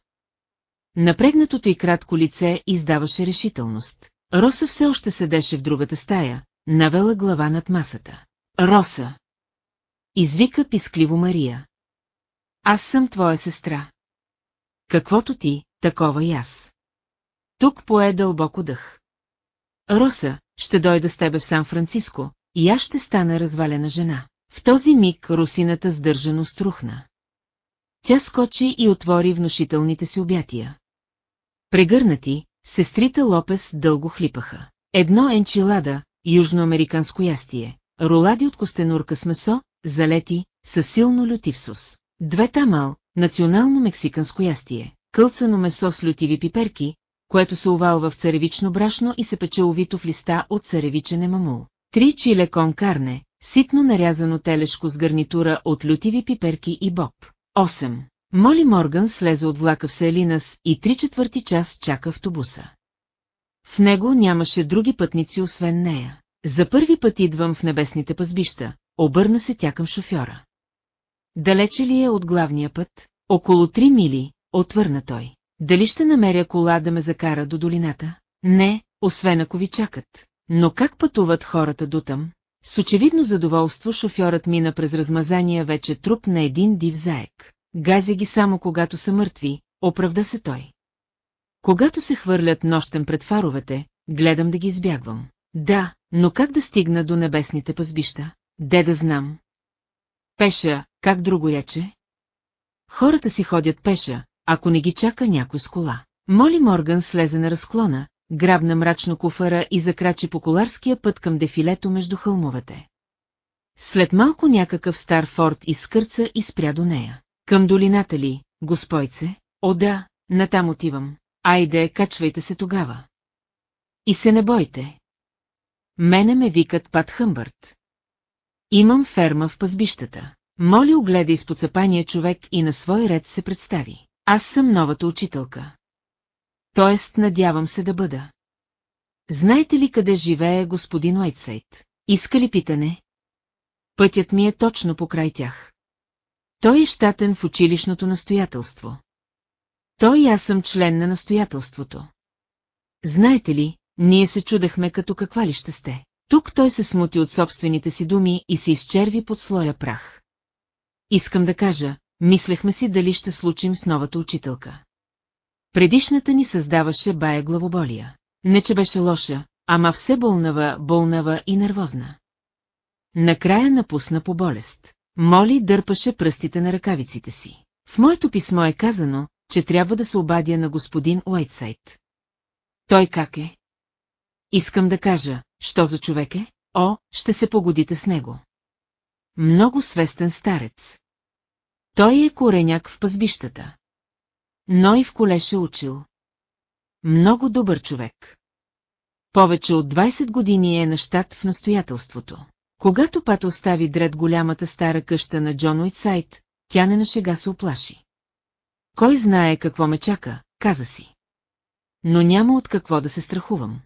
Напрегнатото и кратко лице издаваше решителност. Роса все още седеше в другата стая, навела глава над масата. Роса! Извика пискливо Мария. Аз съм твоя сестра. Каквото ти, такова и аз. Тук пое дълбоко дъх. Роса, ще дойда с тебе в Сан-Франциско, и аз ще стана развалена жена. В този миг русината сдържано струхна. Тя скочи и отвори внушителните си обятия. Прегърнати, сестрите Лопес дълго хлипаха. Едно енчилада, южноамериканско ястие, ролади от костенурка с месо, залети, със силно лютивсус. Две тамал, национално мексиканско ястие, кълцано месо с лютиви пиперки, което се овалва в царевично брашно и се пече овито в листа от царевичен емамул. Три чиле кон карне, ситно нарязано телешко с гарнитура от лютиви пиперки и боб. 8. Моли Морган слезе от влака в Селинас и три четвърти час чака автобуса. В него нямаше други пътници освен нея. За първи път идвам в небесните пазбища, обърна се тя към шофьора. Далече ли е от главния път? Около три мили, отвърна той. Дали ще намеря кола да ме закара до долината? Не, освен ако ви чакат. Но как пътуват хората до там? С очевидно задоволство шофьорът мина през размазания вече труп на един див заек. Газя ги само когато са мъртви, оправда се той. Когато се хвърлят нощем пред фаровете, гледам да ги избягвам. Да, но как да стигна до небесните пазбища? Де да знам? Пеша, как друго яче? Хората си ходят пеша, ако не ги чака някой с кола. Моли Морган слезе на разклона, грабна мрачно куфара и закрачи по коларския път към дефилето между хълмовете. След малко някакъв стар форт изкърца и спря до нея. Към долината ли, госпойце? О да, натам отивам. Айде, качвайте се тогава. И се не бойте. Мене ме викат Пат Хъмбърт. Имам ферма в пазбищата. Моли огледа изпод сапания човек и на свой ред се представи. Аз съм новата учителка. Тоест, надявам се да бъда. Знаете ли къде живее господин Уайтсайд? Иска ли питане? Пътят ми е точно покрай тях. Той е щатен в училищното настоятелство. Той и аз съм член на настоятелството. Знаете ли, ние се чудехме като каква ли ще сте. Тук той се смути от собствените си думи и се изчерви под слоя прах. Искам да кажа, мислехме си дали ще случим с новата учителка. Предишната ни създаваше бая главоболия. Не, че беше лоша, ама все болнава, болнава и нервозна. Накрая напусна по болест. Моли дърпаше пръстите на ръкавиците си. В моето писмо е казано, че трябва да се обадя на господин Уайтсайд. Той как е? Искам да кажа, що за човек е? О, ще се погодите с него. Много свестен старец. Той е кореняк в пазбищата. Но и в колеше учил. Много добър човек. Повече от 20 години е на щат в настоятелството. Когато Пат остави дред голямата стара къща на Джон Уитсайд, тя не на шега се оплаши. Кой знае какво ме чака, каза си. Но няма от какво да се страхувам.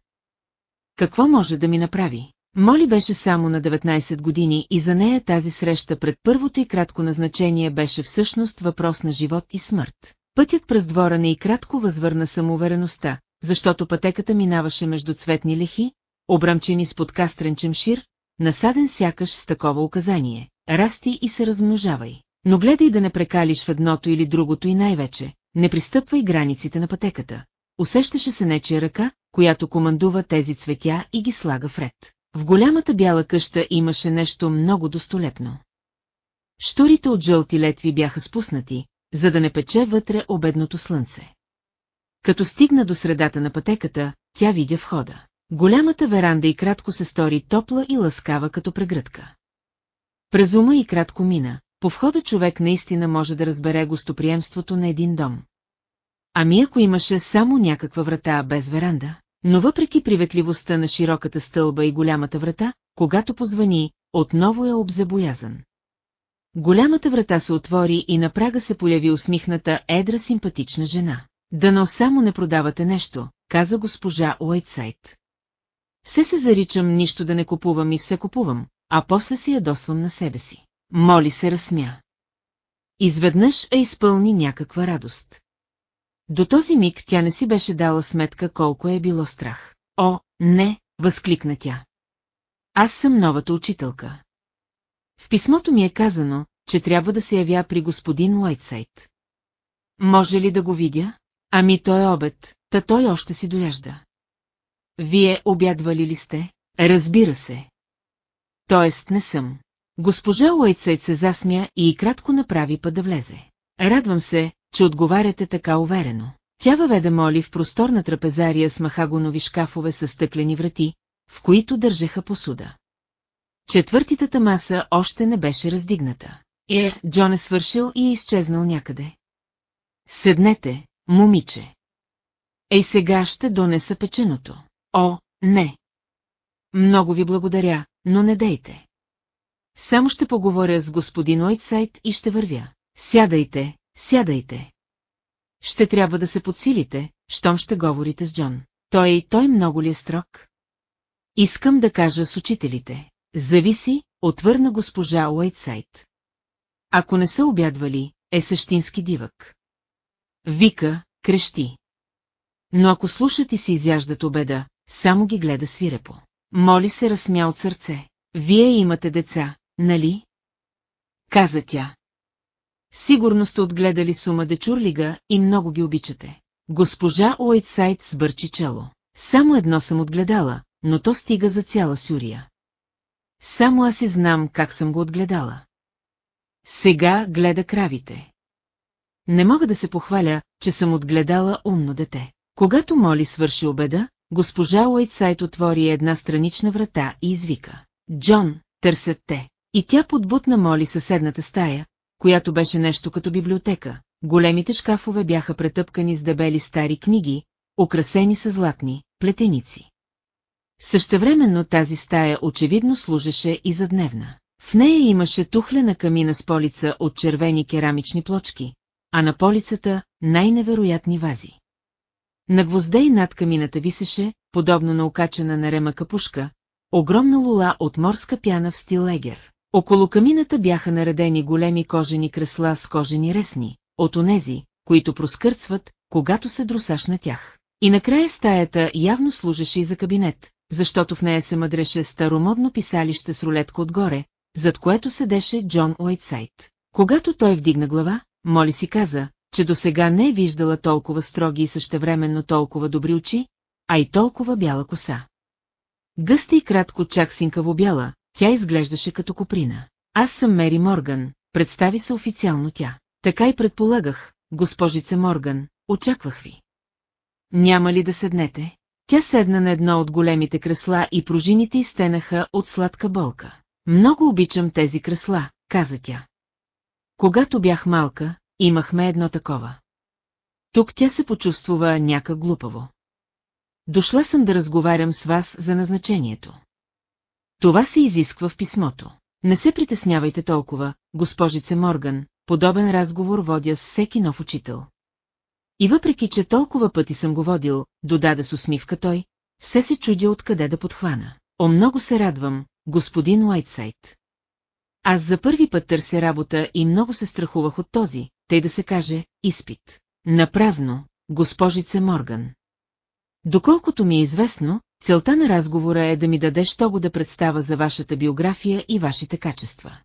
Какво може да ми направи? Моли беше само на 19 години и за нея тази среща пред първото и кратко назначение беше всъщност въпрос на живот и смърт. Пътят през двора не и кратко възвърна самоувереността, защото пътеката минаваше между цветни лехи, обрамчени с подкастрен чемшир, насаден сякаш с такова указание. Расти и се размножавай. Но гледай да не прекалиш в едното или другото и най-вече, не пристъпвай границите на пътеката. Усещаше се нечия ръка, която командува тези цветя и ги слага вред. В голямата бяла къща имаше нещо много достолепно. Шторите от жълти летви бяха спуснати, за да не пече вътре обедното слънце. Като стигна до средата на пътеката, тя видя входа. Голямата веранда и кратко се стори топла и ласкава като прегръдка. През ума и кратко мина, по входа човек наистина може да разбере гостоприемството на един дом. Ами ако имаше само някаква врата без веранда? Но въпреки приветливостта на широката стълба и голямата врата, когато позвани, отново е обзабоязан. Голямата врата се отвори и на прага се появи усмихната, едра симпатична жена. Дано само не продавате нещо, каза госпожа Уайтсайд. Все се заричам нищо да не купувам и все купувам, а после си ядосвам на себе си. Моли се разсмя. Изведнъж е изпълни някаква радост. До този миг тя не си беше дала сметка колко е било страх. О, не, възкликна тя. Аз съм новата учителка. В писмото ми е казано, че трябва да се явя при господин Уайтсайд. Може ли да го видя? Ами той е обед, та той още си дояжда. Вие обядвали ли сте? Разбира се. Тоест не съм. Госпожа Уайтсайд се засмя и кратко направи път да влезе. Радвам се, че отговаряте така уверено. Тя въведе Моли в просторна трапезария с махагонови шкафове с стъклени врати, в които държаха посуда. Четвъртитата маса още не беше раздигната. Е, Джон е свършил и е изчезнал някъде. Седнете, момиче. Ей сега ще донеса печеното. О, не. Много ви благодаря, но не дейте. Само ще поговоря с господин Уайтсайд и ще вървя. Сядайте, сядайте. Ще трябва да се подсилите, щом ще говорите с Джон. Той и той много ли е строг? Искам да кажа с учителите. Зависи, отвърна госпожа Уайтсайд. Ако не са обядвали, е същински дивък. Вика, крещи. Но ако слушат и си изяждат обеда, само ги гледа свирепо. Моли се разсмя от сърце. Вие имате деца, нали? Каза тя. Сигурно сте отгледали сума дечурлига и много ги обичате. Госпожа Уайтсайд сбърчи чело. Само едно съм отгледала, но то стига за цяла Сюрия. Само аз и знам как съм го отгледала. Сега гледа кравите. Не мога да се похваля, че съм отгледала умно дете. Когато Моли свърши обеда, госпожа Уайтсайд отвори една странична врата и извика. Джон, търсят те. И тя подбутна Моли съседната стая, която беше нещо като библиотека. Големите шкафове бяха претъпкани с дебели стари книги, украсени с златни плетеници. Същевременно тази стая очевидно служеше и за дневна. В нея имаше тухлена камина с полица от червени керамични плочки, а на полицата най-невероятни вази. На гвоздей над камината висеше, подобно на окачена на рема капушка, огромна лула от морска пяна в стил егер. Около камината бяха наредени големи кожени кресла с кожени ресни, от онези, които проскърцват, когато се друсаш на тях. И накрая стаята явно служеше и за кабинет, защото в нея се мъдреше старомодно писалище с рулетка отгоре, зад което седеше Джон Уайтсайд. Когато той вдигна глава, Моли си каза, че до сега не е виждала толкова строги и същевременно толкова добри очи, а и толкова бяла коса. Гъста и кратко чак синкаво бяла, тя изглеждаше като коприна. Аз съм Мери Морган, представи се официално тя. Така и предполагах, госпожице Морган, очаквах ви. Няма ли да седнете? Тя седна на едно от големите кресла и пружините изтенаха от сладка болка. Много обичам тези кресла, каза тя. Когато бях малка, имахме едно такова. Тук тя се почувствува някак глупаво. Дошла съм да разговарям с вас за назначението. Това се изисква в писмото. Не се притеснявайте толкова, госпожице Морган, подобен разговор водя с всеки нов учител. И въпреки, че толкова пъти съм го водил, додаде с усмивка той, все се чудя откъде да подхвана. О, много се радвам, господин Уайтсайд. Аз за първи път търся работа и много се страхувах от този, тъй да се каже, изпит. Напразно, госпожице Морган. Доколкото ми е известно, целта на разговора е да ми дадеш того да представа за вашата биография и вашите качества.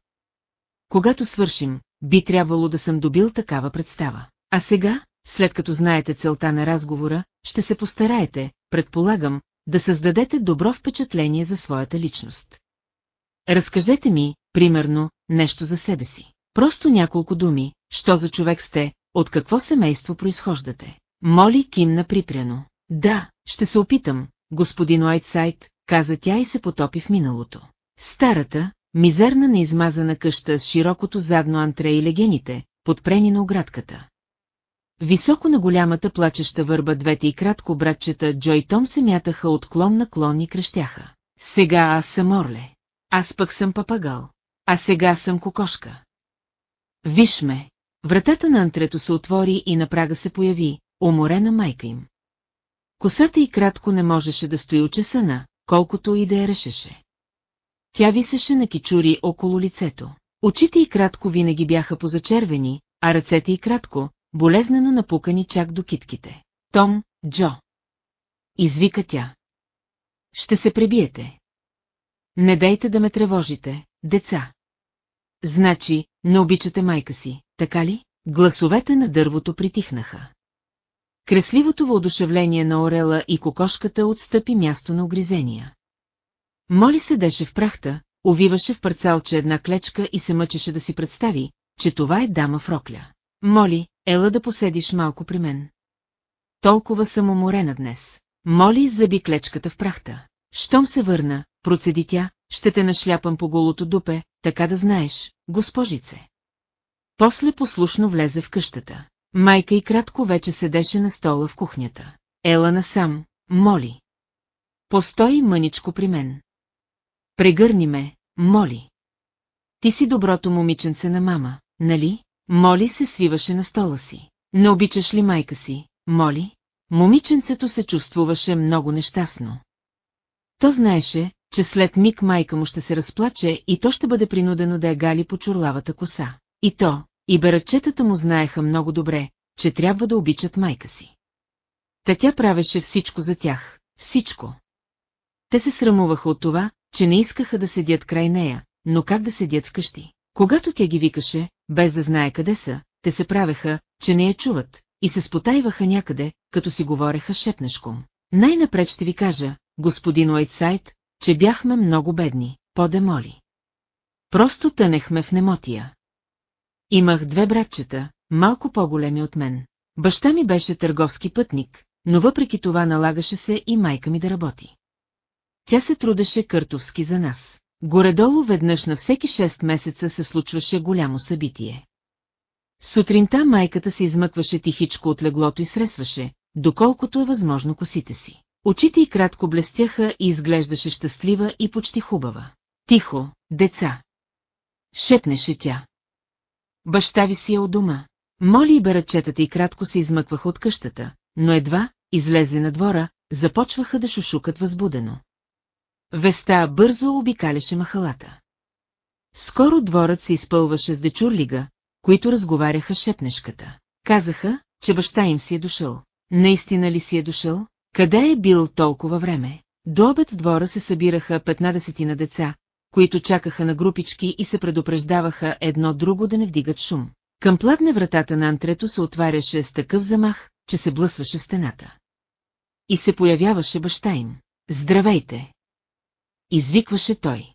Когато свършим, би трябвало да съм добил такава представа. А сега, след като знаете целта на разговора, ще се постараете, предполагам, да създадете добро впечатление за своята личност. Разкажете ми, примерно, нещо за себе си. Просто няколко думи, що за човек сте, от какво семейство произхождате. Моли кимна припряно. Да, ще се опитам, господин Уайтсайд, каза тя и се потопи в миналото. Старата, мизерна неизмазана къща с широкото задно антре и легените, подпрени на оградката. Високо на голямата плачеща върба двете и кратко братчета Джо и Том се мятаха от клон на клон и крещяха. Сега аз съм орле. Аз пък съм папагал. А сега съм кокошка. Виж ме. Вратата на антрето се отвори и на прага се появи, уморена майка им. Косата и кратко не можеше да стои очесана, колкото и да я решеше. Тя висеше на кичури около лицето. Очите и кратко винаги бяха позачервени, а ръцете и кратко, болезнено напукани чак до китките. Том, Джо. Извика тя. Ще се пребиете. Не дайте да ме тревожите, деца. Значи, не обичате майка си, така ли? Гласовете на дървото притихнаха. Кресливото въодушевление на орела и кокошката отстъпи място на огризения. Моли седеше в прахта, увиваше в парцалче една клечка и се мъчеше да си представи, че това е дама в рокля. Моли, ела да поседиш малко при мен. Толкова съм уморена днес. Моли заби клечката в прахта. Щом се върна, процеди тя, ще те нашляпам по голото дупе, така да знаеш, госпожице. После послушно влезе в къщата. Майка и кратко вече седеше на стола в кухнята. Ела насам, моли. Постой мъничко при мен. Прегърни ме, моли. Ти си доброто момиченце на мама, нали? Моли се свиваше на стола си. Не обичаш ли майка си, моли? Момиченцето се чувствуваше много нещастно. То знаеше, че след миг майка му ще се разплаче и то ще бъде принудено да я гали по чурлавата коса. И то, и берачетата му знаеха много добре, че трябва да обичат майка си. Та тя правеше всичко за тях, всичко. Те се срамуваха от това, че не искаха да седят край нея, но как да седят вкъщи. Когато тя ги викаше, без да знае къде са, те се правеха, че не я чуват, и се спотайваха някъде, като си говореха шепнешком. Най-напред ще ви кажа, господин Уайтсайд, че бяхме много бедни, по-демоли. Просто тънехме в немотия. Имах две братчета, малко по-големи от мен. Баща ми беше търговски пътник, но въпреки това налагаше се и майка ми да работи. Тя се трудеше къртовски за нас. Горедолу веднъж на всеки 6 месеца се случваше голямо събитие. Сутринта майката се измъкваше тихичко от леглото и сресваше, доколкото е възможно косите си. Очите й кратко блестяха и изглеждаше щастлива и почти хубава. Тихо, деца! Шепнеше тя. Баща ви си е у дома. Моли и берачетата и кратко се измъкваха от къщата, но едва, излезли на двора, започваха да шушукат възбудено. Веста бързо обикаляше махалата. Скоро дворът се изпълваше с дечурлига, които разговаряха шепнешката. Казаха, че баща им си е дошъл. Наистина ли си е дошъл? Къде е бил толкова време? До обед двора се събираха петнадесети на деца, които чакаха на групички и се предупреждаваха едно друго да не вдигат шум. Към пладне вратата на антрето се отваряше с такъв замах, че се блъсваше стената. И се появяваше баща им. Здравейте! Извикваше той.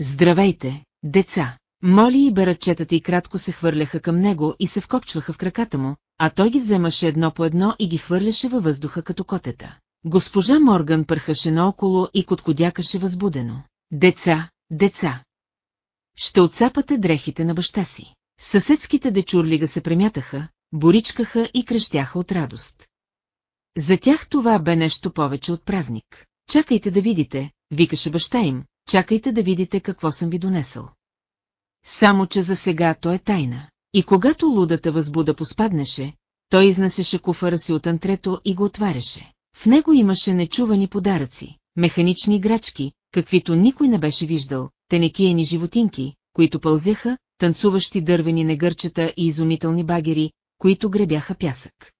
Здравейте, деца! Моли и барачетата и кратко се хвърляха към него и се вкопчваха в краката му, а той ги вземаше едно по едно и ги хвърляше във въздуха като котета. Госпожа Морган пърхаше наоколо и коткодякаше възбудено. Деца, деца! Ще отцапате дрехите на баща си. Съседските дечурлига се премятаха, боричкаха и крещяха от радост. За тях това бе нещо повече от празник. Чакайте да видите, викаше баща им, чакайте да видите какво съм ви донесъл. Само, че за сега то е тайна. И когато лудата възбуда поспаднеше, той изнасяше куфара си от антрето и го отваряше. В него имаше нечувани подаръци, механични играчки, каквито никой не беше виждал, тенекиени животинки, които пълзяха, танцуващи дървени негърчета и изумителни багери, които гребяха пясък.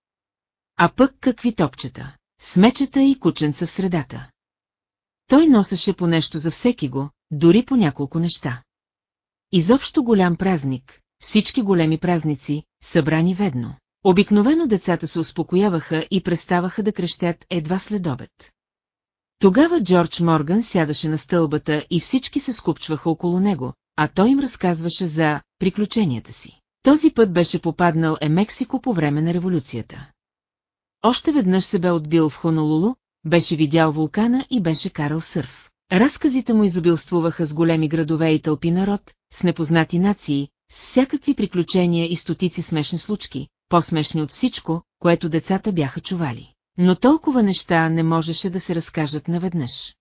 А пък какви топчета. с мечета и кученца в средата. Той носеше по нещо за всеки го, дори по няколко неща. Изобщо голям празник, всички големи празници, събрани ведно. Обикновено децата се успокояваха и преставаха да крещят едва след обед. Тогава Джордж Морган сядаше на стълбата и всички се скупчваха около него, а той им разказваше за приключенията си. Този път беше попаднал е Мексико по време на революцията. Още веднъж се бе отбил в Хонолулу, беше видял вулкана и беше карал сърф. Разказите му изобилствуваха с големи градове и тълпи народ, с непознати нации, с всякакви приключения и стотици смешни случки, по-смешни от всичко, което децата бяха чували. Но толкова неща не можеше да се разкажат наведнъж.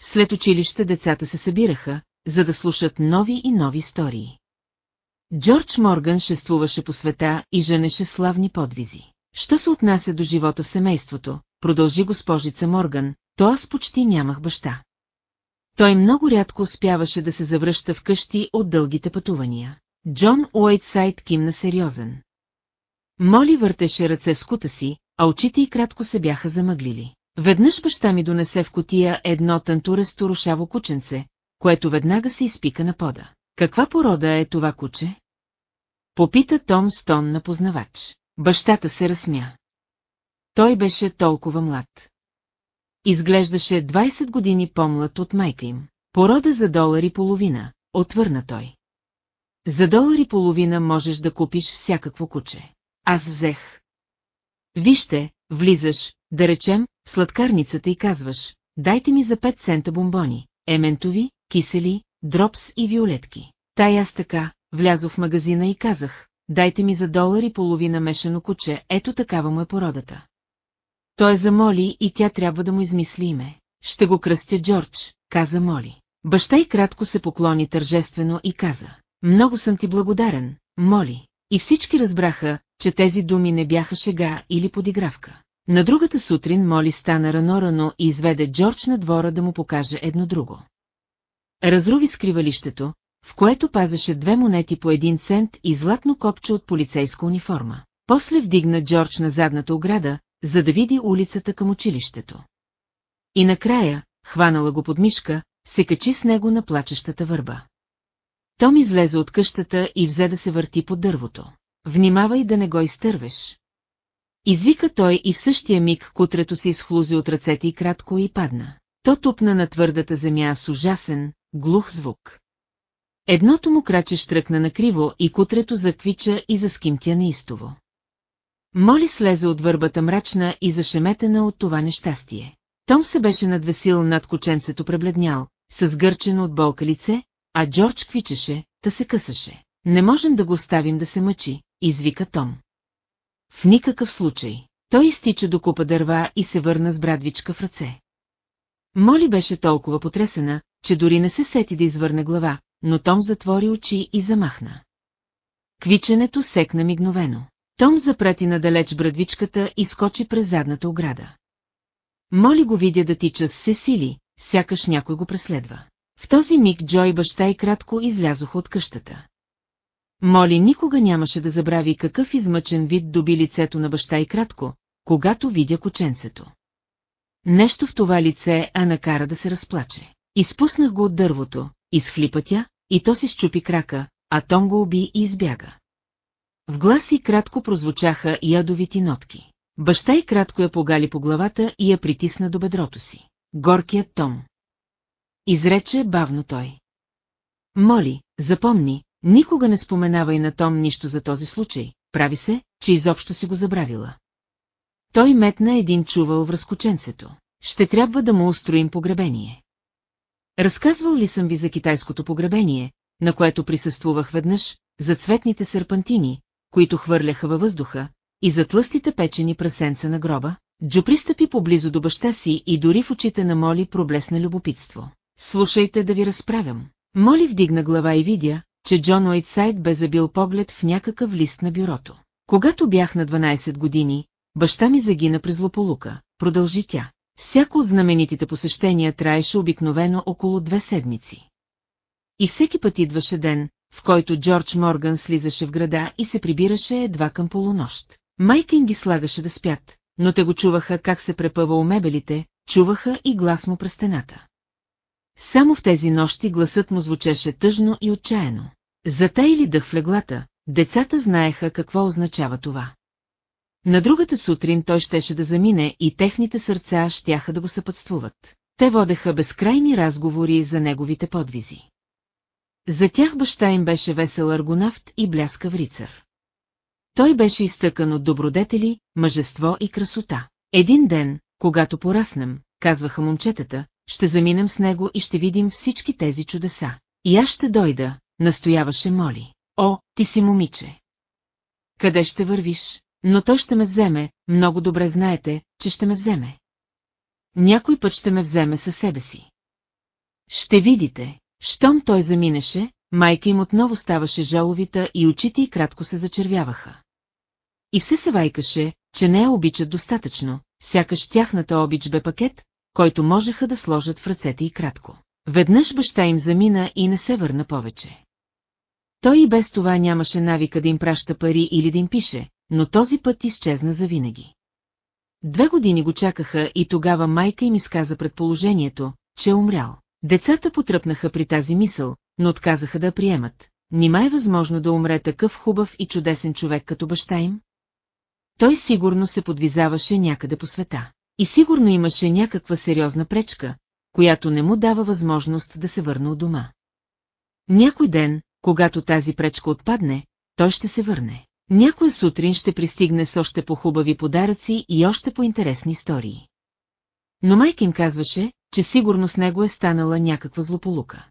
След училище децата се събираха, за да слушат нови и нови истории. Джордж Морган шествуваше по света и женеше славни подвизи. Що се отнася до живота в семейството, продължи госпожица Морган, то аз почти нямах баща. Той много рядко успяваше да се завръща вкъщи от дългите пътувания. Джон Уайтсайд кимна сериозен. Моли въртеше ръце с кута си, а очите й кратко се бяха замъглили. Веднъж баща ми донесе в котия едно тантуресто рушаво кученце, което веднага се изпика на пода. Каква порода е това куче? Попита Том Стон на познавач. Бащата се разсмя. Той беше толкова млад. Изглеждаше 20 години по-млад от майка им. Порода за долар и половина, отвърна той. За долар и половина можеш да купиш всякакво куче. Аз взех. Вижте, влизаш, да речем, в сладкарницата и казваш, дайте ми за 5 цента бомбони, ементови, кисели, дропс и виолетки. Тай аз така, влязох в магазина и казах, дайте ми за долар и половина мешано куче, ето такава му е породата. Той замоли и тя трябва да му измисли име. Ще го кръстя Джордж, каза Моли. Баща и кратко се поклони тържествено и каза. Много съм ти благодарен, Моли. И всички разбраха, че тези думи не бяха шега или подигравка. На другата сутрин Моли стана рано-рано и изведе Джордж на двора да му покаже едно друго. Разруви скривалището, в което пазеше две монети по един цент и златно копче от полицейска униформа. После вдигна Джордж на задната ограда, за да види улицата към училището. И накрая, хванала го под мишка, се качи с него на плачещата върба. Том излезе от къщата и взе да се върти под дървото. Внимавай да не го изтървеш. Извика той и в същия миг кутрето се изхлузи от ръцете и кратко и падна. То тупна на твърдата земя с ужасен, глух звук. Едното му краче штръкна накриво и кутрето заквича и заскимтя неистово. Моли слезе от върбата мрачна и зашеметена от това нещастие. Том се беше надвесил над кученцето пребледнял, с от болка лице, а Джордж квичеше, та се късаше. Не можем да го оставим да се мъчи, извика Том. В никакъв случай. Той изтича до купа дърва и се върна с брадвичка в ръце. Моли беше толкова потресена, че дори не се сети да извърне глава, но Том затвори очи и замахна. Квиченето секна мигновено. Том запрати надалеч брадвичката и скочи през задната ограда. Моли го видя да тича с Сесили, сякаш някой го преследва. В този миг Джой баща и кратко излязоха от къщата. Моли никога нямаше да забрави какъв измъчен вид доби лицето на баща и кратко, когато видя кученцето. Нещо в това лице а накара да се разплаче. Изпуснах го от дървото, изхлипа тя, и то си щупи крака, а Том го уби и избяга. В глас и кратко прозвучаха ядовити нотки. Баща и кратко я погали по главата и я притисна до бедрото си. Горкият Том. Изрече бавно той. Моли, запомни, никога не споменавай на Том нищо за този случай, прави се, че изобщо си го забравила. Той метна един чувал в разкоченцето. Ще трябва да му устроим погребение. Разказвал ли съм ви за китайското погребение, на което присъствувах веднъж, за цветните серпантини, които хвърляха във въздуха, и за тлъстите печени прасенца на гроба? Джо пристъпи поблизо до баща си и дори в очите на Моли проблесна любопитство. Слушайте да ви разправям. Моли вдигна глава и видя, че Джон Уайтсайд бе забил поглед в някакъв лист на бюрото. Когато бях на 12 години, баща ми загина през злополука, продължи тя. Всяко от знаменитите посещения траеше обикновено около две седмици. И всеки път идваше ден, в който Джордж Морган слизаше в града и се прибираше едва към полунощ. Майка ги слагаше да спят, но те го чуваха как се препъва у мебелите, чуваха и глас му през стената. Само в тези нощи гласът му звучеше тъжно и отчаяно. Затайли дъх в леглата, децата знаеха какво означава това. На другата сутрин той щеше да замине и техните сърца щяха да го съпътствуват. Те водеха безкрайни разговори за неговите подвизи. За тях баща им беше весел аргонавт и бляскав рицар. Той беше изтъкан от добродетели, мъжество и красота. Един ден, когато пораснем, казваха момчетата, ще заминем с него и ще видим всички тези чудеса. И аз ще дойда, настояваше Моли. О, ти си момиче! Къде ще вървиш? Но той ще ме вземе, много добре знаете, че ще ме вземе. Някой път ще ме вземе със себе си. Ще видите, щом той заминеше, майка им отново ставаше жаловита и очите й кратко се зачервяваха. И все се вайкаше, че не я обичат достатъчно, сякаш тяхната обич бе пакет, който можеха да сложат в ръцете и кратко. Веднъж баща им замина и не се върна повече. Той и без това нямаше навика да им праща пари или да им пише, но този път изчезна завинаги. Две години го чакаха и тогава майка им изказа предположението, че е умрял. Децата потръпнаха при тази мисъл, но отказаха да приемат. Нима е възможно да умре такъв хубав и чудесен човек като баща им? Той сигурно се подвизаваше някъде по света. И сигурно имаше някаква сериозна пречка, която не му дава възможност да се върне от дома. Някой ден, когато тази пречка отпадне, той ще се върне. Някоя сутрин ще пристигне с още по-хубави подаръци и още по-интересни истории. Но майка им казваше, че сигурно с него е станала някаква злополука.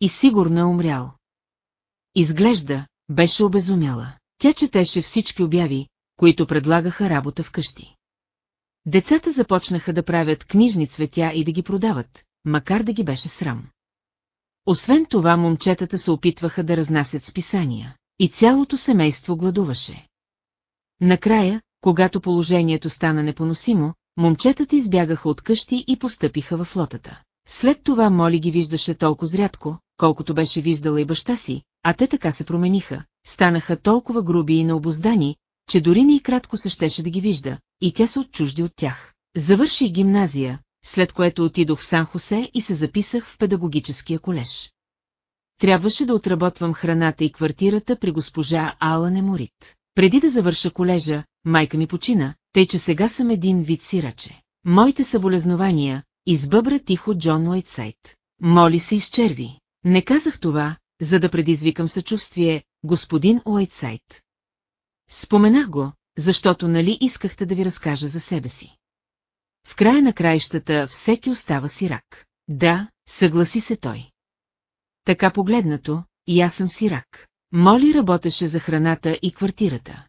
И сигурно е умрял. Изглежда, беше обезумяла. Тя четеше всички обяви, които предлагаха работа вкъщи. Децата започнаха да правят книжни цветя и да ги продават, макар да ги беше срам. Освен това момчетата се опитваха да разнасят списания. И цялото семейство гладуваше. Накрая, когато положението стана непоносимо, момчетата избягаха от къщи и постъпиха във флотата. След това Моли ги виждаше толкова зрядко, колкото беше виждала и баща си, а те така се промениха, станаха толкова груби и необоздани, че дори не и кратко се щеше да ги вижда, и тя се отчужди от тях. Завърших гимназия, след което отидох в Сан-Хосе и се записах в педагогическия колеж. Трябваше да отработвам храната и квартирата при госпожа Ала Неморит. Преди да завърша колежа, майка ми почина, тъй че сега съм един вид сираче. Моите съболезнования, избъбра тихо Джон Уайтсайд. Моли се изчерви. Не казах това, за да предизвикам съчувствие, господин Уайтсайд. Споменах го, защото нали искахте да ви разкажа за себе си. В края на краищата всеки остава сирак. Да, съгласи се той. Така погледнато, и аз съм сирак. Моли работеше за храната и квартирата.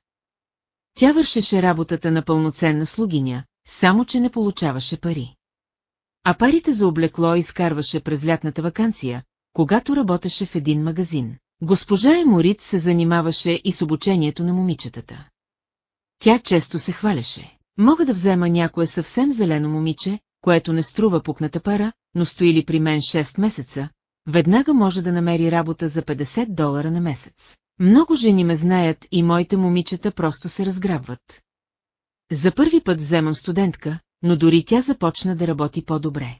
Тя вършеше работата на пълноценна слугиня, само че не получаваше пари. А парите за облекло изкарваше през лятната вакансия, когато работеше в един магазин. Госпожа Еморит се занимаваше и с обучението на момичетата. Тя често се хваляше. Мога да взема някое съвсем зелено момиче, което не струва пукната пара, но стои ли при мен 6 месеца, веднага може да намери работа за 50 долара на месец. Много жени ме знаят и моите момичета просто се разграбват. За първи път вземам студентка, но дори тя започна да работи по-добре.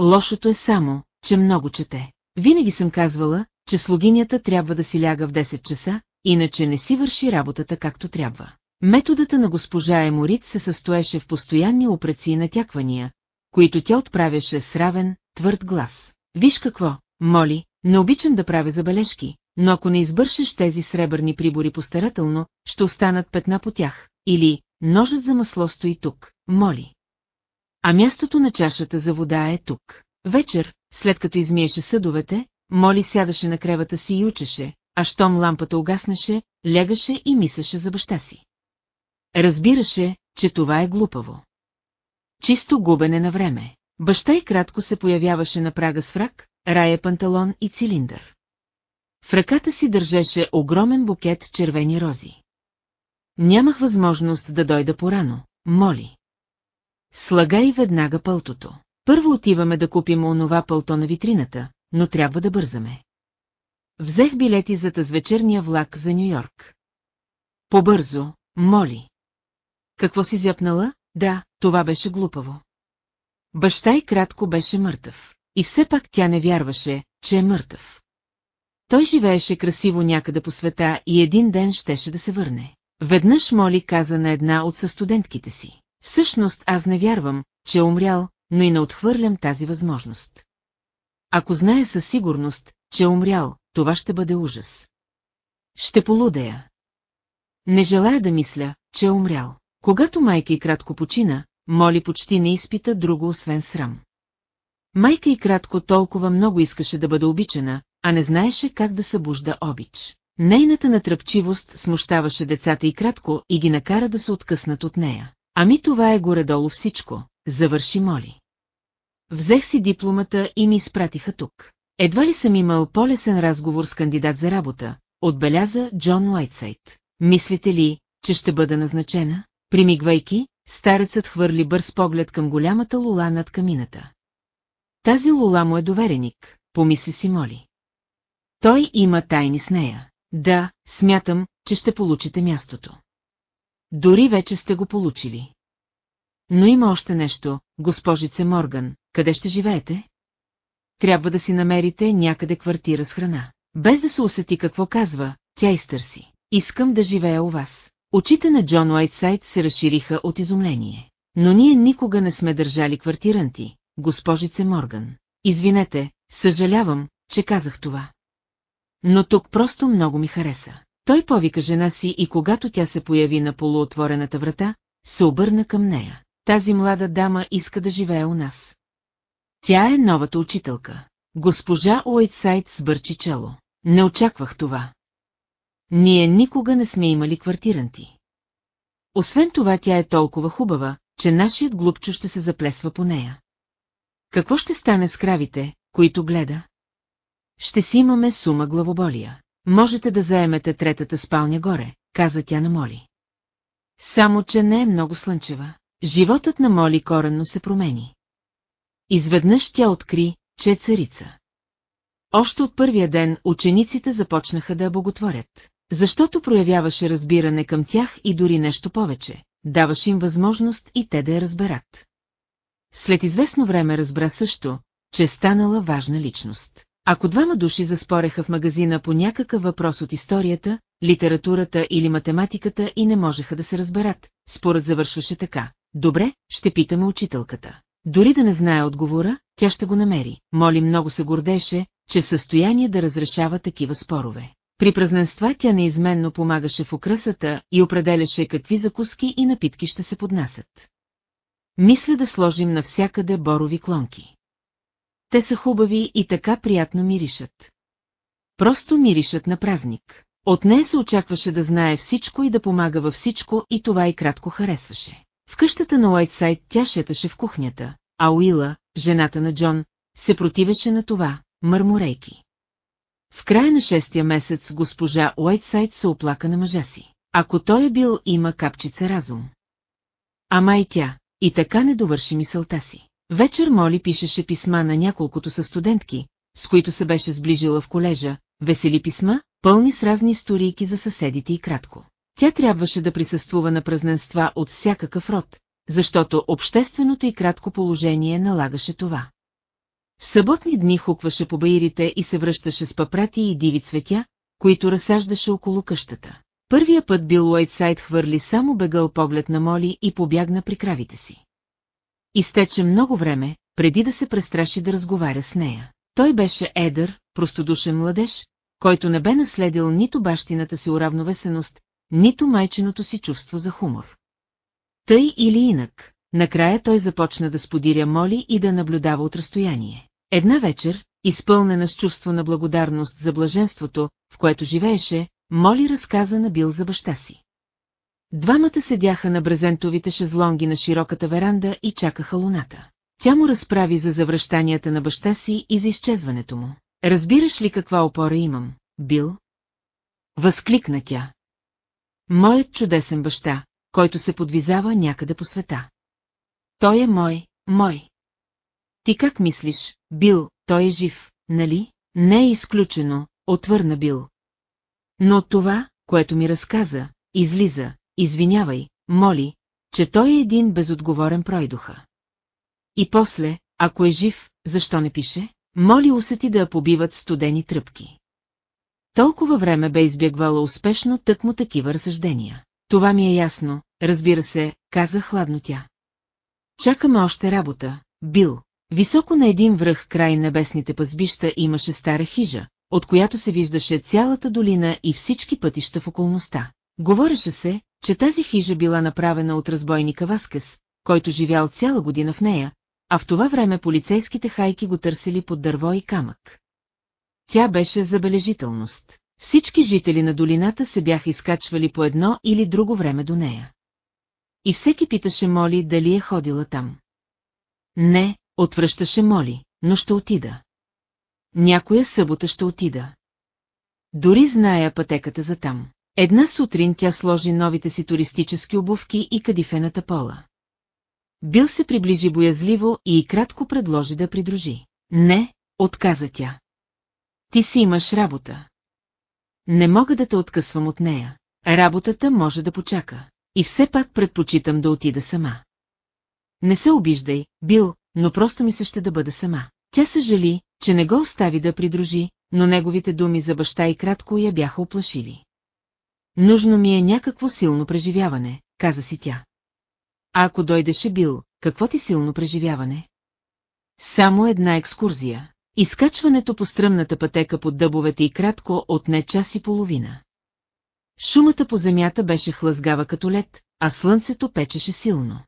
Лошото е само, че много чете. Винаги съм казвала, че слугинята трябва да си ляга в 10 часа, иначе не си върши работата както трябва. Методата на госпожа Еморит се състоеше в постоянни упреци и натяквания, които тя отправяше с равен, твърд глас. Виж какво, моли, не обичам да правя забележки, но ако не избършиш тези сребърни прибори постарателно, ще останат петна по тях. Или, ножът за масло стои тук, моли. А мястото на чашата за вода е тук. Вечер, след като измиеше съдовете, Моли сядаше на кревата си и учеше, а щом лампата угаснеше, лягаше и мислеше за баща си. Разбираше, че това е глупаво. Чисто губене на време. Баща и кратко се появяваше на прага с фрак, рая панталон и цилиндър. В ръката си държеше огромен букет червени рози. Нямах възможност да дойда порано, моли. Слагай веднага пълтото. Първо отиваме да купим онова пълто на витрината, но трябва да бързаме. Взех билети за таз вечерния влак за Нью-Йорк. Побързо, моли. какво си зяпнала? Да, това беше глупаво. Баща и кратко беше мъртъв. И все пак тя не вярваше, че е мъртъв. Той живееше красиво някъде по света и един ден щеше да се върне. Веднъж Моли каза на една от състудентките си. Всъщност аз не вярвам, че е умрял, но и не отхвърлям тази възможност. Ако знае със сигурност, че е умрял, това ще бъде ужас. Ще полудея. Не желая да мисля, че е умрял. Когато майка и кратко почина, Моли почти не изпита друго освен срам. Майка и кратко толкова много искаше да бъде обичана, а не знаеше как да събужда обич. Нейната натръпчивост смущаваше децата и кратко и ги накара да се откъснат от нея. Ами това е горе-долу всичко, завърши Моли. Взех си дипломата и ми изпратиха тук. Едва ли съм имал по-лесен разговор с кандидат за работа, отбеляза Джон Уайтсайд. Мислите ли, че ще бъда назначена? Примигвайки, старецът хвърли бърз поглед към голямата лула над камината. Тази лула му е довереник, помисли си Моли. Той има тайни с нея. Да, смятам, че ще получите мястото. Дори вече сте го получили. Но има още нещо, госпожице Морган, къде ще живеете? Трябва да си намерите някъде квартира с храна. Без да се усети какво казва, тя изтърси. Искам да живея у вас. Очите на Джон Уайтсайд се разшириха от изумление. Но ние никога не сме държали квартиранти, госпожице Морган. Извинете, съжалявам, че казах това. Но тук просто много ми хареса. Той повика жена си и когато тя се появи на полуотворената врата, се обърна към нея. Тази млада дама иска да живее у нас. Тя е новата учителка. Госпожа Уайтсайд сбърчи чело. Не очаквах това. Ние никога не сме имали квартиранти. Освен това тя е толкова хубава, че нашият глупчо ще се заплесва по нея. Какво ще стане с кравите, които гледа? Ще си имаме сума главоболия. Можете да заемете третата спалня горе, каза тя на Моли. Само, че не е много слънчева. Животът на Моли коренно се промени. Изведнъж тя откри, че е царица. Още от първия ден учениците започнаха да боготворят, защото проявяваше разбиране към тях и дори нещо повече, даваше им възможност и те да я разберат. След известно време разбра също, че е станала важна личност. Ако двама души заспореха в магазина по някакъв въпрос от историята, литературата или математиката и не можеха да се разберат, според завършваше така. Добре, ще питаме учителката. Дори да не знае отговора, тя ще го намери. Моли много се гордеше, че в състояние да разрешава такива спорове. При празненства тя неизменно помагаше в украсата и определяше какви закуски и напитки ще се поднасят. Мисля да сложим навсякъде борови клонки. Те са хубави и така приятно миришат. Просто миришат на празник. От нея се очакваше да знае всичко и да помага във всичко и това и кратко харесваше. В къщата на Уайтсайд тя шеташе в кухнята, а Уила, жената на Джон, се противеше на това, мърморейки. В края на шестия месец госпожа Уайтсайд се оплака на мъжа си. Ако той е бил, има капчица разум. Ама и тя, и така не довърши мисълта си. Вечер Моли пишеше писма на няколкото са студентки, с които се беше сближила в колежа, весели писма, пълни с разни историйки за съседите и кратко. Тя трябваше да присъствува на празненства от всякакъв род, защото общественото и кратко положение налагаше това. В съботни дни хукваше по баирите и се връщаше с папрати и диви цветя, които разсаждаше около къщата. Първия път Бил Уайтсайд хвърли само бегъл поглед на Моли и побягна при кравите си. Изтече много време, преди да се престраши да разговаря с нея. Той беше едър, простодушен младеж, който не бе наследил нито бащината си уравновесеност, нито майченото си чувство за хумор. Тъй или инак, накрая той започна да сподиря Моли и да наблюдава от разстояние. Една вечер, изпълнена с чувство на благодарност за блаженството, в което живееше, Моли разказа на Бил за баща си. Двамата седяха на брезентовите шезлонги на широката веранда и чакаха луната. Тя му разправи за завръщанията на баща си и за изчезването му. Разбираш ли каква опора имам, Бил? Възкликна тя. Моят чудесен баща, който се подвизава някъде по света. Той е мой, мой. Ти как мислиш, Бил, той е жив, нали? Не е изключено, отвърна Бил. Но това, което ми разказа, излиза, извинявай, моли, че той е един безотговорен пройдоха. И после, ако е жив, защо не пише? Моли усети да я побиват студени тръпки. Толкова време бе избягвала успешно тъкмо такива разсъждения. Това ми е ясно, разбира се, каза хладно тя. Чакаме още работа, Бил. Високо на един връх край небесните пазбища имаше стара хижа, от която се виждаше цялата долина и всички пътища в околността. Говореше се, че тази хижа била направена от разбойника Васкес, който живял цяла година в нея, а в това време полицейските хайки го търсили под дърво и камък. Тя беше забележителност. Всички жители на долината се бяха изкачвали по едно или друго време до нея. И всеки питаше Моли дали е ходила там. Не, отвръщаше Моли, но ще отида. Някоя събота ще отида. Дори зная пътеката за там. Една сутрин тя сложи новите си туристически обувки и кадифената пола. Бил се приближи боязливо и кратко предложи да придружи. Не, отказа тя. Ти си имаш работа. Не мога да те откъсвам от нея. Работата може да почака. И все пак предпочитам да отида сама. Не се обиждай, Бил, но просто ми се ще да бъда сама. Тя съжали, че не го остави да придружи, но неговите думи за баща и кратко я бяха оплашили. Нужно ми е някакво силно преживяване, каза си тя. А ако дойдеше Бил, какво ти силно преживяване? Само една екскурзия. Изкачването по стръмната пътека под дъбовете и кратко отне час и половина. Шумата по земята беше хлъзгава като лед, а слънцето печеше силно.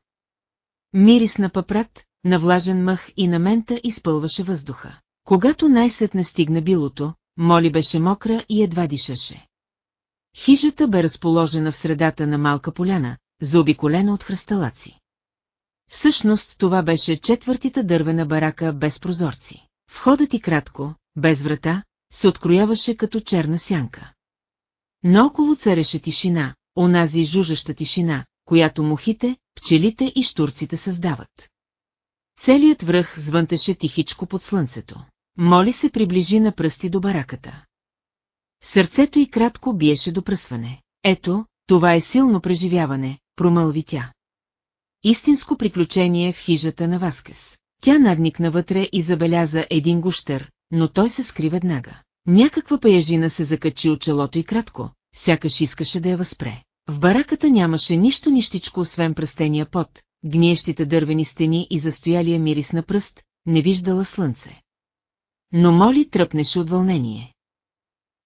Мирис на папрат, на влажен мъх и на мента изпълваше въздуха. Когато най-сетне стигна билото, Моли беше мокра и едва дишаше. Хижата бе разположена в средата на малка поляна, заобиколена от хръсталаци. Всъщност това беше четвъртита дървена барака без прозорци. Входът и кратко, без врата, се открояваше като черна сянка. Наоколо цареше тишина, онази жужаща тишина, която мухите, пчелите и штурците създават. Целият връх звънтеше тихичко под слънцето. Моли се приближи на пръсти до бараката. Сърцето й кратко биеше до пръсване. Ето, това е силно преживяване, промълви тя. Истинско приключение в хижата на Васкес. Тя надникна вътре и забеляза един гущер, но той се скри веднага. Някаква паяжина се закачи от челото и кратко, сякаш искаше да я възпре. В бараката нямаше нищо нищичко, освен пръстения пот, гниещите дървени стени и застоялия мирис на пръст, не виждала слънце. Но Моли тръпнеше от вълнение.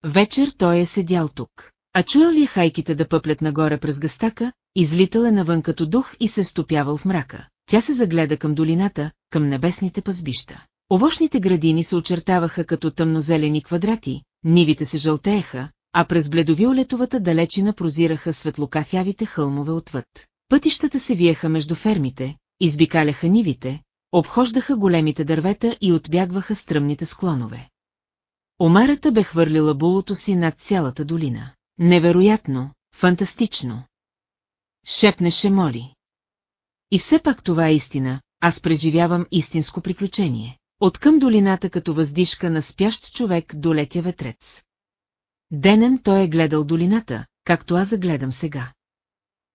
Вечер той е седял тук. А чуял ли е хайките да пъплят нагоре през гъстака, излитал е навън като дух и се стопявал в мрака. Тя се загледа към долината, към небесните пазбища. Овощните градини се очертаваха като тъмнозелени квадрати, нивите се жълтееха, а през бледовиолетовата далечина прозираха светлокафявите хълмове отвъд. Пътищата се виеха между фермите, избикаляха нивите, обхождаха големите дървета и отбягваха стръмните склонове. Омарата бе хвърлила булото си над цялата долина. Невероятно, фантастично. Шепнеше Моли. И все пак това е истина, аз преживявам истинско приключение. Откъм долината като въздишка на спящ човек долетя ветрец. Денем той е гледал долината, както аз загледам сега.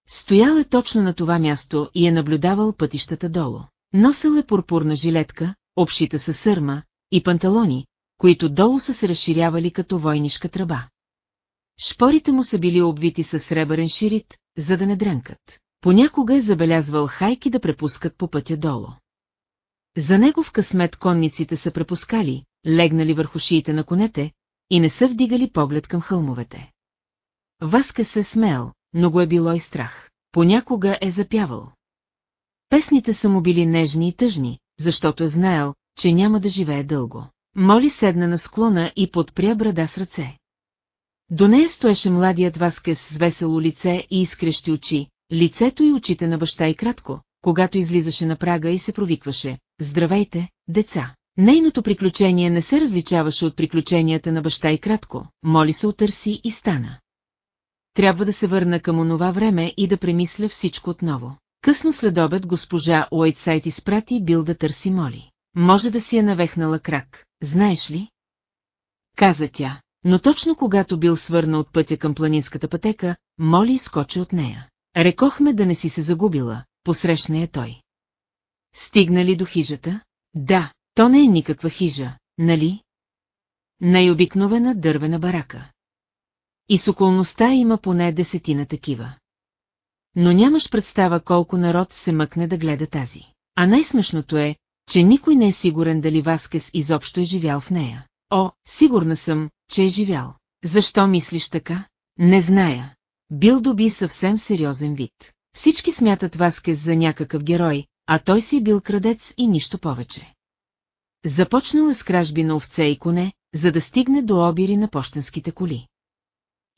Стоял е точно на това място и е наблюдавал пътищата долу. Носил е пурпурна жилетка, обшита със сърма, и панталони, които долу са се разширявали като войнишка тръба. Шпорите му са били обвити с сребърен ширит, за да не дрънкат. Понякога е забелязвал хайки да препускат по пътя долу. За него в късмет конниците са препускали, легнали върху шиите на конете и не са вдигали поглед към хълмовете. Васка се смел, но го е било и страх. Понякога е запявал. Песните са му били нежни и тъжни, защото е знаел, че няма да живее дълго. Моли седна на склона и подпря брада с ръце. До нея стоеше младият Васкес с весело лице и изкрещи очи, лицето и очите на баща и кратко, когато излизаше на прага и се провикваше «Здравейте, деца!». Нейното приключение не се различаваше от приключенията на баща и кратко, моли се отърси и стана. Трябва да се върна към онова време и да премисля всичко отново. Късно след обед госпожа Уайтсайт изпрати бил да търси Моли. Може да си е навехнала крак, знаеш ли? Каза тя, но точно когато бил свърна от пътя към планинската пътека, Моли изкочи от нея. Рекохме да не си се загубила, посрещна я той. Стигна ли до хижата? Да, то не е никаква хижа, нали? Най-обикновена дървена барака. И с околността има поне десетина такива. Но нямаш представа колко народ се мъкне да гледа тази. А най-смешното е, че никой не е сигурен дали Васкес изобщо е живял в нея. О, сигурна съм, че е живял. Защо мислиш така? Не зная. Бил доби съвсем сериозен вид. Всички смятат Васкес за някакъв герой, а той си бил крадец и нищо повече. Започнал е с кражби на овце и коне, за да стигне до обири на почтенските коли.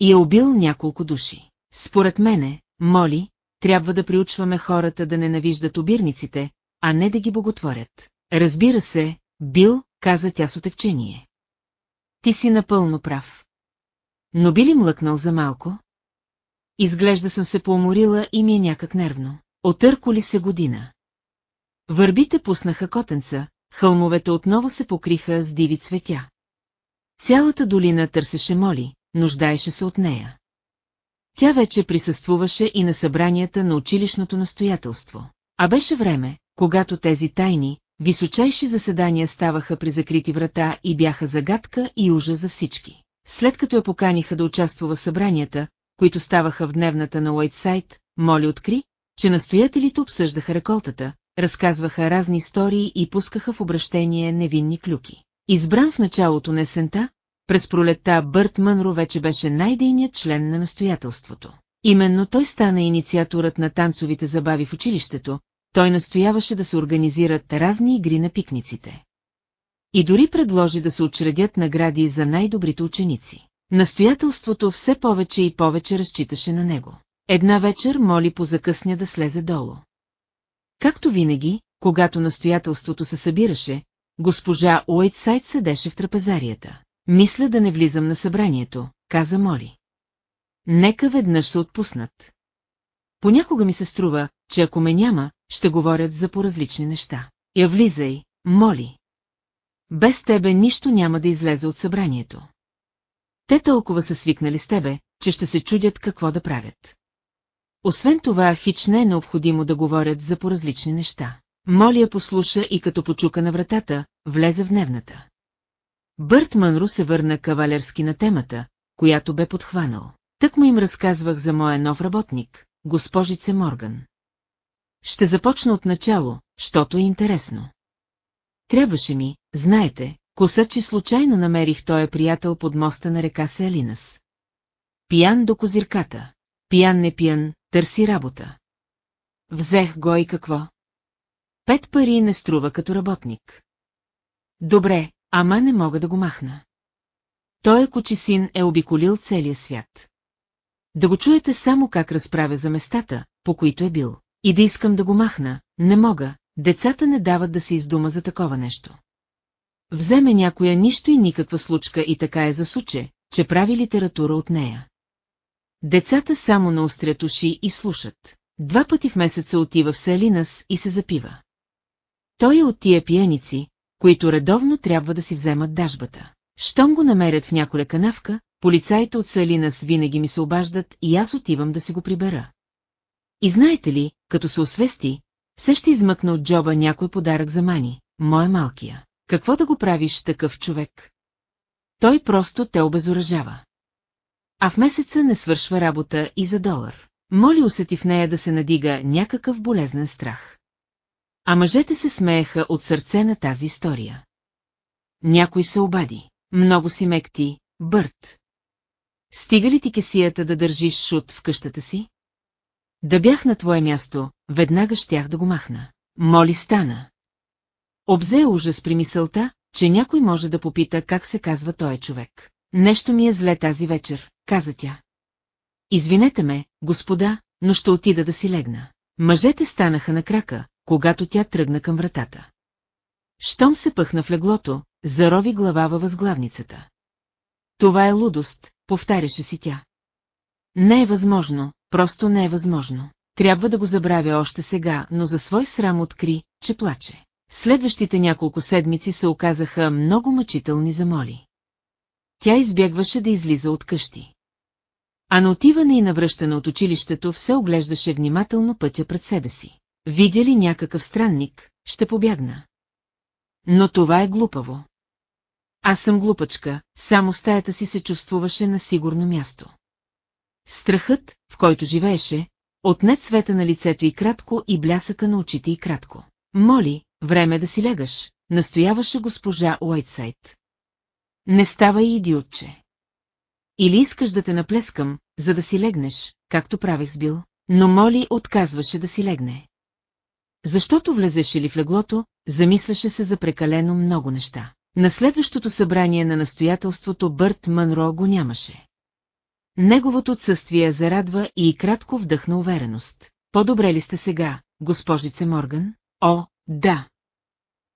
И е убил няколко души. Според мене, моли, трябва да приучваме хората да ненавиждат обирниците, а не да ги боготворят. Разбира се, Бил, каза тя с отекчение. Ти си напълно прав. Но би ли млъкнал за малко? Изглежда съм се поуморила и ми е някак нервно. Отърко ли се година? Върбите пуснаха котенца, хълмовете отново се покриха с диви цветя. Цялата долина търсеше Моли, нуждаеше се от нея. Тя вече присъствуваше и на събранията на училищното настоятелство. А беше време, когато тези тайни, височайши заседания ставаха при закрити врата и бяха загадка и ужас за всички. След като я поканиха да участва в събранията, които ставаха в дневната на Уайтсайд, Моли откри, че настоятелите обсъждаха реколтата, разказваха разни истории и пускаха в обращение невинни клюки. Избран в началото на есента, през пролетта Бърт Мънро вече беше най-дейният член на настоятелството. Именно той стана инициаторът на танцовите забави в училището, той настояваше да се организират разни игри на пикниците. И дори предложи да се учредят награди за най-добрите ученици. Настоятелството все повече и повече разчиташе на него. Една вечер моли позакъсня да слезе долу. Както винаги, когато настоятелството се събираше, госпожа Уайтсайд седеше в трапезарията. Мисля да не влизам на събранието, каза Моли. Нека веднъж се отпуснат. Понякога ми се струва, че ако ме няма, ще говорят за поразлични неща. Я влизай, моли. Без тебе нищо няма да излезе от събранието. Те толкова са свикнали с тебе, че ще се чудят какво да правят. Освен това, хич не е необходимо да говорят за поразлични неща. Моли послуша и като почука на вратата, влезе в дневната. Бърт Мънро се върна кавалерски на темата, която бе подхванал. Тък му им разказвах за моя нов работник, госпожице Морган. Ще започна от начало, щото е интересно. Трябваше ми, знаете, коса, че случайно намерих този приятел под моста на река Селинас. Пиян до козирката. Пиян не пиян, търси работа. Взех го и какво? Пет пари не струва като работник. Добре, ама не мога да го махна. Той кочесин е обиколил целия свят. Да го чуете само как разправя за местата, по които е бил. И да искам да го махна, не мога, децата не дават да се издума за такова нещо. Вземе някоя нищо и никаква случка и така е засуче, че прави литература от нея. Децата само наострят уши и слушат. Два пъти в месеца отива в Селинас и се запива. Той е от тия пияници, които редовно трябва да си вземат дажбата. Щом го намерят в няколя канавка, полицаите от Салинас винаги ми се обаждат и аз отивам да си го прибера. И знаете ли, като се освести, все ще измъкна от джоба някой подарък за Мани, моя малкия. Какво да го правиш такъв човек? Той просто те обезоръжава. А в месеца не свършва работа и за долар. Моли усети в нея да се надига някакъв болезнен страх. А мъжете се смееха от сърце на тази история. Някой се обади. Много си мекти, Бърт. Стига ли ти кесията да държиш шут в къщата си? Да бях на твое място, веднага щях да го махна. Моли стана. Обзе ужас при мисълта, че някой може да попита как се казва той човек. Нещо ми е зле тази вечер, каза тя. Извинете ме, господа, но ще отида да си легна. Мъжете станаха на крака, когато тя тръгна към вратата. Щом се пъхна в леглото, зарови глава във възглавницата. Това е лудост, повтаряше си тя. Не е възможно, просто не е възможно. Трябва да го забравя още сега, но за свой срам откри, че плаче. Следващите няколко седмици се оказаха много мъчителни за Моли. Тя избягваше да излиза от къщи. А на отиване и навръщане от училището все оглеждаше внимателно пътя пред себе си. Видя ли някакъв странник, ще побягна. Но това е глупаво. Аз съм глупачка, само стаята си се чувствуваше на сигурно място. Страхът, в който живееше, отне цвета на лицето и кратко и блясъка на очите и кратко. Моли, време да си легаш, настояваше госпожа Уайтсайд. Не става и идиотче. Или искаш да те наплескам, за да си легнеш, както правех с Бил, но Моли отказваше да си легне. Защото влезеше ли в леглото, замисляше се за прекалено много неща. На следващото събрание на настоятелството Бърт Мънро го нямаше. Неговото отсъствие зарадва и кратко вдъхна увереност. По-добре ли сте сега, госпожице Морган? О, да.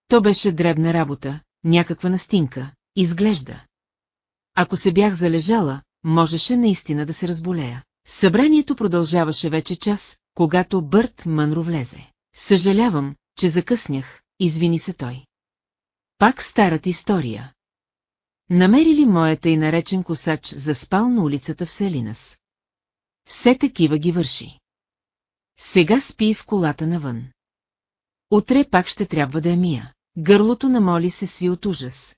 То беше дребна работа, някаква настинка, изглежда. Ако се бях залежала, можеше наистина да се разболея. Събранието продължаваше вече час, когато Бърт Мънро влезе. Съжалявам, че закъснях, извини се той. Пак старата история. Намери ли моята и наречен косач за спал на улицата в Селинас? Все такива ги върши. Сега спи в колата навън. Утре пак ще трябва да я мия. Гърлото на Моли се сви от ужас.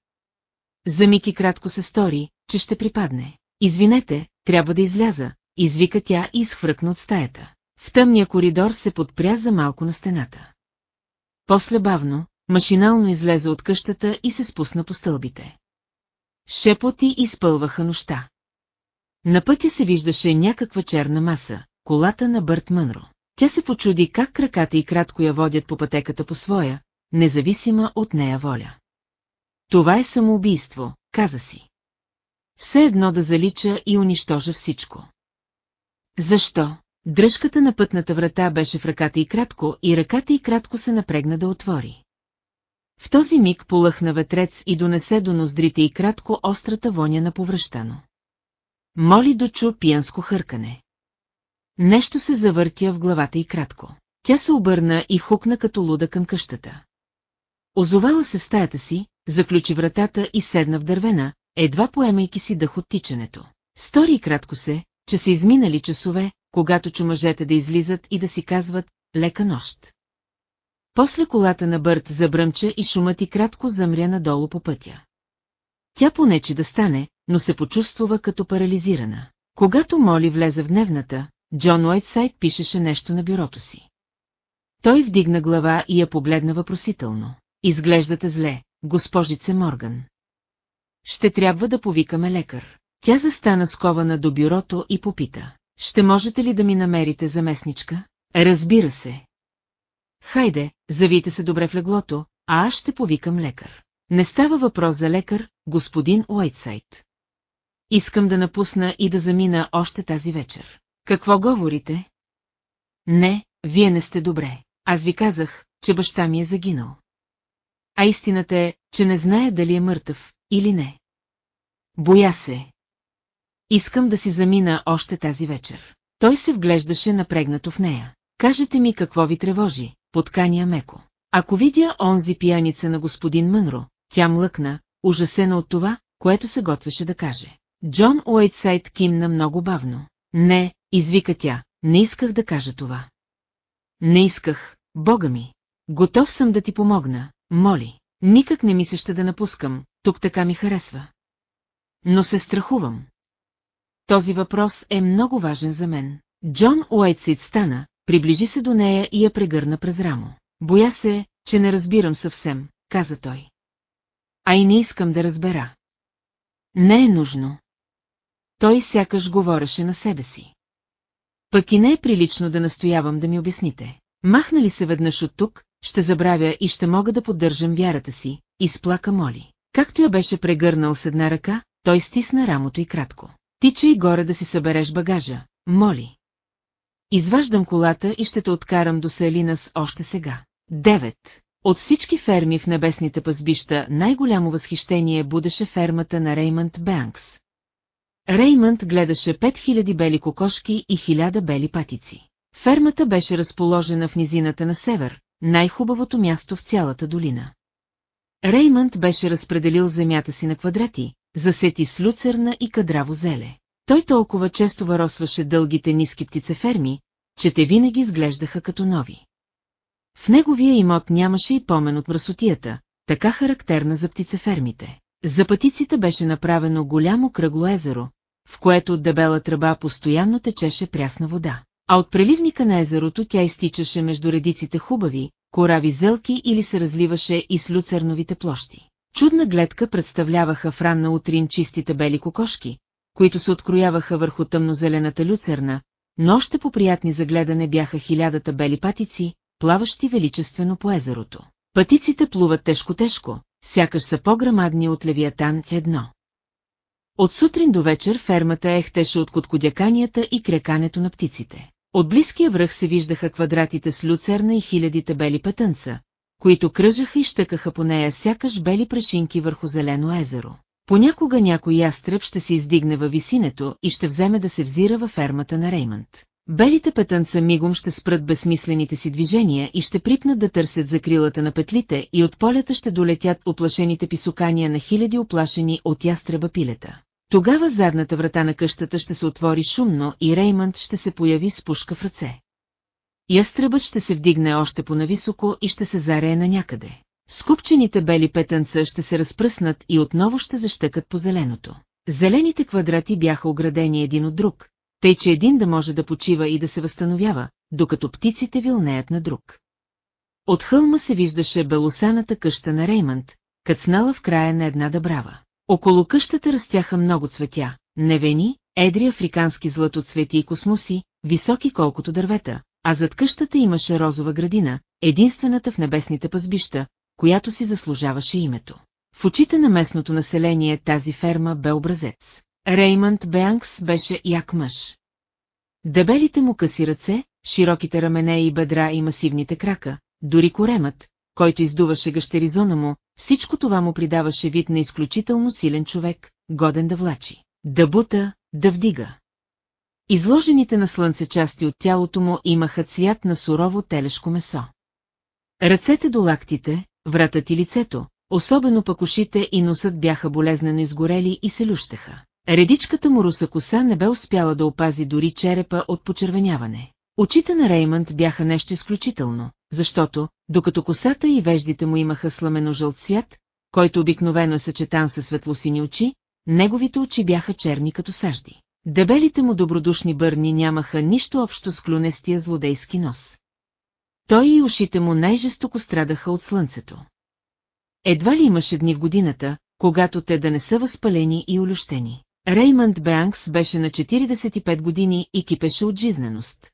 За Мики кратко се стори, че ще припадне. Извинете, трябва да изляза, извика тя и изхвъркна от стаята. В тъмния коридор се подпря за малко на стената. После бавно, машинално излезе от къщата и се спусна по стълбите. Шепоти изпълваха нощта. На пътя се виждаше някаква черна маса, колата на Бърт Мънро. Тя се почуди как краката и кратко я водят по пътеката по своя, независима от нея воля. Това е самоубийство, каза си. Все едно да залича и унищожа всичко. Защо? Дръжката на пътната врата беше в ръката и кратко, и ръката и кратко се напрегна да отвори. В този миг полъхна ветрец и донесе до ноздрите и кратко острата воня на повръщано. Моли дочу пиянско хъркане. Нещо се завъртя в главата и кратко. Тя се обърна и хукна като луда към къщата. Озовала се в стаята си, заключи вратата и седна в дървена, едва поемайки си дъх от тичането. Стори кратко се, че са изминали часове, когато чу мъжете да излизат и да си казват «лека нощ». После колата на Бърт забръмча и шумът и кратко замря надолу по пътя. Тя понече да стане, но се почувствува като парализирана. Когато Моли влезе в дневната, Джон Уайтсайд пишеше нещо на бюрото си. Той вдигна глава и я погледна въпросително. Изглеждате зле, госпожице Морган. Ще трябва да повикаме лекар. Тя застана скована до бюрото и попита. Ще можете ли да ми намерите заместничка? Разбира се. Хайде, завийте се добре в леглото, а аз ще повикам лекар. Не става въпрос за лекар, господин Уайтсайд. Искам да напусна и да замина още тази вечер. Какво говорите? Не, вие не сте добре. Аз ви казах, че баща ми е загинал. А истината е, че не знае дали е мъртъв или не. Боя се. Искам да си замина още тази вечер. Той се вглеждаше напрегнато в нея. Кажете ми какво ви тревожи, подканя меко. Ако видя онзи пияница на господин Мънро, тя млъкна, ужасена от това, което се готвеше да каже. Джон Уайтсайд кимна много бавно. Не, извика тя, не исках да кажа това. Не исках, бога ми. Готов съм да ти помогна, моли. Никак не ми се ще да напускам, тук така ми харесва. Но се страхувам. Този въпрос е много важен за мен. Джон Уайтсайд стана, приближи се до нея и я прегърна през рамо. Боя се, че не разбирам съвсем, каза той. А и не искам да разбера. Не е нужно. Той сякаш говореше на себе си. Пък и не е прилично да настоявам да ми обясните. Махна ли се веднъж от тук, ще забравя и ще мога да поддържам вярата си, изплака Моли. Както я беше прегърнал с една ръка, той стисна рамото и кратко. Тича и горе да си събереш багажа, моли. Изваждам колата и ще те откарам до Селинас още сега. Девет. От всички ферми в небесните пазбища най-голямо възхищение будеше фермата на Реймънд Бенкс. Реймънд гледаше 5000 бели кокошки и 1000 бели патици. Фермата беше разположена в низината на север, най-хубавото място в цялата долина. Реймънд беше разпределил земята си на квадрати, засети с люцерна и кадраво зеле. Той толкова често варосваше дългите ниски птицеферми, че те винаги изглеждаха като нови. В неговия имот нямаше и помен от мръсотията, така характерна за птицефермите. За пътиците беше направено голямо кръгло езеро, в което от дебела тръба постоянно течеше прясна вода. А от преливника на езерото тя изтичаше между редиците хубави, корави зелки или се разливаше и с люцерновите площи. Чудна гледка представляваха в ранна утрин чистите бели кокошки, които се открояваха върху тъмнозелената люцерна, но още по-приятни за гледане бяха хилядата бели патици, плаващи величествено по езерото. Пътиците плуват тежко-тежко, сякаш са по-грамадни от левиатан в едно. От сутрин до вечер фермата ехтеше от коткодяканията и крекането на птиците. От близкия връх се виждаха квадратите с люцерна и хилядите бели пътънца, които кръжаха и щъкаха по нея сякаш бели прешинки върху зелено езеро. Понякога някой ястреб ще се издигне във висинето и ще вземе да се взира във фермата на Реймънд. Белите петънца мигом ще спрат безсмислените си движения и ще припнат да търсят закрилата на петлите и от полята ще долетят оплашените писукания на хиляди оплашени от ястреба пилета. Тогава задната врата на къщата ще се отвори шумно и Реймънд ще се появи с пушка в ръце. Ястребът ще се вдигне още по-нависоко и ще се зарее на някъде. Скупчените бели петънца ще се разпръснат и отново ще защъкат по зеленото. Зелените квадрати бяха оградени един от друг, тъй че един да може да почива и да се възстановява, докато птиците вилнеят на друг. От хълма се виждаше белосаната къща на Реймънд, кацнала в края на една дъбрава. Около къщата растяха много цветя, невени, едри африкански златоцвети и космоси, високи колкото дървета, а зад къщата имаше розова градина, единствената в небесните пазбища, която си заслужаваше името. В очите на местното население тази ферма бе образец. Реймънд Беанкс беше як мъж. Дебелите му къси ръце, широките рамене и бедра и масивните крака, дори коремът, който издуваше гъщеризона му, всичко това му придаваше вид на изключително силен човек, годен да влачи, да бута, да вдига. Изложените на слънце части от тялото му имаха цвят на сурово телешко месо. Ръцете до лактите, вратът и лицето, особено пък ушите и носът бяха болезнено изгорели и се лющеха. Редичката му руса коса не бе успяла да опази дори черепа от почервеняване. Очите на Реймънд бяха нещо изключително, защото, докато косата и веждите му имаха сламено-жълт цвят, който обикновено е съчетан със светлосини очи, неговите очи бяха черни като сажди. Дебелите му добродушни бърни нямаха нищо общо с клюнестия злодейски нос. Той и ушите му най-жестоко страдаха от слънцето. Едва ли имаше дни в годината, когато те да не са възпалени и улющени. Реймънд Бенкс беше на 45 години и кипеше от жизненост.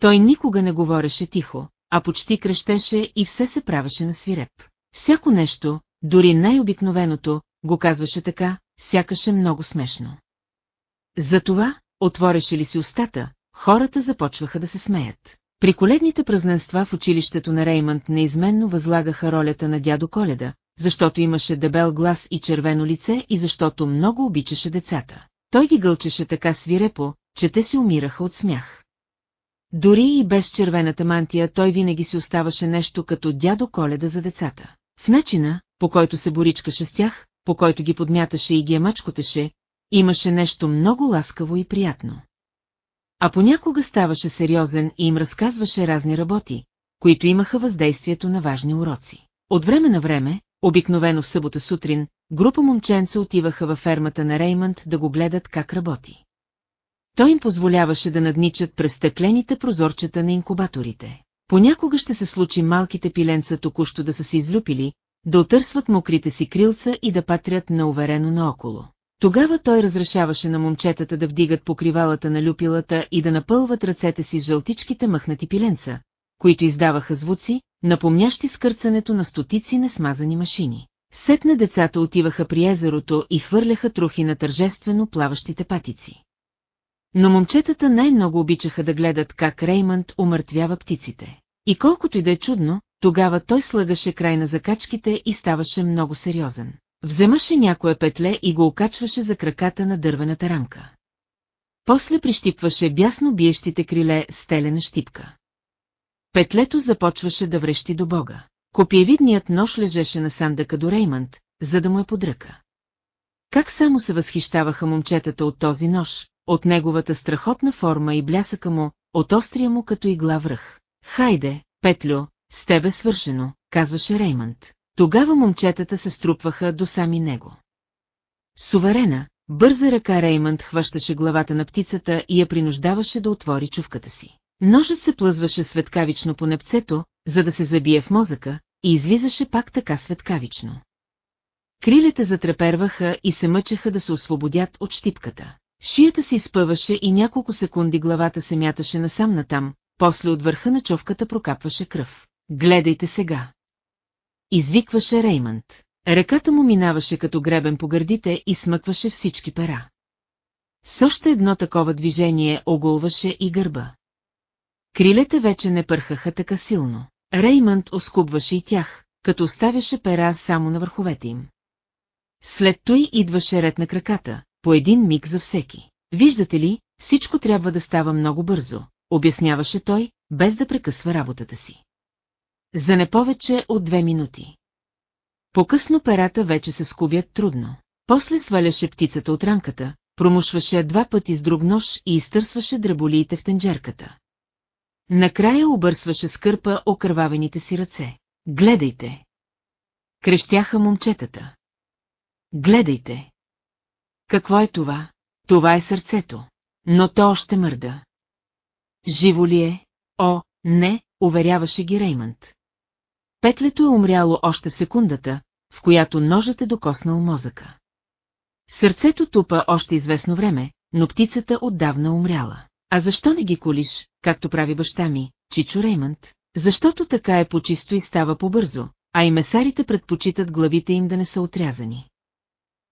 Той никога не говореше тихо, а почти крещеше и все се правеше на свиреп. Всяко нещо, дори най-обикновеното, го казваше така, сякаше много смешно. Затова, отвореше ли си устата, хората започваха да се смеят. При коледните празненства в училището на Реймънд неизменно възлагаха ролята на дядо Коледа, защото имаше дебел глас и червено лице и защото много обичаше децата. Той ги гълчеше така свирепо, че те си умираха от смях. Дори и без червената мантия той винаги си оставаше нещо като дядо Коледа за децата. В начина, по който се боричкаше с тях, по който ги подмяташе и ги емачкотеше, имаше нещо много ласкаво и приятно. А понякога ставаше сериозен и им разказваше разни работи, които имаха въздействието на важни уроци. От време на време, обикновено в събота сутрин, група момченца отиваха във фермата на Реймънд да го гледат как работи. Той им позволяваше да надничат през стъклените прозорчета на инкубаторите. Понякога ще се случи малките пиленца току-що да са се излюпили, да отърсват мокрите си крилца и да патрят науверено наоколо. Тогава той разрешаваше на момчетата да вдигат покривалата на люпилата и да напълват ръцете си с жълтичките мъхнати пиленца, които издаваха звуци, напомнящи скърцането на стотици несмазани машини. Сетне децата отиваха при езерото и хвърляха трохи на тържествено плаващите патици. Но момчетата най-много обичаха да гледат как Реймънд умъртвява птиците. И колкото и да е чудно, тогава той слагаше край на закачките и ставаше много сериозен. Вземаше някое петле и го окачваше за краката на дървената рамка. После прищипваше бясно биещите криле с телена щипка. Петлето започваше да врещи до бога. Копиевидният нож лежеше на сандъка до Реймънд, за да му е подръка. Как само се възхищаваха момчетата от този нож, от неговата страхотна форма и блясъка му, от острия му като игла връх. Хайде, Петлю, с тебе свършено, казваше Реймънд. Тогава момчетата се струпваха до сами него. Суверена, бърза ръка Реймънд хващаше главата на птицата и я принуждаваше да отвори чувката си. Ножът се плъзваше светкавично по непцето, за да се забие в мозъка, и излизаше пак така светкавично. Крилете затреперваха и се мъчеха да се освободят от щипката. Шията си изпъваше и няколко секунди главата се мяташе насам натам, после от върха на човката прокапваше кръв. Гледайте сега! Извикваше Реймънд. Ръката му минаваше като гребен по гърдите и смъкваше всички пера. С още едно такова движение оголваше и гърба. Крилете вече не пърхаха така силно. Реймънд оскубваше и тях, като оставяше пера само на върховете им. След той идваше ред на краката, по един миг за всеки. Виждате ли, всичко трябва да става много бързо, обясняваше той, без да прекъсва работата си. За не повече от две минути. По-късно перата вече се скубят трудно. После сваляше птицата от рамката, промушваше два пъти с друг нож и изтърсваше дреболиите в тенджерката. Накрая обърсваше с кърпа окървавените си ръце. Гледайте! Крещяха момчетата. Гледайте! Какво е това? Това е сърцето. Но то още мърда. Живо ли е? О, не, уверяваше ги Реймънд. Петлето е умряло още в секундата, в която ножът е докоснал мозъка. Сърцето тупа още известно време, но птицата отдавна умряла. А защо не ги колиш, както прави баща ми, Чичо Реймънд? Защото така е по-чисто и става по-бързо, а и месарите предпочитат главите им да не са отрязани.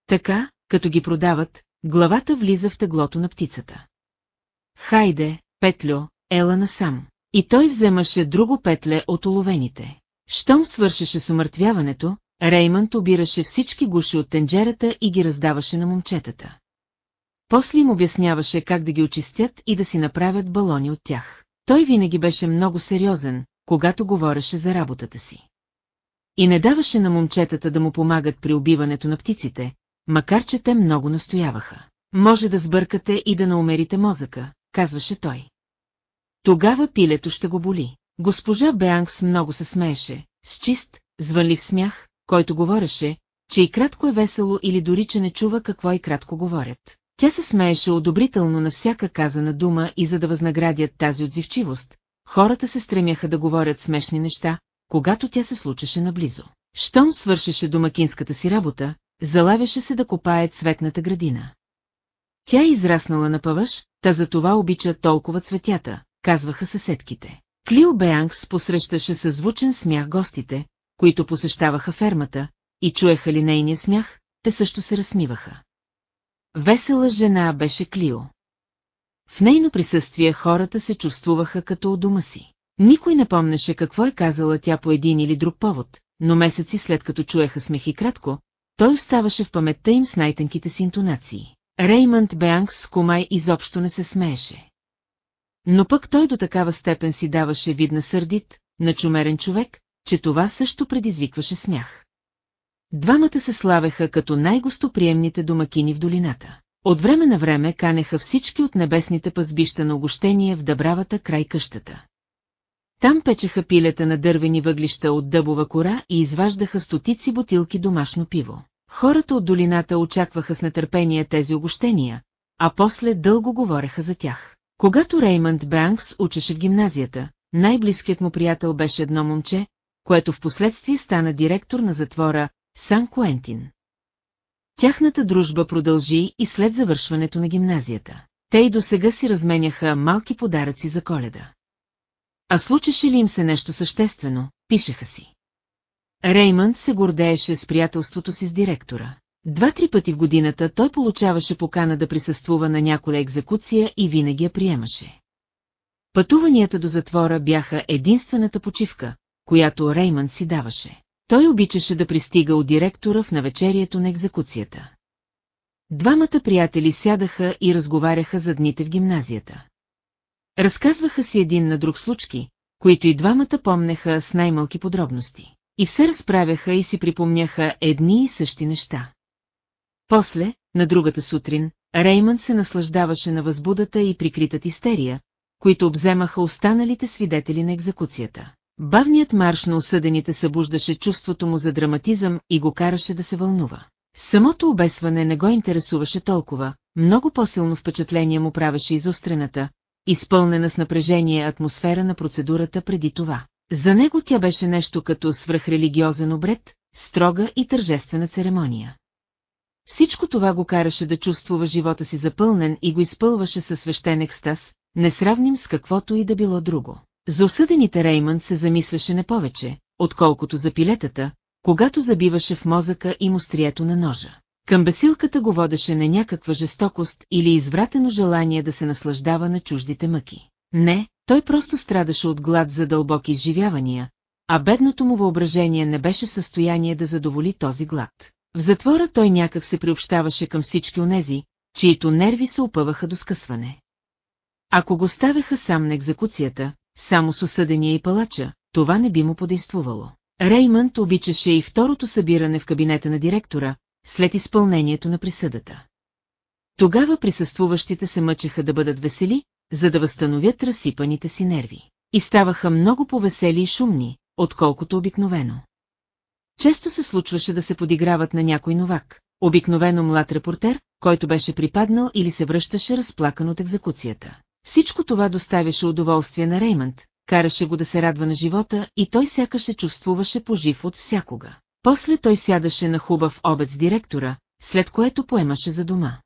Така, като ги продават, главата влиза в теглото на птицата. Хайде, Петлю, ела насам. И той вземаше друго петле от оловените. Щом свършеше с умъртвяването, Реймънд обираше всички гуши от тенджерата и ги раздаваше на момчетата. После им обясняваше как да ги очистят и да си направят балони от тях. Той винаги беше много сериозен, когато говореше за работата си. И не даваше на момчетата да му помагат при убиването на птиците, макар че те много настояваха. Може да сбъркате и да наумерите мозъка, казваше той. Тогава пилето ще го боли. Госпожа Беанкс много се смееше, с чист, звънлив смях, който говореше, че и кратко е весело или дори че не чува какво и кратко говорят. Тя се смееше одобрително на всяка казана дума и за да възнаградят тази отзивчивост, хората се стремяха да говорят смешни неща, когато тя се случеше наблизо. Щом свършеше домакинската си работа, залавяше се да копае цветната градина. Тя е израснала на павъж, та за това обича толкова цветята, казваха съседките. Клио Беанкс посрещаше със звучен смях гостите, които посещаваха фермата, и чуеха ли нейния смях, те също се разсмиваха. Весела жена беше Клио. В нейно присъствие хората се чувствуваха като у дома си. Никой не помнеше какво е казала тя по един или друг повод, но месеци след като чуеха смех и кратко, той оставаше в паметта им с най-тънките си интонации. Реймънд Беанкс с Комай изобщо не се смееше. Но пък той до такава степен си даваше вид на сърдит, на чумерен човек, че това също предизвикваше смях. Двамата се славеха като най-гостоприемните домакини в долината. От време на време канеха всички от небесните пазбища на огощение в дъбравата край къщата. Там печеха пилета на дървени въглища от дъбова кора и изваждаха стотици бутилки домашно пиво. Хората от долината очакваха с нетърпение тези огощения, а после дълго говореха за тях. Когато Реймънд Бранкс учеше в гимназията, най-близкият му приятел беше едно момче, което в последствие стана директор на затвора Сан Куентин. Тяхната дружба продължи и след завършването на гимназията. Те и до сега си разменяха малки подаръци за коледа. А случеше ли им се нещо съществено, пишеха си. Реймънд се гордееше с приятелството си с директора. Два-три пъти в годината той получаваше покана да присъствува на няколя екзекуция и винаги я приемаше. Пътуванията до затвора бяха единствената почивка, която Реймънд си даваше. Той обичаше да пристига от директора в навечерието на екзекуцията. Двамата приятели сядаха и разговаряха за дните в гимназията. Разказваха си един на друг случки, които и двамата помнеха с най-малки подробности. И все разправяха и си припомняха едни и същи неща. После, на другата сутрин, Реймън се наслаждаваше на възбудата и прикритата истерия, които обземаха останалите свидетели на екзекуцията. Бавният марш на осъдените събуждаше чувството му за драматизъм и го караше да се вълнува. Самото обесване не го интересуваше толкова, много по-силно впечатление му правеше изострената, изпълнена с напрежение атмосфера на процедурата преди това. За него тя беше нещо като свръхрелигиозен обред, строга и тържествена церемония. Всичко това го караше да чувствува живота си запълнен и го изпълваше със свещен екстаз, несравним с каквото и да било друго. За осъдените Реймън се замисляше не повече, отколкото за пилетата, когато забиваше в мозъка и острието на ножа. Към бесилката го водеше не някаква жестокост или извратено желание да се наслаждава на чуждите мъки. Не, той просто страдаше от глад за дълбоки изживявания, а бедното му въображение не беше в състояние да задоволи този глад. В затвора той някак се приобщаваше към всички онези, чието нерви се опъваха до скъсване. Ако го ставяха сам на екзекуцията, само с осъдения и палача, това не би му подействувало. Реймънд обичаше и второто събиране в кабинета на директора, след изпълнението на присъдата. Тогава присъствуващите се мъчеха да бъдат весели, за да възстановят разсипаните си нерви. И ставаха много повесели и шумни, отколкото обикновено. Често се случваше да се подиграват на някой новак, обикновено млад репортер, който беше припаднал или се връщаше разплакан от екзекуцията. Всичко това доставяше удоволствие на Реймънд, караше го да се радва на живота и той сякаш се чувствуваше пожив от всякога. После той сядаше на хубав обед с директора, след което поемаше за дома.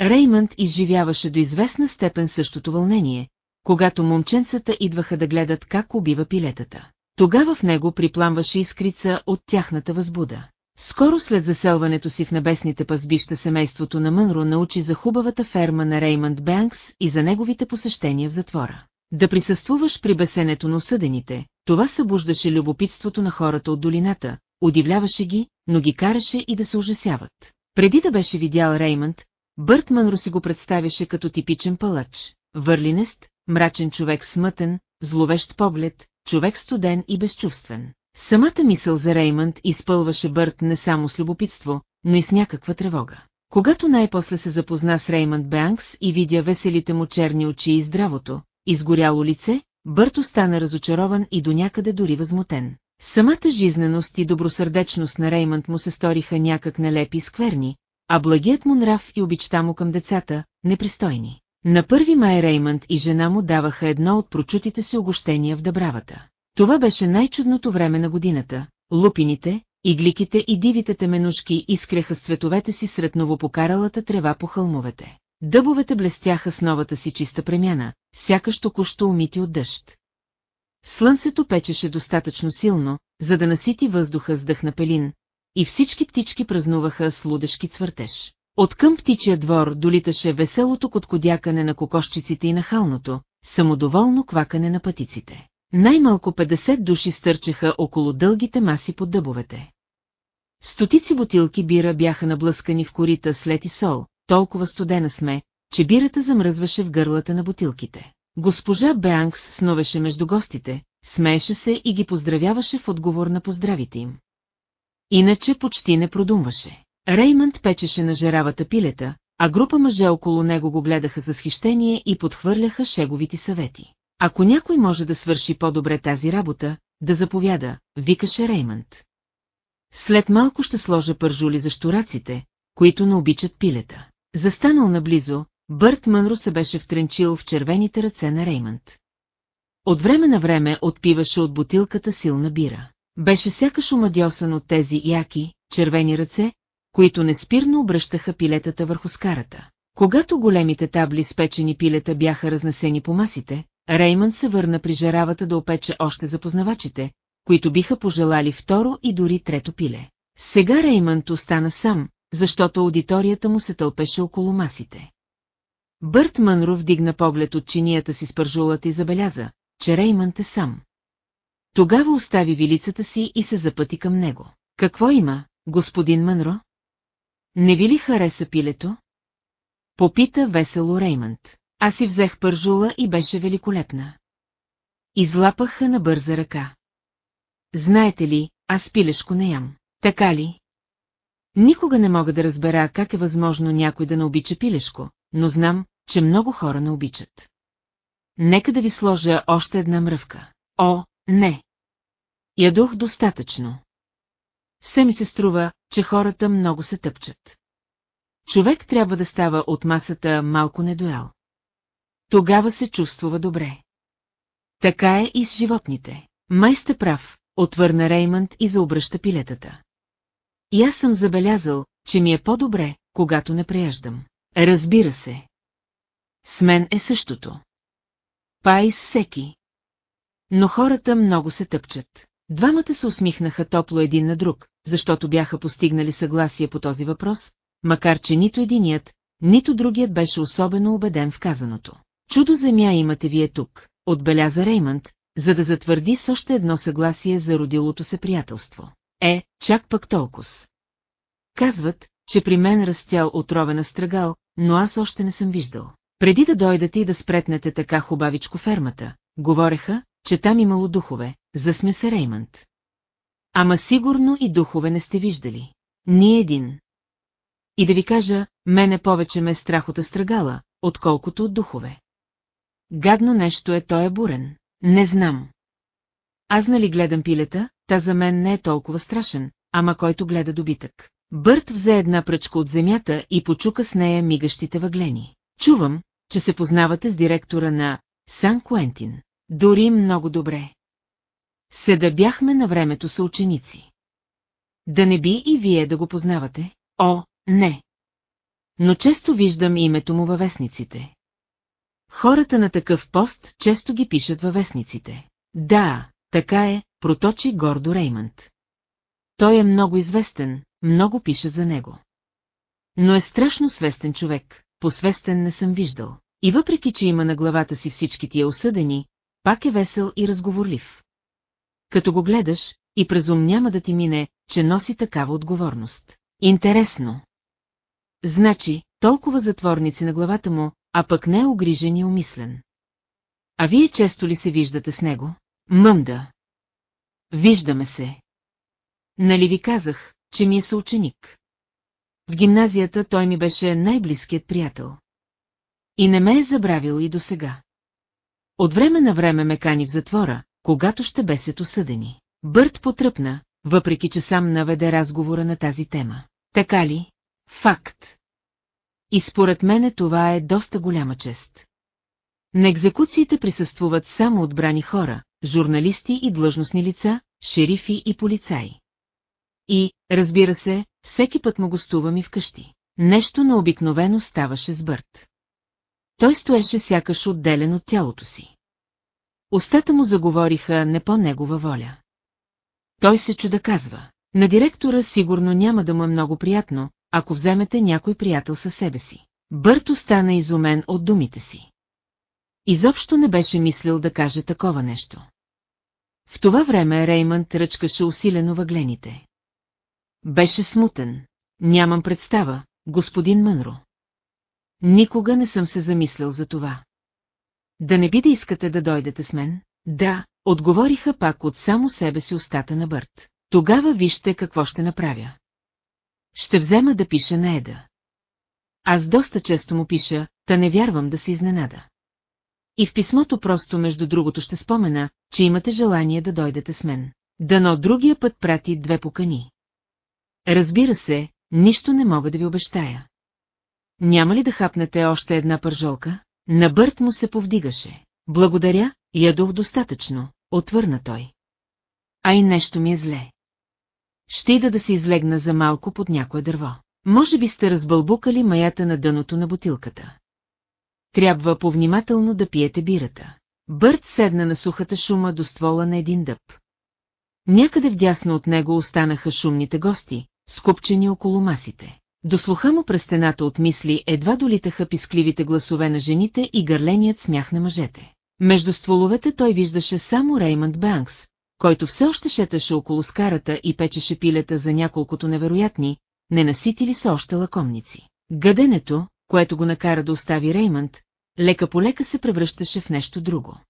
Реймънд изживяваше до известна степен същото вълнение, когато момченцата идваха да гледат как убива пилетата. Тогава в него припламваше искрица от тяхната възбуда. Скоро след заселването си в небесните пазбища семейството на Мънро научи за хубавата ферма на Реймънд Бенкс и за неговите посещения в затвора. Да присъствуваш при бесенето на осъдените, това събуждаше любопитството на хората от долината, удивляваше ги, но ги караше и да се ужасяват. Преди да беше видял Реймънд, Бърт Мънро си го представяше като типичен палач, върлинест, мрачен човек смътен, зловещ поглед, човек студен и безчувствен. Самата мисъл за Реймънд изпълваше Бърт не само с любопитство, но и с някаква тревога. Когато най-после се запозна с Реймънд Бенкс и видя веселите му черни очи и здравото, изгоряло лице, Бърт остана разочарован и до някъде дори възмутен. Самата жизненост и добросърдечност на Реймънд му се сториха някак нелепи и скверни, а благият му нрав и обичта му към децата – непристойни. На първи май Реймънд и жена му даваха едно от прочутите си огощения в Дъбравата. Това беше най-чудното време на годината. Лупините, игликите и дивите теменушки изкряха с цветовете си сред новопокаралата трева по хълмовете. Дъбовете блестяха с новата си чиста премяна, сякаш току-що умити от дъжд. Слънцето печеше достатъчно силно, за да насити въздуха с дъх на пелин, и всички птички празнуваха с лудешки цвъртеж. От към птичия двор долиташе веселото коткодякане на кокошчиците и на халното, самодоволно квакане на пътиците. Най-малко 50 души стърчаха около дългите маси под дъбовете. Стотици бутилки бира бяха наблъскани в корита след и сол, толкова студена сме, че бирата замръзваше в гърлата на бутилките. Госпожа Беанкс сновеше между гостите, смееше се и ги поздравяваше в отговор на поздравите им. Иначе почти не продумваше. Реймънд печеше на жеравата пилета, а група мъже около него го гледаха с хищение и подхвърляха шеговити съвети. Ако някой може да свърши по-добре тази работа, да заповяда, викаше Реймънд. След малко ще сложа пържули за штураците, които не обичат пилета. Застанал наблизо, Бърт Мънро се беше втренчил в червените ръце на Реймънд. От време на време отпиваше от бутилката силна бира. Беше сякаш омадьосан от тези яки, червени ръце, които неспирно обръщаха пилетата върху скарата. Когато големите табли с печени пилета бяха разнесени по масите, Реймънд се върна при жаравата да опече още запознавачите, които биха пожелали второ и дори трето пиле. Сега Реймънд остана сам, защото аудиторията му се тълпеше около масите. Бърт Мънро вдигна поглед от чинията си с пържулата и забеляза, че Реймънд е сам. Тогава остави вилицата си и се запъти към него. Какво има, господин Мънро? Не ви ли хареса пилето? Попита весело Реймънд. Аз си взех пържула и беше великолепна. Излапаха на бърза ръка. Знаете ли, аз пилешко не ям. Така ли? Никога не мога да разбера как е възможно някой да не обича пилешко, но знам, че много хора не обичат. Нека да ви сложа още една мръвка. О, не! Ядох достатъчно. Все ми се струва, че хората много се тъпчат. Човек трябва да става от масата малко недоял. Тогава се чувствува добре. Така е и с животните. Май сте прав, отвърна Реймънд и заобръща пилетата. И аз съм забелязал, че ми е по-добре, когато не преяждам. Разбира се. С мен е същото. Пай с всеки. Но хората много се тъпчат. Двамата се усмихнаха топло един на друг, защото бяха постигнали съгласие по този въпрос, макар че нито единият, нито другият беше особено убеден в казаното. Чудо земя имате вие тук, отбеляза Реймънд, за да затвърди с още едно съгласие за родилото се приятелство. Е, чак пък толкова. Казват, че при мен растял отровена стръгал, но аз още не съм виждал. Преди да дойдете и да спретнете така хубавичко фермата, говореха, че там имало духове, засме се Реймънд. Ама сигурно и духове не сте виждали. Ни един. И да ви кажа, мене повече ме е страх от астрагала, отколкото от духове. Гадно нещо е той е бурен. Не знам. Аз нали гледам пилета, та за мен не е толкова страшен, ама който гледа добитък. Бърт взе една пръчка от земята и почука с нея мигащите въглени. Чувам, че се познавате с директора на Сан Куентин. Дори много добре. Седа бяхме на времето са ученици. Да не би и вие да го познавате? О, не. Но често виждам името му във вестниците. Хората на такъв пост често ги пишат във вестниците. Да, така е, проточи гордо Реймънд. Той е много известен, много пише за него. Но е страшно свестен човек, посвестен не съм виждал. И въпреки, че има на главата си всички тия осъдени, пак е весел и разговорлив. Като го гледаш, и през ум няма да ти мине, че носи такава отговорност. Интересно. Значи, толкова затворници на главата му, а пък не е огрижен и умислен. А вие често ли се виждате с него? Мъмда. Виждаме се. Нали ви казах, че ми е съученик? В гимназията той ми беше най-близкият приятел. И не ме е забравил и досега. От време на време ме кани в затвора, когато ще бесят осъдени. Бърт потръпна, въпреки че сам наведе разговора на тази тема. Така ли? Факт. И според мене това е доста голяма чест. На екзекуциите присъствуват само отбрани хора, журналисти и длъжностни лица, шерифи и полицаи. И, разбира се, всеки път му гостувам и вкъщи. Нещо необикновено ставаше с Бърт. Той стоеше сякаш отделен от тялото си. Остата му заговориха не по негова воля. Той се чуда казва. На директора сигурно няма да му е много приятно, ако вземете някой приятел със себе си. Бърт остана изумен от думите си. Изобщо не беше мислил да каже такова нещо. В това време Реймънд ръчкаше усилено въглените. Беше смутен. Нямам представа, господин Мънро. Никога не съм се замислял за това. Да не би да искате да дойдете с мен? Да, отговориха пак от само себе си устата на Бърт. Тогава вижте какво ще направя. Ще взема да пиша на Еда. Аз доста често му пиша, та не вярвам да се изненада. И в писмото просто между другото ще спомена, че имате желание да дойдете с мен. Дано другия път прати две покани. Разбира се, нищо не мога да ви обещая. Няма ли да хапнете още една пържолка? На бърт му се повдигаше. Благодаря, ядох достатъчно, отвърна той. А и нещо ми е зле. Ще ида да се излегна за малко под някое дърво. Може би сте разбълбукали маята на дъното на бутилката. Трябва повнимателно да пиете бирата. Бърт седна на сухата шума до ствола на един дъб. Някъде вдясно от него останаха шумните гости, скупчени около масите. До слуха му през стената от мисли едва долитаха пискливите гласове на жените и гърленият смях на мъжете. Между стволовете той виждаше само Реймънд Банкс, който все още шеташе около скарата и печеше пилета за няколкото невероятни, ненаситили са още лакомници. Гъденето, което го накара да остави Реймънд, лека по лека се превръщаше в нещо друго.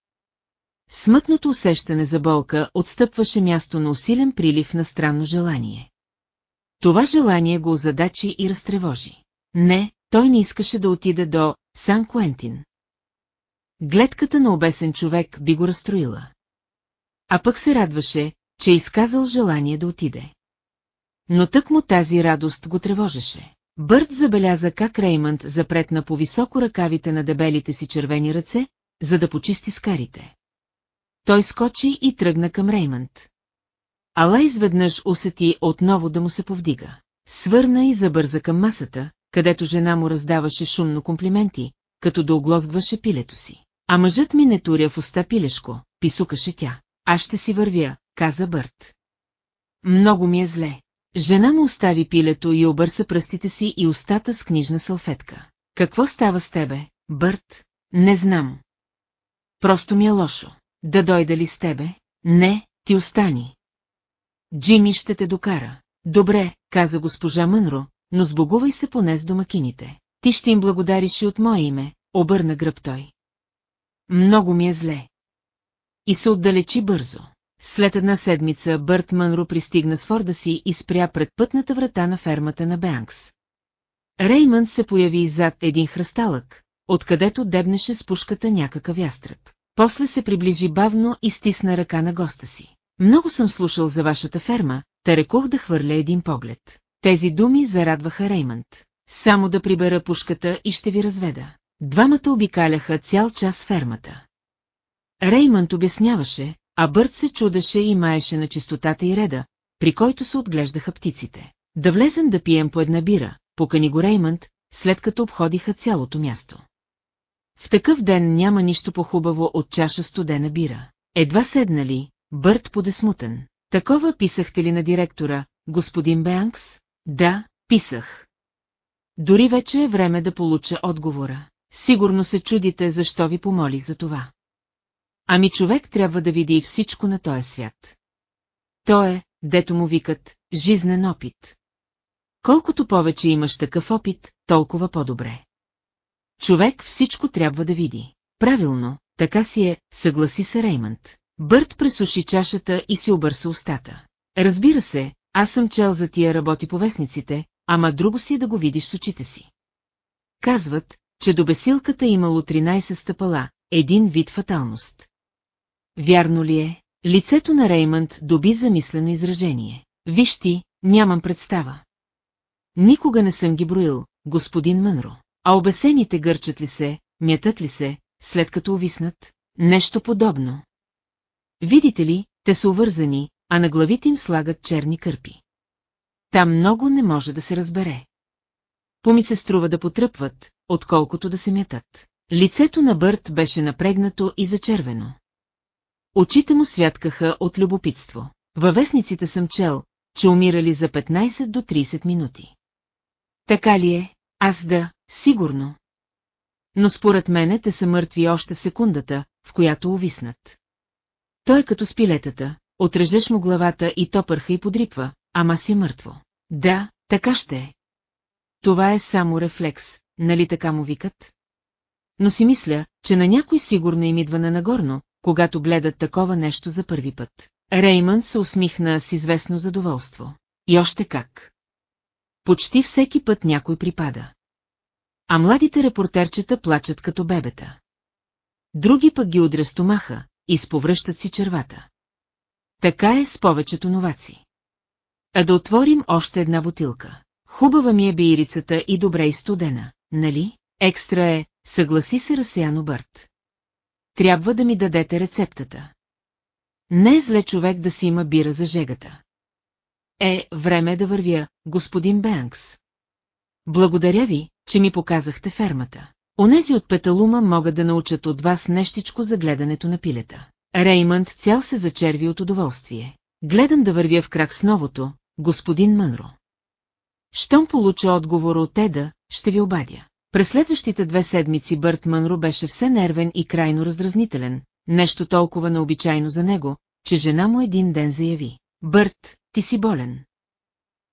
Смътното усещане за болка отстъпваше място на усилен прилив на странно желание. Това желание го озадачи и разтревожи. Не, той не искаше да отиде до Сан Куентин. Гледката на обесен човек би го разстроила. А пък се радваше, че е изказал желание да отиде. Но тък му тази радост го тревожеше. Бърт забеляза как Реймънд запретна по високо ръкавите на дебелите си червени ръце, за да почисти скарите. Той скочи и тръгна към Реймънд. Ала изведнъж усети отново да му се повдига. Свърна и забърза към масата, където жена му раздаваше шумно комплименти, като да оглозгваше пилето си. А мъжът ми не туря в уста пилешко, писукаше тя. Аз ще си вървя, каза Бърт. Много ми е зле. Жена му остави пилето и обърса пръстите си и устата с книжна салфетка. Какво става с тебе, Бърт? Не знам. Просто ми е лошо. Да дойда ли с тебе? Не, ти остани. Джими ще те докара. Добре, каза госпожа Мънро, но сбогувай се поне с домакините. Ти ще им благодариш и от мое име, обърна гръб той. Много ми е зле. И се отдалечи бързо. След една седмица Бърт Мънро пристигна с форда си и спря пред пътната врата на фермата на Бенкс. Реймънд се появи зад един хръсталък, откъдето дебнеше с пушката някакъв ястреб. После се приближи бавно и стисна ръка на госта си. Много съм слушал за вашата ферма, та рекох да хвърля един поглед. Тези думи зарадваха Реймънд. Само да прибера пушката и ще ви разведа. Двамата обикаляха цял час фермата. Реймънд обясняваше, а Бърт се чудеше и маеше на чистотата и реда, при който се отглеждаха птиците. Да влезем да пием по една бира, покани го Реймънд, след като обходиха цялото място. В такъв ден няма нищо по-хубаво от чаша студена бира. Едва седнали, Бърт подесмутен. Такова писахте ли на директора, господин Беанкс? Да, писах. Дори вече е време да получа отговора. Сигурно се чудите, защо ви помолих за това. Ами човек трябва да види всичко на този свят. То е, дето му викат, жизнен опит. Колкото повече имаш такъв опит, толкова по-добре. Човек всичко трябва да види. Правилно, така си е, съгласи се Реймънд. Бърт пресуши чашата и си обърса устата. Разбира се, аз съм чел за тия работи по вестниците, ама друго си е да го видиш с очите си. Казват, че до бесилката имало 13 стъпала, един вид фаталност. Вярно ли е? Лицето на Реймънд доби замислено изражение. Виж ти, нямам представа. Никога не съм ги броил, господин Мънро. А обесените гърчат ли се, мятат ли се, след като увиснат? Нещо подобно. Видите ли, те са увързани, а на главите им слагат черни кърпи. Там много не може да се разбере. Поми се струва да потръпват, отколкото да се мятат. Лицето на Бърт беше напрегнато и зачервено. Очите му святкаха от любопитство. Във вестниците съм чел, че умирали за 15 до 30 минути. Така ли е? Аз да, сигурно. Но според мене те са мъртви още в секундата, в която увиснат. Той е като с пилетата, отрежеш му главата и топърха и подрипва, ама си мъртво. Да, така ще е. Това е само рефлекс, нали така му викат? Но си мисля, че на някой сигурно им идва на нагорно, когато гледат такова нещо за първи път. Реймънд се усмихна с известно задоволство. И още как. Почти всеки път някой припада. А младите репортерчета плачат като бебета. Други пък ги удря стомаха, и сповръщат си червата. Така е с повечето новаци. А да отворим още една бутилка. Хубава ми е бирицата и добре изстудена, нали? Екстра е, съгласи се разсеяно Бърт. Трябва да ми дадете рецептата. Не е зле човек да си има бира за жегата. Е, време е да вървя, господин Бенкс. Благодаря ви, че ми показахте фермата. Онези от Петалума могат да научат от вас нещичко за гледането на пилета. Реймънд цял се зачерви от удоволствие. Гледам да вървя в крак с новото, господин Мънро. Щом получа отговор от Еда, ще ви обадя. През следващите две седмици Бърт Мънро беше все нервен и крайно раздразнителен, нещо толкова необичайно за него, че жена му един ден заяви. Бърт, ти си болен.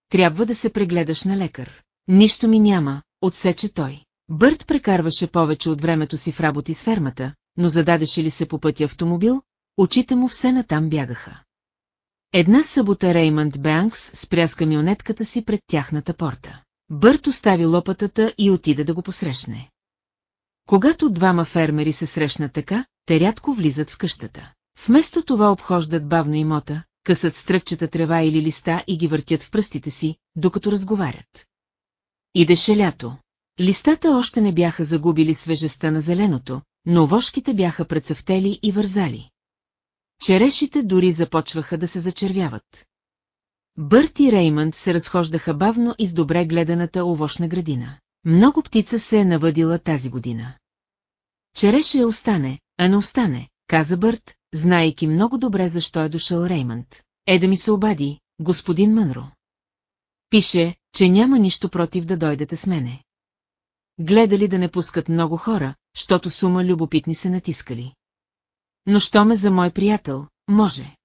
Трябва да се прегледаш на лекар. Нищо ми няма, отсече той. Бърт прекарваше повече от времето си в работи с фермата, но зададеше ли се по пътя автомобил, очите му все натам бягаха. Една събота Реймънд Бянкс спря с камионетката си пред тяхната порта. Бърт остави лопатата и отида да го посрещне. Когато двама фермери се срещнат така, те рядко влизат в къщата. Вместо това обхождат бавно имота, късат стръкчета трева или листа и ги въртят в пръстите си, докато разговарят. Идеше лято. Листата още не бяха загубили свежестта на зеленото, но вошките бяха прецъфтели и вързали. Черешите дори започваха да се зачервяват. Бърт и Реймънд се разхождаха бавно из добре гледаната овощна градина. Много птица се е навъдила тази година. Череше е остане, а не остане, каза Бърт, знаейки много добре защо е дошъл Реймънд. Е да ми се обади, господин Мънро. Пише, че няма нищо против да дойдете с мене. Гледали да не пускат много хора, щото сума любопитни се натискали. Но що ме за мой приятел, може.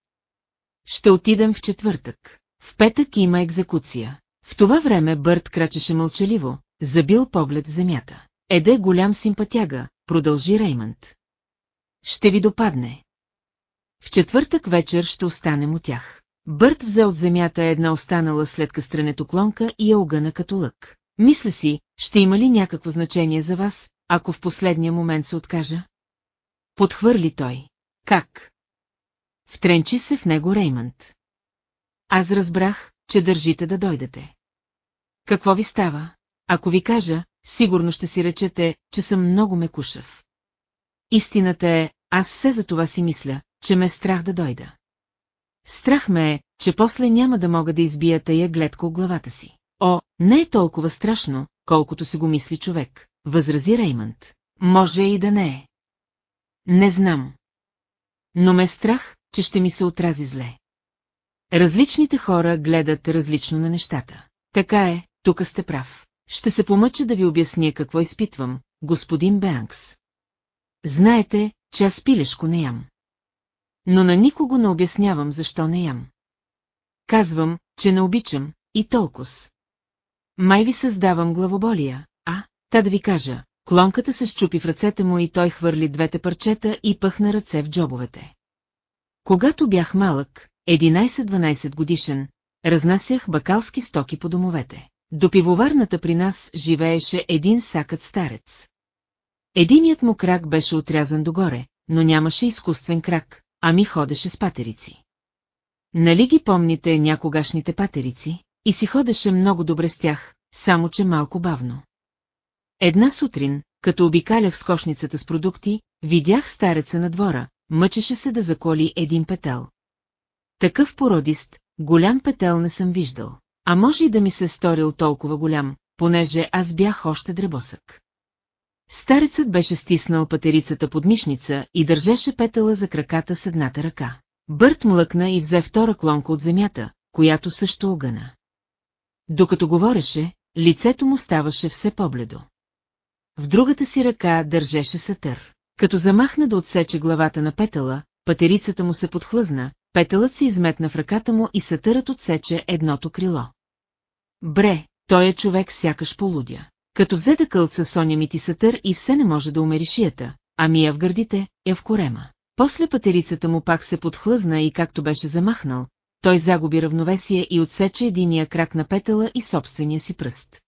Ще отидем в четвъртък. В петък има екзекуция. В това време Бърт крачеше мълчаливо, забил поглед в земята. Еде голям симпатяга, продължи Реймънд. Ще ви допадне. В четвъртък вечер ще останем от тях. Бърт взе от земята една останала след кастренето клонка и я огъна като лък. Мисля си, ще има ли някакво значение за вас, ако в последния момент се откажа? Подхвърли той. Как? Втренчи се в него Реймънд. Аз разбрах, че държите да дойдете. Какво ви става? Ако ви кажа, сигурно ще си речете, че съм много мекушав. Истината е, аз все за това си мисля, че ме е страх да дойда. Страх ме е, че после няма да мога да избия тая гледка от главата си. О, не е толкова страшно, колкото си го мисли човек, възрази Реймънд. Може и да не е. Не знам. Но ме е страх, че ще ми се отрази зле. Различните хора гледат различно на нещата. Така е, тук сте прав. Ще се помъча да ви обясня какво изпитвам, господин Бенкс. Знаете, че аз пилешко не ям. Но на никого не обяснявам защо не ям. Казвам, че не обичам, и толкова. Май ви създавам главоболия, а, та да ви кажа, клонката се щупи в ръцете му и той хвърли двете парчета и пъхна ръце в джобовете. Когато бях малък, 11-12 годишен, разнасях бакалски стоки по домовете. До пивоварната при нас живееше един сакът старец. Единият му крак беше отрязан догоре, но нямаше изкуствен крак, ами ходеше с патерици. Нали ги помните някогашните патерици? И си ходеше много добре с тях, само че малко бавно. Една сутрин, като обикалях с кошницата с продукти, видях стареца на двора, мъчеше се да заколи един петел. Такъв породист, голям петел не съм виждал. А може и да ми се сторил толкова голям, понеже аз бях още дребосък. Старецът беше стиснал патерицата под мишница и държеше петъла за краката с едната ръка. Бърт млъкна и взе втора клонка от земята, която също огъна. Докато говореше, лицето му ставаше все по-бледо. В другата си ръка държеше сатър. Като замахна да отсече главата на петъла, патерицата му се подхлъзна, петълът се изметна в ръката му и сатърът отсече едното крило. Бре, той е човек сякаш полудя. Като взе да кълца Соня ми ти сатър и все не може да умери шията, ами я в гърдите, я в корема. После патерицата му пак се подхлъзна и както беше замахнал, той загуби равновесие и отсече единия крак на петъла и собствения си пръст.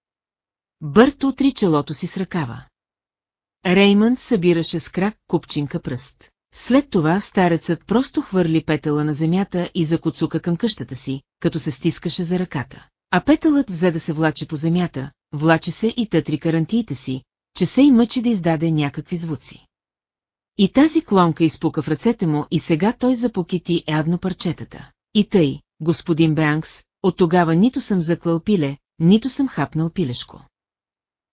Бърт отри челото си с ръкава. Реймънд събираше с крак купчинка пръст. След това старецът просто хвърли петъла на земята и закоцука към къщата си, като се стискаше за ръката. А петълът взе да се влачи по земята, влачи се и тътри карантиите си, че се и мъчи да издаде някакви звуци. И тази клонка изпука в ръцете му и сега той запокити едно парчетата. И тъй, господин Бенкс, от тогава нито съм заклал пиле, нито съм хапнал пилешко.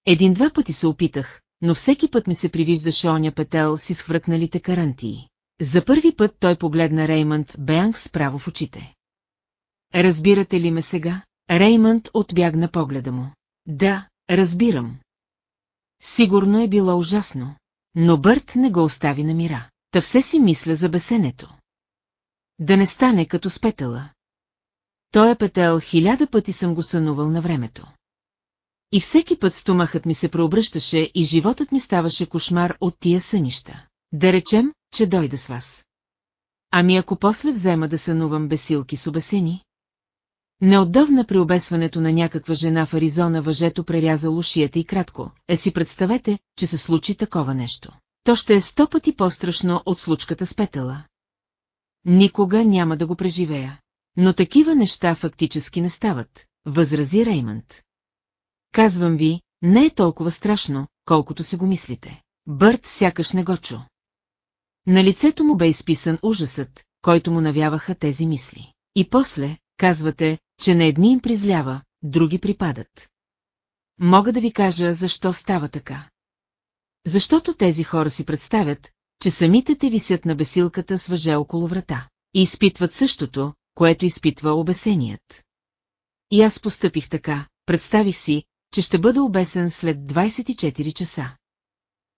Един-два пъти се опитах, но всеки път ми се привиждаше оня петел с изхвъркналите карантии. За първи път той погледна Реймънд Бенкс справо в очите. Разбирате ли ме сега? Реймънд отбягна погледа му. Да, разбирам. Сигурно е било ужасно. Но Бърт не го остави на мира. Та все си мисля за бесенето. Да не стане като с петела. Той е петел хиляда пъти съм го сънувал на времето. И всеки път стомахът ми се преобръщаше и животът ми ставаше кошмар от тия сънища. Да речем, че дойда с вас. ами ако после взема да сънувам бесилки с обесени? Неотдавна при обесването на някаква жена в Аризона въжето прерязало ушията и кратко. Е си представете, че се случи такова нещо. То ще е сто пъти по-страшно от случката с петъла. Никога няма да го преживея. Но такива неща фактически не стават, възрази Реймънд. Казвам ви, не е толкова страшно, колкото се го мислите. Бърт сякаш не го чу. На лицето му бе изписан ужасът, който му навяваха тези мисли. И после, казвате, че на едни им призлява, други припадат. Мога да ви кажа, защо става така. Защото тези хора си представят, че самите те висят на бесилката с въже около врата и изпитват същото, което изпитва обесеният. И аз постъпих така, представих си, че ще бъда обесен след 24 часа.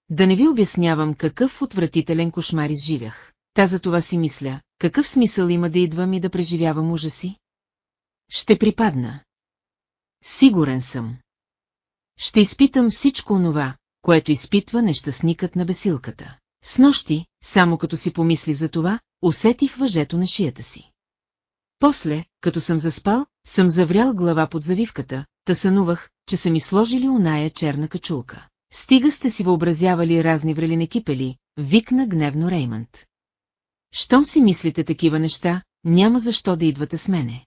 Да не ви обяснявам какъв отвратителен кошмар изживях. Та за това си мисля, какъв смисъл има да идвам и да преживявам ужаси? Ще припадна. Сигурен съм. Ще изпитам всичко онова, което изпитва нещастникът на бесилката. С нощи, само като си помисли за това, усетих въжето на шията си. После, като съм заспал, съм заврял глава под завивката, та сънувах, че са ми сложили оная черна качулка. Стига сте си въобразявали разни врелини кипели, викна гневно Реймънд. Щом си мислите такива неща, няма защо да идвате с мене.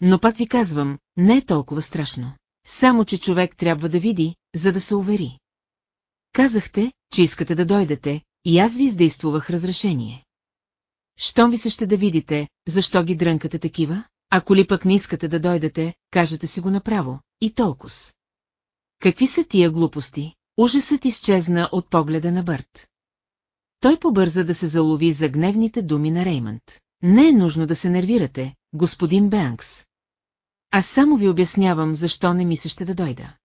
Но пак ви казвам, не е толкова страшно. Само, че човек трябва да види, за да се увери. Казахте, че искате да дойдете, и аз ви издействувах разрешение. Щом ви се ще да видите, защо ги дрънкате такива? Ако ли пък не искате да дойдете, кажете си го направо, и толкова. Какви са тия глупости? Ужасът изчезна от погледа на Бърт. Той побърза да се залови за гневните думи на Реймънд. Не е нужно да се нервирате, господин Бенкс. Аз само ви обяснявам, защо не ми се ще да дойда.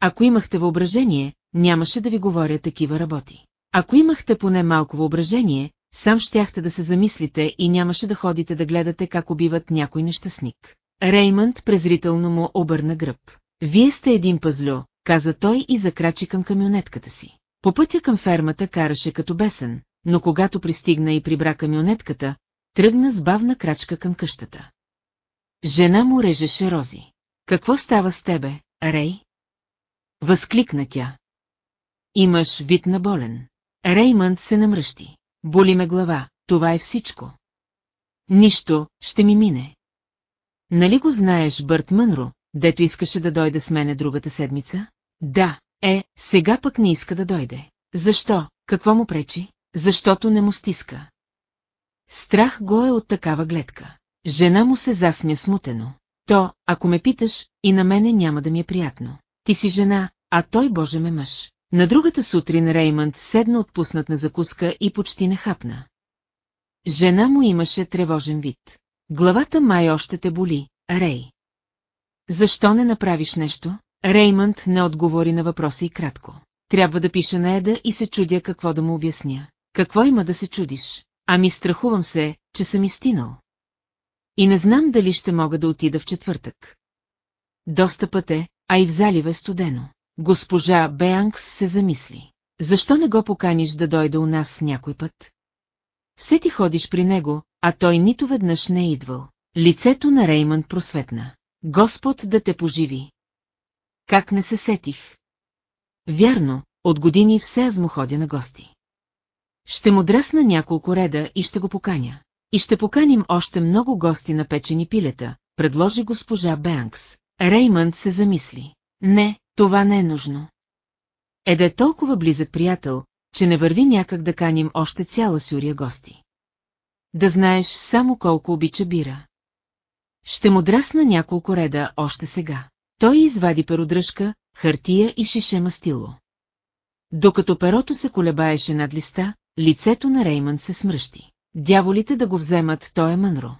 Ако имахте въображение, нямаше да ви говоря такива работи. Ако имахте поне малко въображение, сам щяхте да се замислите и нямаше да ходите да гледате как убиват някой нещастник. Реймънд презрително му обърна гръб. Вие сте един пазлю, каза той и закрачи към камионетката си. По пътя към фермата караше като бесен, но когато пристигна и прибра камионетката, тръгна с бавна крачка към къщата. Жена му режеше рози. Какво става с тебе, Рей? Възкликна тя. Имаш вид на болен. Реймънд се намръщи. Боли ме глава, това е всичко. Нищо, ще ми мине. Нали го знаеш Бърт Мънро, дето искаше да дойде с мене другата седмица? Да, е, сега пък не иска да дойде. Защо? Какво му пречи? Защото не му стиска. Страх го е от такава гледка. Жена му се засмя смутено. То, ако ме питаш, и на мене няма да ми е приятно. Ти си жена, а той боже ме мъж. На другата сутрин Реймънд седна отпуснат на закуска и почти не хапна. Жена му имаше тревожен вид. Главата май още те боли, Рей. Защо не направиш нещо? Реймънд не отговори на въпроса и кратко. Трябва да пиша на Еда и се чудя какво да му обясня. Какво има да се чудиш? Ами страхувам се, че съм истинал. И не знам дали ще мога да отида в четвъртък. Доста път е, а и в залива е студено. Госпожа Беанкс се замисли. Защо не го поканиш да дойде у нас някой път? Все ти ходиш при него, а той нито веднъж не е идвал. Лицето на Реймънд просветна. Господ да те поживи. Как не се сетих? Вярно, от години все аз му ходя на гости. Ще му драсна няколко реда и ще го поканя. И ще поканим още много гости на печени пилета, предложи госпожа Бенкс. Реймънд се замисли. Не, това не е нужно. Е да е толкова близък приятел, че не върви някак да каним още цяла сюрия гости. Да знаеш само колко обича бира. Ще му драсна няколко реда още сега. Той извади перодръжка, хартия и шише мастило. Докато перото се колебаеше над листа, лицето на Реймън се смръщи. Дяволите да го вземат, той е мънро.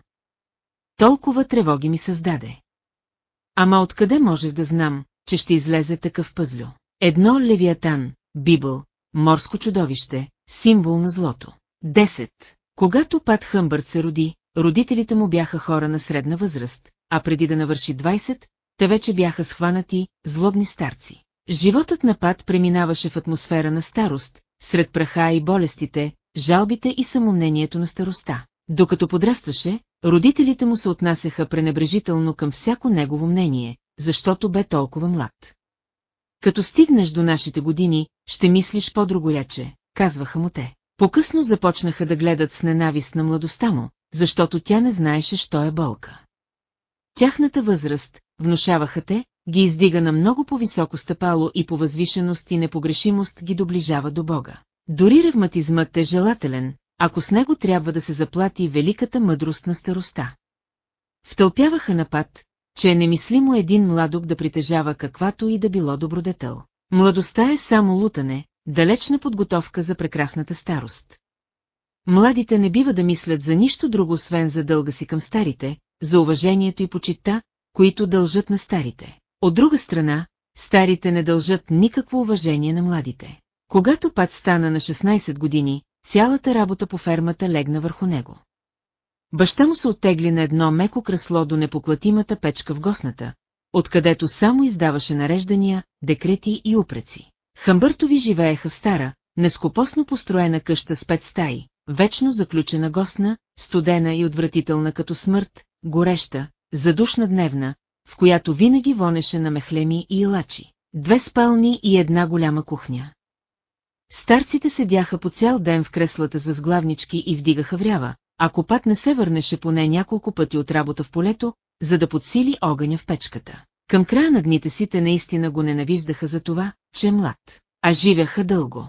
Толкова тревоги ми създаде. Ама откъде можех да знам, че ще излезе такъв пъзлю? Едно левиатан, бибъл, морско чудовище, символ на злото. Десет. Когато Пат Хъмбърт се роди, родителите му бяха хора на средна възраст, а преди да навърши 20, те вече бяха схванати, злобни старци. Животът на Пат преминаваше в атмосфера на старост, сред праха и болестите, жалбите и самомнението на староста. Докато подрастваше, родителите му се отнасяха пренебрежително към всяко негово мнение, защото бе толкова млад. Като стигнеш до нашите години, ще мислиш по-другояче, казваха му те. По-късно започнаха да гледат с ненавист на младостта му, защото тя не знаеше, що е болка. Тяхната възраст, внушаваха те, ги издига на много по-високо стъпало и по възвишеност и непогрешимост ги доближава до Бога. Дори ревматизмът е желателен, ако с него трябва да се заплати великата мъдрост на староста. Втълпяваха напад, че е немислимо един младок да притежава каквато и да било добродетел. Младостта е само лутане, далечна подготовка за прекрасната старост. Младите не бива да мислят за нищо друго, освен за дълга си към старите, за уважението и почита, които дължат на старите. От друга страна, старите не дължат никакво уважение на младите. Когато Пат стана на 16 години, цялата работа по фермата легна върху него. Баща му се оттегли на едно меко кресло до непоклатимата печка в госната, откъдето само издаваше нареждания, декрети и упреци. Хамбъртови живееха в стара, нескопосно построена къща с пет стаи, вечно заключена гостна, студена и отвратителна като смърт, гореща, задушна дневна, в която винаги вонеше на мехлеми и илачи, две спални и една голяма кухня. Старците седяха по цял ден в креслата с възглавнички и вдигаха врява, ако пак не се върнеше поне няколко пъти от работа в полето, за да подсили огъня в печката. Към края на дните си те наистина го ненавиждаха за това, че е млад, а живяха дълго.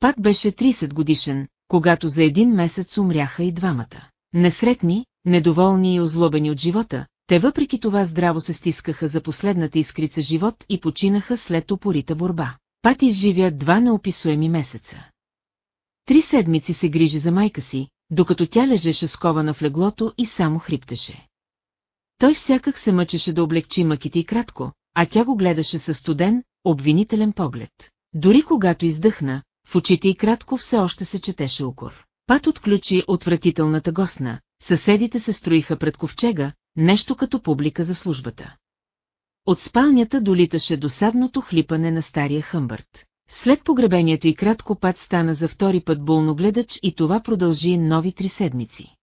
Пак беше 30 годишен, когато за един месец умряха и двамата. Несретни, недоволни и озлобени от живота, те въпреки това здраво се стискаха за последната искрица живот и починаха след опорита борба. Пат изживя два неописуеми месеца. Три седмици се грижи за майка си, докато тя лежеше скована в леглото и само хриптеше. Той всякак се мъчеше да облегчи мъките и кратко, а тя го гледаше със студен, обвинителен поглед. Дори когато издъхна, в очите и кратко все още се четеше укор. Пат отключи отвратителната госна, съседите се строиха пред ковчега, нещо като публика за службата. От спалнята долиташе досадното хлипане на стария хъмбърт. След погребението и кратко пат стана за втори път болногледач и това продължи нови три седмици.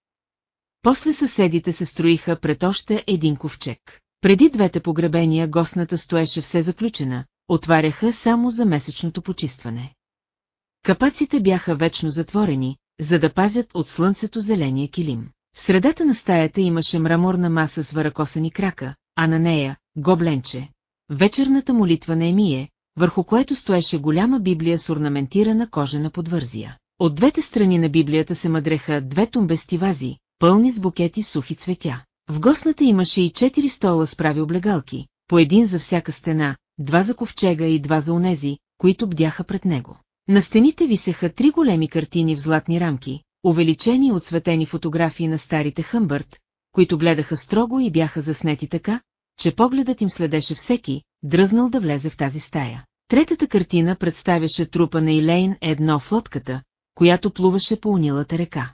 После съседите се строиха пред още един ковчег. Преди двете погребения гостната стоеше все заключена, отваряха само за месечното почистване. Капаците бяха вечно затворени, за да пазят от слънцето зеления килим. В средата на стаята имаше мраморна маса с варакосани крака, а на нея – гобленче. Вечерната молитва на Емие, върху което стоеше голяма библия с орнаментирана кожена подвързия. От двете страни на библията се мъдреха две тумбести вази, пълни с букети сухи цветя. В гостната имаше и четири стола с прави облегалки, по един за всяка стена, два за ковчега и два за онези, които бдяха пред него. На стените висеха три големи картини в златни рамки, увеличени и отсветени фотографии на старите Хъмбърт, които гледаха строго и бяха заснети така, че погледът им следеше всеки, дръзнал да влезе в тази стая. Третата картина представяше трупа на Илейн едно в лодката, която плуваше по унилата река.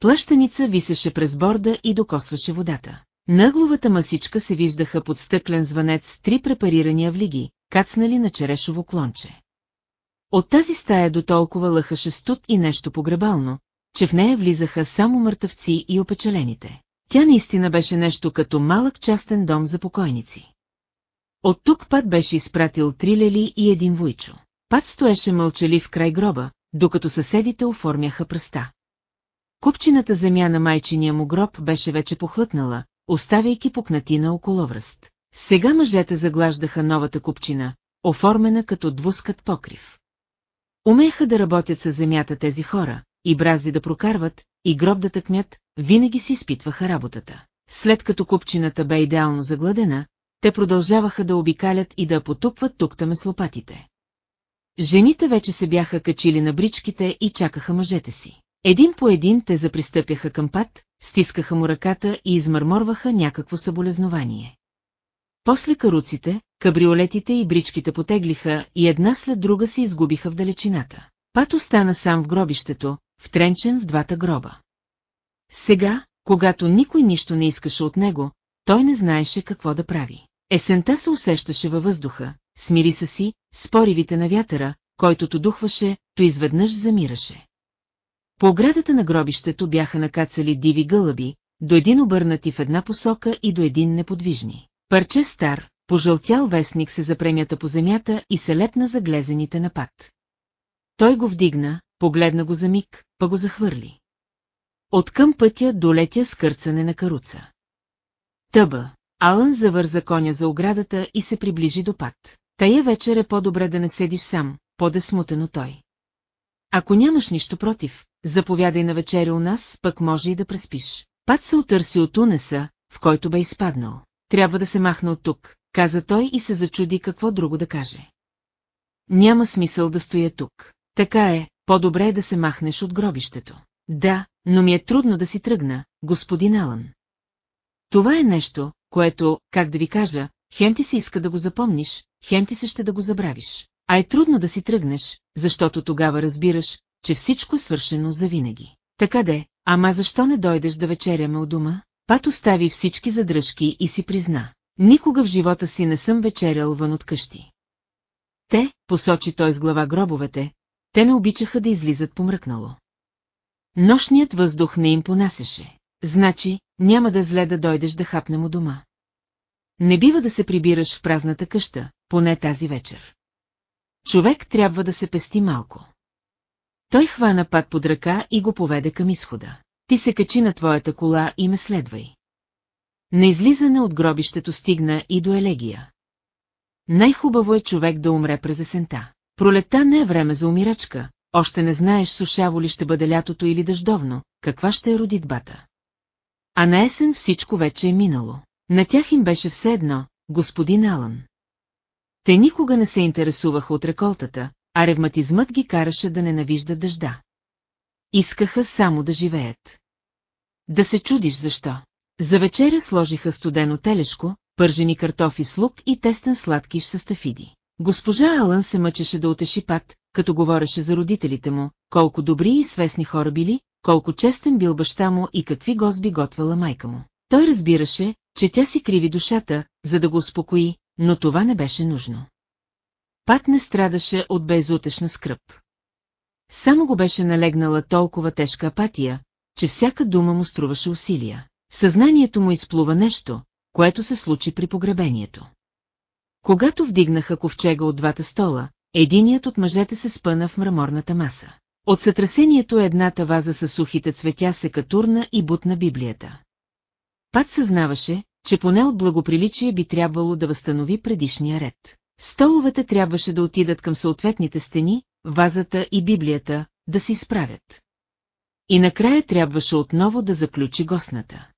Плащаница висеше през борда и докосваше водата. Нагловата масичка се виждаха под стъклен звънец три препарирани авлиги, кацнали на черешово клонче. От тази стая до толкова лъхаше студ и нещо погребално, че в нея влизаха само мъртъвци и опечалените. Тя наистина беше нещо като малък частен дом за покойници. От тук Пат беше изпратил три лели и един войчо. Пат стоеше мълчалив край гроба, докато съседите оформяха пръста. Купчината земя на майчиния му гроб беше вече похлътнала, оставяйки пукнатина около връст. Сега мъжете заглаждаха новата купчина, оформена като двускат покрив. Умееха да работят с земята тези хора, и бразди да прокарват, и гроб да тъкмят, винаги си изпитваха работата. След като купчината бе идеално загладена, те продължаваха да обикалят и да потупват туктаме с лопатите. Жените вече се бяха качили на бричките и чакаха мъжете си. Един по един те запристъпяха към пат, стискаха му ръката и измърморваха някакво съболезнование. После каруците, кабриолетите и бричките потеглиха и една след друга се изгубиха в далечината. Пат остана сам в гробището, втренчен в двата гроба. Сега, когато никой нищо не искаше от него, той не знаеше какво да прави. Есента се усещаше във въздуха, смири се си, споривите на вятъра, който то духваше, то изведнъж замираше. По оградата на гробището бяха накацали диви гълъби, до един обърнати в една посока и до един неподвижни. Парче стар, пожълтял вестник се запремята по земята и се лепна за глезените напад. Той го вдигна, погледна го за миг, па го захвърли. Откъм пътя долетя скърцане на каруца. Тъба, Алън завърза коня за оградата и се приближи до пат. Тая вечер е по-добре да не седиш сам, по-да смутено той. Ако нямаш нищо против, заповядай на вечеря у нас, пък може и да преспиш. Пат се отърси от унеса, в който бе изпаднал. Трябва да се махна от тук, каза той и се зачуди какво друго да каже. Няма смисъл да стоя тук. Така е, по-добре е да се махнеш от гробището. Да, но ми е трудно да си тръгна, господин Алън. Това е нещо, което, как да ви кажа, хем ти се иска да го запомниш, хем ти се ще да го забравиш. А е трудно да си тръгнеш, защото тогава разбираш, че всичко е свършено завинаги. Така де, ама защо не дойдеш да вечеряме у дома? Пат остави всички задръжки и си призна. Никога в живота си не съм вечерял вън от къщи. Те, посочи той с глава гробовете, те не обичаха да излизат помръкнало. Нощният въздух не им понасеше. Значи, няма да зле да дойдеш да хапнем у дома. Не бива да се прибираш в празната къща, поне тази вечер. Човек трябва да се пести малко. Той хвана пак под ръка и го поведе към изхода. Ти се качи на твоята кола и ме следвай. На излизане от гробището стигна и до елегия. Най-хубаво е човек да умре през есента. Пролетта не е време за умирачка, още не знаеш сушаво ли ще бъде лятото или дъждовно, каква ще е родитбата. А на есен всичко вече е минало. На тях им беше все едно, господин Алън. Те никога не се интересуваха от реколтата, а ревматизмът ги караше да ненавиждат дъжда. Искаха само да живеят. Да се чудиш защо. За вечеря сложиха студено телешко, пържени картофи с лук и тестен сладкиш с тафиди. Госпожа Алън се мъчеше да отеши пат, като говореше за родителите му, колко добри и свестни хора били, колко честен бил баща му и какви гозби готвала майка му. Той разбираше, че тя си криви душата, за да го успокои, но това не беше нужно. Пат не страдаше от безутешна скръп. Само го беше налегнала толкова тежка апатия, че всяка дума му струваше усилия. Съзнанието му изплува нещо, което се случи при погребението. Когато вдигнаха ковчега от двата стола, единият от мъжете се спъна в мраморната маса. От сътресението едната ваза с сухите цветя се катурна и бутна Библията. Пат съзнаваше, че поне от благоприличие би трябвало да възстанови предишния ред. Столовете трябваше да отидат към съответните стени, вазата и Библията, да се изправят. И накрая трябваше отново да заключи гостната.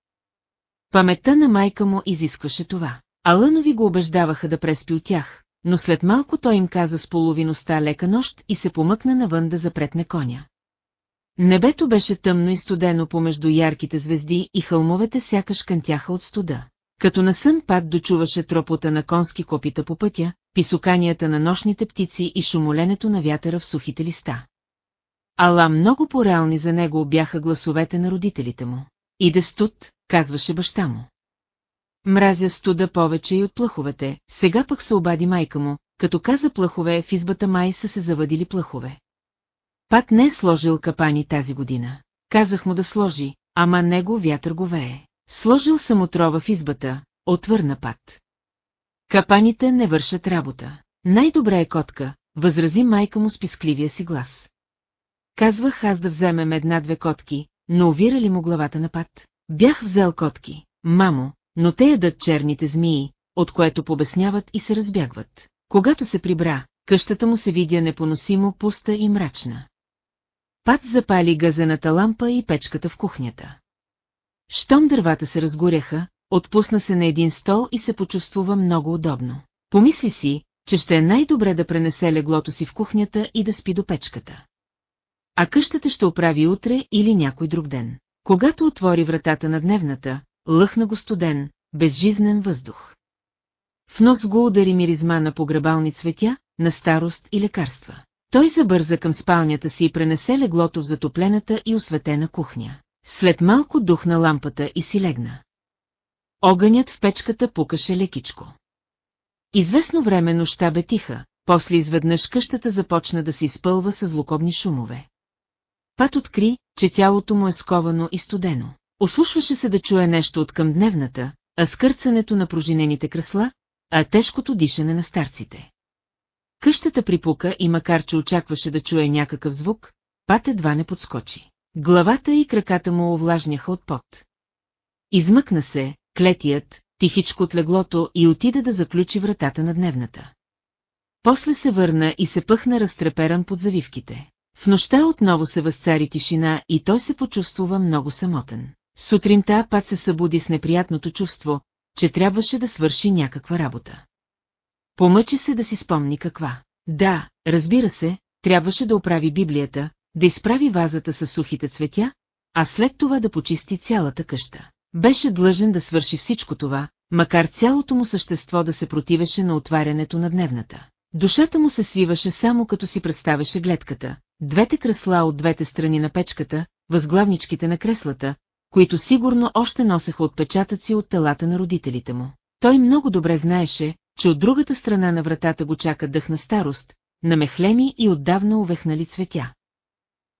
Паметта на майка му изискваше това. Алънови го убеждаваха да преспи от тях, но след малко той им каза с половиността лека нощ и се помъкна навън да запретне коня. Небето беше тъмно и студено помежду ярките звезди и хълмовете сякаш кънтяха от студа. Като на сън пад дочуваше тропота на конски копита по пътя, писуканията на нощните птици и шумоленето на вятъра в сухите листа. Ала много по-реални за него бяха гласовете на родителите му. Иде студ, казваше баща му. Мразя студа повече и от плъховете, сега пък се обади майка му, като каза плъхове, в избата май са се завадили плъхове. Пат не е сложил капани тази година. Казах му да сложи, ама него вятър го вее. Сложил съм отрова в избата, отвърна Пат. Капаните не вършат работа. Най-добре е котка, възрази майка му с пискливия си глас. Казвах аз да вземем една-две котки, но увира ли му главата на Пат? Бях взел котки, мамо, но те ядат черните змии, от което побесняват и се разбягват. Когато се прибра, къщата му се видя непоносимо пуста и мрачна. Пат запали газената лампа и печката в кухнята. Щом дървата се разгоряха, отпусна се на един стол и се почувствува много удобно. Помисли си, че ще е най-добре да пренесе леглото си в кухнята и да спи до печката. А къщата ще оправи утре или някой друг ден. Когато отвори вратата на дневната, лъхна го студен, безжизнен въздух. В нос го удари миризма на погребални цветя, на старост и лекарства. Той забърза към спалнята си и пренесе леглото в затоплената и осветена кухня. След малко духна лампата и си легна. Огънят в печката пукаше лекичко. Известно време нощта бе тиха, после изведнъж къщата започна да се изпълва с злокобни шумове. Пат откри, че тялото му е сковано и студено. Ослушваше се да чуе нещо от към дневната, а скърцането на пружинените кресла, а тежкото дишане на старците. Къщата припука и макар че очакваше да чуе някакъв звук, пат едва не подскочи. Главата и краката му овлажняха от пот. Измъкна се, клетият, тихичко от леглото и отида да заключи вратата на дневната. После се върна и се пъхна разтреперан под завивките. В нощта отново се възцари тишина и той се почувствува много самотен. Сутринта пак се събуди с неприятното чувство, че трябваше да свърши някаква работа. Помъчи се да си спомни каква. Да, разбира се, трябваше да оправи Библията, да изправи вазата с сухите цветя, а след това да почисти цялата къща. Беше длъжен да свърши всичко това, макар цялото му същество да се противеше на отварянето на дневната. Душата му се свиваше само като си представяше гледката, двете кресла от двете страни на печката, възглавничките на креслата, които сигурно още носеха отпечатъци от телата на родителите му. Той много добре знаеше, че от другата страна на вратата го чака дъх на старост, на мехлеми и отдавна увехнали цветя.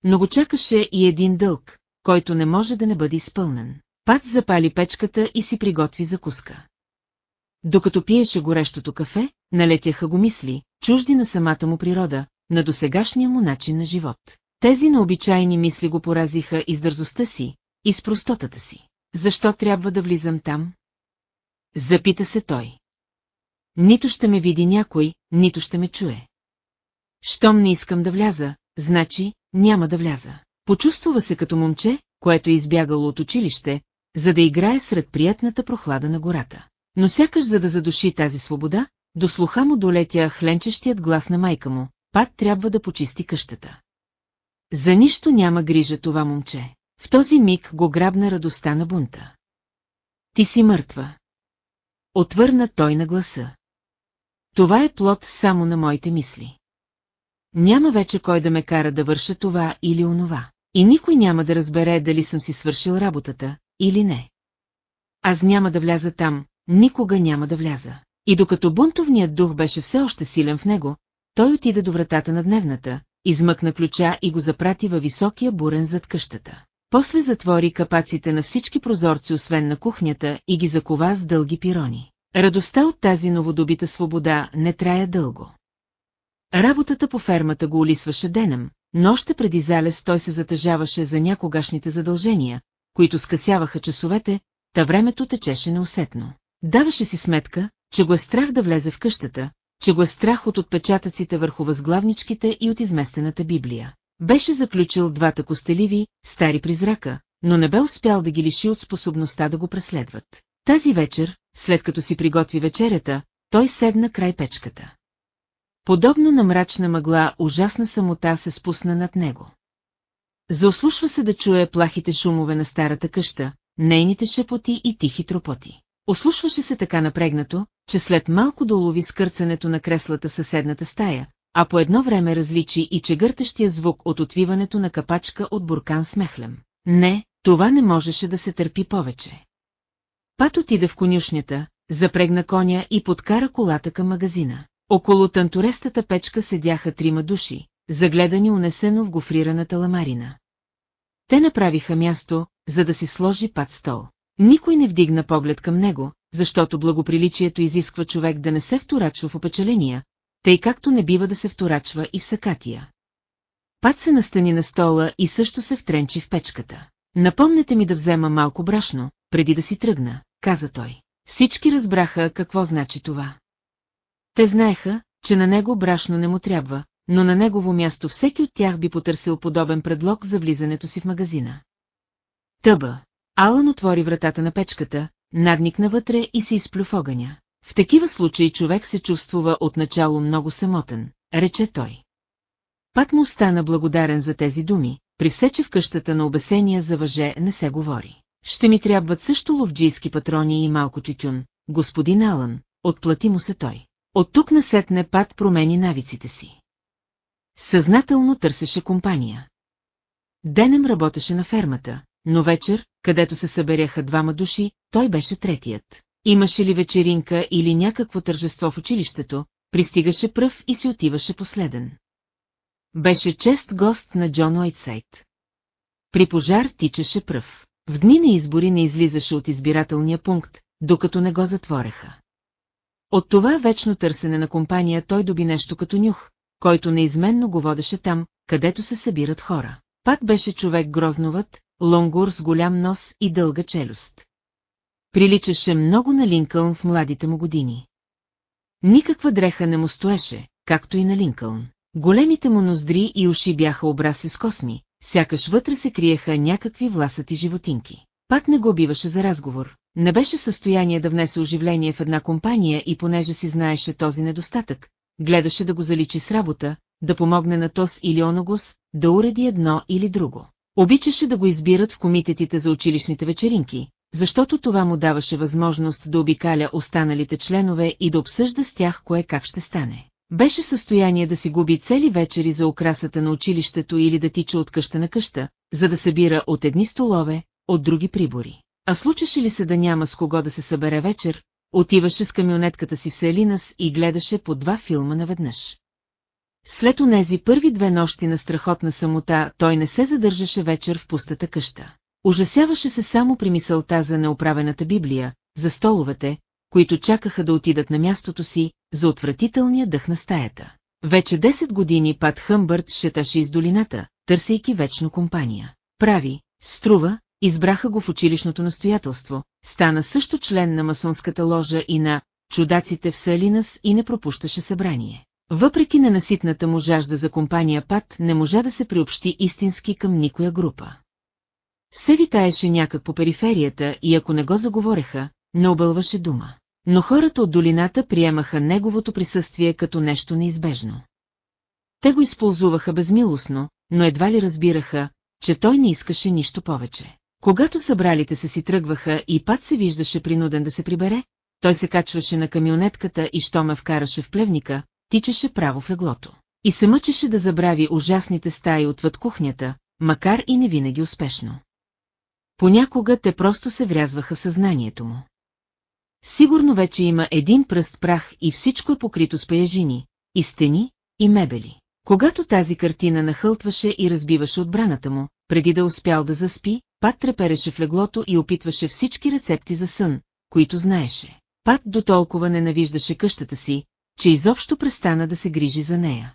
Но го чакаше и един дълг, който не може да не бъде изпълнен. Пат запали печката и си приготви закуска. Докато пиеше горещото кафе, налетяха го мисли, чужди на самата му природа, на досегашния му начин на живот. Тези необичайни мисли го поразиха и дързостта си, и с простотата си. Защо трябва да влизам там? Запита се той. Нито ще ме види някой, нито ще ме чуе. Щом не искам да вляза, значи няма да вляза. Почувствува се като момче, което е избягало от училище, за да играе сред приятната прохлада на гората. Но сякаш за да задуши тази свобода, до слуха му долетя хленчещият глас на майка му, пак трябва да почисти къщата. За нищо няма грижа това момче. В този миг го грабна радостта на бунта. Ти си мъртва. Отвърна той на гласа. Това е плод само на моите мисли. Няма вече кой да ме кара да върша това или онова. И никой няма да разбере дали съм си свършил работата, или не. Аз няма да вляза там, никога няма да вляза. И докато бунтовният дух беше все още силен в него, той отида до вратата на дневната, измъкна ключа и го запрати във високия бурен зад къщата. После затвори капаците на всички прозорци освен на кухнята и ги закова с дълги пирони. Радостта от тази новодобита свобода не трая дълго. Работата по фермата го улисваше денем, но още преди залез той се затъжаваше за някогашните задължения, които скъсяваха часовете, та времето течеше неусетно. Даваше си сметка, че го е страх да влезе в къщата, че го е страх от отпечатъците върху възглавничките и от изместената Библия. Беше заключил двата костеливи, стари призрака, но не бе успял да ги лиши от способността да го преследват. Тази вечер, след като си приготви вечерята, той седна край печката. Подобно на мрачна мъгла, ужасна самота се спусна над него. Заослушва се да чуе плахите шумове на старата къща, нейните шепоти и тихи тропоти. Ослушваше се така напрегнато, че след малко да улови скърцането на креслата съседната стая, а по едно време различи и чегъртащия звук от отвиването на капачка от буркан с мехлем. Не, това не можеше да се търпи повече. Пат отида в конюшнята, запрегна коня и подкара колата към магазина. Около танторестата печка седяха трима души, загледани унесено в гофрираната ламарина. Те направиха място, за да си сложи пат стол. Никой не вдигна поглед към него, защото благоприличието изисква човек да не се вторачва в опечаления, тъй както не бива да се вторачва и в сакатия. Пат се настани на стола и също се втренчи в печката. Напомнете ми да взема малко брашно, преди да си тръгна, каза той. Всички разбраха какво значи това. Те знаеха, че на него брашно не му трябва, но на негово място всеки от тях би потърсил подобен предлог за влизането си в магазина. Тъба. Алън отвори вратата на печката, надникна вътре и се изплю в огъня. В такива случаи човек се чувствува отначало много самотен, рече той. Пак му стана благодарен за тези думи, при все, че в къщата на обесения за въже не се говори. Ще ми трябват също ловджийски патрони и малко тютюн, господин Алън, отплати му се той. От тук насетне Пат промени навиците си. Съзнателно търсеше компания. Денем работеше на фермата, но вечер, където се съберяха двама души, той беше третият. Имаше ли вечеринка или някакво тържество в училището, пристигаше пръв и си отиваше последен. Беше чест гост на Джон Уайтсайд. При пожар тичаше пръв. В дни на избори не излизаше от избирателния пункт, докато не го затвореха. От това вечно търсене на компания той доби нещо като нюх, който неизменно го водеше там, където се събират хора. Пат беше човек грозноват, лонгур с голям нос и дълга челюст. Приличаше много на Линкълн в младите му години. Никаква дреха не му стоеше, както и на Линкълн. Големите му ноздри и уши бяха обрасли с косми, сякаш вътре се криеха някакви власати животинки. Пак не го биваше за разговор. Не беше в състояние да внесе оживление в една компания и понеже си знаеше този недостатък, гледаше да го заличи с работа, да помогне на Тос или Оногос, да уреди едно или друго. Обичаше да го избират в комитетите за училищните вечеринки, защото това му даваше възможност да обикаля останалите членове и да обсъжда с тях кое как ще стане. Беше в състояние да си губи цели вечери за украсата на училището или да тича от къща на къща, за да събира от едни столове, от други прибори. А случеше ли се да няма с кого да се събере вечер, отиваше с камионетката си в Селинас и гледаше по два филма наведнъж. След онези първи две нощи на страхотна самота, той не се задържаше вечер в пустата къща. Ужасяваше се само при мисълта за неоправената Библия, за столовете, които чакаха да отидат на мястото си, за отвратителния дъх на стаята. Вече 10 години Пат Хъмбърт шеташе из долината, търсейки вечно компания. Прави, струва, избраха го в училищното настоятелство, стана също член на масонската ложа и на чудаците в Салинас и не пропущаше събрание. Въпреки ненаситната му жажда за компания Пат, не можа да се приобщи истински към никоя група. Все витаеше някак по периферията и ако не го заговореха, не обълваше дума. Но хората от долината приемаха неговото присъствие като нещо неизбежно. Те го използваха безмилостно, но едва ли разбираха, че той не искаше нищо повече. Когато събралите се си тръгваха и пат се виждаше принуден да се прибере, той се качваше на камионетката и що ме вкараше в плевника, тичаше право в леглото. И се мъчеше да забрави ужасните стаи отвъд кухнята, макар и не винаги успешно. Понякога те просто се врязваха съзнанието му. Сигурно вече има един пръст прах и всичко е покрито с паяжини, и стени, и мебели. Когато тази картина нахълтваше и разбиваше отбраната му, преди да успял да заспи, Пат трепереше в леглото и опитваше всички рецепти за сън, които знаеше. Пат до толкова ненавиждаше къщата си, че изобщо престана да се грижи за нея.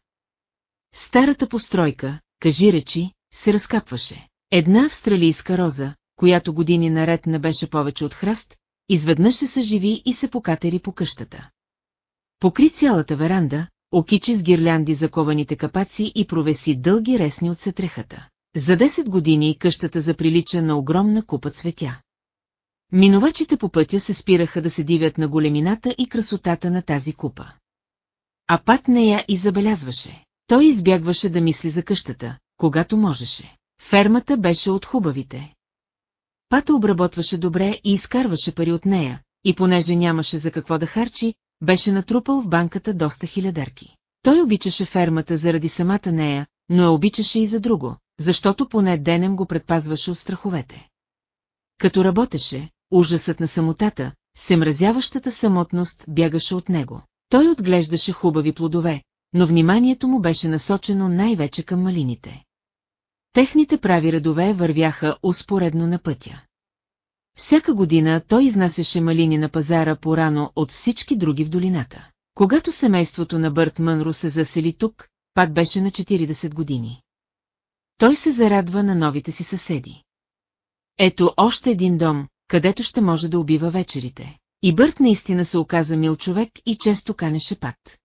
Старата постройка, кажи речи, се разкапваше. Една австралийска роза, която години наред не беше повече от храст, изведнъж се съживи и се покатери по къщата. Покри цялата веранда, окичи с гирлянди закованите капаци и провеси дълги ресни от сетрехата. За 10 години къщата заприлича на огромна купа цветя. Минувачите по пътя се спираха да се дивят на големината и красотата на тази купа. А пат не я и забелязваше. Той избягваше да мисли за къщата, когато можеше. Фермата беше от хубавите. Пата обработваше добре и изкарваше пари от нея, и понеже нямаше за какво да харчи, беше натрупал в банката доста хилядерки. Той обичаше фермата заради самата нея, но я обичаше и за друго, защото поне денем го предпазваше от страховете. Като работеше, ужасът на самотата, семразяващата самотност бягаше от него. Той отглеждаше хубави плодове, но вниманието му беше насочено най-вече към малините. Техните прави редове вървяха успоредно на пътя. Всяка година той изнасяше малини на пазара порано от всички други в долината. Когато семейството на Бърт Мънро се засели тук, пак беше на 40 години. Той се зарадва на новите си съседи. Ето още един дом, където ще може да убива вечерите. И Бърт наистина се оказа мил човек и често канеше Пат.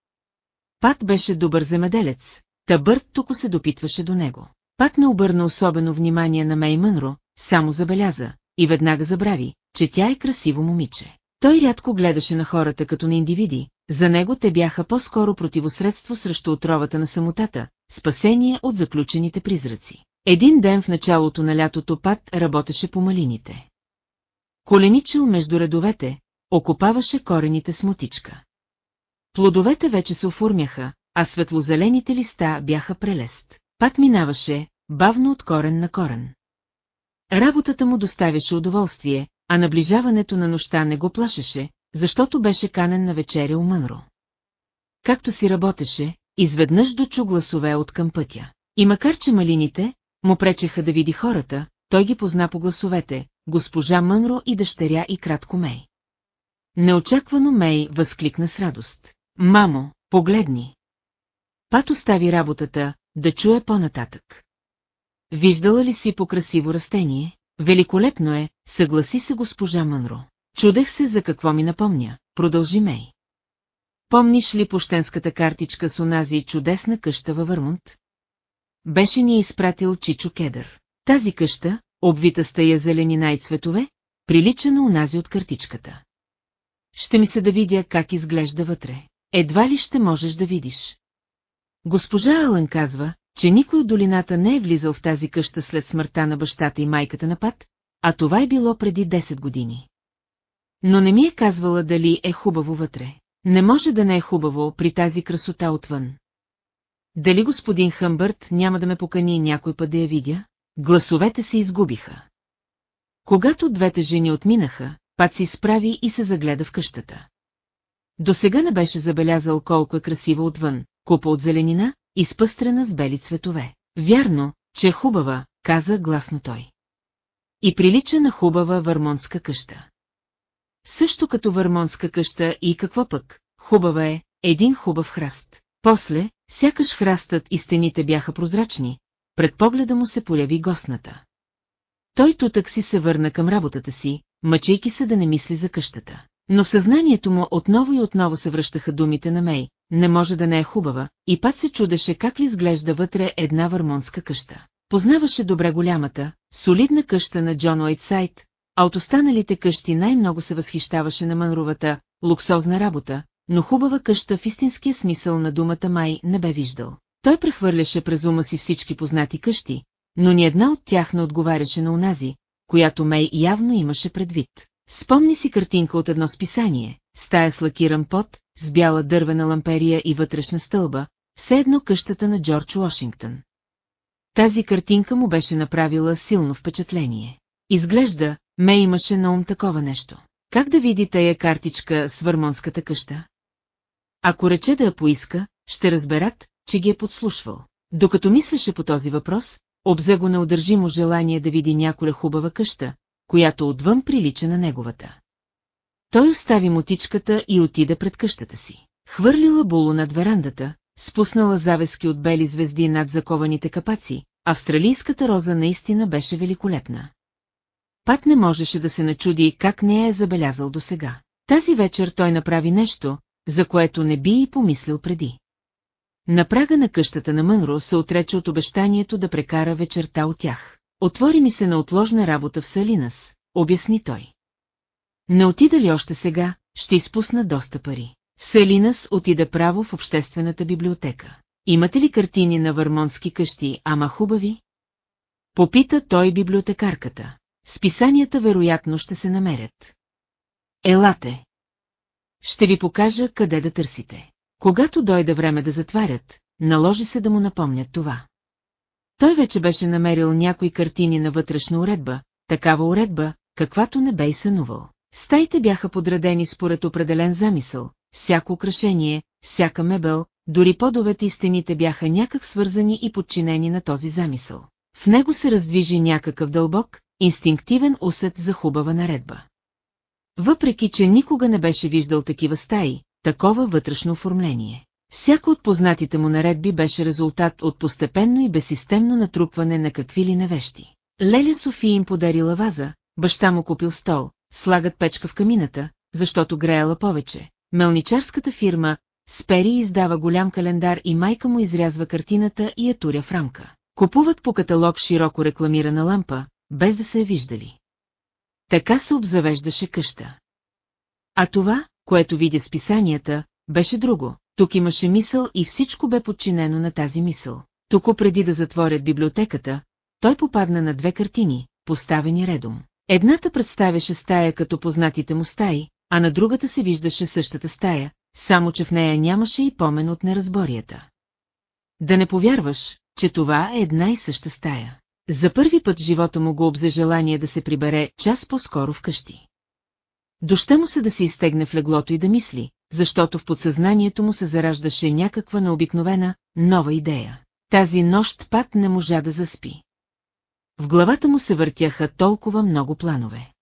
Пат беше добър земеделец, та Бърт тук се допитваше до него. Пат не обърна особено внимание на Мей Мънро, само забеляза, и веднага забрави, че тя е красиво момиче. Той рядко гледаше на хората като на индивиди, за него те бяха по-скоро противосредство срещу отровата на самотата, спасение от заключените призраци. Един ден в началото на лятото Пат работеше по малините. Коленичил между редовете, окопаваше корените с мотичка. Плодовете вече се оформяха, а светлозелените листа бяха прелест. Пат минаваше, бавно от корен на корен. Работата му доставяше удоволствие, а наближаването на нощта не го плашеше, защото беше канен на вечеря у Мънро. Както си работеше, изведнъж дочу гласове от към пътя. И макар че малините, му пречеха да види хората, той ги позна по гласовете, госпожа Мънро и дъщеря и кратко Мей. Неочаквано Мей възкликна с радост. Мамо, погледни! Пат остави работата, да чуе по-нататък. Виждала ли си по-красиво растение? Великолепно е, съгласи се госпожа Мънро. Чудех се за какво ми напомня, продължи Мей. Помниш ли пощенската картичка с онази чудесна къща във Върмонт? Беше ни изпратил Чичо Кедър. Тази къща, обвита с тая зеленина и цветове, прилича на унази от картичката. Ще ми се да видя как изглежда вътре. Едва ли ще можеш да видиш. Госпожа Алън казва, че никой от долината не е влизал в тази къща след смъртта на бащата и майката на Пат, а това е било преди 10 години. Но не ми е казвала дали е хубаво вътре. Не може да не е хубаво при тази красота отвън. Дали господин Хъмбърт няма да ме покани някой път да я видя? Гласовете се изгубиха. Когато двете жени отминаха, Пат се изправи и се загледа в къщата. До сега не беше забелязал колко е красива отвън, купа от зеленина, изпъстрена с бели цветове. Вярно, че е хубава, каза гласно той. И прилича на хубава върмонска къща. Също като върмонска къща и какво пък, хубава е, един хубав храст. После, сякаш храстът и стените бяха прозрачни, пред погледа му се появи гостната. Той тутък си се върна към работата си, мъчейки се да не мисли за къщата. Но в съзнанието му отново и отново се връщаха думите на Мей, не може да не е хубава, и пак се чудеше как ли изглежда вътре една върмонска къща. Познаваше добре голямата, солидна къща на Джон Уайтсайд, а от останалите къщи най-много се възхищаваше на Мънровата, луксозна работа, но хубава къща в истинския смисъл на думата Май не бе виждал. Той прехвърляше през ума си всички познати къщи, но ни една от тях не отговаряше на унази, която Мей явно имаше предвид. Спомни си картинка от едно списание, стая с лакиран пот, с бяла дървена ламперия и вътрешна стълба, все едно къщата на Джордж Уошингтън. Тази картинка му беше направила силно впечатление. Изглежда, ме имаше на ум такова нещо. Как да види тая картичка с върмонската къща? Ако рече да я поиска, ще разберат, че ги е подслушвал. Докато мислеше по този въпрос, обзе го неудържимо желание да види няколя хубава къща, която отвън прилича на неговата. Той остави мотичката и отида пред къщата си. Хвърлила було над верандата, спуснала завески от бели звезди над закованите капаци, австралийската роза наистина беше великолепна. Пат не можеше да се начуди как не е забелязал досега. Тази вечер той направи нещо, за което не би и помислил преди. На прага на къщата на Мънро се отрече от обещанието да прекара вечерта от тях. Отвори ми се на отложна работа в Салинас, обясни той. Не отида ли още сега, ще изпусна доста пари. В Салинас отида право в обществената библиотека. Имате ли картини на върмонски къщи, ама хубави? Попита той библиотекарката. Списанията вероятно ще се намерят. Елате. Ще ви покажа къде да търсите. Когато дойде време да затварят, наложи се да му напомнят това. Той вече беше намерил някои картини на вътрешна уредба, такава уредба, каквато не бе и сънувал. Стаите бяха подредени според определен замисъл, всяко украшение, всяка мебел, дори подовете и стените бяха някак свързани и подчинени на този замисъл. В него се раздвижи някакъв дълбок, инстинктивен усет за хубава наредба. Въпреки, че никога не беше виждал такива стаи, такова вътрешно оформление. Всяко от познатите му наредби беше резултат от постепенно и безсистемно натрупване на какви ли невещи. Леля София им подарила ваза, баща му купил стол, слагат печка в камината, защото греяла повече. Мелничарската фирма Спери издава голям календар и майка му изрязва картината и я туря в рамка. Купуват по каталог широко рекламирана лампа, без да се е виждали. Така се обзавеждаше къща. А това, което видя с писанията, беше друго. Тук имаше мисъл и всичко бе подчинено на тази мисъл. Тук преди да затворят библиотеката, той попадна на две картини, поставени редом. Едната представяше стая като познатите му стаи, а на другата се виждаше същата стая, само че в нея нямаше и помен от неразборията. Да не повярваш, че това е една и съща стая. За първи път живота му го обзе желание да се прибере час по-скоро вкъщи. Доща му се да се изтегне в леглото и да мисли, защото в подсъзнанието му се зараждаше някаква необикновена, нова идея. Тази нощ пат не можа да заспи. В главата му се въртяха толкова много планове.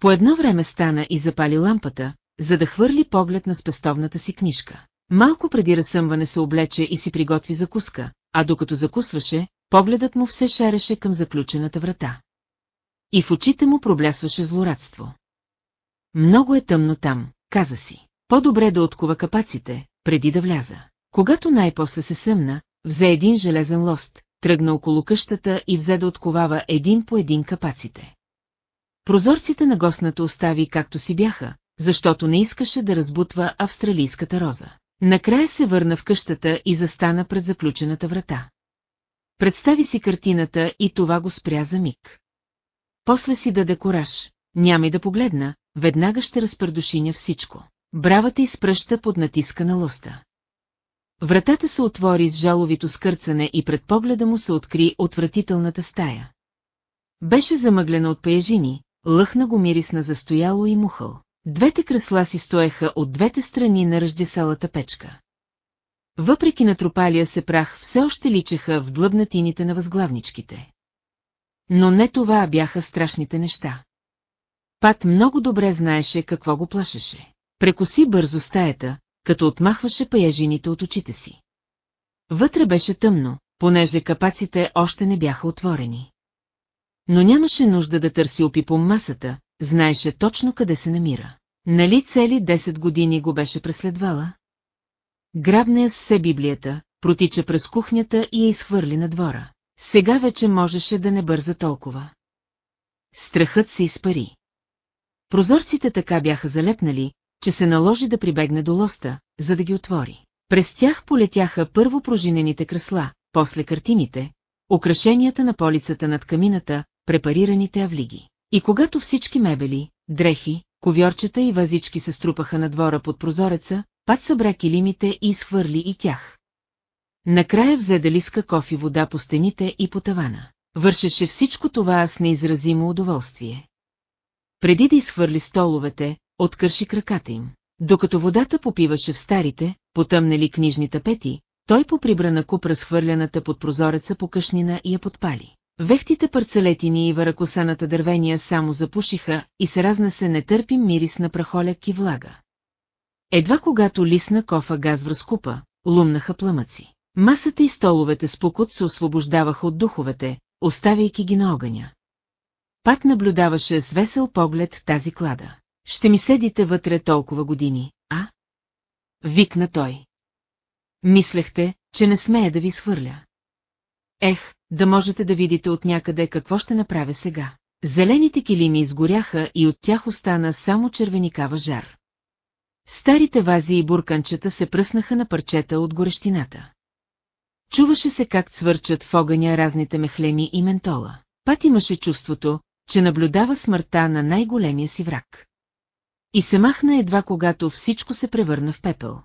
По едно време стана и запали лампата, за да хвърли поглед на спестовната си книжка. Малко преди разсъмване се облече и си приготви закуска, а докато закусваше, погледът му все шареше към заключената врата. И в очите му проблясваше злорадство. Много е тъмно там, каза си. По-добре да откува капаците, преди да вляза. Когато най-после се съмна, взе един железен лост, тръгна около къщата и взе да отковава един по един капаците. Прозорците на гостната остави както си бяха, защото не искаше да разбутва австралийската роза. Накрая се върна в къщата и застана пред заключената врата. Представи си картината и това го спря за миг. После си даде кораж, няма да погледна, веднага ще разпредушиня всичко. Бравата изпръща под натиска на лоста. Вратата се отвори с жаловито скърцане и пред погледа му се откри отвратителната стая. Беше замъглена от паяжини, лъхна го мирис на застояло и мухъл. Двете кресла си стоеха от двете страни на ръждесалата печка. Въпреки натрупалия се прах, все още личеха в длъбнатините на възглавничките. Но не това бяха страшните неща. Пат много добре знаеше какво го плашеше. Прекоси бързо стаята, като отмахваше паяжините от очите си. Вътре беше тъмно, понеже капаците още не бяха отворени. Но нямаше нужда да търси опипом масата, знаеше точно къде се намира. Нали цели 10 години го беше преследвала? Грабна я с все Библията, протича през кухнята и я изхвърли на двора. Сега вече можеше да не бърза толкова. Страхът се изпари. Прозорците така бяха залепнали, че се наложи да прибегне до лоста, за да ги отвори. През тях полетяха първо прожинените кресла, после картините, украшенията на полицата над камината, препарираните авлиги. И когато всички мебели, дрехи, ковьорчета и вазички се струпаха на двора под прозореца, пат събра килимите и изхвърли и тях. Накрая взе да лиска кофи вода по стените и по тавана. Вършеше всичко това с неизразимо удоволствие. Преди да изхвърли столовете, откърши краката им. Докато водата попиваше в старите, потъмнели книжни тапети, той поприбра на куп разхвърляната под прозореца по къшнина и я подпали. Вехтите парцелетини и варакосаната дървения само запушиха и се разнесе нетърпим мирис на прахоляк и влага. Едва когато лисна кофа газ в разкупа, лумнаха пламъци. Масата и столовете с покот се освобождаваха от духовете, оставяйки ги на огъня. Пак наблюдаваше с весел поглед тази клада. Ще ми седите вътре толкова години, а? Викна той. Мислехте, че не смея да ви схвърля. Ех, да можете да видите от някъде какво ще направя сега. Зелените килими изгоряха и от тях остана само червеникава жар. Старите вази и бурканчета се пръснаха на парчета от горещината. Чуваше се как цвърчат в огъня разните мехлеми и ментола. Пат имаше чувството, че наблюдава смъртта на най-големия си враг. И се махна едва когато всичко се превърна в пепел.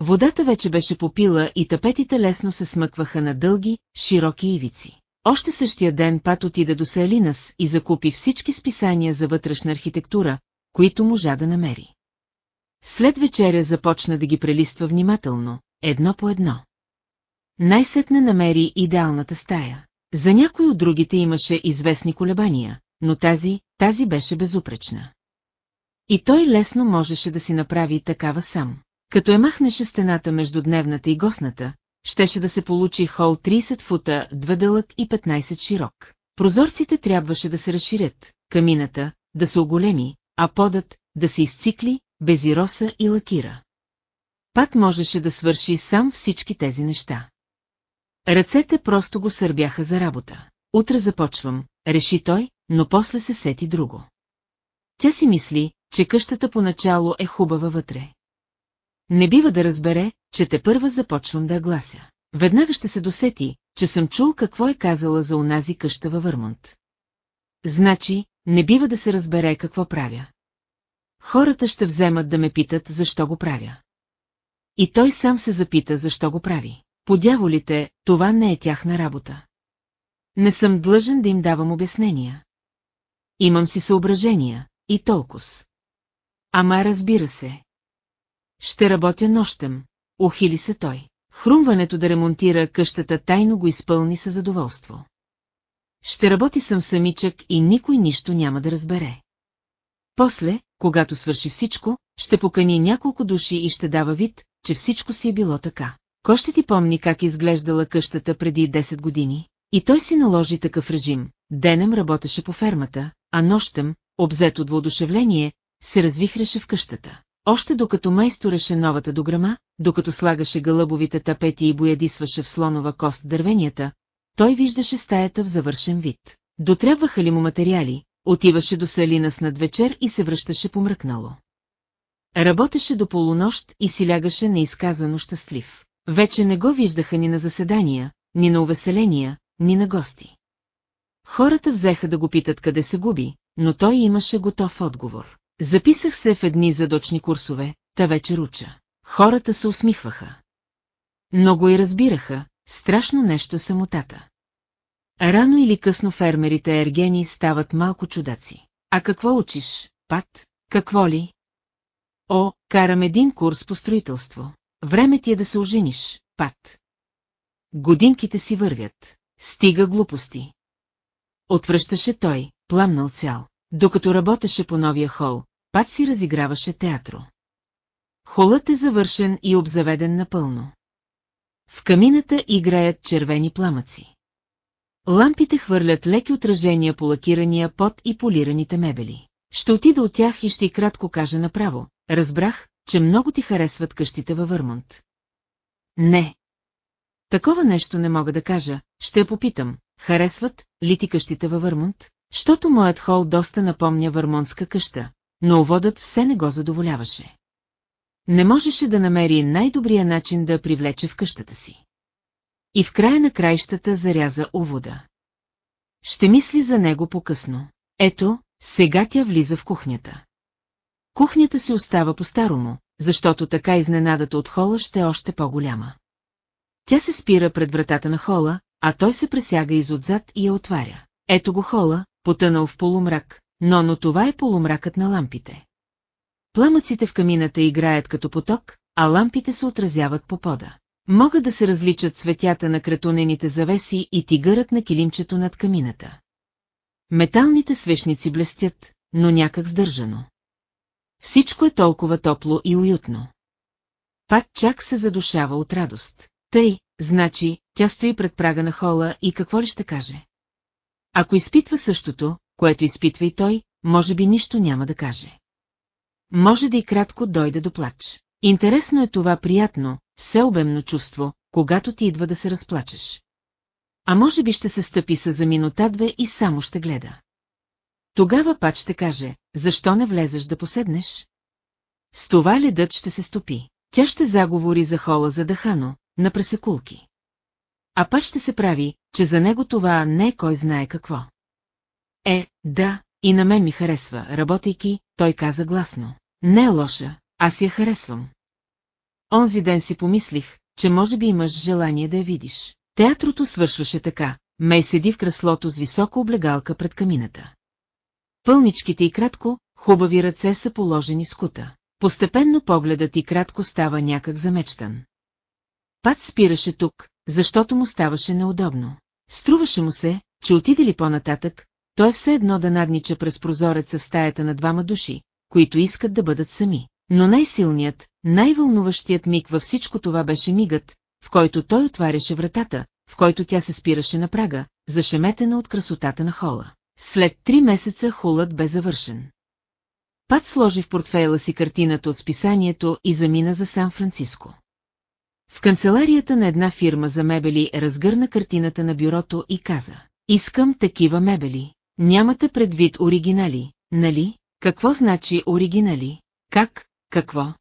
Водата вече беше попила и тапетите лесно се смъкваха на дълги, широки ивици. Още същия ден Пат отида до Саелинас и закупи всички списания за вътрешна архитектура, които можа да намери. След вечеря започна да ги прелиства внимателно, едно по едно. Най-сетне намери идеалната стая. За някой от другите имаше известни колебания, но тази, тази беше безупречна. И той лесно можеше да си направи такава сам. Като е махнеше стената между дневната и гостната, щеше да се получи хол 30 фута, 2 дълъг и 15 широк. Прозорците трябваше да се разширят, камината да се оголеми, а подът да се изцикли, безироса и лакира. Пат можеше да свърши сам всички тези неща. Ръцете просто го сърбяха за работа. Утре започвам, реши той, но после се сети друго. Тя си мисли, че къщата поначало е хубава вътре. Не бива да разбере, че те първа започвам да глася. Веднага ще се досети, че съм чул какво е казала за онази къща във Върмонт. Значи, не бива да се разбере какво правя. Хората ще вземат да ме питат, защо го правя. И той сам се запита, защо го прави. Подяволите, това не е тяхна работа. Не съм длъжен да им давам обяснения. Имам си съображения, и толкова. Ама разбира се. Ще работя нощем, ухили се той. Хрумването да ремонтира къщата тайно го изпълни със задоволство. ще работи съм самичък и никой нищо няма да разбере. После, когато свърши всичко, ще покани няколко души и ще дава вид, че всичко си е било така. Ко ще ти помни как изглеждала къщата преди 10 години? И той си наложи такъв режим. Денем работеше по фермата, а нощем, обзет от воодушевление, се развихреше в къщата. Още докато майстореше новата дограма, докато слагаше гълъбовите тапети и боядисваше в слонова кост дървенията, той виждаше стаята в завършен вид. Дотребваха ли му материали, отиваше до Салина с надвечер и се връщаше помръкнало. Работеше до полунощ и си лягаше неизказано щастлив. Вече не го виждаха ни на заседания, ни на увеселения, ни на гости. Хората взеха да го питат къде се губи, но той имаше готов отговор. Записах се в едни задочни курсове, та вече руча. Хората се усмихваха. Много и разбираха, страшно нещо самотата. Рано или късно фермерите ергени стават малко чудаци. А какво учиш, Пат? Какво ли? О, карам един курс по строителство. Време ти е да се ожениш, Пат. Годинките си вървят. Стига глупости. Отвръщаше той, пламнал цял. Докато работеше по новия хол, Пат си разиграваше театро. Холът е завършен и обзаведен напълно. В камината играят червени пламъци. Лампите хвърлят леки отражения по лакирания пот и полираните мебели. Ще отида от тях и ще и кратко кажа направо. Разбрах, че много ти харесват къщите във Върмонт. Не. Такова нещо не мога да кажа, ще попитам. Харесват ли ти къщите във Върмонт? Щото моят хол доста напомня върмонтска къща, но оводът все не го задоволяваше. Не можеше да намери най-добрия начин да привлече в къщата си. И в края на краищата заряза увода. Ще мисли за него по-късно. Ето, сега тя влиза в кухнята. Кухнята си остава по-старому, защото така изненадата от хола ще е още по-голяма. Тя се спира пред вратата на хола, а той се пресяга изотзад и я отваря. Ето го хола, потънал в полумрак, но но това е полумракът на лампите. Пламъците в камината играят като поток, а лампите се отразяват по пода. Могат да се различат цветята на кретонените завеси и тигърът на килимчето над камината. Металните свещници блестят, но някак сдържано. Всичко е толкова топло и уютно. Пак чак се задушава от радост. Тъй, значи, тя стои пред прага на хола и какво ли ще каже? Ако изпитва същото, което изпитва и той, може би нищо няма да каже. Може да и кратко дойде до плач. Интересно е това приятно, всеобемно чувство, когато ти идва да се разплачеш. А може би ще се стъпи са за минута-две и само ще гледа. Тогава пак ще каже, защо не влезеш да поседнеш? С това ледът ще се стопи. Тя ще заговори за хола за Дахано, на пресекулки. А пак ще се прави, че за него това не е кой знае какво. Е, да, и на мен ми харесва, работейки, той каза гласно. Не е лоша, аз я харесвам. Онзи ден си помислих, че може би имаш желание да я видиш. Театрото свършваше така, Мей седи в креслото с висока облегалка пред камината. Пълничките и кратко, хубави ръце са положени с кута. Постепенно погледът и кратко става някак замечтан. Пат спираше тук, защото му ставаше неудобно. Струваше му се, че отиде ли по-нататък, той е все едно да наднича през прозореца в стаята на двама души, които искат да бъдат сами. Но най-силният, най-вълнуващият миг във всичко това беше мигът, в който той отваряше вратата, в който тя се спираше на прага, зашеметена от красотата на хола. След три месеца хулът бе завършен. Пат сложи в портфейла си картината от списанието и замина за Сан-Франциско. В канцеларията на една фирма за мебели разгърна картината на бюрото и каза «Искам такива мебели. Нямате предвид оригинали, нали? Какво значи оригинали? Как? Какво?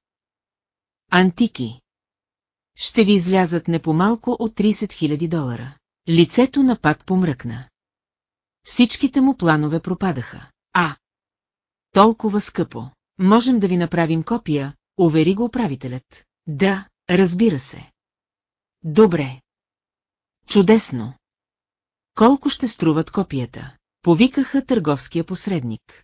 Антики. Ще ви излязат не по-малко от 30 000 долара. Лицето на Пат помръкна. Всичките му планове пропадаха. А! Толкова скъпо. Можем да ви направим копия, увери го управителят. Да, разбира се. Добре. Чудесно. Колко ще струват копията? Повикаха търговския посредник.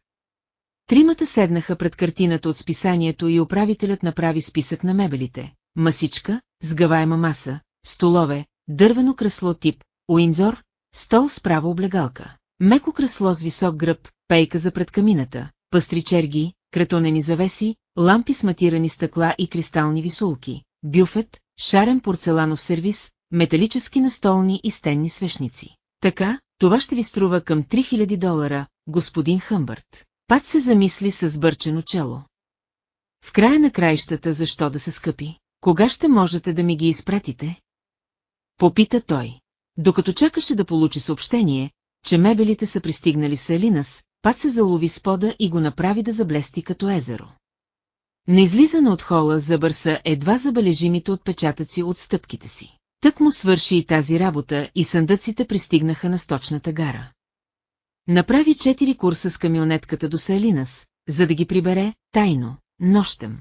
Тримата седнаха пред картината от списанието и управителят направи списък на мебелите. Масичка, сгъваема маса, столове, дървено кресло тип, Уинзор, стол с права облегалка, меко кресло с висок гръб, пейка за пред камината, пъстри черги, кретонени завеси, лампи с матирани стъкла и кристални висулки, бюфет, шарен порцеланов сервис, металически настолни и стенни свещници. Така, това ще ви струва към 3000 долара, господин Хъмбърт. Пат се замисли с сбърчено чело. В края на краищата защо да се скъпи? Кога ще можете да ми ги изпратите? Попита той. Докато чакаше да получи съобщение, че мебелите са пристигнали в Селинас, Пат се залови с пода и го направи да заблести като езеро. На от хола забърса едва забележимите отпечатъци от стъпките си. Тък му свърши и тази работа и съндъците пристигнаха на сточната гара. Направи четири курса с камионетката до Селинас, за да ги прибере, тайно, нощем.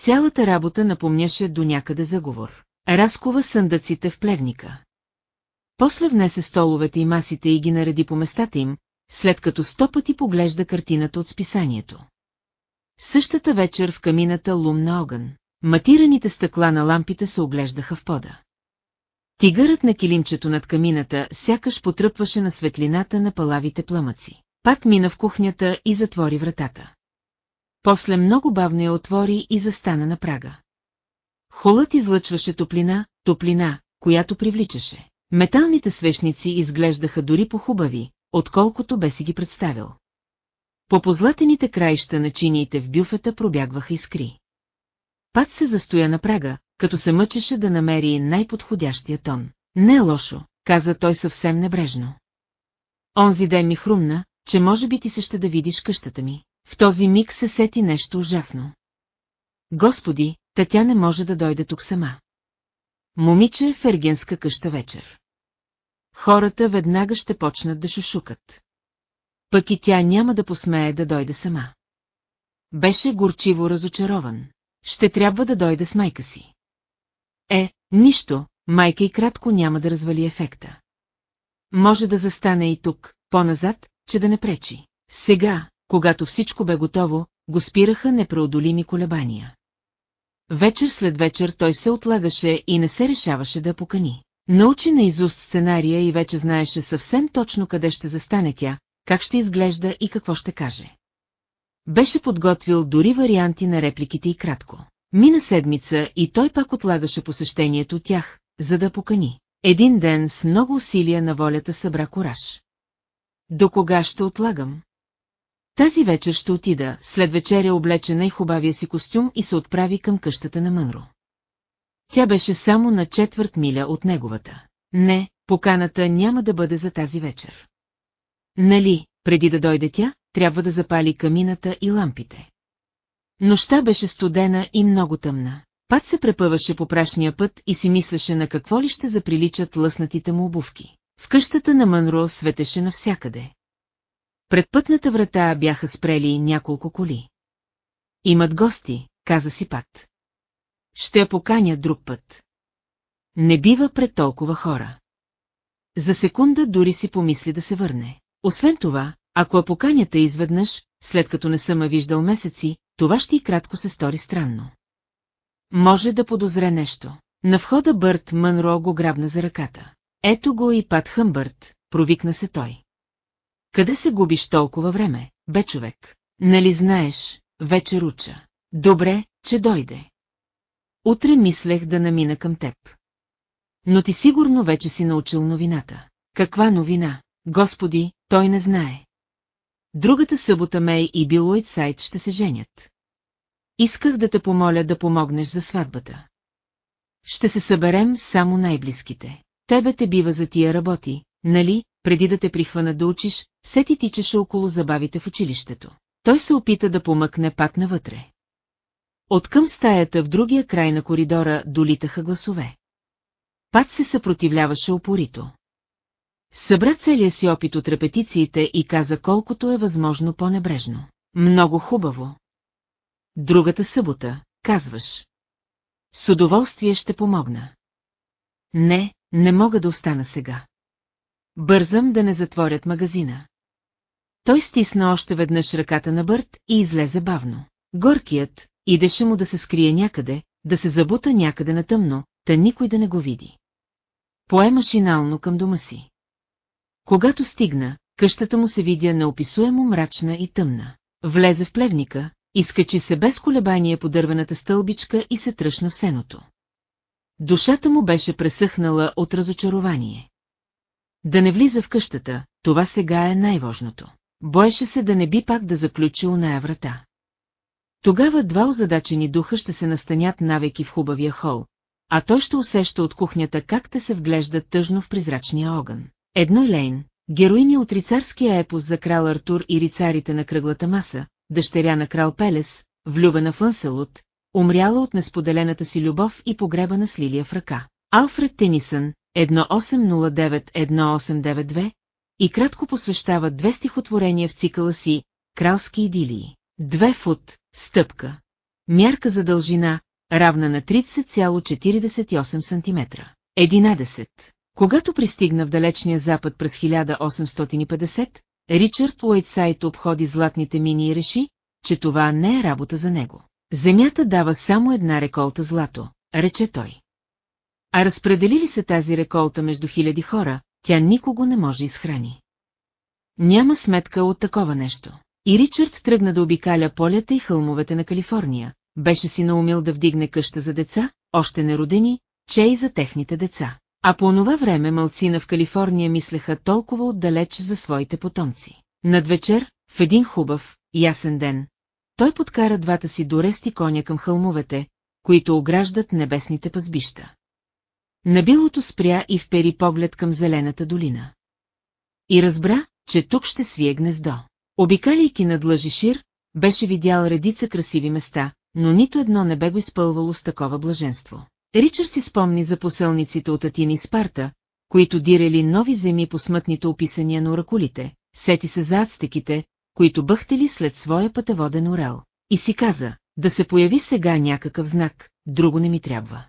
Цялата работа напомняше до някъде заговор. Разкова съндъците в плевника. После внесе столовете и масите и ги нареди по местата им, след като сто пъти поглежда картината от списанието. Същата вечер в камината лумна огън. Матираните стъкла на лампите се оглеждаха в пода. Тигърът на килимчето над камината сякаш потръпваше на светлината на палавите пламъци. Пак мина в кухнята и затвори вратата. После много бавно я отвори и застана на прага. Холът излъчваше топлина, топлина, която привличаше. Металните свещници изглеждаха дори по-хубави, отколкото бе си ги представил. По позлатените краища на чиниите в бюфета пробягваха искри. Пат се застоя на прага, като се мъчеше да намери най-подходящия тон. Не е лошо, каза той съвсем небрежно. Онзи ден ми хрумна, че може би ти се ще да видиш къщата ми. В този миг се сети нещо ужасно. Господи, та тя не може да дойде тук сама. Момиче в ергенска къща вечер. Хората веднага ще почнат да шушукат. Пък и тя няма да посмее да дойде сама. Беше горчиво разочарован. Ще трябва да дойде с майка си. Е, нищо, майка и кратко няма да развали ефекта. Може да застане и тук, по-назад, че да не пречи. Сега, когато всичко бе готово, го спираха непреодолими колебания. Вечер след вечер той се отлагаше и не се решаваше да покани. Научи на изуст сценария и вече знаеше съвсем точно къде ще застане тя, как ще изглежда и какво ще каже. Беше подготвил дори варианти на репликите и кратко. Мина седмица и той пак отлагаше посещението тях, за да покани. Един ден с много усилия на волята събра кораж. До кога ще отлагам? Тази вечер ще отида, след вечеря облече най-хубавия си костюм и се отправи към къщата на Мънро. Тя беше само на четвърт миля от неговата. Не, поканата няма да бъде за тази вечер. Нали, преди да дойде тя, трябва да запали камината и лампите. Нощта беше студена и много тъмна. Пат се препъваше по прашния път и си мислеше на какво ли ще заприличат лъснатите му обувки. В къщата на Мънро светеше навсякъде. Пред пътната врата бяха спрели няколко коли. Имат гости, каза си Пат. Ще я поканя друг път. Не бива пред толкова хора. За секунда дори си помисли да се върне. Освен това, ако я поканята изведнъж, след като не съм я виждал месеци, това ще и кратко се стори странно. Може да подозре нещо. На входа Бърт Мънро го грабна за ръката. Ето го и Пат Хъмбърт, провикна се той. Къде се губиш толкова време, бе човек? Нали знаеш, вечер уча. Добре, че дойде. Утре мислех да намина към теб. Но ти сигурно вече си научил новината. Каква новина? Господи, той не знае. Другата събота Мей и Бил Уитсайд ще се женят. Исках да те помоля да помогнеш за сватбата. Ще се съберем само най-близките. Тебе те бива за тия работи, нали, преди да те прихвана да учиш, се ти тичаше около забавите в училището. Той се опита да помъкне пак навътре. От към стаята в другия край на коридора долитаха гласове. Пат се съпротивляваше опорито. Събра целия си опит от репетициите и каза колкото е възможно по-небрежно. Много хубаво. Другата събота, казваш. С удоволствие ще помогна. Не, не мога да остана сега. Бързам да не затворят магазина. Той стисна още веднъж ръката на Бърт и излезе бавно. Горкият, идеше му да се скрие някъде, да се забута някъде на тъмно, та никой да не го види. Пое машинално към дома си. Когато стигна, къщата му се видя неописуемо мрачна и тъмна. Влезе в плевника, изкачи се без колебание по дървената стълбичка и се тръщна в сеното. Душата му беше пресъхнала от разочарование. Да не влиза в къщата, това сега е най-важното. Боеше се да не би пак да заключи оная врата. Тогава два озадачени духа ще се настанят навеки в хубавия хол, а той ще усеща от кухнята как те се вглеждат тъжно в призрачния огън. Едно Лейн, героиня от рицарския епос за крал Артур и рицарите на кръглата маса, дъщеря на крал Пелес, влюбена в Лънселот, умряла от несподелената си любов и погребана с лилия в ръка. Алфред Тенисън, 1809-1892, и кратко посвещава две стихотворения в цикъла си «Кралски идилии». Две фут, стъпка. Мярка за дължина, равна на 30,48 см. 11. Когато пристигна в далечния запад през 1850, Ричард Уайтсайт обходи златните мини и реши, че това не е работа за него. Земята дава само една реколта злато, рече той. А разпредели ли се тази реколта между хиляди хора, тя никого не може изхрани. Няма сметка от такова нещо. И Ричард тръгна да обикаля полята и хълмовете на Калифорния. Беше си наумил да вдигне къща за деца, още неродени, че и за техните деца. А по онова време мълцина в Калифорния мислеха толкова отдалеч за своите потомци. Над вечер, в един хубав, ясен ден, той подкара двата си дорести коня към хълмовете, които ограждат небесните пазбища. Набилото спря и впери поглед към зелената долина. И разбра, че тук ще свие гнездо. Обикаляйки над Лъжишир, беше видял редица красиви места, но нито едно не бе го изпълвало с такова блаженство. Ричард си спомни за поселниците от Атина и Спарта, които дирели нови земи по смътните описания на оракулите, сети се за ацтеките, които бъхтели след своя пътеводен орел. И си каза, да се появи сега някакъв знак, друго не ми трябва.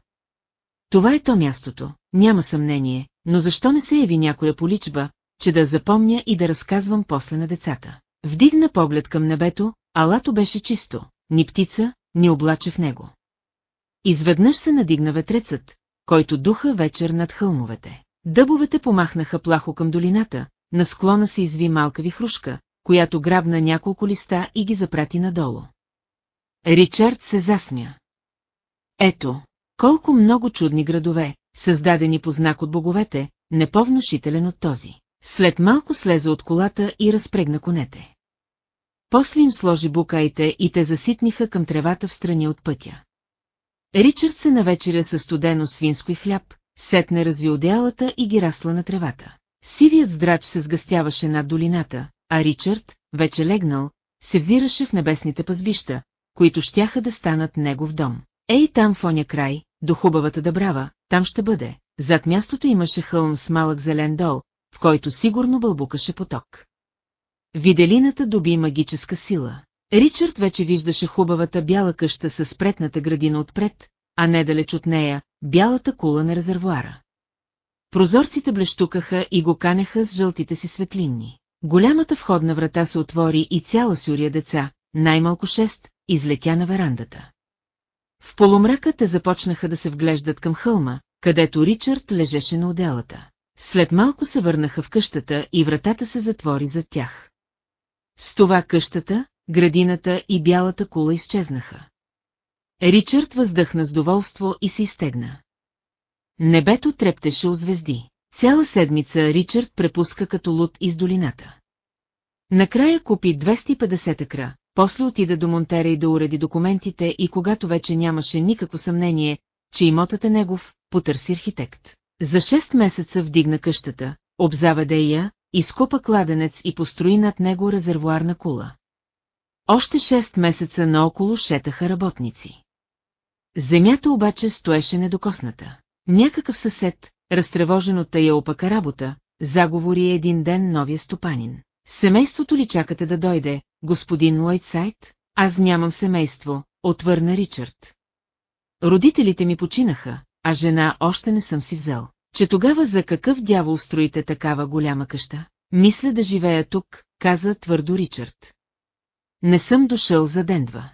Това е то мястото, няма съмнение, но защо не се яви някоя поличба, че да запомня и да разказвам после на децата. Вдигна поглед към небето, а лато беше чисто, ни птица, ни облаче в него. Изведнъж се надигна ветрецът, който духа вечер над хълмовете. Дъбовете помахнаха плахо към долината, на склона се изви малка вихрушка, която грабна няколко листа и ги запрати надолу. Ричард се засмя. Ето, колко много чудни градове, създадени по знак от боговете, неповнушителен от този. След малко слезе от колата и разпрегна конете. После им сложи букаите и те заситниха към тревата в страни от пътя. Ричард се навечеря със студено свинско и хляб, сетне разви одеялата и ги растла на тревата. Сивият здрач се сгъстяваше над долината, а Ричард, вече легнал, се взираше в небесните пазбища, които щяха да станат негов дом. Ей там в оня край, до хубавата дъбрава, там ще бъде. Зад мястото имаше хълм с малък зелен дол, в който сигурно бълбукаше поток. Виделината доби магическа сила. Ричард вече виждаше хубавата бяла къща с спретната градина отпред, а недалеч от нея – бялата кула на резервуара. Прозорците блещукаха и го канеха с жълтите си светлинни. Голямата входна врата се отвори и цяла сюрия деца, най-малко шест, излетя на верандата. В полумрака те започнаха да се вглеждат към хълма, където Ричард лежеше на отделата. След малко се върнаха в къщата и вратата се затвори зад тях. С това къщата, градината и бялата кула изчезнаха. Ричард въздъхна с доволство и се изтегна. Небето трептеше от звезди. Цяла седмица Ричард препуска като луд из долината. Накрая купи 250 акра, после отида до Монтера и да уреди документите и когато вече нямаше никакво съмнение, че имотът е негов, потърси архитект. За 6 месеца вдигна къщата, обзаведе я, изкопа кладенец и построи над него резервуарна кула. Още 6 месеца наоколо шетаха работници. Земята обаче стоеше недокосната. Някакъв съсед, разтревожен от тая опака работа, заговори един ден новия стопанин. Семейството ли чакате да дойде, господин Уайтсайд? Аз нямам семейство, отвърна Ричард. Родителите ми починаха, а жена още не съм си взел. Че тогава за какъв дявол строите такава голяма къща? Мисля да живея тук, каза твърдо Ричард. Не съм дошъл за ден-два.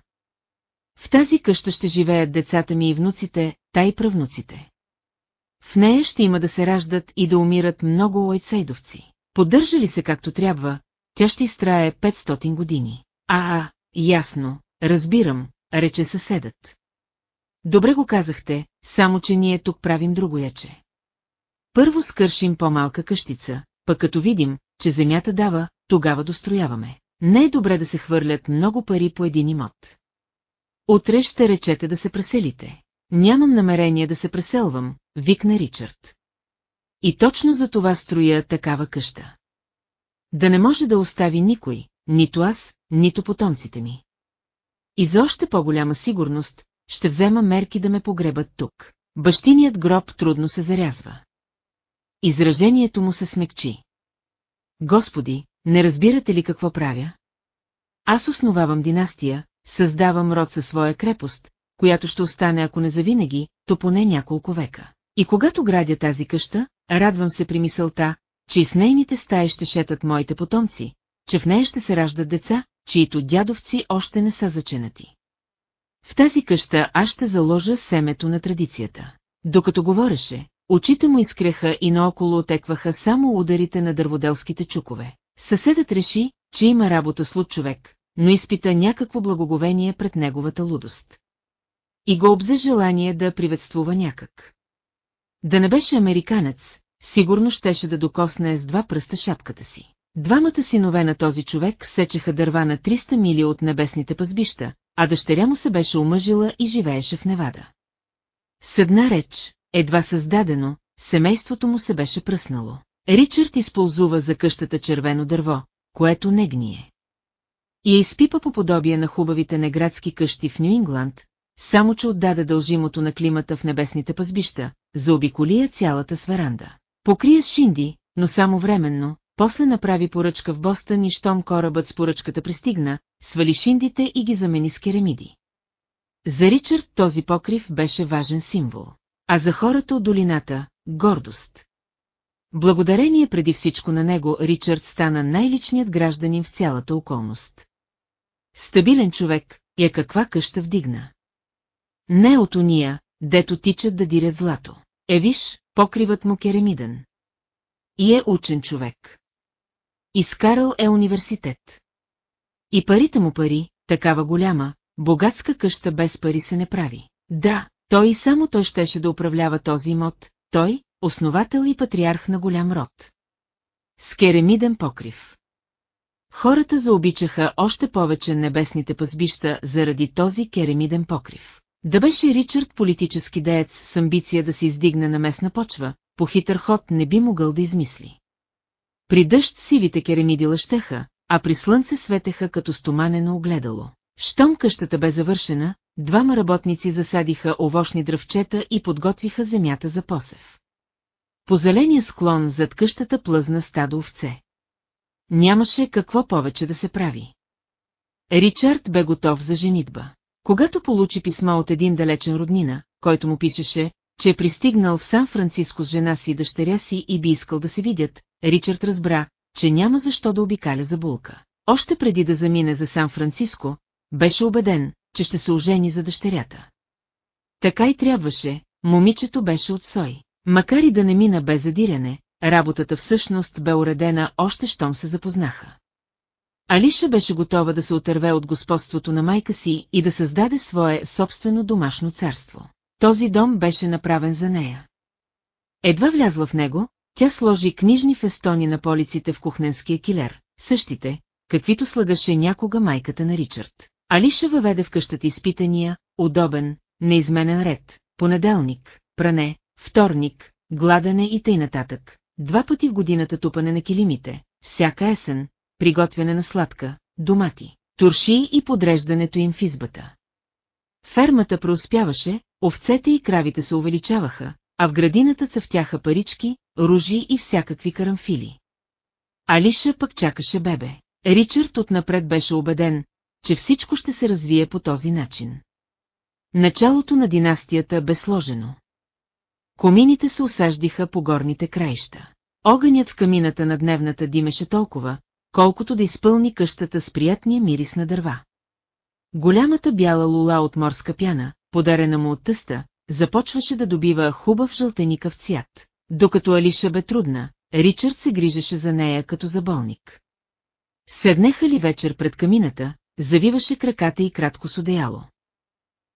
В тази къща ще живеят децата ми и внуците, та и правнуците. В нея ще има да се раждат и да умират много лойцейдовци. Поддържа ли се както трябва, тя ще изтрае 500 години. А, а, ясно, разбирам, рече съседът. Добре го казахте, само че ние тук правим друго яче. Първо скършим по-малка къщица, пък като видим, че земята дава, тогава дострояваме. Не е добре да се хвърлят много пари по един имот. Утре ще речете да се преселите. Нямам намерение да се преселвам, викна Ричард. И точно за това строя такава къща. Да не може да остави никой, нито аз, нито потомците ми. И за още по-голяма сигурност, ще взема мерки да ме погребат тук. Бащиният гроб трудно се зарязва. Изражението му се смекчи. Господи, не разбирате ли какво правя? Аз основавам династия, създавам род със своя крепост, която ще остане ако не завинаги, то поне няколко века. И когато градя тази къща, радвам се при мисълта, че и с нейните стаи ще шетат моите потомци, че в нея ще се раждат деца, чието дядовци още не са заченати. В тази къща аз ще заложа семето на традицията. Докато говореше, очите му изкряха и наоколо отекваха само ударите на дърводелските чукове. Съседът реши, че има работа с луд човек, но изпита някакво благоговение пред неговата лудост. И го обзе желание да приветствува някак. Да не беше американец, сигурно щеше да докосне с два пръста шапката си. Двамата синове на този човек сечеха дърва на 300 мили от небесните пазбища, а дъщеря му се беше омъжила и живееше в Невада. С една реч, едва създадено, семейството му се беше пръснало. Ричард използва за къщата червено дърво, което не гние. И я изпипа по подобие на хубавите неградски къщи в Нью-Ингланд, само че отдаде дължимото на климата в небесните пазбища, заобиколи я цялата сверанда. Покрия с шинди, но само временно, после направи поръчка в Бостън и щом корабът с поръчката пристигна, свали шиндите и ги замени с керамиди. За Ричард този покрив беше важен символ, а за хората от долината – гордост. Благодарение преди всичко на него, Ричард стана най-личният гражданин в цялата околност. Стабилен човек, я каква къща вдигна. Не от уния, дето тичат да дирят злато. Е виж, покривът му керамиден. И е учен човек. Изкарал е университет. И парите му пари, такава голяма, богатска къща без пари се не прави. Да, той и само той щеше да управлява този имот, той, основател и патриарх на голям род. С керамиден покрив. Хората заобичаха още повече небесните пазбища заради този керамиден покрив. Да беше Ричард политически деец с амбиция да се издигне на местна почва, по хитър ход не би могъл да измисли. При дъжд сивите керамиди лъщеха, а при слънце светеха като стоманено огледало. Щом къщата бе завършена, двама работници засадиха овощни дръвчета и подготвиха земята за посев. По зеления склон зад къщата плъзна стадо овце. Нямаше какво повече да се прави. Ричард бе готов за женитба. Когато получи писмо от един далечен роднина, който му пишеше, че е пристигнал в Сан-Франциско с жена си и дъщеря си и би искал да се видят, Ричард разбра, че няма защо да обикаля за булка. Още преди да замине за Сан-Франциско, беше убеден, че ще се ожени за дъщерята. Така и трябваше, момичето беше от Сой. Макар и да не мина без задиряне, работата всъщност бе уредена още щом се запознаха. Алиша беше готова да се отърве от господството на майка си и да създаде свое собствено домашно царство. Този дом беше направен за нея. Едва влязла в него, тя сложи книжни фестони на полиците в кухненския килер, същите, каквито слагаше някога майката на Ричард. Алиша въведе в къщата изпитания, удобен, неизменен ред, понеделник, пране, вторник, гладане и тъй нататък. Два пъти в годината тупане на килимите, всяка есен, приготвяне на сладка, домати, турши и подреждането им в избата. Фермата преуспяваше, овцете и кравите се увеличаваха, а в градината цъфтяха парички, ружи и всякакви карамфили. Алиша пък чакаше бебе. Ричард отнапред беше убеден, че всичко ще се развие по този начин. Началото на династията бе сложено. Комините се осаждиха по горните краища. Огънят в камината на дневната димеше толкова, колкото да изпълни къщата с приятния мирис на дърва. Голямата бяла лула от морска пяна, подарена му от тъста, започваше да добива хубав жълтеникъв цвят. Докато Алиша бе трудна, Ричард се грижеше за нея като за болник. Седнеха ли вечер пред камината, завиваше краката и кратко с одеяло.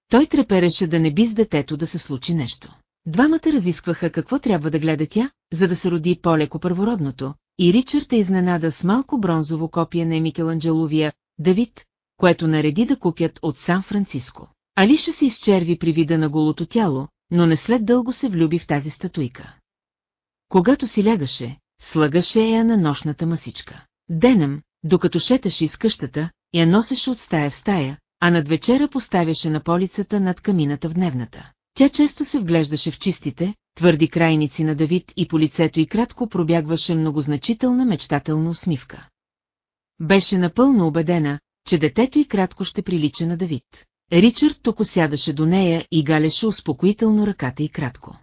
Той трепереше да не би с детето да се случи нещо. Двамата разискваха какво трябва да гледа тя, за да се роди по-леко първородното, и Ричард е изненада с малко бронзово копие на Микеланджеловия Давид, което нареди да купят от Сан-Франциско. Алиша се изчерви при вида на голото тяло, но не след дълго се влюби в тази статуйка. Когато си лягаше, слагаше я на нощната масичка. Денем, докато шеташе из къщата, я носеше от стая в стая, а над вечера поставяше на полицата над камината в дневната. Тя често се вглеждаше в чистите, твърди крайници на Давид и по лицето и кратко пробягваше многозначителна мечтателна усмивка. Беше напълно убедена, че детето и кратко ще прилича на Давид. Ричард току сядаше до нея и галеше успокоително ръката и кратко.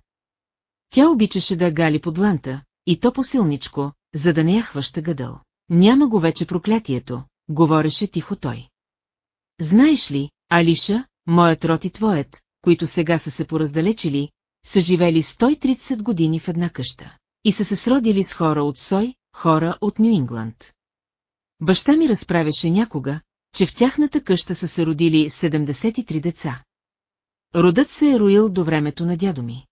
Тя обичаше да гали под ланта, и то посилничко, за да не я хваща гъдъл. Няма го вече проклятието, говореше тихо той. Знаеш ли, Алиша, моят род и твоят, които сега са се пораздалечили, са живели 130 години в една къща. И са се сродили с хора от Сой, хора от Нью-Ингланд. Баща ми разправяше някога, че в тяхната къща са се родили 73 деца. Родът се е роил до времето на дядо ми.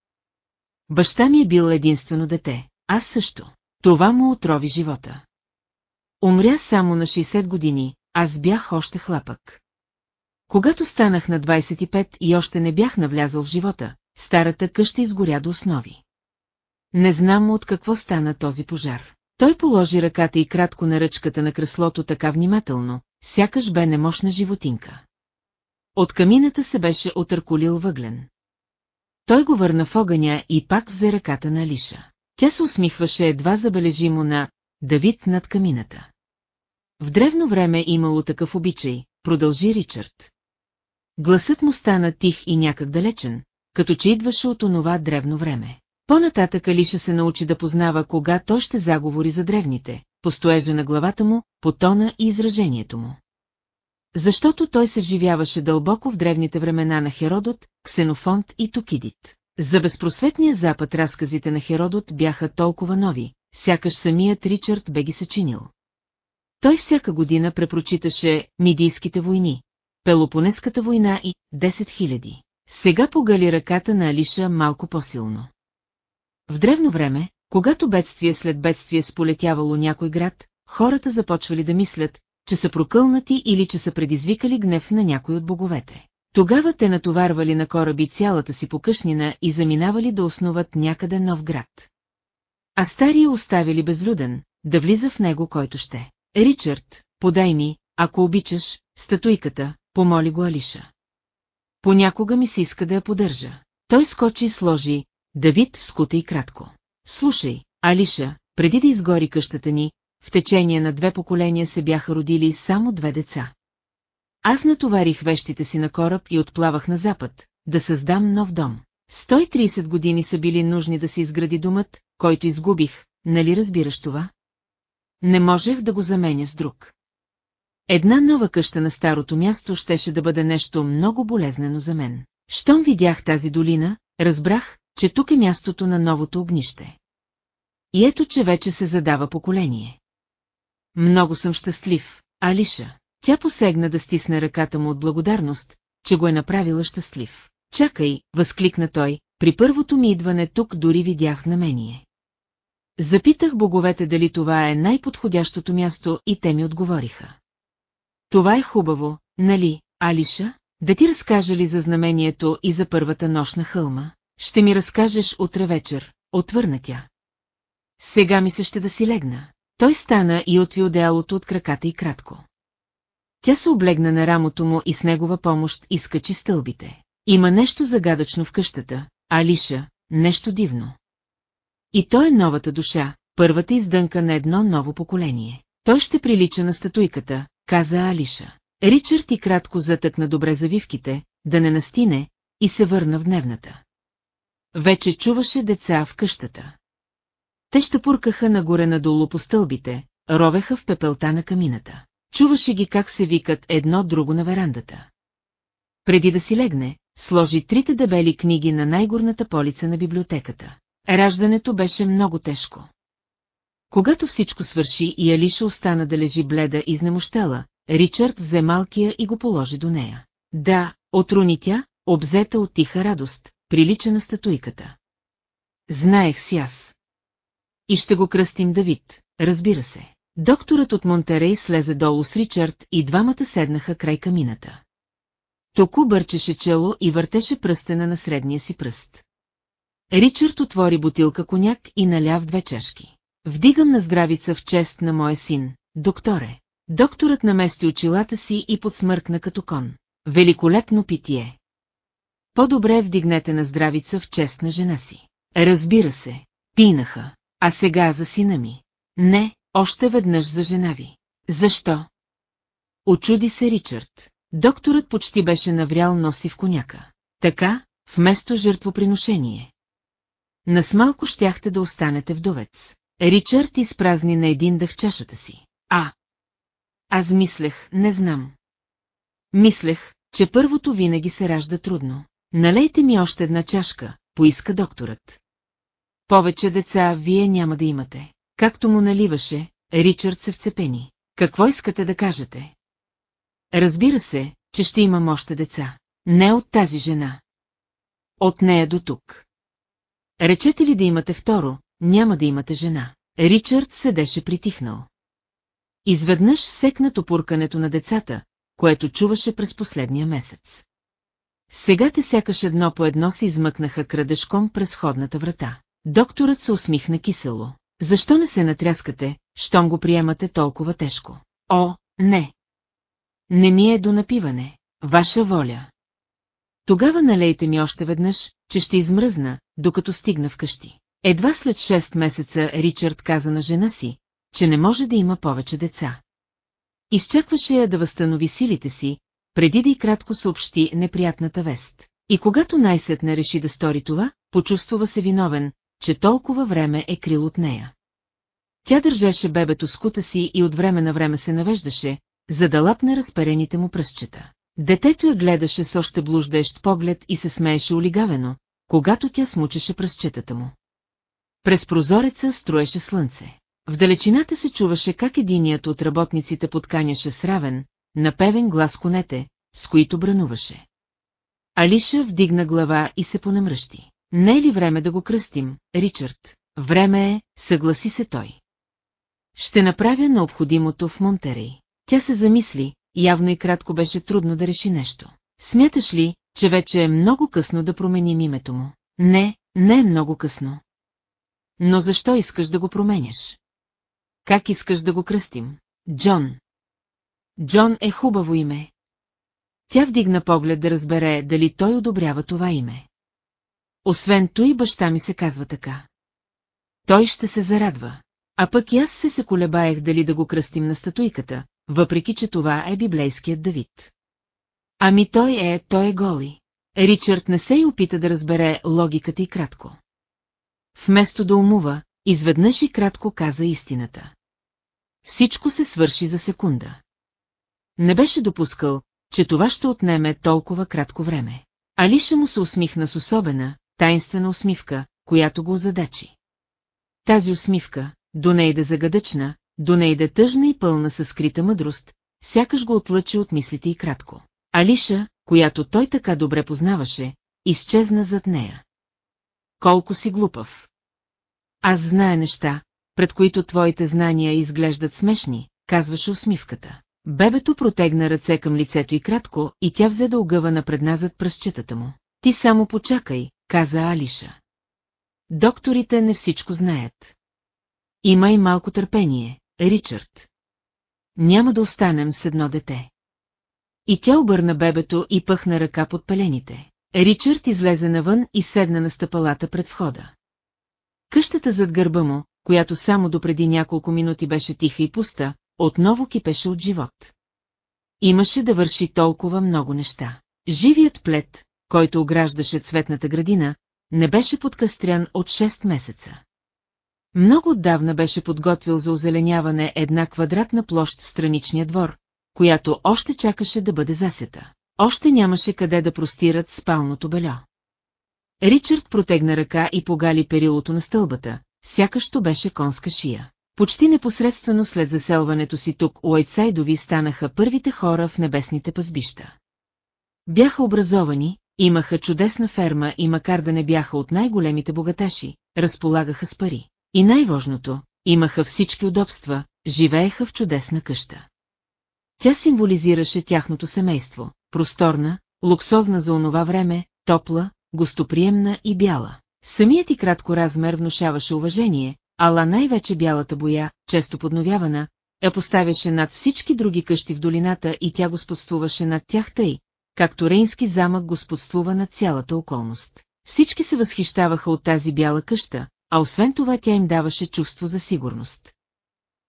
Баща ми е бил единствено дете, аз също. Това му отрови живота. Умря само на 60 години, аз бях още хлапък. Когато станах на 25 и още не бях навлязъл в живота, старата къща изгоря до основи. Не знам от какво стана този пожар. Той положи ръката и кратко на ръчката на креслото така внимателно, сякаш бе немощна животинка. От камината се беше отърколил въглен. Той го върна в огъня и пак взе ръката на Алиша. Тя се усмихваше едва забележимо на Давид над камината. В древно време имало такъв обичай, продължи Ричард. Гласът му стана тих и някак далечен, като че идваше от онова древно време. По-нататък Алиша се научи да познава кога той ще заговори за древните, постоежа на главата му, по тона и изражението му. Защото той се вживяваше дълбоко в древните времена на Херодот, Ксенофонт и Токидит. За безпросветния запад разказите на Херодот бяха толкова нови, сякаш самият Ричард бе ги съчинил. Той всяка година препрочиташе Мидийските войни, Пелопонеската война и 10 000. Сега погали ръката на Алиша малко по-силно. В древно време, когато бедствие след бедствие сполетявало някой град, хората започвали да мислят, че са прокълнати или че са предизвикали гнев на някой от боговете. Тогава те натоварвали на кораби цялата си покъшнина и заминавали да основат някъде нов град. А стария оставили безлюден, да влиза в него който ще. Ричард, подай ми, ако обичаш, статуйката, помоли го Алиша. Понякога ми се иска да я поддържа. Той скочи и сложи, Давид скута и кратко. Слушай, Алиша, преди да изгори къщата ни, в течение на две поколения се бяха родили само две деца. Аз натоварих вещите си на кораб и отплавах на запад, да създам нов дом. 130 години са били нужни да се изгради домът, който изгубих, нали разбираш това? Не можех да го заменя с друг. Една нова къща на старото място щеше да бъде нещо много болезнено за мен. Щом видях тази долина, разбрах, че тук е мястото на новото огнище. И ето, че вече се задава поколение. Много съм щастлив, Алиша. Тя посегна да стисне ръката му от благодарност, че го е направила щастлив. Чакай, възкликна той, при първото ми идване тук дори видях знамение. Запитах боговете дали това е най-подходящото място и те ми отговориха. Това е хубаво, нали, Алиша? Да ти разкажа ли за знамението и за първата нощ на хълма? Ще ми разкажеш утре вечер, отвърна тя. Сега ми се ще да си легна. Той стана и отви одеялото от краката и кратко. Тя се облегна на рамото му и с негова помощ изкачи стълбите. Има нещо загадъчно в къщата, Алиша, нещо дивно. И той е новата душа, първата издънка на едно ново поколение. Той ще прилича на статуйката, каза Алиша. Ричард и кратко затъкна добре завивките, да не настине, и се върна в дневната. Вече чуваше деца в къщата. Те ще пуркаха нагоре-надолу по стълбите, ровеха в пепелта на камината. Чуваше ги как се викат едно друго на верандата. Преди да си легне, сложи трите дебели книги на най-горната полица на библиотеката. Раждането беше много тежко. Когато всичко свърши и Алиша остана да лежи бледа изнемощела, Ричард взе малкия и го положи до нея. Да, отруни тя, обзета от тиха радост, прилича на статуйката. Знаех си аз. И ще го кръстим Давид, разбира се. Докторът от Монтерей слезе долу с Ричард и двамата седнаха край камината. Току бърчеше чело и въртеше пръстена на средния си пръст. Ричард отвори бутилка коняк и наля в две чашки. Вдигам на здравица в чест на моя син, докторе. Докторът намести очилата си и подсмъркна като кон. Великолепно питие. По-добре вдигнете на здравица в чест на жена си. Разбира се, пинаха. А сега за сина ми. Не, още веднъж за жена ви. Защо? Очуди се Ричард. Докторът почти беше наврял носи в коняка. Така, вместо жертвоприношение. Насмалко щяхте да останете вдовец. Ричард изпразни на един дъх чашата си. А! Аз мислех, не знам. Мислех, че първото винаги се ражда трудно. Налейте ми още една чашка, поиска докторът. Повече деца вие няма да имате. Както му наливаше, Ричард се вцепени. Какво искате да кажете? Разбира се, че ще имам още деца. Не от тази жена. От нея до тук. Речете ли да имате второ, няма да имате жена. Ричард седеше притихнал. Изведнъж секна топуркането на децата, което чуваше през последния месец. Сега те сякаш едно по едно се измъкнаха крадешком през ходната врата. Докторът се усмихна кисело. Защо не се натряскате, щом го приемате толкова тежко? О, не! Не ми е до напиване. Ваша воля. Тогава налейте ми още веднъж, че ще измръзна, докато стигна вкъщи. Едва след 6 месеца Ричард каза на жена си, че не може да има повече деца. Изчакваше я да възстанови силите си, преди да и кратко съобщи неприятната вест. И когато най-сетне реши да стори това, почувствува се виновен, че толкова време е крил от нея. Тя държеше бебето с кута си и от време на време се навеждаше, за да лапне разперените му пръстчета. Детето я гледаше с още блуждаещ поглед и се смееше олигавено, когато тя смучеше пръстчетата му. През прозореца строеше слънце. В далечината се чуваше как единият от работниците подканяше с равен, напевен глас конете, с които брануваше. Алиша вдигна глава и се понамръщи. Не е ли време да го кръстим, Ричард? Време е, съгласи се той. Ще направя необходимото в Монтерей. Тя се замисли, явно и кратко беше трудно да реши нещо. Смяташ ли, че вече е много късно да променим името му? Не, не е много късно. Но защо искаш да го променяш? Как искаш да го кръстим? Джон. Джон е хубаво име. Тя вдигна поглед да разбере дали той одобрява това име. Освен той баща ми се казва така. Той ще се зарадва. А пък и аз се се колебаех дали да го кръстим на статуйката, въпреки че това е библейският Давид. Ами той е, той е голи. Ричард не се и опита да разбере логиката и кратко. Вместо да умува, изведнъж и кратко каза истината. Всичко се свърши за секунда. Не беше допускал, че това ще отнеме толкова кратко време. Алиша му се усмихна с особена, тайнствена усмивка, която го озадачи. Тази усмивка, до нейда загадъчна, до нейда тъжна и пълна със скрита мъдрост, сякаш го отлъчи от мислите и кратко. Алиша, която той така добре познаваше, изчезна зад нея. Колко си глупав! Аз зная неща, пред които твоите знания изглеждат смешни, казваше усмивката. Бебето протегна ръце към лицето и кратко, и тя взе да огъва напредназад пръстчетата му. Ти само почакай, каза Алиша. Докторите не всичко знаят. Има и малко търпение, Ричард. Няма да останем с едно дете. И тя обърна бебето и пъхна ръка под пелените. Ричард излезе навън и седна на стъпалата пред входа. Къщата зад гърба му, която само допреди няколко минути беше тиха и пуста, отново кипеше от живот. Имаше да върши толкова много неща. Живият плед, който ограждаше цветната градина, не беше подкастрян от 6 месеца. Много отдавна беше подготвил за озеленяване една квадратна площ в страничния двор, която още чакаше да бъде засета. Още нямаше къде да простират спалното бельо. Ричард протегна ръка и погали перилото на стълбата, сякаш то беше конска шия. Почти непосредствено след заселването си тук Уайтсайдови станаха първите хора в небесните пазбища. Бяха образовани, имаха чудесна ферма и макар да не бяха от най-големите богаташи, разполагаха с пари. И най-важното, имаха всички удобства, живееха в чудесна къща. Тя символизираше тяхното семейство, просторна, луксозна за онова време, топла, гостоприемна и бяла. Самият и кратко размер внушаваше уважение, ала най-вече бялата боя, често подновявана, я поставяше над всички други къщи в долината и тя господствуваше над тях тъй, както Рейнски замък господствува над цялата околност. Всички се възхищаваха от тази бяла къща, а освен това тя им даваше чувство за сигурност.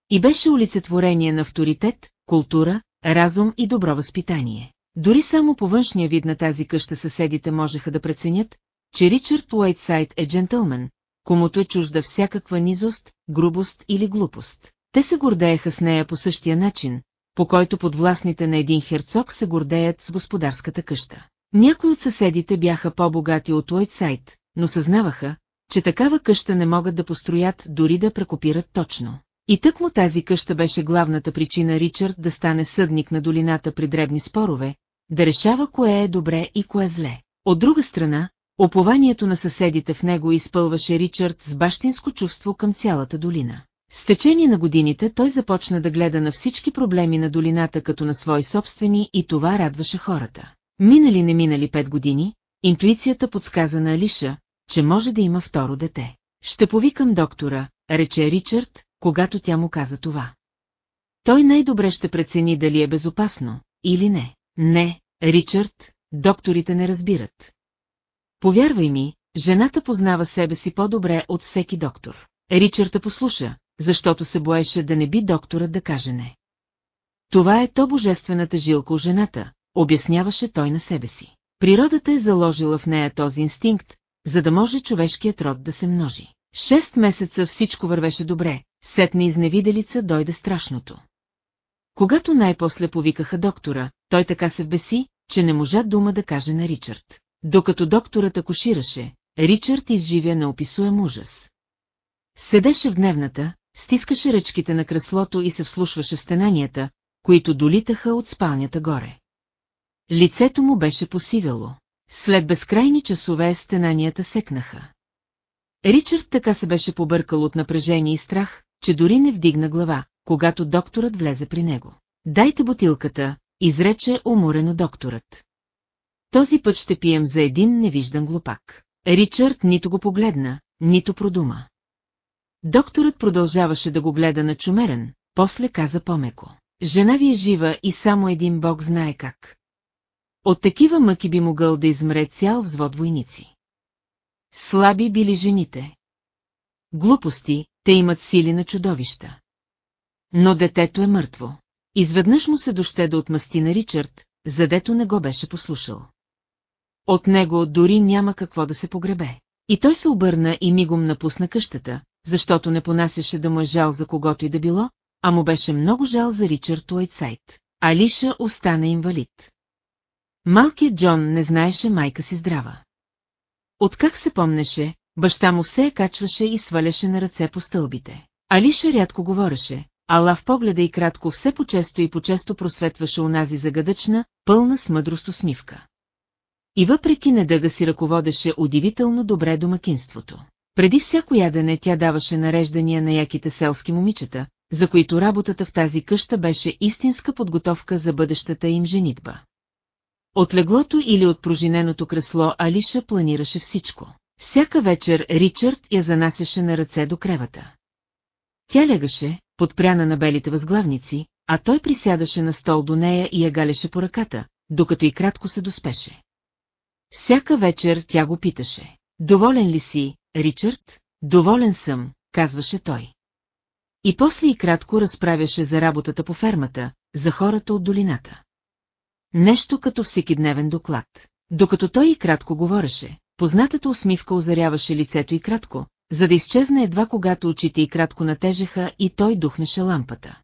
И беше олицетворение на авторитет, култура, разум и добро възпитание. Дори само по външния вид на тази къща съседите можеха да преценят, че Ричард Уайтсайд е джентълмен, комуто е чужда всякаква низост, грубост или глупост. Те се гордееха с нея по същия начин, по който подвластните на един херцог се гордеят с господарската къща. Някои от съседите бяха по-богати от Уайтсайд, но съзнаваха, че такава къща не могат да построят дори да прекопират точно. И тък му тази къща беше главната причина Ричард да стане съдник на долината при дребни спорове, да решава кое е добре и кое зле. От друга страна, опованието на съседите в него изпълваше Ричард с бащинско чувство към цялата долина. С течение на годините той започна да гледа на всички проблеми на долината като на свои собствени и това радваше хората. Минали не минали пет години, интуицията подсказа на Алиша, че може да има второ дете. Ще повикам доктора, рече Ричард, когато тя му каза това. Той най-добре ще прецени дали е безопасно, или не. Не, Ричард, докторите не разбират. Повярвай ми, жената познава себе си по-добре от всеки доктор. Ричард послуша, защото се боеше да не би докторът да каже не. Това е то божествената жилка у жената, обясняваше той на себе си. Природата е заложила в нея този инстинкт, за да може човешкият род да се множи. Шест месеца всичко вървеше добре, сетне изневиделица дойде страшното. Когато най-после повикаха доктора, той така се вбеси, че не можа дума да каже на Ричард. Докато докторът акушираше, Ричард изживя неописуем ужас. Седеше в дневната, стискаше ръчките на креслото и се вслушваше стенанията, които долитаха от спалнята горе. Лицето му беше посивело. След безкрайни часове стенанията секнаха. Ричард така се беше побъркал от напрежение и страх, че дори не вдигна глава, когато докторът влезе при него. Дайте бутилката, изрече уморено докторът. Този път ще пием за един невиждан глупак. Ричард нито го погледна, нито продума. Докторът продължаваше да го гледа начумерен, после каза помеко. Жена ви е жива и само един бог знае как. От такива мъки би могъл да измре цял взвод войници. Слаби били жените. Глупости, те имат сили на чудовища. Но детето е мъртво. Изведнъж му се доще да отмъсти на Ричард, задето не го беше послушал. От него дори няма какво да се погребе. И той се обърна и мигом напусна къщата, защото не понасяше да му е жал за когото и да било, а му беше много жал за Ричард Уайтсайд. Алиша остана инвалид. Малкият Джон не знаеше майка си здрава. Откак се помнеше, баща му все качваше и сваляше на ръце по стълбите. Алиша рядко говореше, ала в погледа и кратко все по-често и по-често просветваше унази загадъчна, пълна с мъдрост усмивка. И въпреки недъга си ръководеше удивително добре домакинството. Преди всяко ядене тя даваше нареждания на яките селски момичета, за които работата в тази къща беше истинска подготовка за бъдещата им женитба. От леглото или от пружиненото кресло Алиша планираше всичко. Всяка вечер Ричард я занасяше на ръце до кревата. Тя легаше, подпряна на белите възглавници, а той присядаше на стол до нея и я галеше по ръката, докато и кратко се доспеше. Всяка вечер тя го питаше. Доволен ли си, Ричард? Доволен съм, казваше той. И после и кратко разправяше за работата по фермата, за хората от долината. Нещо като всекидневен доклад. Докато той и кратко говореше, познатата усмивка озаряваше лицето и кратко, за да изчезне едва когато очите и кратко натежеха и той духнеше лампата.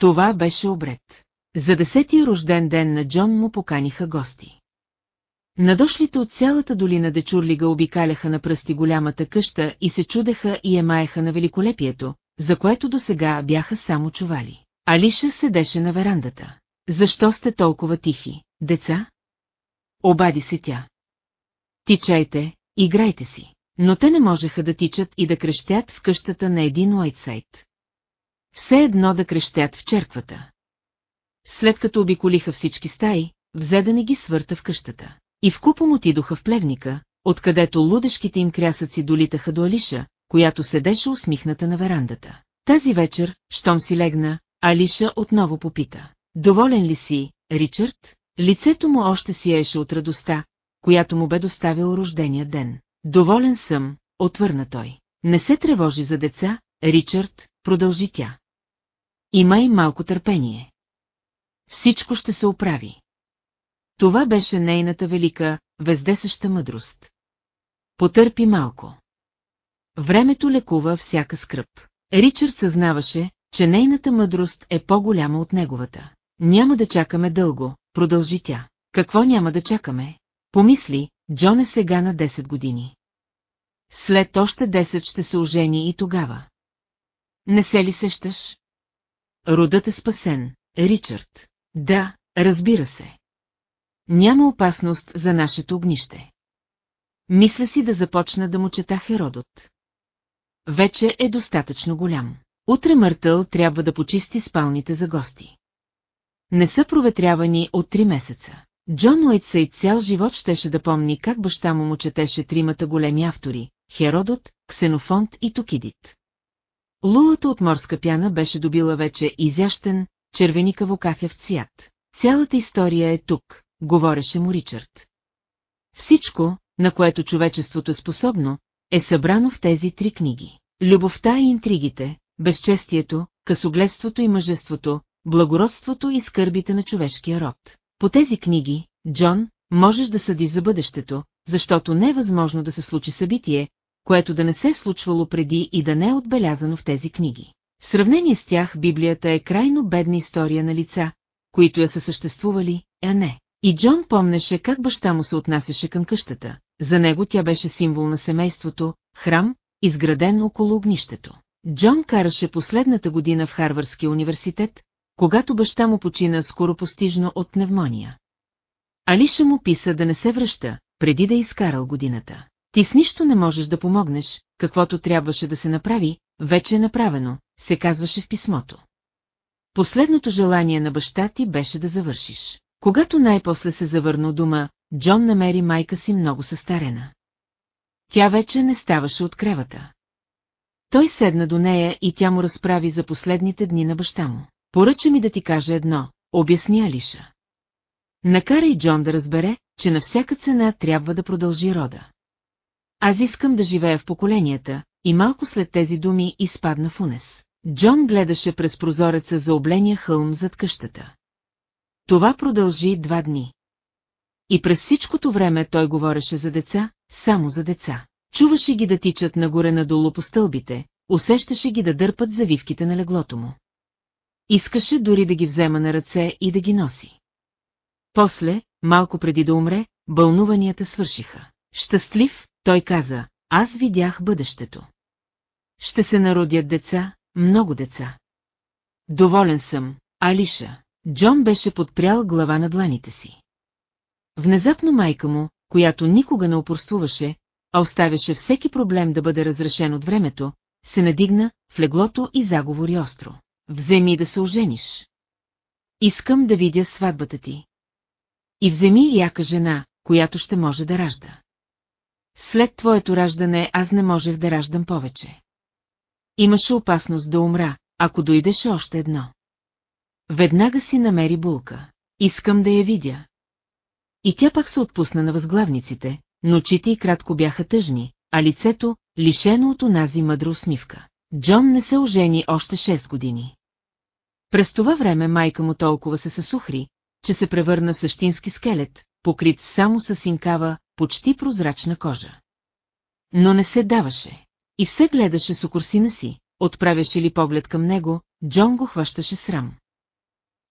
Това беше обред. За десетия рожден ден на Джон му поканиха гости. Надошлите от цялата долина дечурлига обикаляха на пръсти голямата къща и се чудеха и емаеха на великолепието, за което до сега бяха само чували. Алиша седеше на верандата. Защо сте толкова тихи, деца? Обади се тя. Тичайте, играйте си. Но те не можеха да тичат и да крещят в къщата на един уайтсайд. Все едно да крещят в черквата. След като обиколиха всички стаи, взе да не ги свърта в къщата. И в купом отидоха в плевника, откъдето лудешките им крясъци долитаха до Алиша, която седеше усмихната на верандата. Тази вечер, щом си легна, Алиша отново попита. Доволен ли си, Ричард? Лицето му още сияеше от радостта, която му бе доставил рождения ден. Доволен съм, отвърна той. Не се тревожи за деца, Ричард, продължи тя. Имай малко търпение. Всичко ще се оправи. Това беше нейната велика, вездесъща мъдрост. Потърпи малко. Времето лекува всяка скръп. Ричард съзнаваше, че нейната мъдрост е по-голяма от неговата. Няма да чакаме дълго, продължи тя. Какво няма да чакаме? Помисли, Джон е сега на 10 години. След още 10 ще се ожени и тогава. Не се ли сещаш? Родът е спасен, Ричард. Да, разбира се. Няма опасност за нашето огнище. Мисля си да започна да му чета Херодот. Вече е достатъчно голям. Утре Мъртъл трябва да почисти спалните за гости. Не са проветрявани от три месеца. Джон Уейтсъй цял живот щеше да помни как баща му му четеше тримата големи автори – Херодот, Ксенофонт и Токидит. Лулата от морска пяна беше добила вече изящен, червеникаво кафяв цвят. Цялата история е тук, говореше му Ричард. Всичко, на което човечеството е способно, е събрано в тези три книги. Любовта и интригите, безчестието, късогледството и мъжеството, благородството и скърбите на човешкия род. По тези книги, Джон, можеш да съдиш за бъдещето, защото не е възможно да се случи събитие, което да не се е случвало преди и да не е отбелязано в тези книги. В сравнение с тях Библията е крайно бедна история на лица, които я са съществували, а не. И Джон помнеше как баща му се отнасяше към къщата. За него тя беше символ на семейството, храм, изграден около огнището. Джон караше последната година в Харвардския университет, когато баща му почина скоро постижно от пневмония. Алиша му писа да не се връща, преди да е изкарал годината. Ти с нищо не можеш да помогнеш, каквото трябваше да се направи, вече е направено, се казваше в писмото. Последното желание на баща ти беше да завършиш. Когато най-после се завърна дома, Джон намери майка си много състарена. Тя вече не ставаше от кревата. Той седна до нея и тя му разправи за последните дни на баща му. Поръча ми да ти кажа едно, обясни Алиша. Накарай Джон да разбере, че на всяка цена трябва да продължи рода. Аз искам да живея в поколенията, и малко след тези думи изпадна в унес. Джон гледаше през прозореца за обления хълм зад къщата. Това продължи два дни. И през всичкото време той говореше за деца, само за деца. Чуваше ги да тичат нагоре-надолу по стълбите, усещаше ги да дърпат завивките на леглото му. Искаше дори да ги взема на ръце и да ги носи. После, малко преди да умре, бълнуванията свършиха. Щастлив, той каза, аз видях бъдещето. Ще се народят деца, много деца. Доволен съм, Алиша. Джон беше подпрял глава на дланите си. Внезапно майка му, която никога не упорствуваше, а оставяше всеки проблем да бъде разрешен от времето, се надигна в леглото и заговори остро. Вземи да се ожениш. Искам да видя сватбата ти. И вземи яка жена, която ще може да ражда. След твоето раждане аз не можех да раждам повече. Имаше опасност да умра, ако дойдеше още едно. Веднага си намери булка. Искам да я видя. И тя пак се отпусна на възглавниците, но очите й кратко бяха тъжни, а лицето, лишено от онази мъдра усмивка. Джон не се ожени още 6 години. През това време майка му толкова се съсухри, че се превърна в същински скелет, покрит само с синкава, почти прозрачна кожа. Но не се даваше. И все гледаше с окурсина си, отправяше ли поглед към него, Джон го хващаше срам.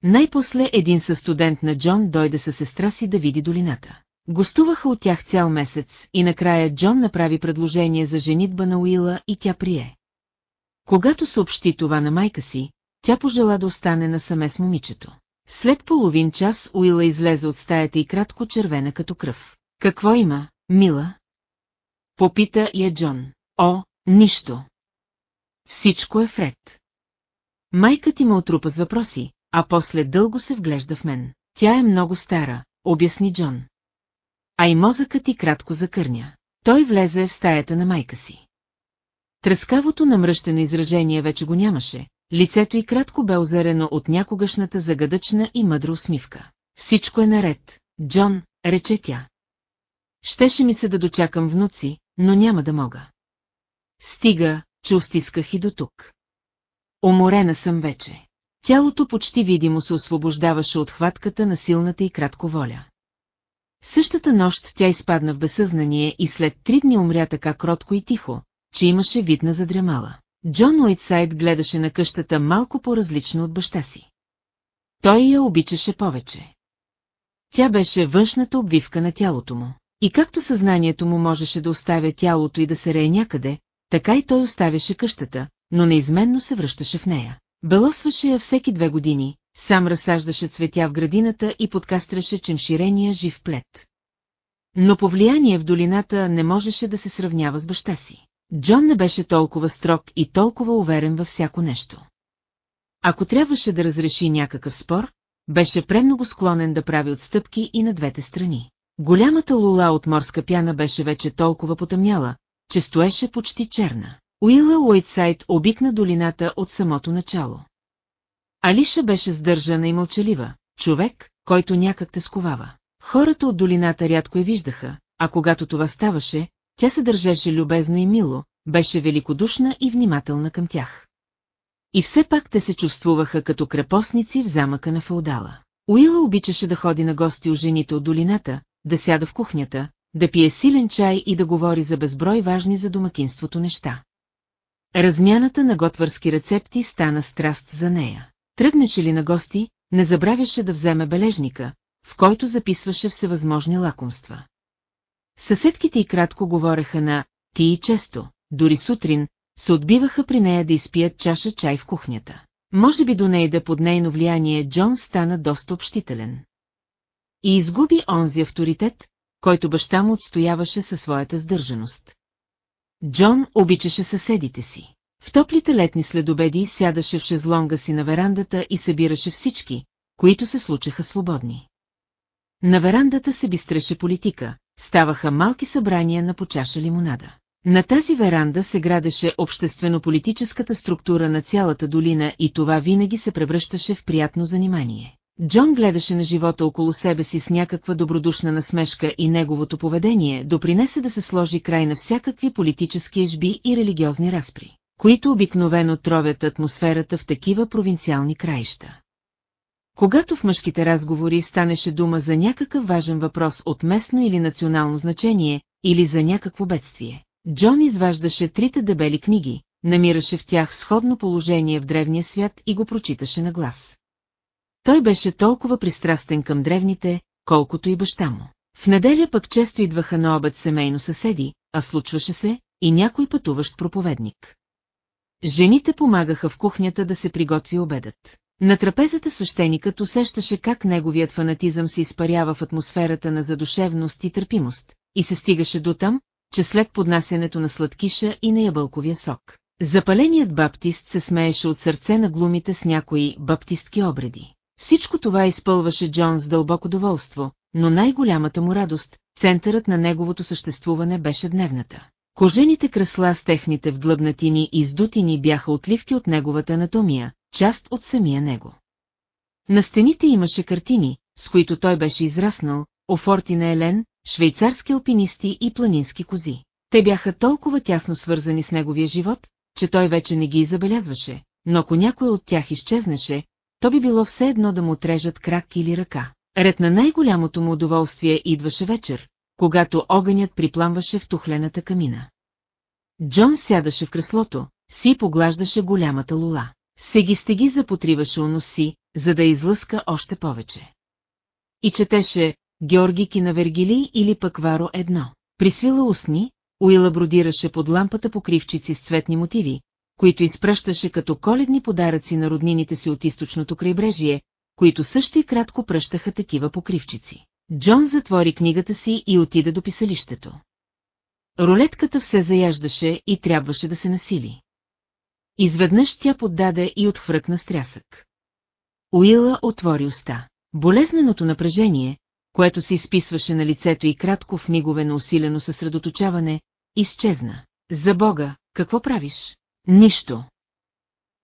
Най-после един със студент на Джон дойде със сестра си да види долината. Гостуваха от тях цял месец и накрая Джон направи предложение за женитба на Уила и тя прие. Когато съобщи това на майка си, тя пожела да остане насаме с момичето. След половин час Уила излезе от стаята и кратко червена като кръв. Какво има, мила? Попита я Джон. О, нищо. Всичко е вред. Майка ти ме отрупа с въпроси, а после дълго се вглежда в мен. Тя е много стара, обясни Джон. А и мозъкът ти кратко закърня. Той влезе в стаята на майка си. Трескавото намръщено изражение вече го нямаше, лицето й кратко бе озарено от някогашната загадъчна и мъдра усмивка. Всичко е наред, Джон, рече тя. Щеше ми се да дочакам внуци, но няма да мога. Стига, че устисках и до тук. Уморена съм вече. Тялото почти видимо се освобождаваше от хватката на силната и кратко воля. Същата нощ тя изпадна в безсъзнание и след три дни умря така кротко и тихо, че имаше вид на задрямала. Джон Уайтсайд гледаше на къщата малко по-различно от баща си. Той я обичаше повече. Тя беше външната обвивка на тялото му. И както съзнанието му можеше да оставя тялото и да се рее някъде, така и той оставяше къщата, но неизменно се връщаше в нея. Белосваше я всеки две години, сам разсаждаше цветя в градината и подкастраше чемширения жив плет. Но по влияние в долината не можеше да се сравнява с баща си. Джон не беше толкова строг и толкова уверен във всяко нещо. Ако трябваше да разреши някакъв спор, беше премного склонен да прави отстъпки и на двете страни. Голямата лула от морска пяна беше вече толкова потъмняла, че стоеше почти черна. Уила Уайтсайд обикна долината от самото начало. Алиша беше сдържана и мълчалива, човек, който някак те сковава. Хората от долината рядко я виждаха, а когато това ставаше, тя се държеше любезно и мило, беше великодушна и внимателна към тях. И все пак те се чувствуваха като крепостници в замъка на феодала. Уила обичаше да ходи на гости у жените от долината, да сяда в кухнята, да пие силен чай и да говори за безброй важни за домакинството неща. Размяната на готвърски рецепти стана страст за нея. Тръгнеше ли на гости, не забравяше да вземе бележника, в който записваше всевъзможни лакомства. Съседките и кратко говореха на «ти и често», дори сутрин, се отбиваха при нея да изпият чаша чай в кухнята. Може би до нея да под нейно влияние Джон стана доста общителен. И изгуби онзи авторитет, който баща му отстояваше със своята сдържаност. Джон обичаше съседите си. В топлите летни следобеди сядаше в шезлонга си на верандата и събираше всички, които се случаха свободни. На верандата се бистреше политика, ставаха малки събрания на почаша лимонада. На тази веранда се градеше обществено-политическата структура на цялата долина и това винаги се превръщаше в приятно занимание. Джон гледаше на живота около себе си с някаква добродушна насмешка и неговото поведение допринесе да се сложи край на всякакви политически ежби и религиозни разпри, които обикновено тровят атмосферата в такива провинциални краища. Когато в мъжките разговори станеше дума за някакъв важен въпрос от местно или национално значение, или за някакво бедствие, Джон изваждаше трите дебели книги, намираше в тях сходно положение в древния свят и го прочиташе на глас. Той беше толкова пристрастен към древните, колкото и баща му. В неделя пък често идваха на обед семейно съседи, а случваше се и някой пътуващ проповедник. Жените помагаха в кухнята да се приготви обедът. На трапезата свещеникът усещаше как неговият фанатизъм се изпарява в атмосферата на задушевност и търпимост, и се стигаше до там, че след поднасянето на сладкиша и на ябълковия сок. Запаленият баптист се смееше от сърце на глумите с някои баптистки обреди. Всичко това изпълваше Джон с дълбоко доволство, но най-голямата му радост, центърът на неговото съществуване беше дневната. Кожените кресла с техните вдлъбнатини и издутини бяха отливки от неговата анатомия, част от самия него. На стените имаше картини, с които той беше израснал, офорти на Елен, швейцарски алпинисти и планински кози. Те бяха толкова тясно свързани с неговия живот, че той вече не ги забелязваше, но ако някой от тях изчезнеше, то би било все едно да му отрежат крак или ръка. Ред на най-голямото му удоволствие идваше вечер, когато огънят припламваше в тухлената камина. Джон сядаше в креслото, си поглаждаше голямата лула. Сеги-стеги запотриваше уноси, за да излъска още повече. И четеше Георгики на Вергили или пък Варо едно. Присвила устни, Уила бродираше под лампата покривчици с цветни мотиви, които изпращаше като коледни подаръци на роднините си от източното крайбрежие, които също и кратко пръщаха такива покривчици. Джон затвори книгата си и отида до писалището. Рулетката все заяждаше и трябваше да се насили. Изведнъж тя поддаде и отхвръкна стрясък. Уила отвори уста. Болезненото напрежение, което се изписваше на лицето и кратко в мигове на усилено съсредоточаване, изчезна. За Бога, какво правиш? Нищо.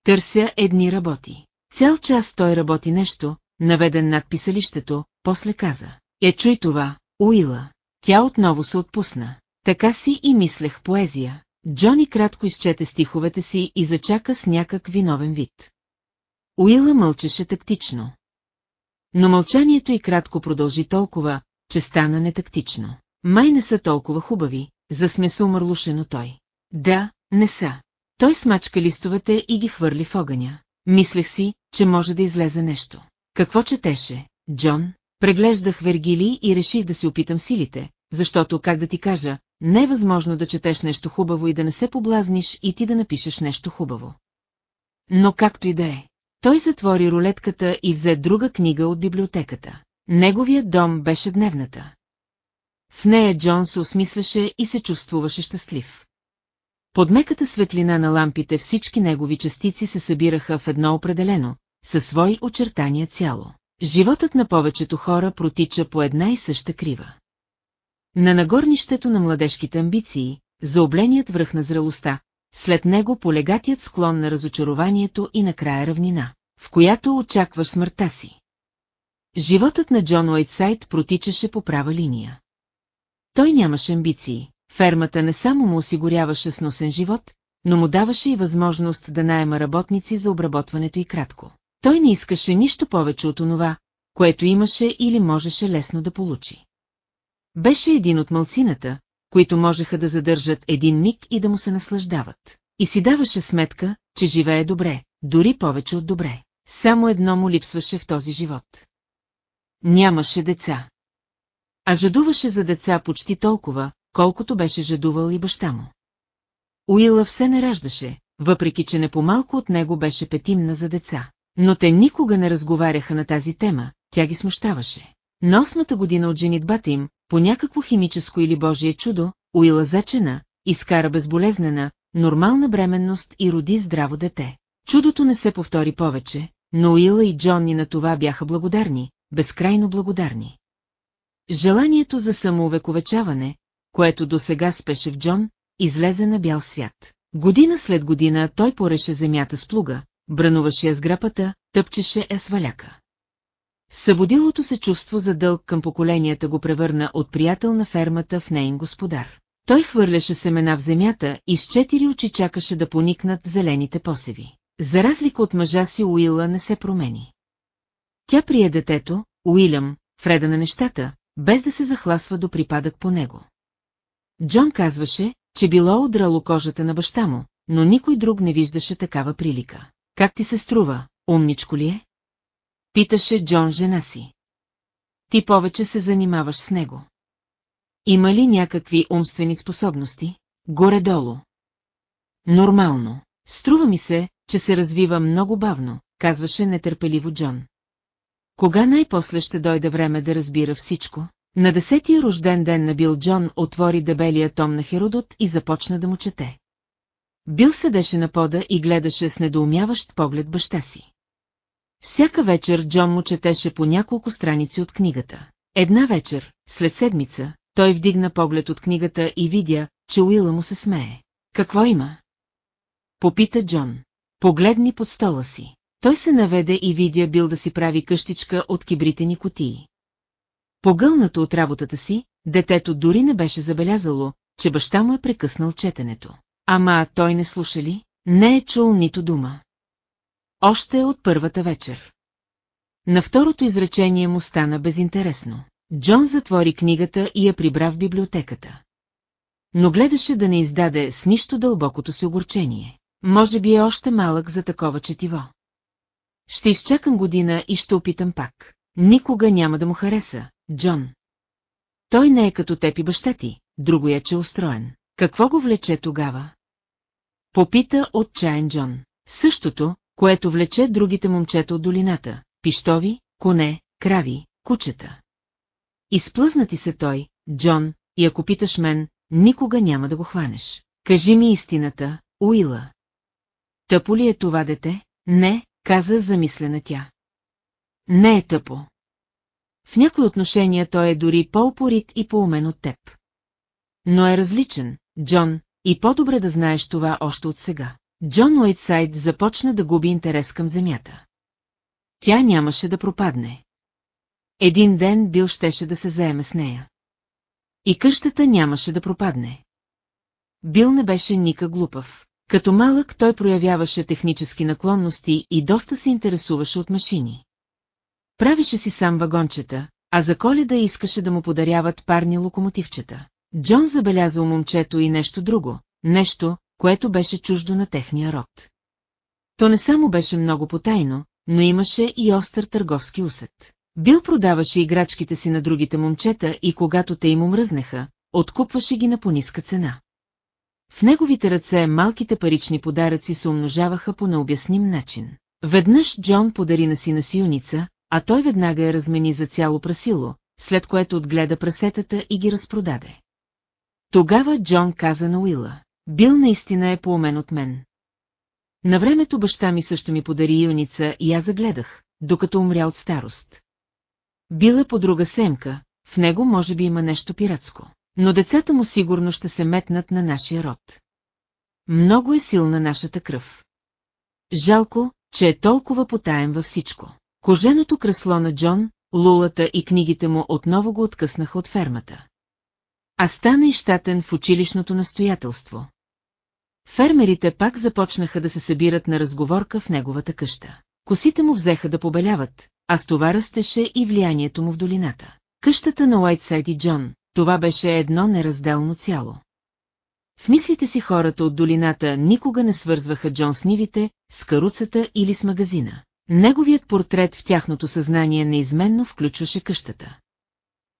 Търся едни работи. Цял час той работи нещо, наведен над писалището, после каза. Е, чуй това, Уила. Тя отново се отпусна. Така си и мислех поезия. Джони кратко изчете стиховете си и зачака с някак виновен вид. Уила мълчеше тактично. Но мълчанието и кратко продължи толкова, че стана нетактично. Май не са толкова хубави, засме се умърлушено той. Да, не са. Той смачка листовете и ги хвърли в огъня. Мислех си, че може да излезе нещо. Какво четеше, Джон? Преглеждах Вергили и реших да си опитам силите, защото, как да ти кажа, не е възможно да четеш нещо хубаво и да не се поблазниш и ти да напишеш нещо хубаво. Но както и да е. Той затвори рулетката и взе друга книга от библиотеката. Неговият дом беше дневната. В нея Джон се осмисляше и се чувствуваше щастлив. Под меката светлина на лампите всички негови частици се събираха в едно определено, със свои очертания цяло. Животът на повечето хора протича по една и съща крива. На нагорнището на младежките амбиции, заобленият връх на зрелостта, след него полегатият склон на разочарованието и накрая равнина, в която очакваш смъртта си. Животът на Джон Уайтсайд протичаше по права линия. Той нямаше амбиции, фермата не само му осигуряваше сносен живот, но му даваше и възможност да найема работници за обработването и кратко. Той не искаше нищо повече от онова, което имаше или можеше лесно да получи. Беше един от мълцината, които можеха да задържат един миг и да му се наслаждават. И си даваше сметка, че живее добре, дори повече от добре. Само едно му липсваше в този живот. Нямаше деца. А жадуваше за деца почти толкова, колкото беше жадувал и баща му. Уила все не раждаше, въпреки че не по-малко от него беше петимна за деца. Но те никога не разговаряха на тази тема, тя ги смущаваше. На осмата година от женитбата им, по някакво химическо или божие чудо, Уила зачена, изкара безболезнена, нормална бременност и роди здраво дете. Чудото не се повтори повече, но Уила и Джонни на това бяха благодарни, безкрайно благодарни. Желанието за самоувековечаване, което до сега спеше в Джон, излезе на бял свят. Година след година той пореше земята с плуга, брануваше я с грапата, тъпчеше я сваляка. Събудилото се чувство за дълг към поколенията го превърна от приятел на фермата в нейн господар. Той хвърляше семена в земята и с четири очи чакаше да поникнат зелените посеви. За разлика от мъжа си Уила не се промени. Тя прие детето, Уилям, вреда на нещата, без да се захласва до припадък по него. Джон казваше, че било удрало кожата на баща му, но никой друг не виждаше такава прилика. Как ти се струва, умничко ли е? Питаше Джон жена си. Ти повече се занимаваш с него. Има ли някакви умствени способности? Горе-долу. Нормално. Струва ми се, че се развива много бавно, казваше нетърпеливо Джон. Кога най-после ще дойде време да разбира всичко? На десетия рожден ден на Бил Джон отвори дебелия том на Херодот и започна да му чете. Бил седеше на пода и гледаше с недоумяващ поглед баща си. Всяка вечер Джон му четеше по няколко страници от книгата. Една вечер, след седмица, той вдигна поглед от книгата и видя, че Уила му се смее. Какво има? Попита Джон. Погледни под стола си. Той се наведе и видя бил да си прави къщичка от кибритени котии. Погълнато от работата си, детето дори не беше забелязало, че баща му е прекъснал четенето. Ама той не слуша ли? Не е чул нито дума. Още от първата вечер. На второто изречение му стана безинтересно. Джон затвори книгата и я прибра в библиотеката. Но гледаше да не издаде с нищо дълбокото си огорчение. Може би е още малък за такова четиво. Ще изчакам година и ще опитам пак. Никога няма да му хареса, Джон. Той не е като теб и баща ти, друго е, че устроен. Какво го влече тогава? Попита отчаян Джон. Същото, което влече другите момчета от долината. Пищови, коне, крави, кучета. Изплъзнати се той, Джон, и ако питаш мен, никога няма да го хванеш. Кажи ми истината, Уила. Тъпо ли е това дете? Не, каза замислена тя. Не е тъпо. В някои отношения той е дори по-упорит и по-умен от теб. Но е различен, Джон, и по-добре да знаеш това още от сега. Джон Уайтсайд започна да губи интерес към земята. Тя нямаше да пропадне. Един ден Бил щеше да се заеме с нея. И къщата нямаше да пропадне. Бил не беше никак глупав. Като малък той проявяваше технически наклонности и доста се интересуваше от машини. Правише си сам вагончета, а за коледа искаше да му подаряват парни локомотивчета. Джон забеляза у момчето и нещо друго, нещо, което беше чуждо на техния род. То не само беше много потайно, но имаше и остър търговски усет. Бил продаваше играчките си на другите момчета и когато те им омръзнеха, откупваше ги на пониска цена. В неговите ръце малките парични подаръци се умножаваха по необясним начин. Веднъж Джон подари на сина си юница, а той веднага я размени за цяло прасило, след което отгледа прасетата и ги разпродаде. Тогава Джон каза на Уила, Бил наистина е по-умен от мен. На времето баща ми също ми подари юница и аз загледах, докато умря от старост. Бил е по друга семка, в него може би има нещо пиратско. Но децата му сигурно ще се метнат на нашия род. Много е силна нашата кръв. Жалко, че е толкова потаен във всичко. Коженото кресло на Джон, лулата и книгите му отново го откъснаха от фермата. А стана и щатен в училищното настоятелство. Фермерите пак започнаха да се събират на разговорка в неговата къща. Косите му взеха да побеляват, а с това растеше и влиянието му в долината. Къщата на Уайтсайд и Джон, това беше едно неразделно цяло. В мислите си хората от долината никога не свързваха Джон с нивите, с каруцата или с магазина. Неговият портрет в тяхното съзнание неизменно включваше къщата.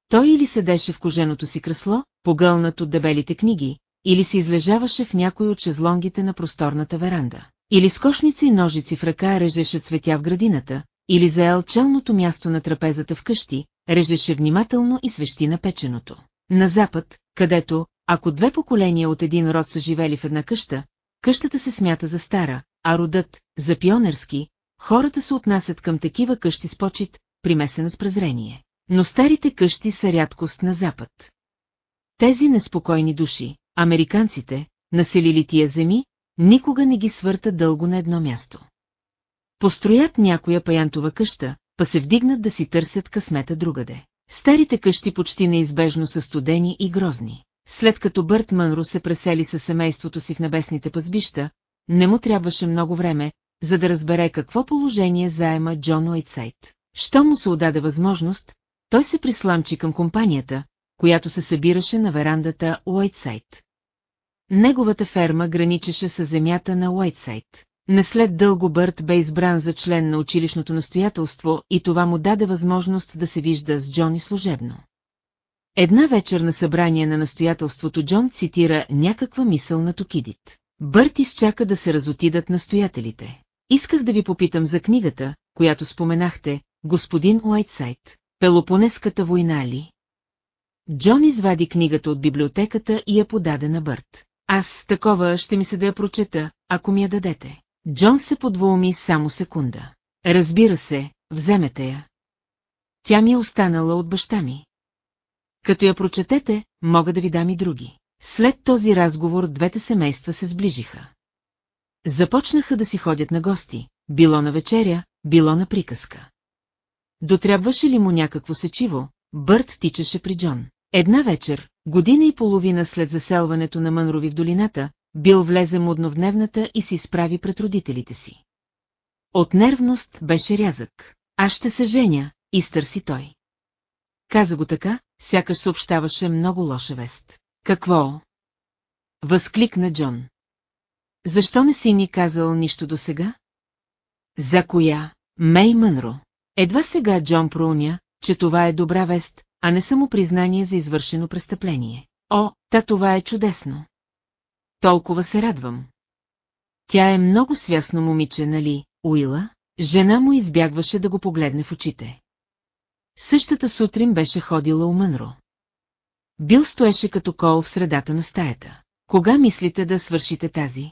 Той или седеше в коженото си кресло, погълнат от дебелите книги, или се излежаваше в някой от шезлонгите на просторната веранда, или с кошници и ножици в ръка режеше цветя в градината, или заел челното място на трапезата в къщи, режеше внимателно и свещи на печеното. На запад, където, ако две поколения от един род са живели в една къща, къщата се смята за стара, а родът – за пионерски, хората се отнасят към такива къщи с почет, примесена с презрение. Но старите къщи са рядкост на запад. Тези неспокойни души, американците, населили тия земи, никога не ги свъртат дълго на едно място. Построят някоя паянтова къща, па се вдигнат да си търсят късмета другаде. Старите къщи почти неизбежно са студени и грозни. След като Бърт Мънро се пресели със семейството си в небесните пазбища, не му трябваше много време, за да разбере какво положение заема Джон Уайтсайд. Що му се отдаде възможност, той се присламчи към компанията, която се събираше на верандата Уайтсайд. Неговата ферма граничеше с земята на Уайтсайд. Не след дълго Бърт бе избран за член на училищното настоятелство и това му даде възможност да се вижда с Джони служебно. Една вечер на събрание на настоятелството Джон цитира някаква мисъл на Токидит. Бърт изчака да се разотидат настоятелите. Исках да ви попитам за книгата, която споменахте, господин Уайтсайд. Пелопонеската война ли? Джон извади книгата от библиотеката и я подаде на Бърт. Аз, такова, ще ми се да я прочета, ако ми я дадете. Джон се подволми само секунда. Разбира се, вземете я. Тя ми е останала от баща ми. Като я прочетете, мога да ви дам и други. След този разговор двете семейства се сближиха. Започнаха да си ходят на гости, било на вечеря, било на приказка. Дотрябваше ли му някакво сечиво, Бърт тичаше при Джон. Една вечер, година и половина след заселването на Мънрови в долината, бил влезе модновдневната и се изправи пред родителите си. От нервност беше рязък. Аз ще се женя, изтърси той. Каза го така, сякаш съобщаваше много лоша вест. Какво? Възкликна Джон. Защо не си ни казал нищо до сега? За коя? Мей Мънро. Едва сега Джон проуня, че това е добра вест, а не само признание за извършено престъпление. О, та това е чудесно. Толкова се радвам. Тя е много свясно момиче, нали, Уила? Жена му избягваше да го погледне в очите. Същата сутрин беше ходила у Мънро. Бил стоеше като кол в средата на стаята. Кога мислите да свършите тази?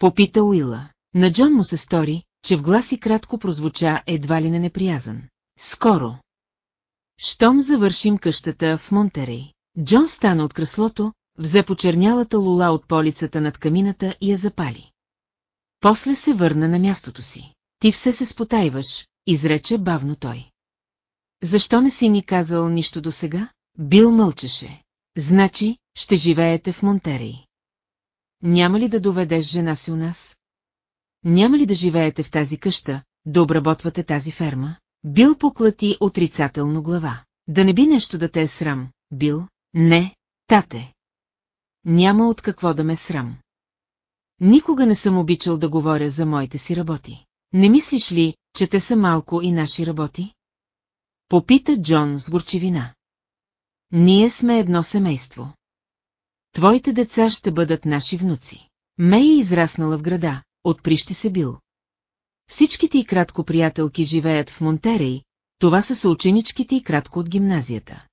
Попита Уила. На Джон му се стори, че в гласи кратко прозвуча едва ли не неприязан. Скоро. Щом завършим къщата в Монтерей. Джон стана от креслото, взе почернялата лула от полицата над камината и я запали. После се върна на мястото си. Ти все се спотайваш, изрече бавно той. Защо не си ни казал нищо до сега? Бил мълчеше. Значи, ще живеете в Монтерей. Няма ли да доведеш жена си у нас? Няма ли да живеете в тази къща, да обработвате тази ферма? Бил поклати отрицателно глава. Да не би нещо да те е срам, Бил? Не, тате. Няма от какво да ме срам. Никога не съм обичал да говоря за моите си работи. Не мислиш ли, че те са малко и наши работи? Попита Джон с горчивина. Ние сме едно семейство. Твоите деца ще бъдат наши внуци. Мей е израснала в града, отприщи се бил. Всичките и кратко приятелки живеят в Монтерей, това са съученичките и кратко от гимназията.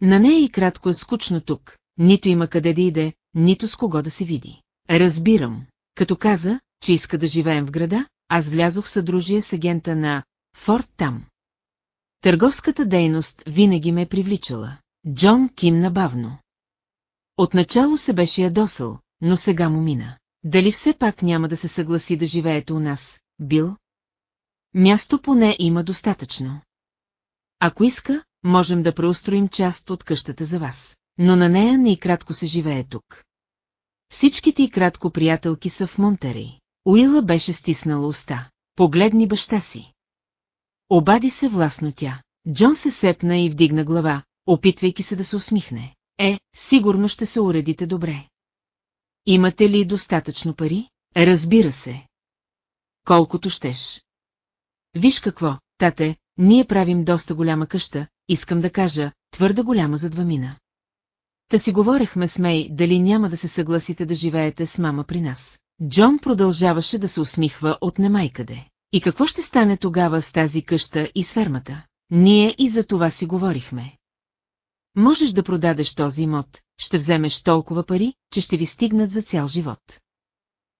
На нея и кратко е скучно тук, нито има къде да иде, нито с кого да се види. Разбирам. Като каза, че иска да живеем в града, аз влязох в съдружие с агента на Форт там. Търговската дейност винаги ме е привличала. Джон кимна бавно. Отначало се беше ядосал, но сега му мина. Дали все пак няма да се съгласи да живеете у нас, Бил? Място поне има достатъчно. Ако иска, можем да преустроим част от къщата за вас. Но на нея не и кратко се живее тук. Всичките и кратко приятелки са в Монтерей. Уила беше стиснала уста. Погледни баща си. Обади се властно тя. Джон се сепна и вдигна глава, опитвайки се да се усмихне. Е, сигурно ще се уредите добре. Имате ли достатъчно пари? Разбира се. Колкото щеш. Виж какво, тате, ние правим доста голяма къща, искам да кажа, твърде голяма за двамина. Та си говорехме с Мей, дали няма да се съгласите да живеете с мама при нас. Джон продължаваше да се усмихва от немайкъде. И какво ще стане тогава с тази къща и с фермата? Ние и за това си говорихме. Можеш да продадеш този имот, ще вземеш толкова пари, че ще ви стигнат за цял живот.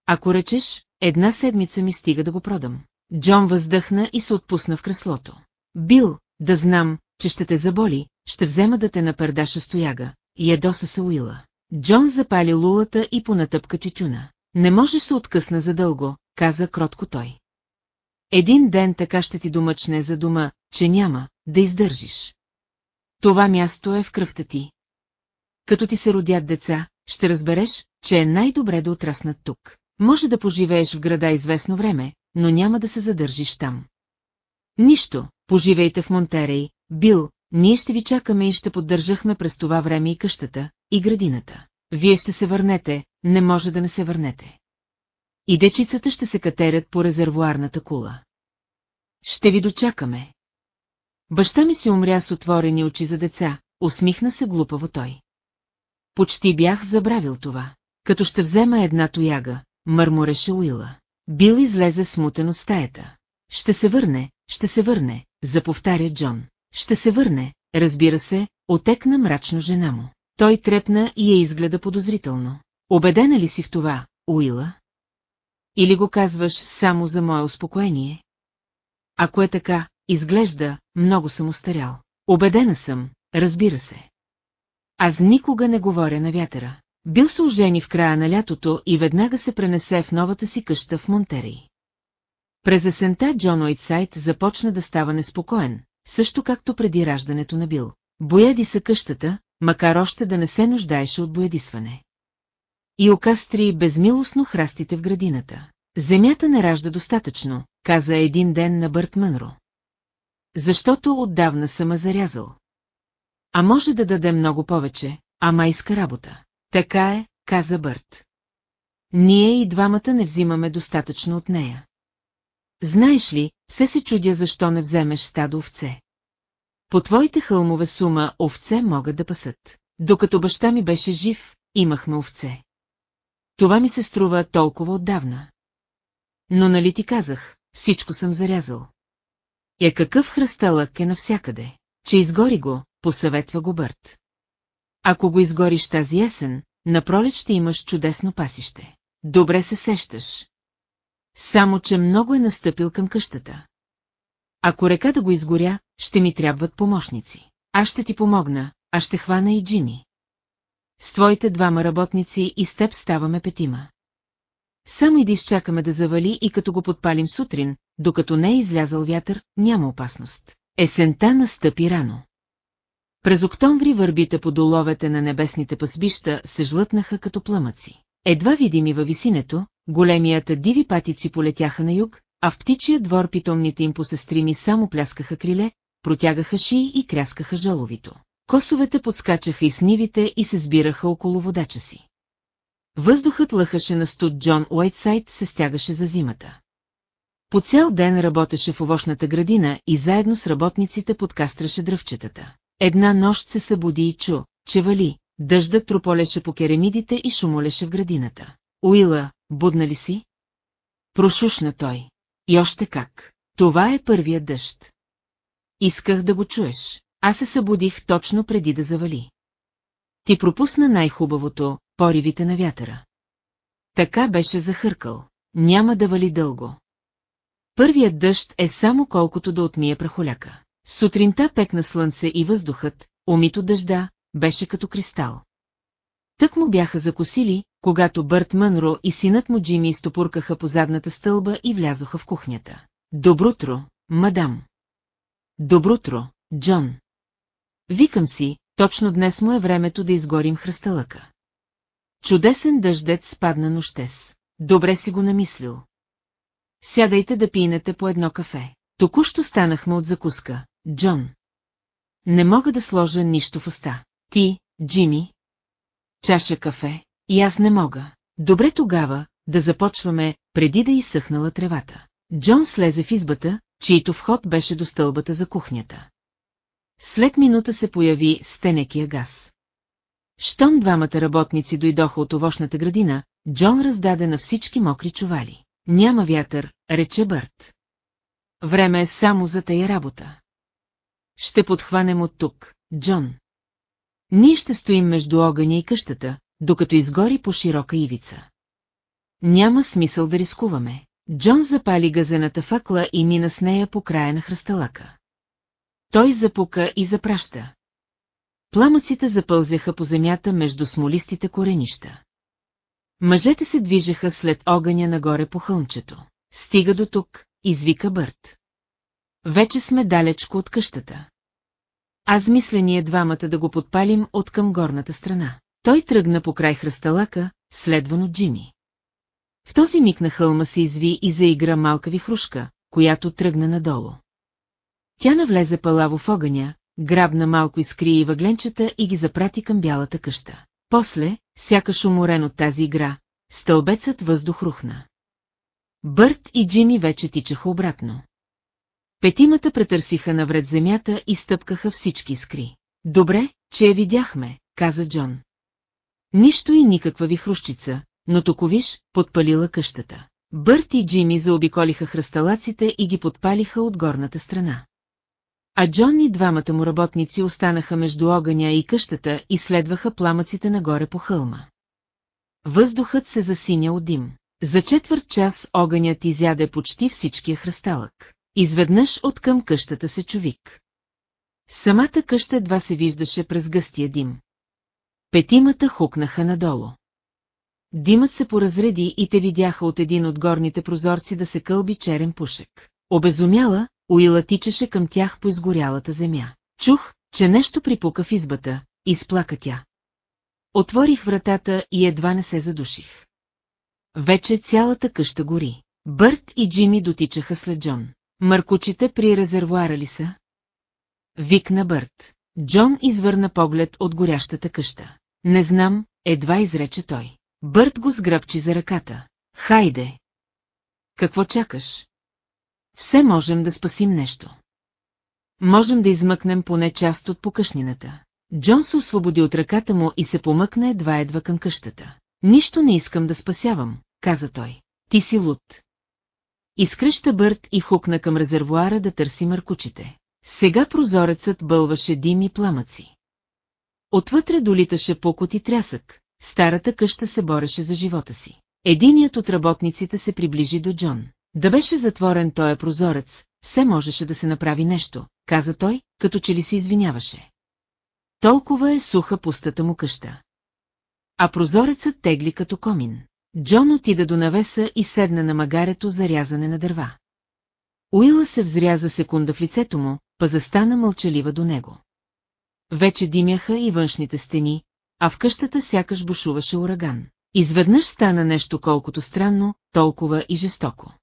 Ако речеш, една седмица ми стига да го продам. Джон въздъхна и се отпусна в креслото. Бил, да знам, че ще те заболи, ще взема да те напердаша стояга. Ядоса се Уила. Джон запали лулата и понатъпка тютюна. Не може се откъсна задълго, каза кротко той. Един ден така ще ти домъчне за дома, че няма да издържиш. Това място е в кръвта ти. Като ти се родят деца, ще разбереш, че е най-добре да отраснат тук. Може да поживееш в града известно време, но няма да се задържиш там. Нищо, поживейте в Монтерей, Бил, ние ще ви чакаме и ще поддържахме през това време и къщата, и градината. Вие ще се върнете, не може да не се върнете. И дечицата ще се катерят по резервуарната кула. Ще ви дочакаме. Баща ми си умря с отворени очи за деца, усмихна се глупаво той. Почти бях забравил това. Като ще взема една тояга, мърмореше Уила. Бил излезе смутен от стаята. Ще се върне, ще се върне, заповтаря Джон. Ще се върне, разбира се, отекна мрачно жена му. Той трепна и я изгледа подозрително. Обедена ли си в това, Уила? Или го казваш само за мое успокоение? Ако е така, изглежда, много съм устарял. Обедена съм, разбира се. Аз никога не говоря на вятъра. Бил се ожени в края на лятото и веднага се пренесе в новата си къща в Монтерей. През есента Джон Уайтсайд започна да става неспокоен, също както преди раждането на Бил. Бояди се къщата, макар още да не се нуждаеше от боядисване. И окастри безмилостно храстите в градината. Земята не ражда достатъчно, каза един ден на Бърт Мънро. Защото отдавна съм зарязал. А може да даде много повече, ама иска работа. Така е, каза Бърт. Ние и двамата не взимаме достатъчно от нея. Знаеш ли, все се чудя защо не вземеш стадо овце. По твоите хълмове сума овце могат да пасат. Докато баща ми беше жив, имахме овце. Това ми се струва толкова отдавна. Но нали ти казах, всичко съм зарязал. Е какъв хръсталък е навсякъде, че изгори го, посъветва го Бърт. Ако го изгориш тази есен, на пролет ще имаш чудесно пасище. Добре се сещаш. Само, че много е настъпил към къщата. Ако река да го изгоря, ще ми трябват помощници. Аз ще ти помогна, а ще хвана и Джими. С твоите двама работници и с теб ставаме петима. Само и да изчакаме да завали и като го подпалим сутрин, докато не е излязал вятър, няма опасност. Есента настъпи рано. През октомври върбите по доловете на небесните пасбища се жлътнаха като пламъци. Едва видими във висинето, големията диви патици полетяха на юг, а в птичия двор питомните им посестрими само пляскаха криле, протягаха шии и кряскаха жаловито. Косовете подскачаха и снивите и се сбираха около водача си. Въздухът лъхаше на студ Джон Уайтсайд се стягаше за зимата. По цял ден работеше в овощната градина и заедно с работниците подкастраше дръвчетата. Една нощ се събуди и чу, че вали, дъждът трополеше по керамидите и шумолеше в градината. Уила, будна ли си? Прошушна той. И още как. Това е първият дъжд. Исках да го чуеш. Аз се събудих точно преди да завали. Ти пропусна най-хубавото, поривите на вятъра. Така беше захъркал. Няма да вали дълго. Първият дъжд е само колкото да отмие прахоляка. Сутринта пекна слънце и въздухът, умито дъжда, беше като кристал. Тък му бяха закосили, когато Бърт Мънро и синът му Джими изтопуркаха по задната стълба и влязоха в кухнята. Добрутро, мадам. Добрутро, Джон. Викам си, точно днес му е времето да изгорим хръсталъка. Чудесен дъждец спадна нощес. Добре си го намислил. Сядайте да пинете по едно кафе. Току-що станахме от закуска, Джон. Не мога да сложа нищо в уста. Ти, Джими. Чаша кафе, и аз не мога. Добре тогава, да започваме, преди да изсъхнала тревата. Джон слезе в избата, чието вход беше до стълбата за кухнята. След минута се появи стенекия газ. Щом двамата работници дойдоха от овощната градина, Джон раздаде на всички мокри чували. Няма вятър, рече Бърт. Време е само за тая работа. Ще подхванем от тук, Джон. Ние ще стоим между огъня и къщата, докато изгори по широка ивица. Няма смисъл да рискуваме. Джон запали газената факла и мина с нея по края на хръсталака. Той запука и запраща. Пламъците запълзяха по земята между смолистите коренища. Мъжете се движеха след огъня нагоре по хълмчето. Стига до тук, извика Бърт. Вече сме далечко от къщата. Аз мисля ние двамата да го подпалим от към горната страна. Той тръгна по край хръсталака, следван от Джими. В този миг на хълма се изви и заигра малка вихрушка, която тръгна надолу. Тя навлезе палаво в огъня, грабна малко искри и въгленчета и ги запрати към бялата къща. После, сякаш уморен от тази игра, стълбецът въздух рухна. Бърт и Джими вече тичаха обратно. Петимата претърсиха навред земята и стъпкаха всички искри. Добре, че я видяхме, каза Джон. Нищо и никаква вихрушчица, но токовиш, подпалила къщата. Бърт и Джими заобиколиха хръсталаците и ги подпалиха от горната страна. А Джон и двамата му работници останаха между огъня и къщата и следваха пламъците нагоре по хълма. Въздухът се засиня от дим. За четвърт час огънят изяде почти всичкия хръсталък. Изведнъж от към къщата се човик. Самата къща едва се виждаше през гъстия дим. Петимата хукнаха надолу. Димът се поразреди и те видяха от един от горните прозорци да се кълби черен пушек. Обезумяла, Уила тичаше към тях по изгорялата земя. Чух, че нещо припука в избата, изплака тя. Отворих вратата и едва не се задуших. Вече цялата къща гори. Бърт и Джими дотичаха след Джон. Мъркучите при резервуара ли са? Викна Бърт. Джон извърна поглед от горящата къща. Не знам, едва изрече той. Бърт го сгръбчи за ръката. Хайде! Какво чакаш? Все можем да спасим нещо. Можем да измъкнем поне част от покъшнината. Джон се освободи от ръката му и се помъкна едва-едва към къщата. Нищо не искам да спасявам, каза той. Ти си луд. Изкръща Бърт и хукна към резервуара да търси мъркучите. Сега прозорецът бълваше дим и пламъци. Отвътре долиташе покот и трясък, старата къща се бореше за живота си. Единият от работниците се приближи до Джон. Да беше затворен той е прозорец, все можеше да се направи нещо, каза той, като че ли се извиняваше. Толкова е суха пустата му къща. А прозорецът тегли като комин. Джон отида до навеса и седна на магарето за рязане на дърва. Уила се взря за секунда в лицето му, па застана мълчалива до него. Вече димяха и външните стени, а в къщата сякаш бушуваше ураган. Изведнъж стана нещо колкото странно, толкова и жестоко.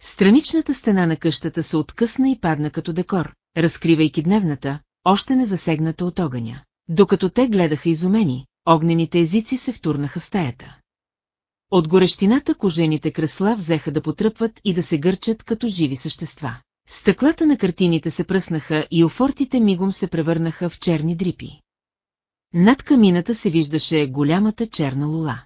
Страничната стена на къщата се откъсна и падна като декор, разкривайки дневната, още не засегната от огъня. Докато те гледаха изумени, огнените езици се втурнаха в стаята. От горещината кожените кресла взеха да потръпват и да се гърчат като живи същества. Стъклата на картините се пръснаха и офортите мигом се превърнаха в черни дрипи. Над камината се виждаше голямата черна лула.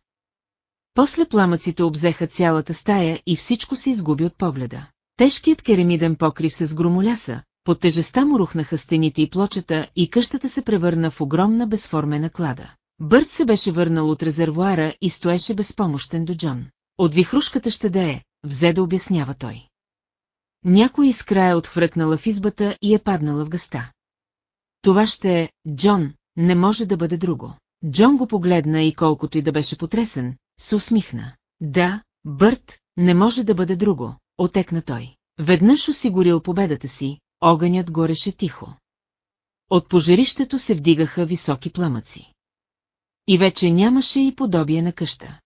После пламъците обзеха цялата стая и всичко се изгуби от погледа. Тежкият керамиден покрив се сгромоляса, под тежеста му рухнаха стените и плочета и къщата се превърна в огромна безформена клада. Бърт се беше върнал от резервуара и стоеше безпомощен до Джон. От вихрушката ще да е, взе да обяснява той. Някой из края отхвръкнала в избата и е паднала в гъста. Това ще е, Джон, не може да бъде друго. Джон го погледна и колкото и да беше потресен, се усмихна. Да, Бърт, не може да бъде друго, отекна той. Веднъж осигурил победата си, огънят гореше тихо. От пожарището се вдигаха високи пламъци. И вече нямаше и подобие на къща.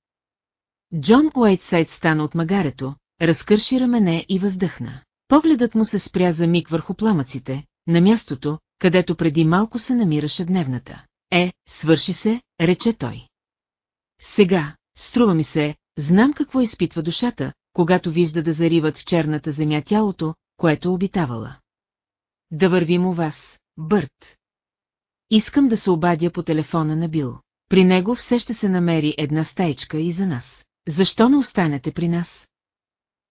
Джон Уейтсайд стана от магарето, разкърши рамене и въздъхна. Погледът му се спря за миг върху пламъците, на мястото, където преди малко се намираше дневната. Е, свърши се, рече той. Сега, струва ми се, знам какво изпитва душата, когато вижда да зариват в черната земя тялото, което обитавала. Да вървим у вас, Бърт. Искам да се обадя по телефона на Бил. При него все ще се намери една стаичка и за нас. Защо не останете при нас?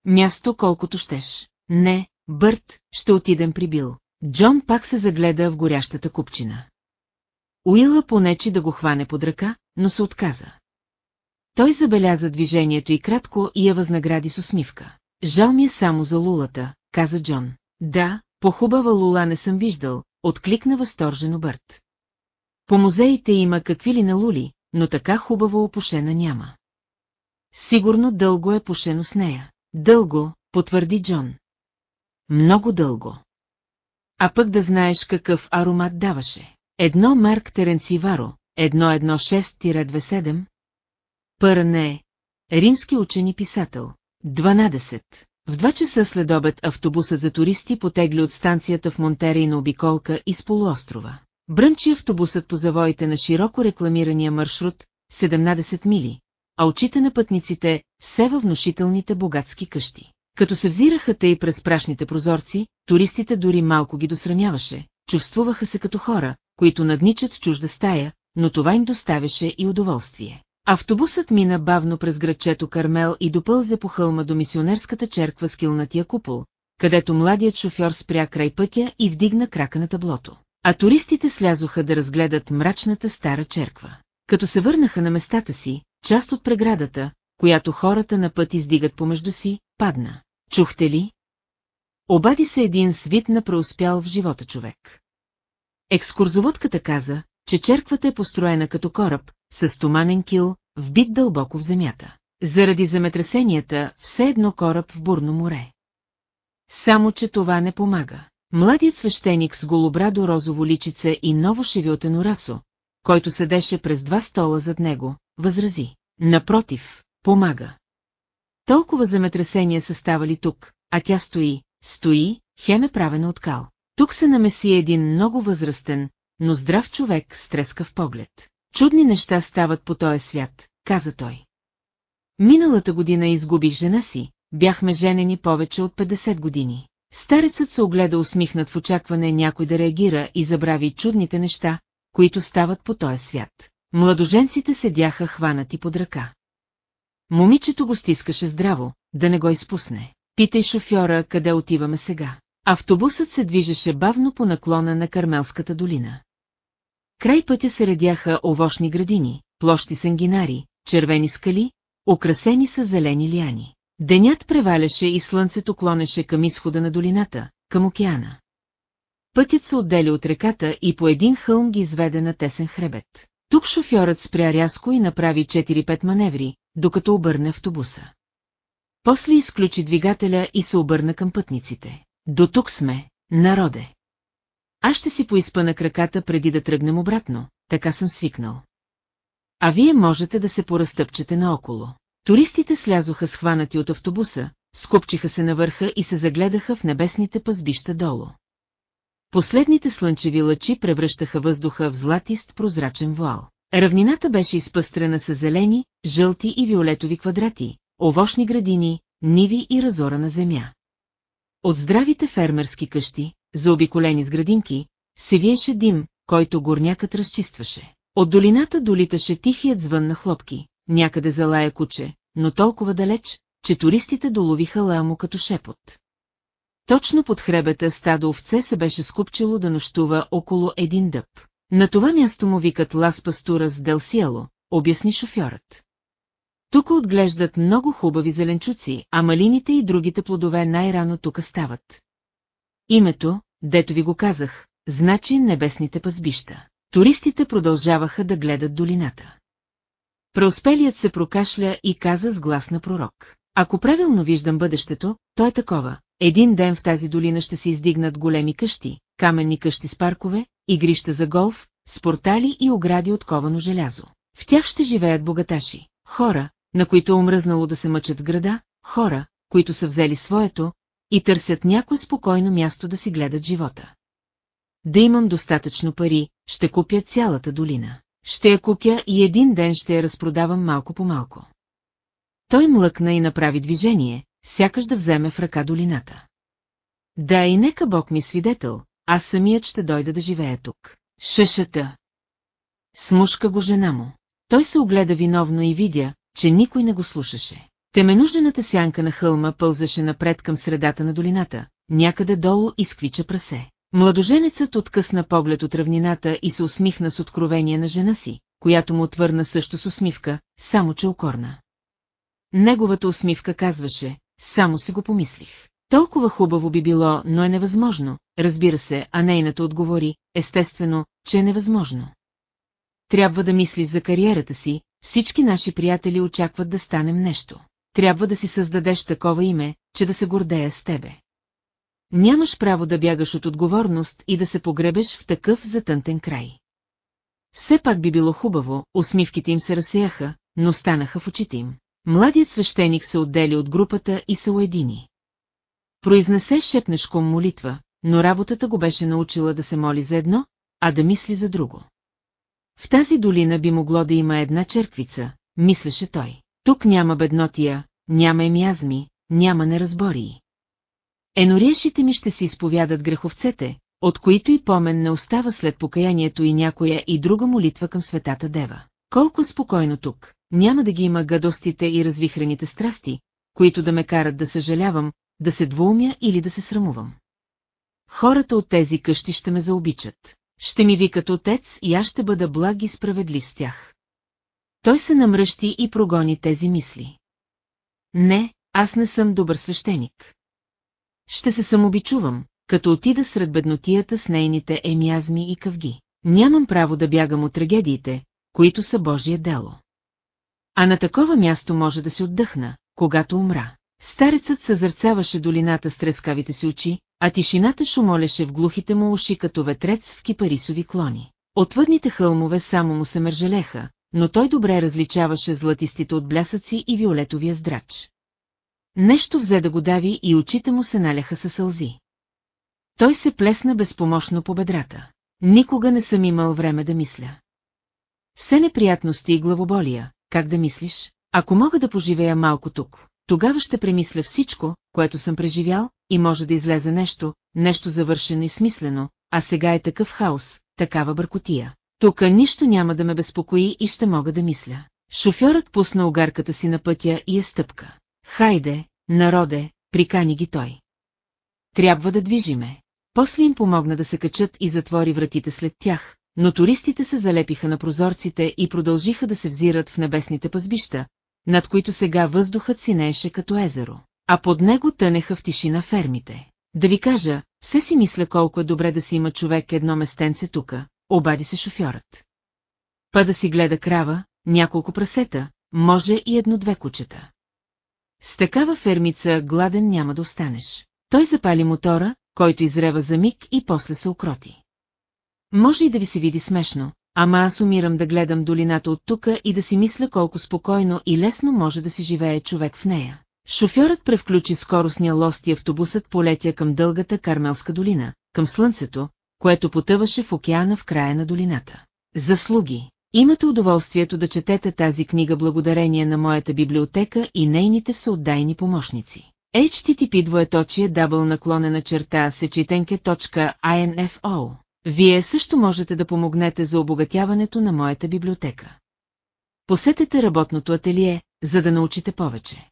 Място колкото щеш. Не, Бърт, ще отидем при Бил. Джон пак се загледа в горящата купчина. Уила понечи да го хване под ръка, но се отказа. Той забеляза движението и кратко и я възнагради с усмивка. Жал ми е само за лулата, каза Джон. Да, по-хубава лула не съм виждал, откликна възторжено Бърт. По музеите има какви ли на лули, но така хубаво опушена няма. Сигурно дълго е пушено с нея. Дълго, потвърди Джон. Много дълго. А пък да знаеш какъв аромат даваше. Едно Марк Теренциваро, 1116-27, Пърне. Римски учен и писател. 12. В 2 часа след обед автобуса за туристи потегли от станцията в Монтерей на обиколка из полуострова. Брънчи автобусът по завоите на широко рекламирания маршрут 17 мили, а очите на пътниците се във внушителните богатски къщи. Като се взираха те и през прашните прозорци, туристите дори малко ги досрамяваше, чувствуваха се като хора, които надничат чужда стая, но това им доставяше и удоволствие. Автобусът мина бавно през градчето Кармел и допълзе по хълма до мисионерската черква с килнатия купол, където младият шофьор спря край пътя и вдигна крака на таблото. А туристите слязоха да разгледат мрачната стара черква. Като се върнаха на местата си, част от преградата, която хората на път издигат помежду си, падна. Чухте ли? Обади се един свит на преуспял в живота човек. Екскурзоводката каза, че черквата е построена като кораб, с туманен кил, вбит дълбоко в земята. Заради земетресенията, все едно кораб в бурно море. Само, че това не помага. Младият свещеник с голобрадо розово личице и ново шевиотено расо, който седеше през два стола зад него, възрази. Напротив, помага. Толкова земетресения са ставали тук, а тя стои, стои, хем е правена от кал. Тук се намеси един много възрастен, но здрав човек с трескав поглед. Чудни неща стават по този свят, каза той. Миналата година изгубих жена си, бяхме женени повече от 50 години. Старецът се огледа усмихнат в очакване някой да реагира и забрави чудните неща, които стават по този свят. Младоженците седяха хванати под ръка. Момичето го стискаше здраво, да не го изпусне. Питай шофьора, къде отиваме сега. Автобусът се движеше бавно по наклона на Кармелската долина. Край пътя се редяха овощни градини, площи сангинари, червени скали, украсени с зелени лияни. Денят преваляше и слънцето клонеше към изхода на долината, към океана. Пътят се отдели от реката и по един хълм ги изведе на тесен хребет. Тук шофьорът спря рязко и направи 4-5 маневри, докато обърне автобуса. После изключи двигателя и се обърна към пътниците. До тук сме, народе. Аз ще си поизпъна краката преди да тръгнем обратно, така съм свикнал. А вие можете да се поразтъпчете наоколо. Туристите слязоха схванати от автобуса, скупчиха се на върха и се загледаха в небесните пазбища долу. Последните слънчеви лъчи превръщаха въздуха в златист прозрачен вуал. Равнината беше изпъстрена с зелени, жълти и виолетови квадрати, овощни градини, ниви и разора на земя. От здравите фермерски къщи, заобиколени с градинки, се виеше дим, който горнякът разчистваше. От долината долиташе тихият звън на хлопки, някъде залая куче, но толкова далеч, че туристите доловиха лая му като шепот. Точно под хребета стадо овце се беше скупчило да нощува около един дъб. На това място му викат Лас Пастурас Дел Сиело, обясни шофьорът. Тук отглеждат много хубави зеленчуци, а малините и другите плодове най-рано тук стават. Името, дето ви го казах, значи небесните пазбища. Туристите продължаваха да гледат долината. Преуспелият се прокашля и каза с глас на пророк. Ако правилно виждам бъдещето, то е такова. Един ден в тази долина ще се издигнат големи къщи, каменни къщи с паркове, игрища за голф, с портали и огради от ковано желязо. В тях ще живеят богаташи, хора, на които е омръзнало да се мъчат града, хора, които са взели своето и търсят някое спокойно място да си гледат живота. Да имам достатъчно пари, ще купя цялата долина. Ще я купя и един ден ще я разпродавам малко по малко. Той млъкна и направи движение, сякаш да вземе в ръка долината. Да и нека Бог ми свидетел, аз самият ще дойда да живея тук. Шешата. Смушка го жена му. Той се огледа виновно и видя, че никой не го слушаше. Теменужената сянка на хълма пълзаше напред към средата на долината, някъде долу изквича прасе. Младоженецът откъсна поглед от равнината и се усмихна с откровение на жена си, която му отвърна също с усмивка, само че окорна. Неговата усмивка казваше, само се го помислих. Толкова хубаво би било, но е невъзможно, разбира се, а нейната отговори, естествено, че е невъзможно. Трябва да мислиш за кариерата си, всички наши приятели очакват да станем нещо. Трябва да си създадеш такова име, че да се гордея с тебе. Нямаш право да бягаш от отговорност и да се погребеш в такъв затънтен край. Все пак би било хубаво, усмивките им се разсеяха, но станаха в очите им. Младият свещеник се отдели от групата и се уедини. Произнесе шепнешком молитва, но работата го беше научила да се моли за едно, а да мисли за друго. В тази долина би могло да има една черквица, мислеше той. Тук няма беднотия, няма емиазми, няма неразбории. Енориешите ми ще си изповядат греховцете, от които и помен не остава след покаянието и някоя и друга молитва към светата дева. Колко спокойно тук, няма да ги има гадостите и развихрените страсти, които да ме карат да съжалявам, да се двоумя или да се срамувам. Хората от тези къщи ще ме заобичат. Ще ми викат отец и аз ще бъда благ и справедлив с тях. Той се намръщи и прогони тези мисли. Не, аз не съм добър свещеник. Ще се самобичувам, като отида сред беднотията с нейните емиазми и къвги. Нямам право да бягам от трагедиите, които са Божие дело. А на такова място може да се отдъхна, когато умра. Старецът съзърцаваше долината с трескавите си очи, а тишината шумолеше в глухите му уши като ветрец в кипарисови клони. Отвъдните хълмове само му се мържелеха, но той добре различаваше златистите от блясъци и виолетовия здрач. Нещо взе да го дави и очите му се наляха със сълзи. Той се плесна безпомощно по бедрата. Никога не съм имал време да мисля. Все неприятности и главоболия, как да мислиш, ако мога да поживея малко тук, тогава ще премисля всичко, което съм преживял, и може да излезе нещо, нещо завършено и смислено, а сега е такъв хаос, такава бъркотия. Тука нищо няма да ме безпокои и ще мога да мисля. Шофьорът пусна огарката си на пътя и е стъпка. Хайде, народе, прикани ги той. Трябва да движиме. После им помогна да се качат и затвори вратите след тях, но туристите се залепиха на прозорците и продължиха да се взират в небесните пазбища, над които сега въздухът синееше като езеро, а под него тънеха в тишина фермите. Да ви кажа, все си мисля колко е добре да си има човек едно местенце тука, обади се шофьорът. Па да си гледа крава, няколко прасета, може и едно-две кучета. С такава фермица гладен няма да останеш. Той запали мотора, който изрева за миг и после се окроти. Може и да ви се види смешно, ама аз умирам да гледам долината от тука и да си мисля колко спокойно и лесно може да си живее човек в нея. Шофьорът превключи скоростния лост и автобусът полетя към дългата Кармелска долина, към слънцето, което потъваше в океана в края на долината. Заслуги Имате удоволствието да четете тази книга благодарение на моята библиотека и нейните всеотдайни помощници. HTTP двоеточие дабл наклонена черта сечетенке.info Вие също можете да помогнете за обогатяването на моята библиотека. Посетете работното ателие, за да научите повече.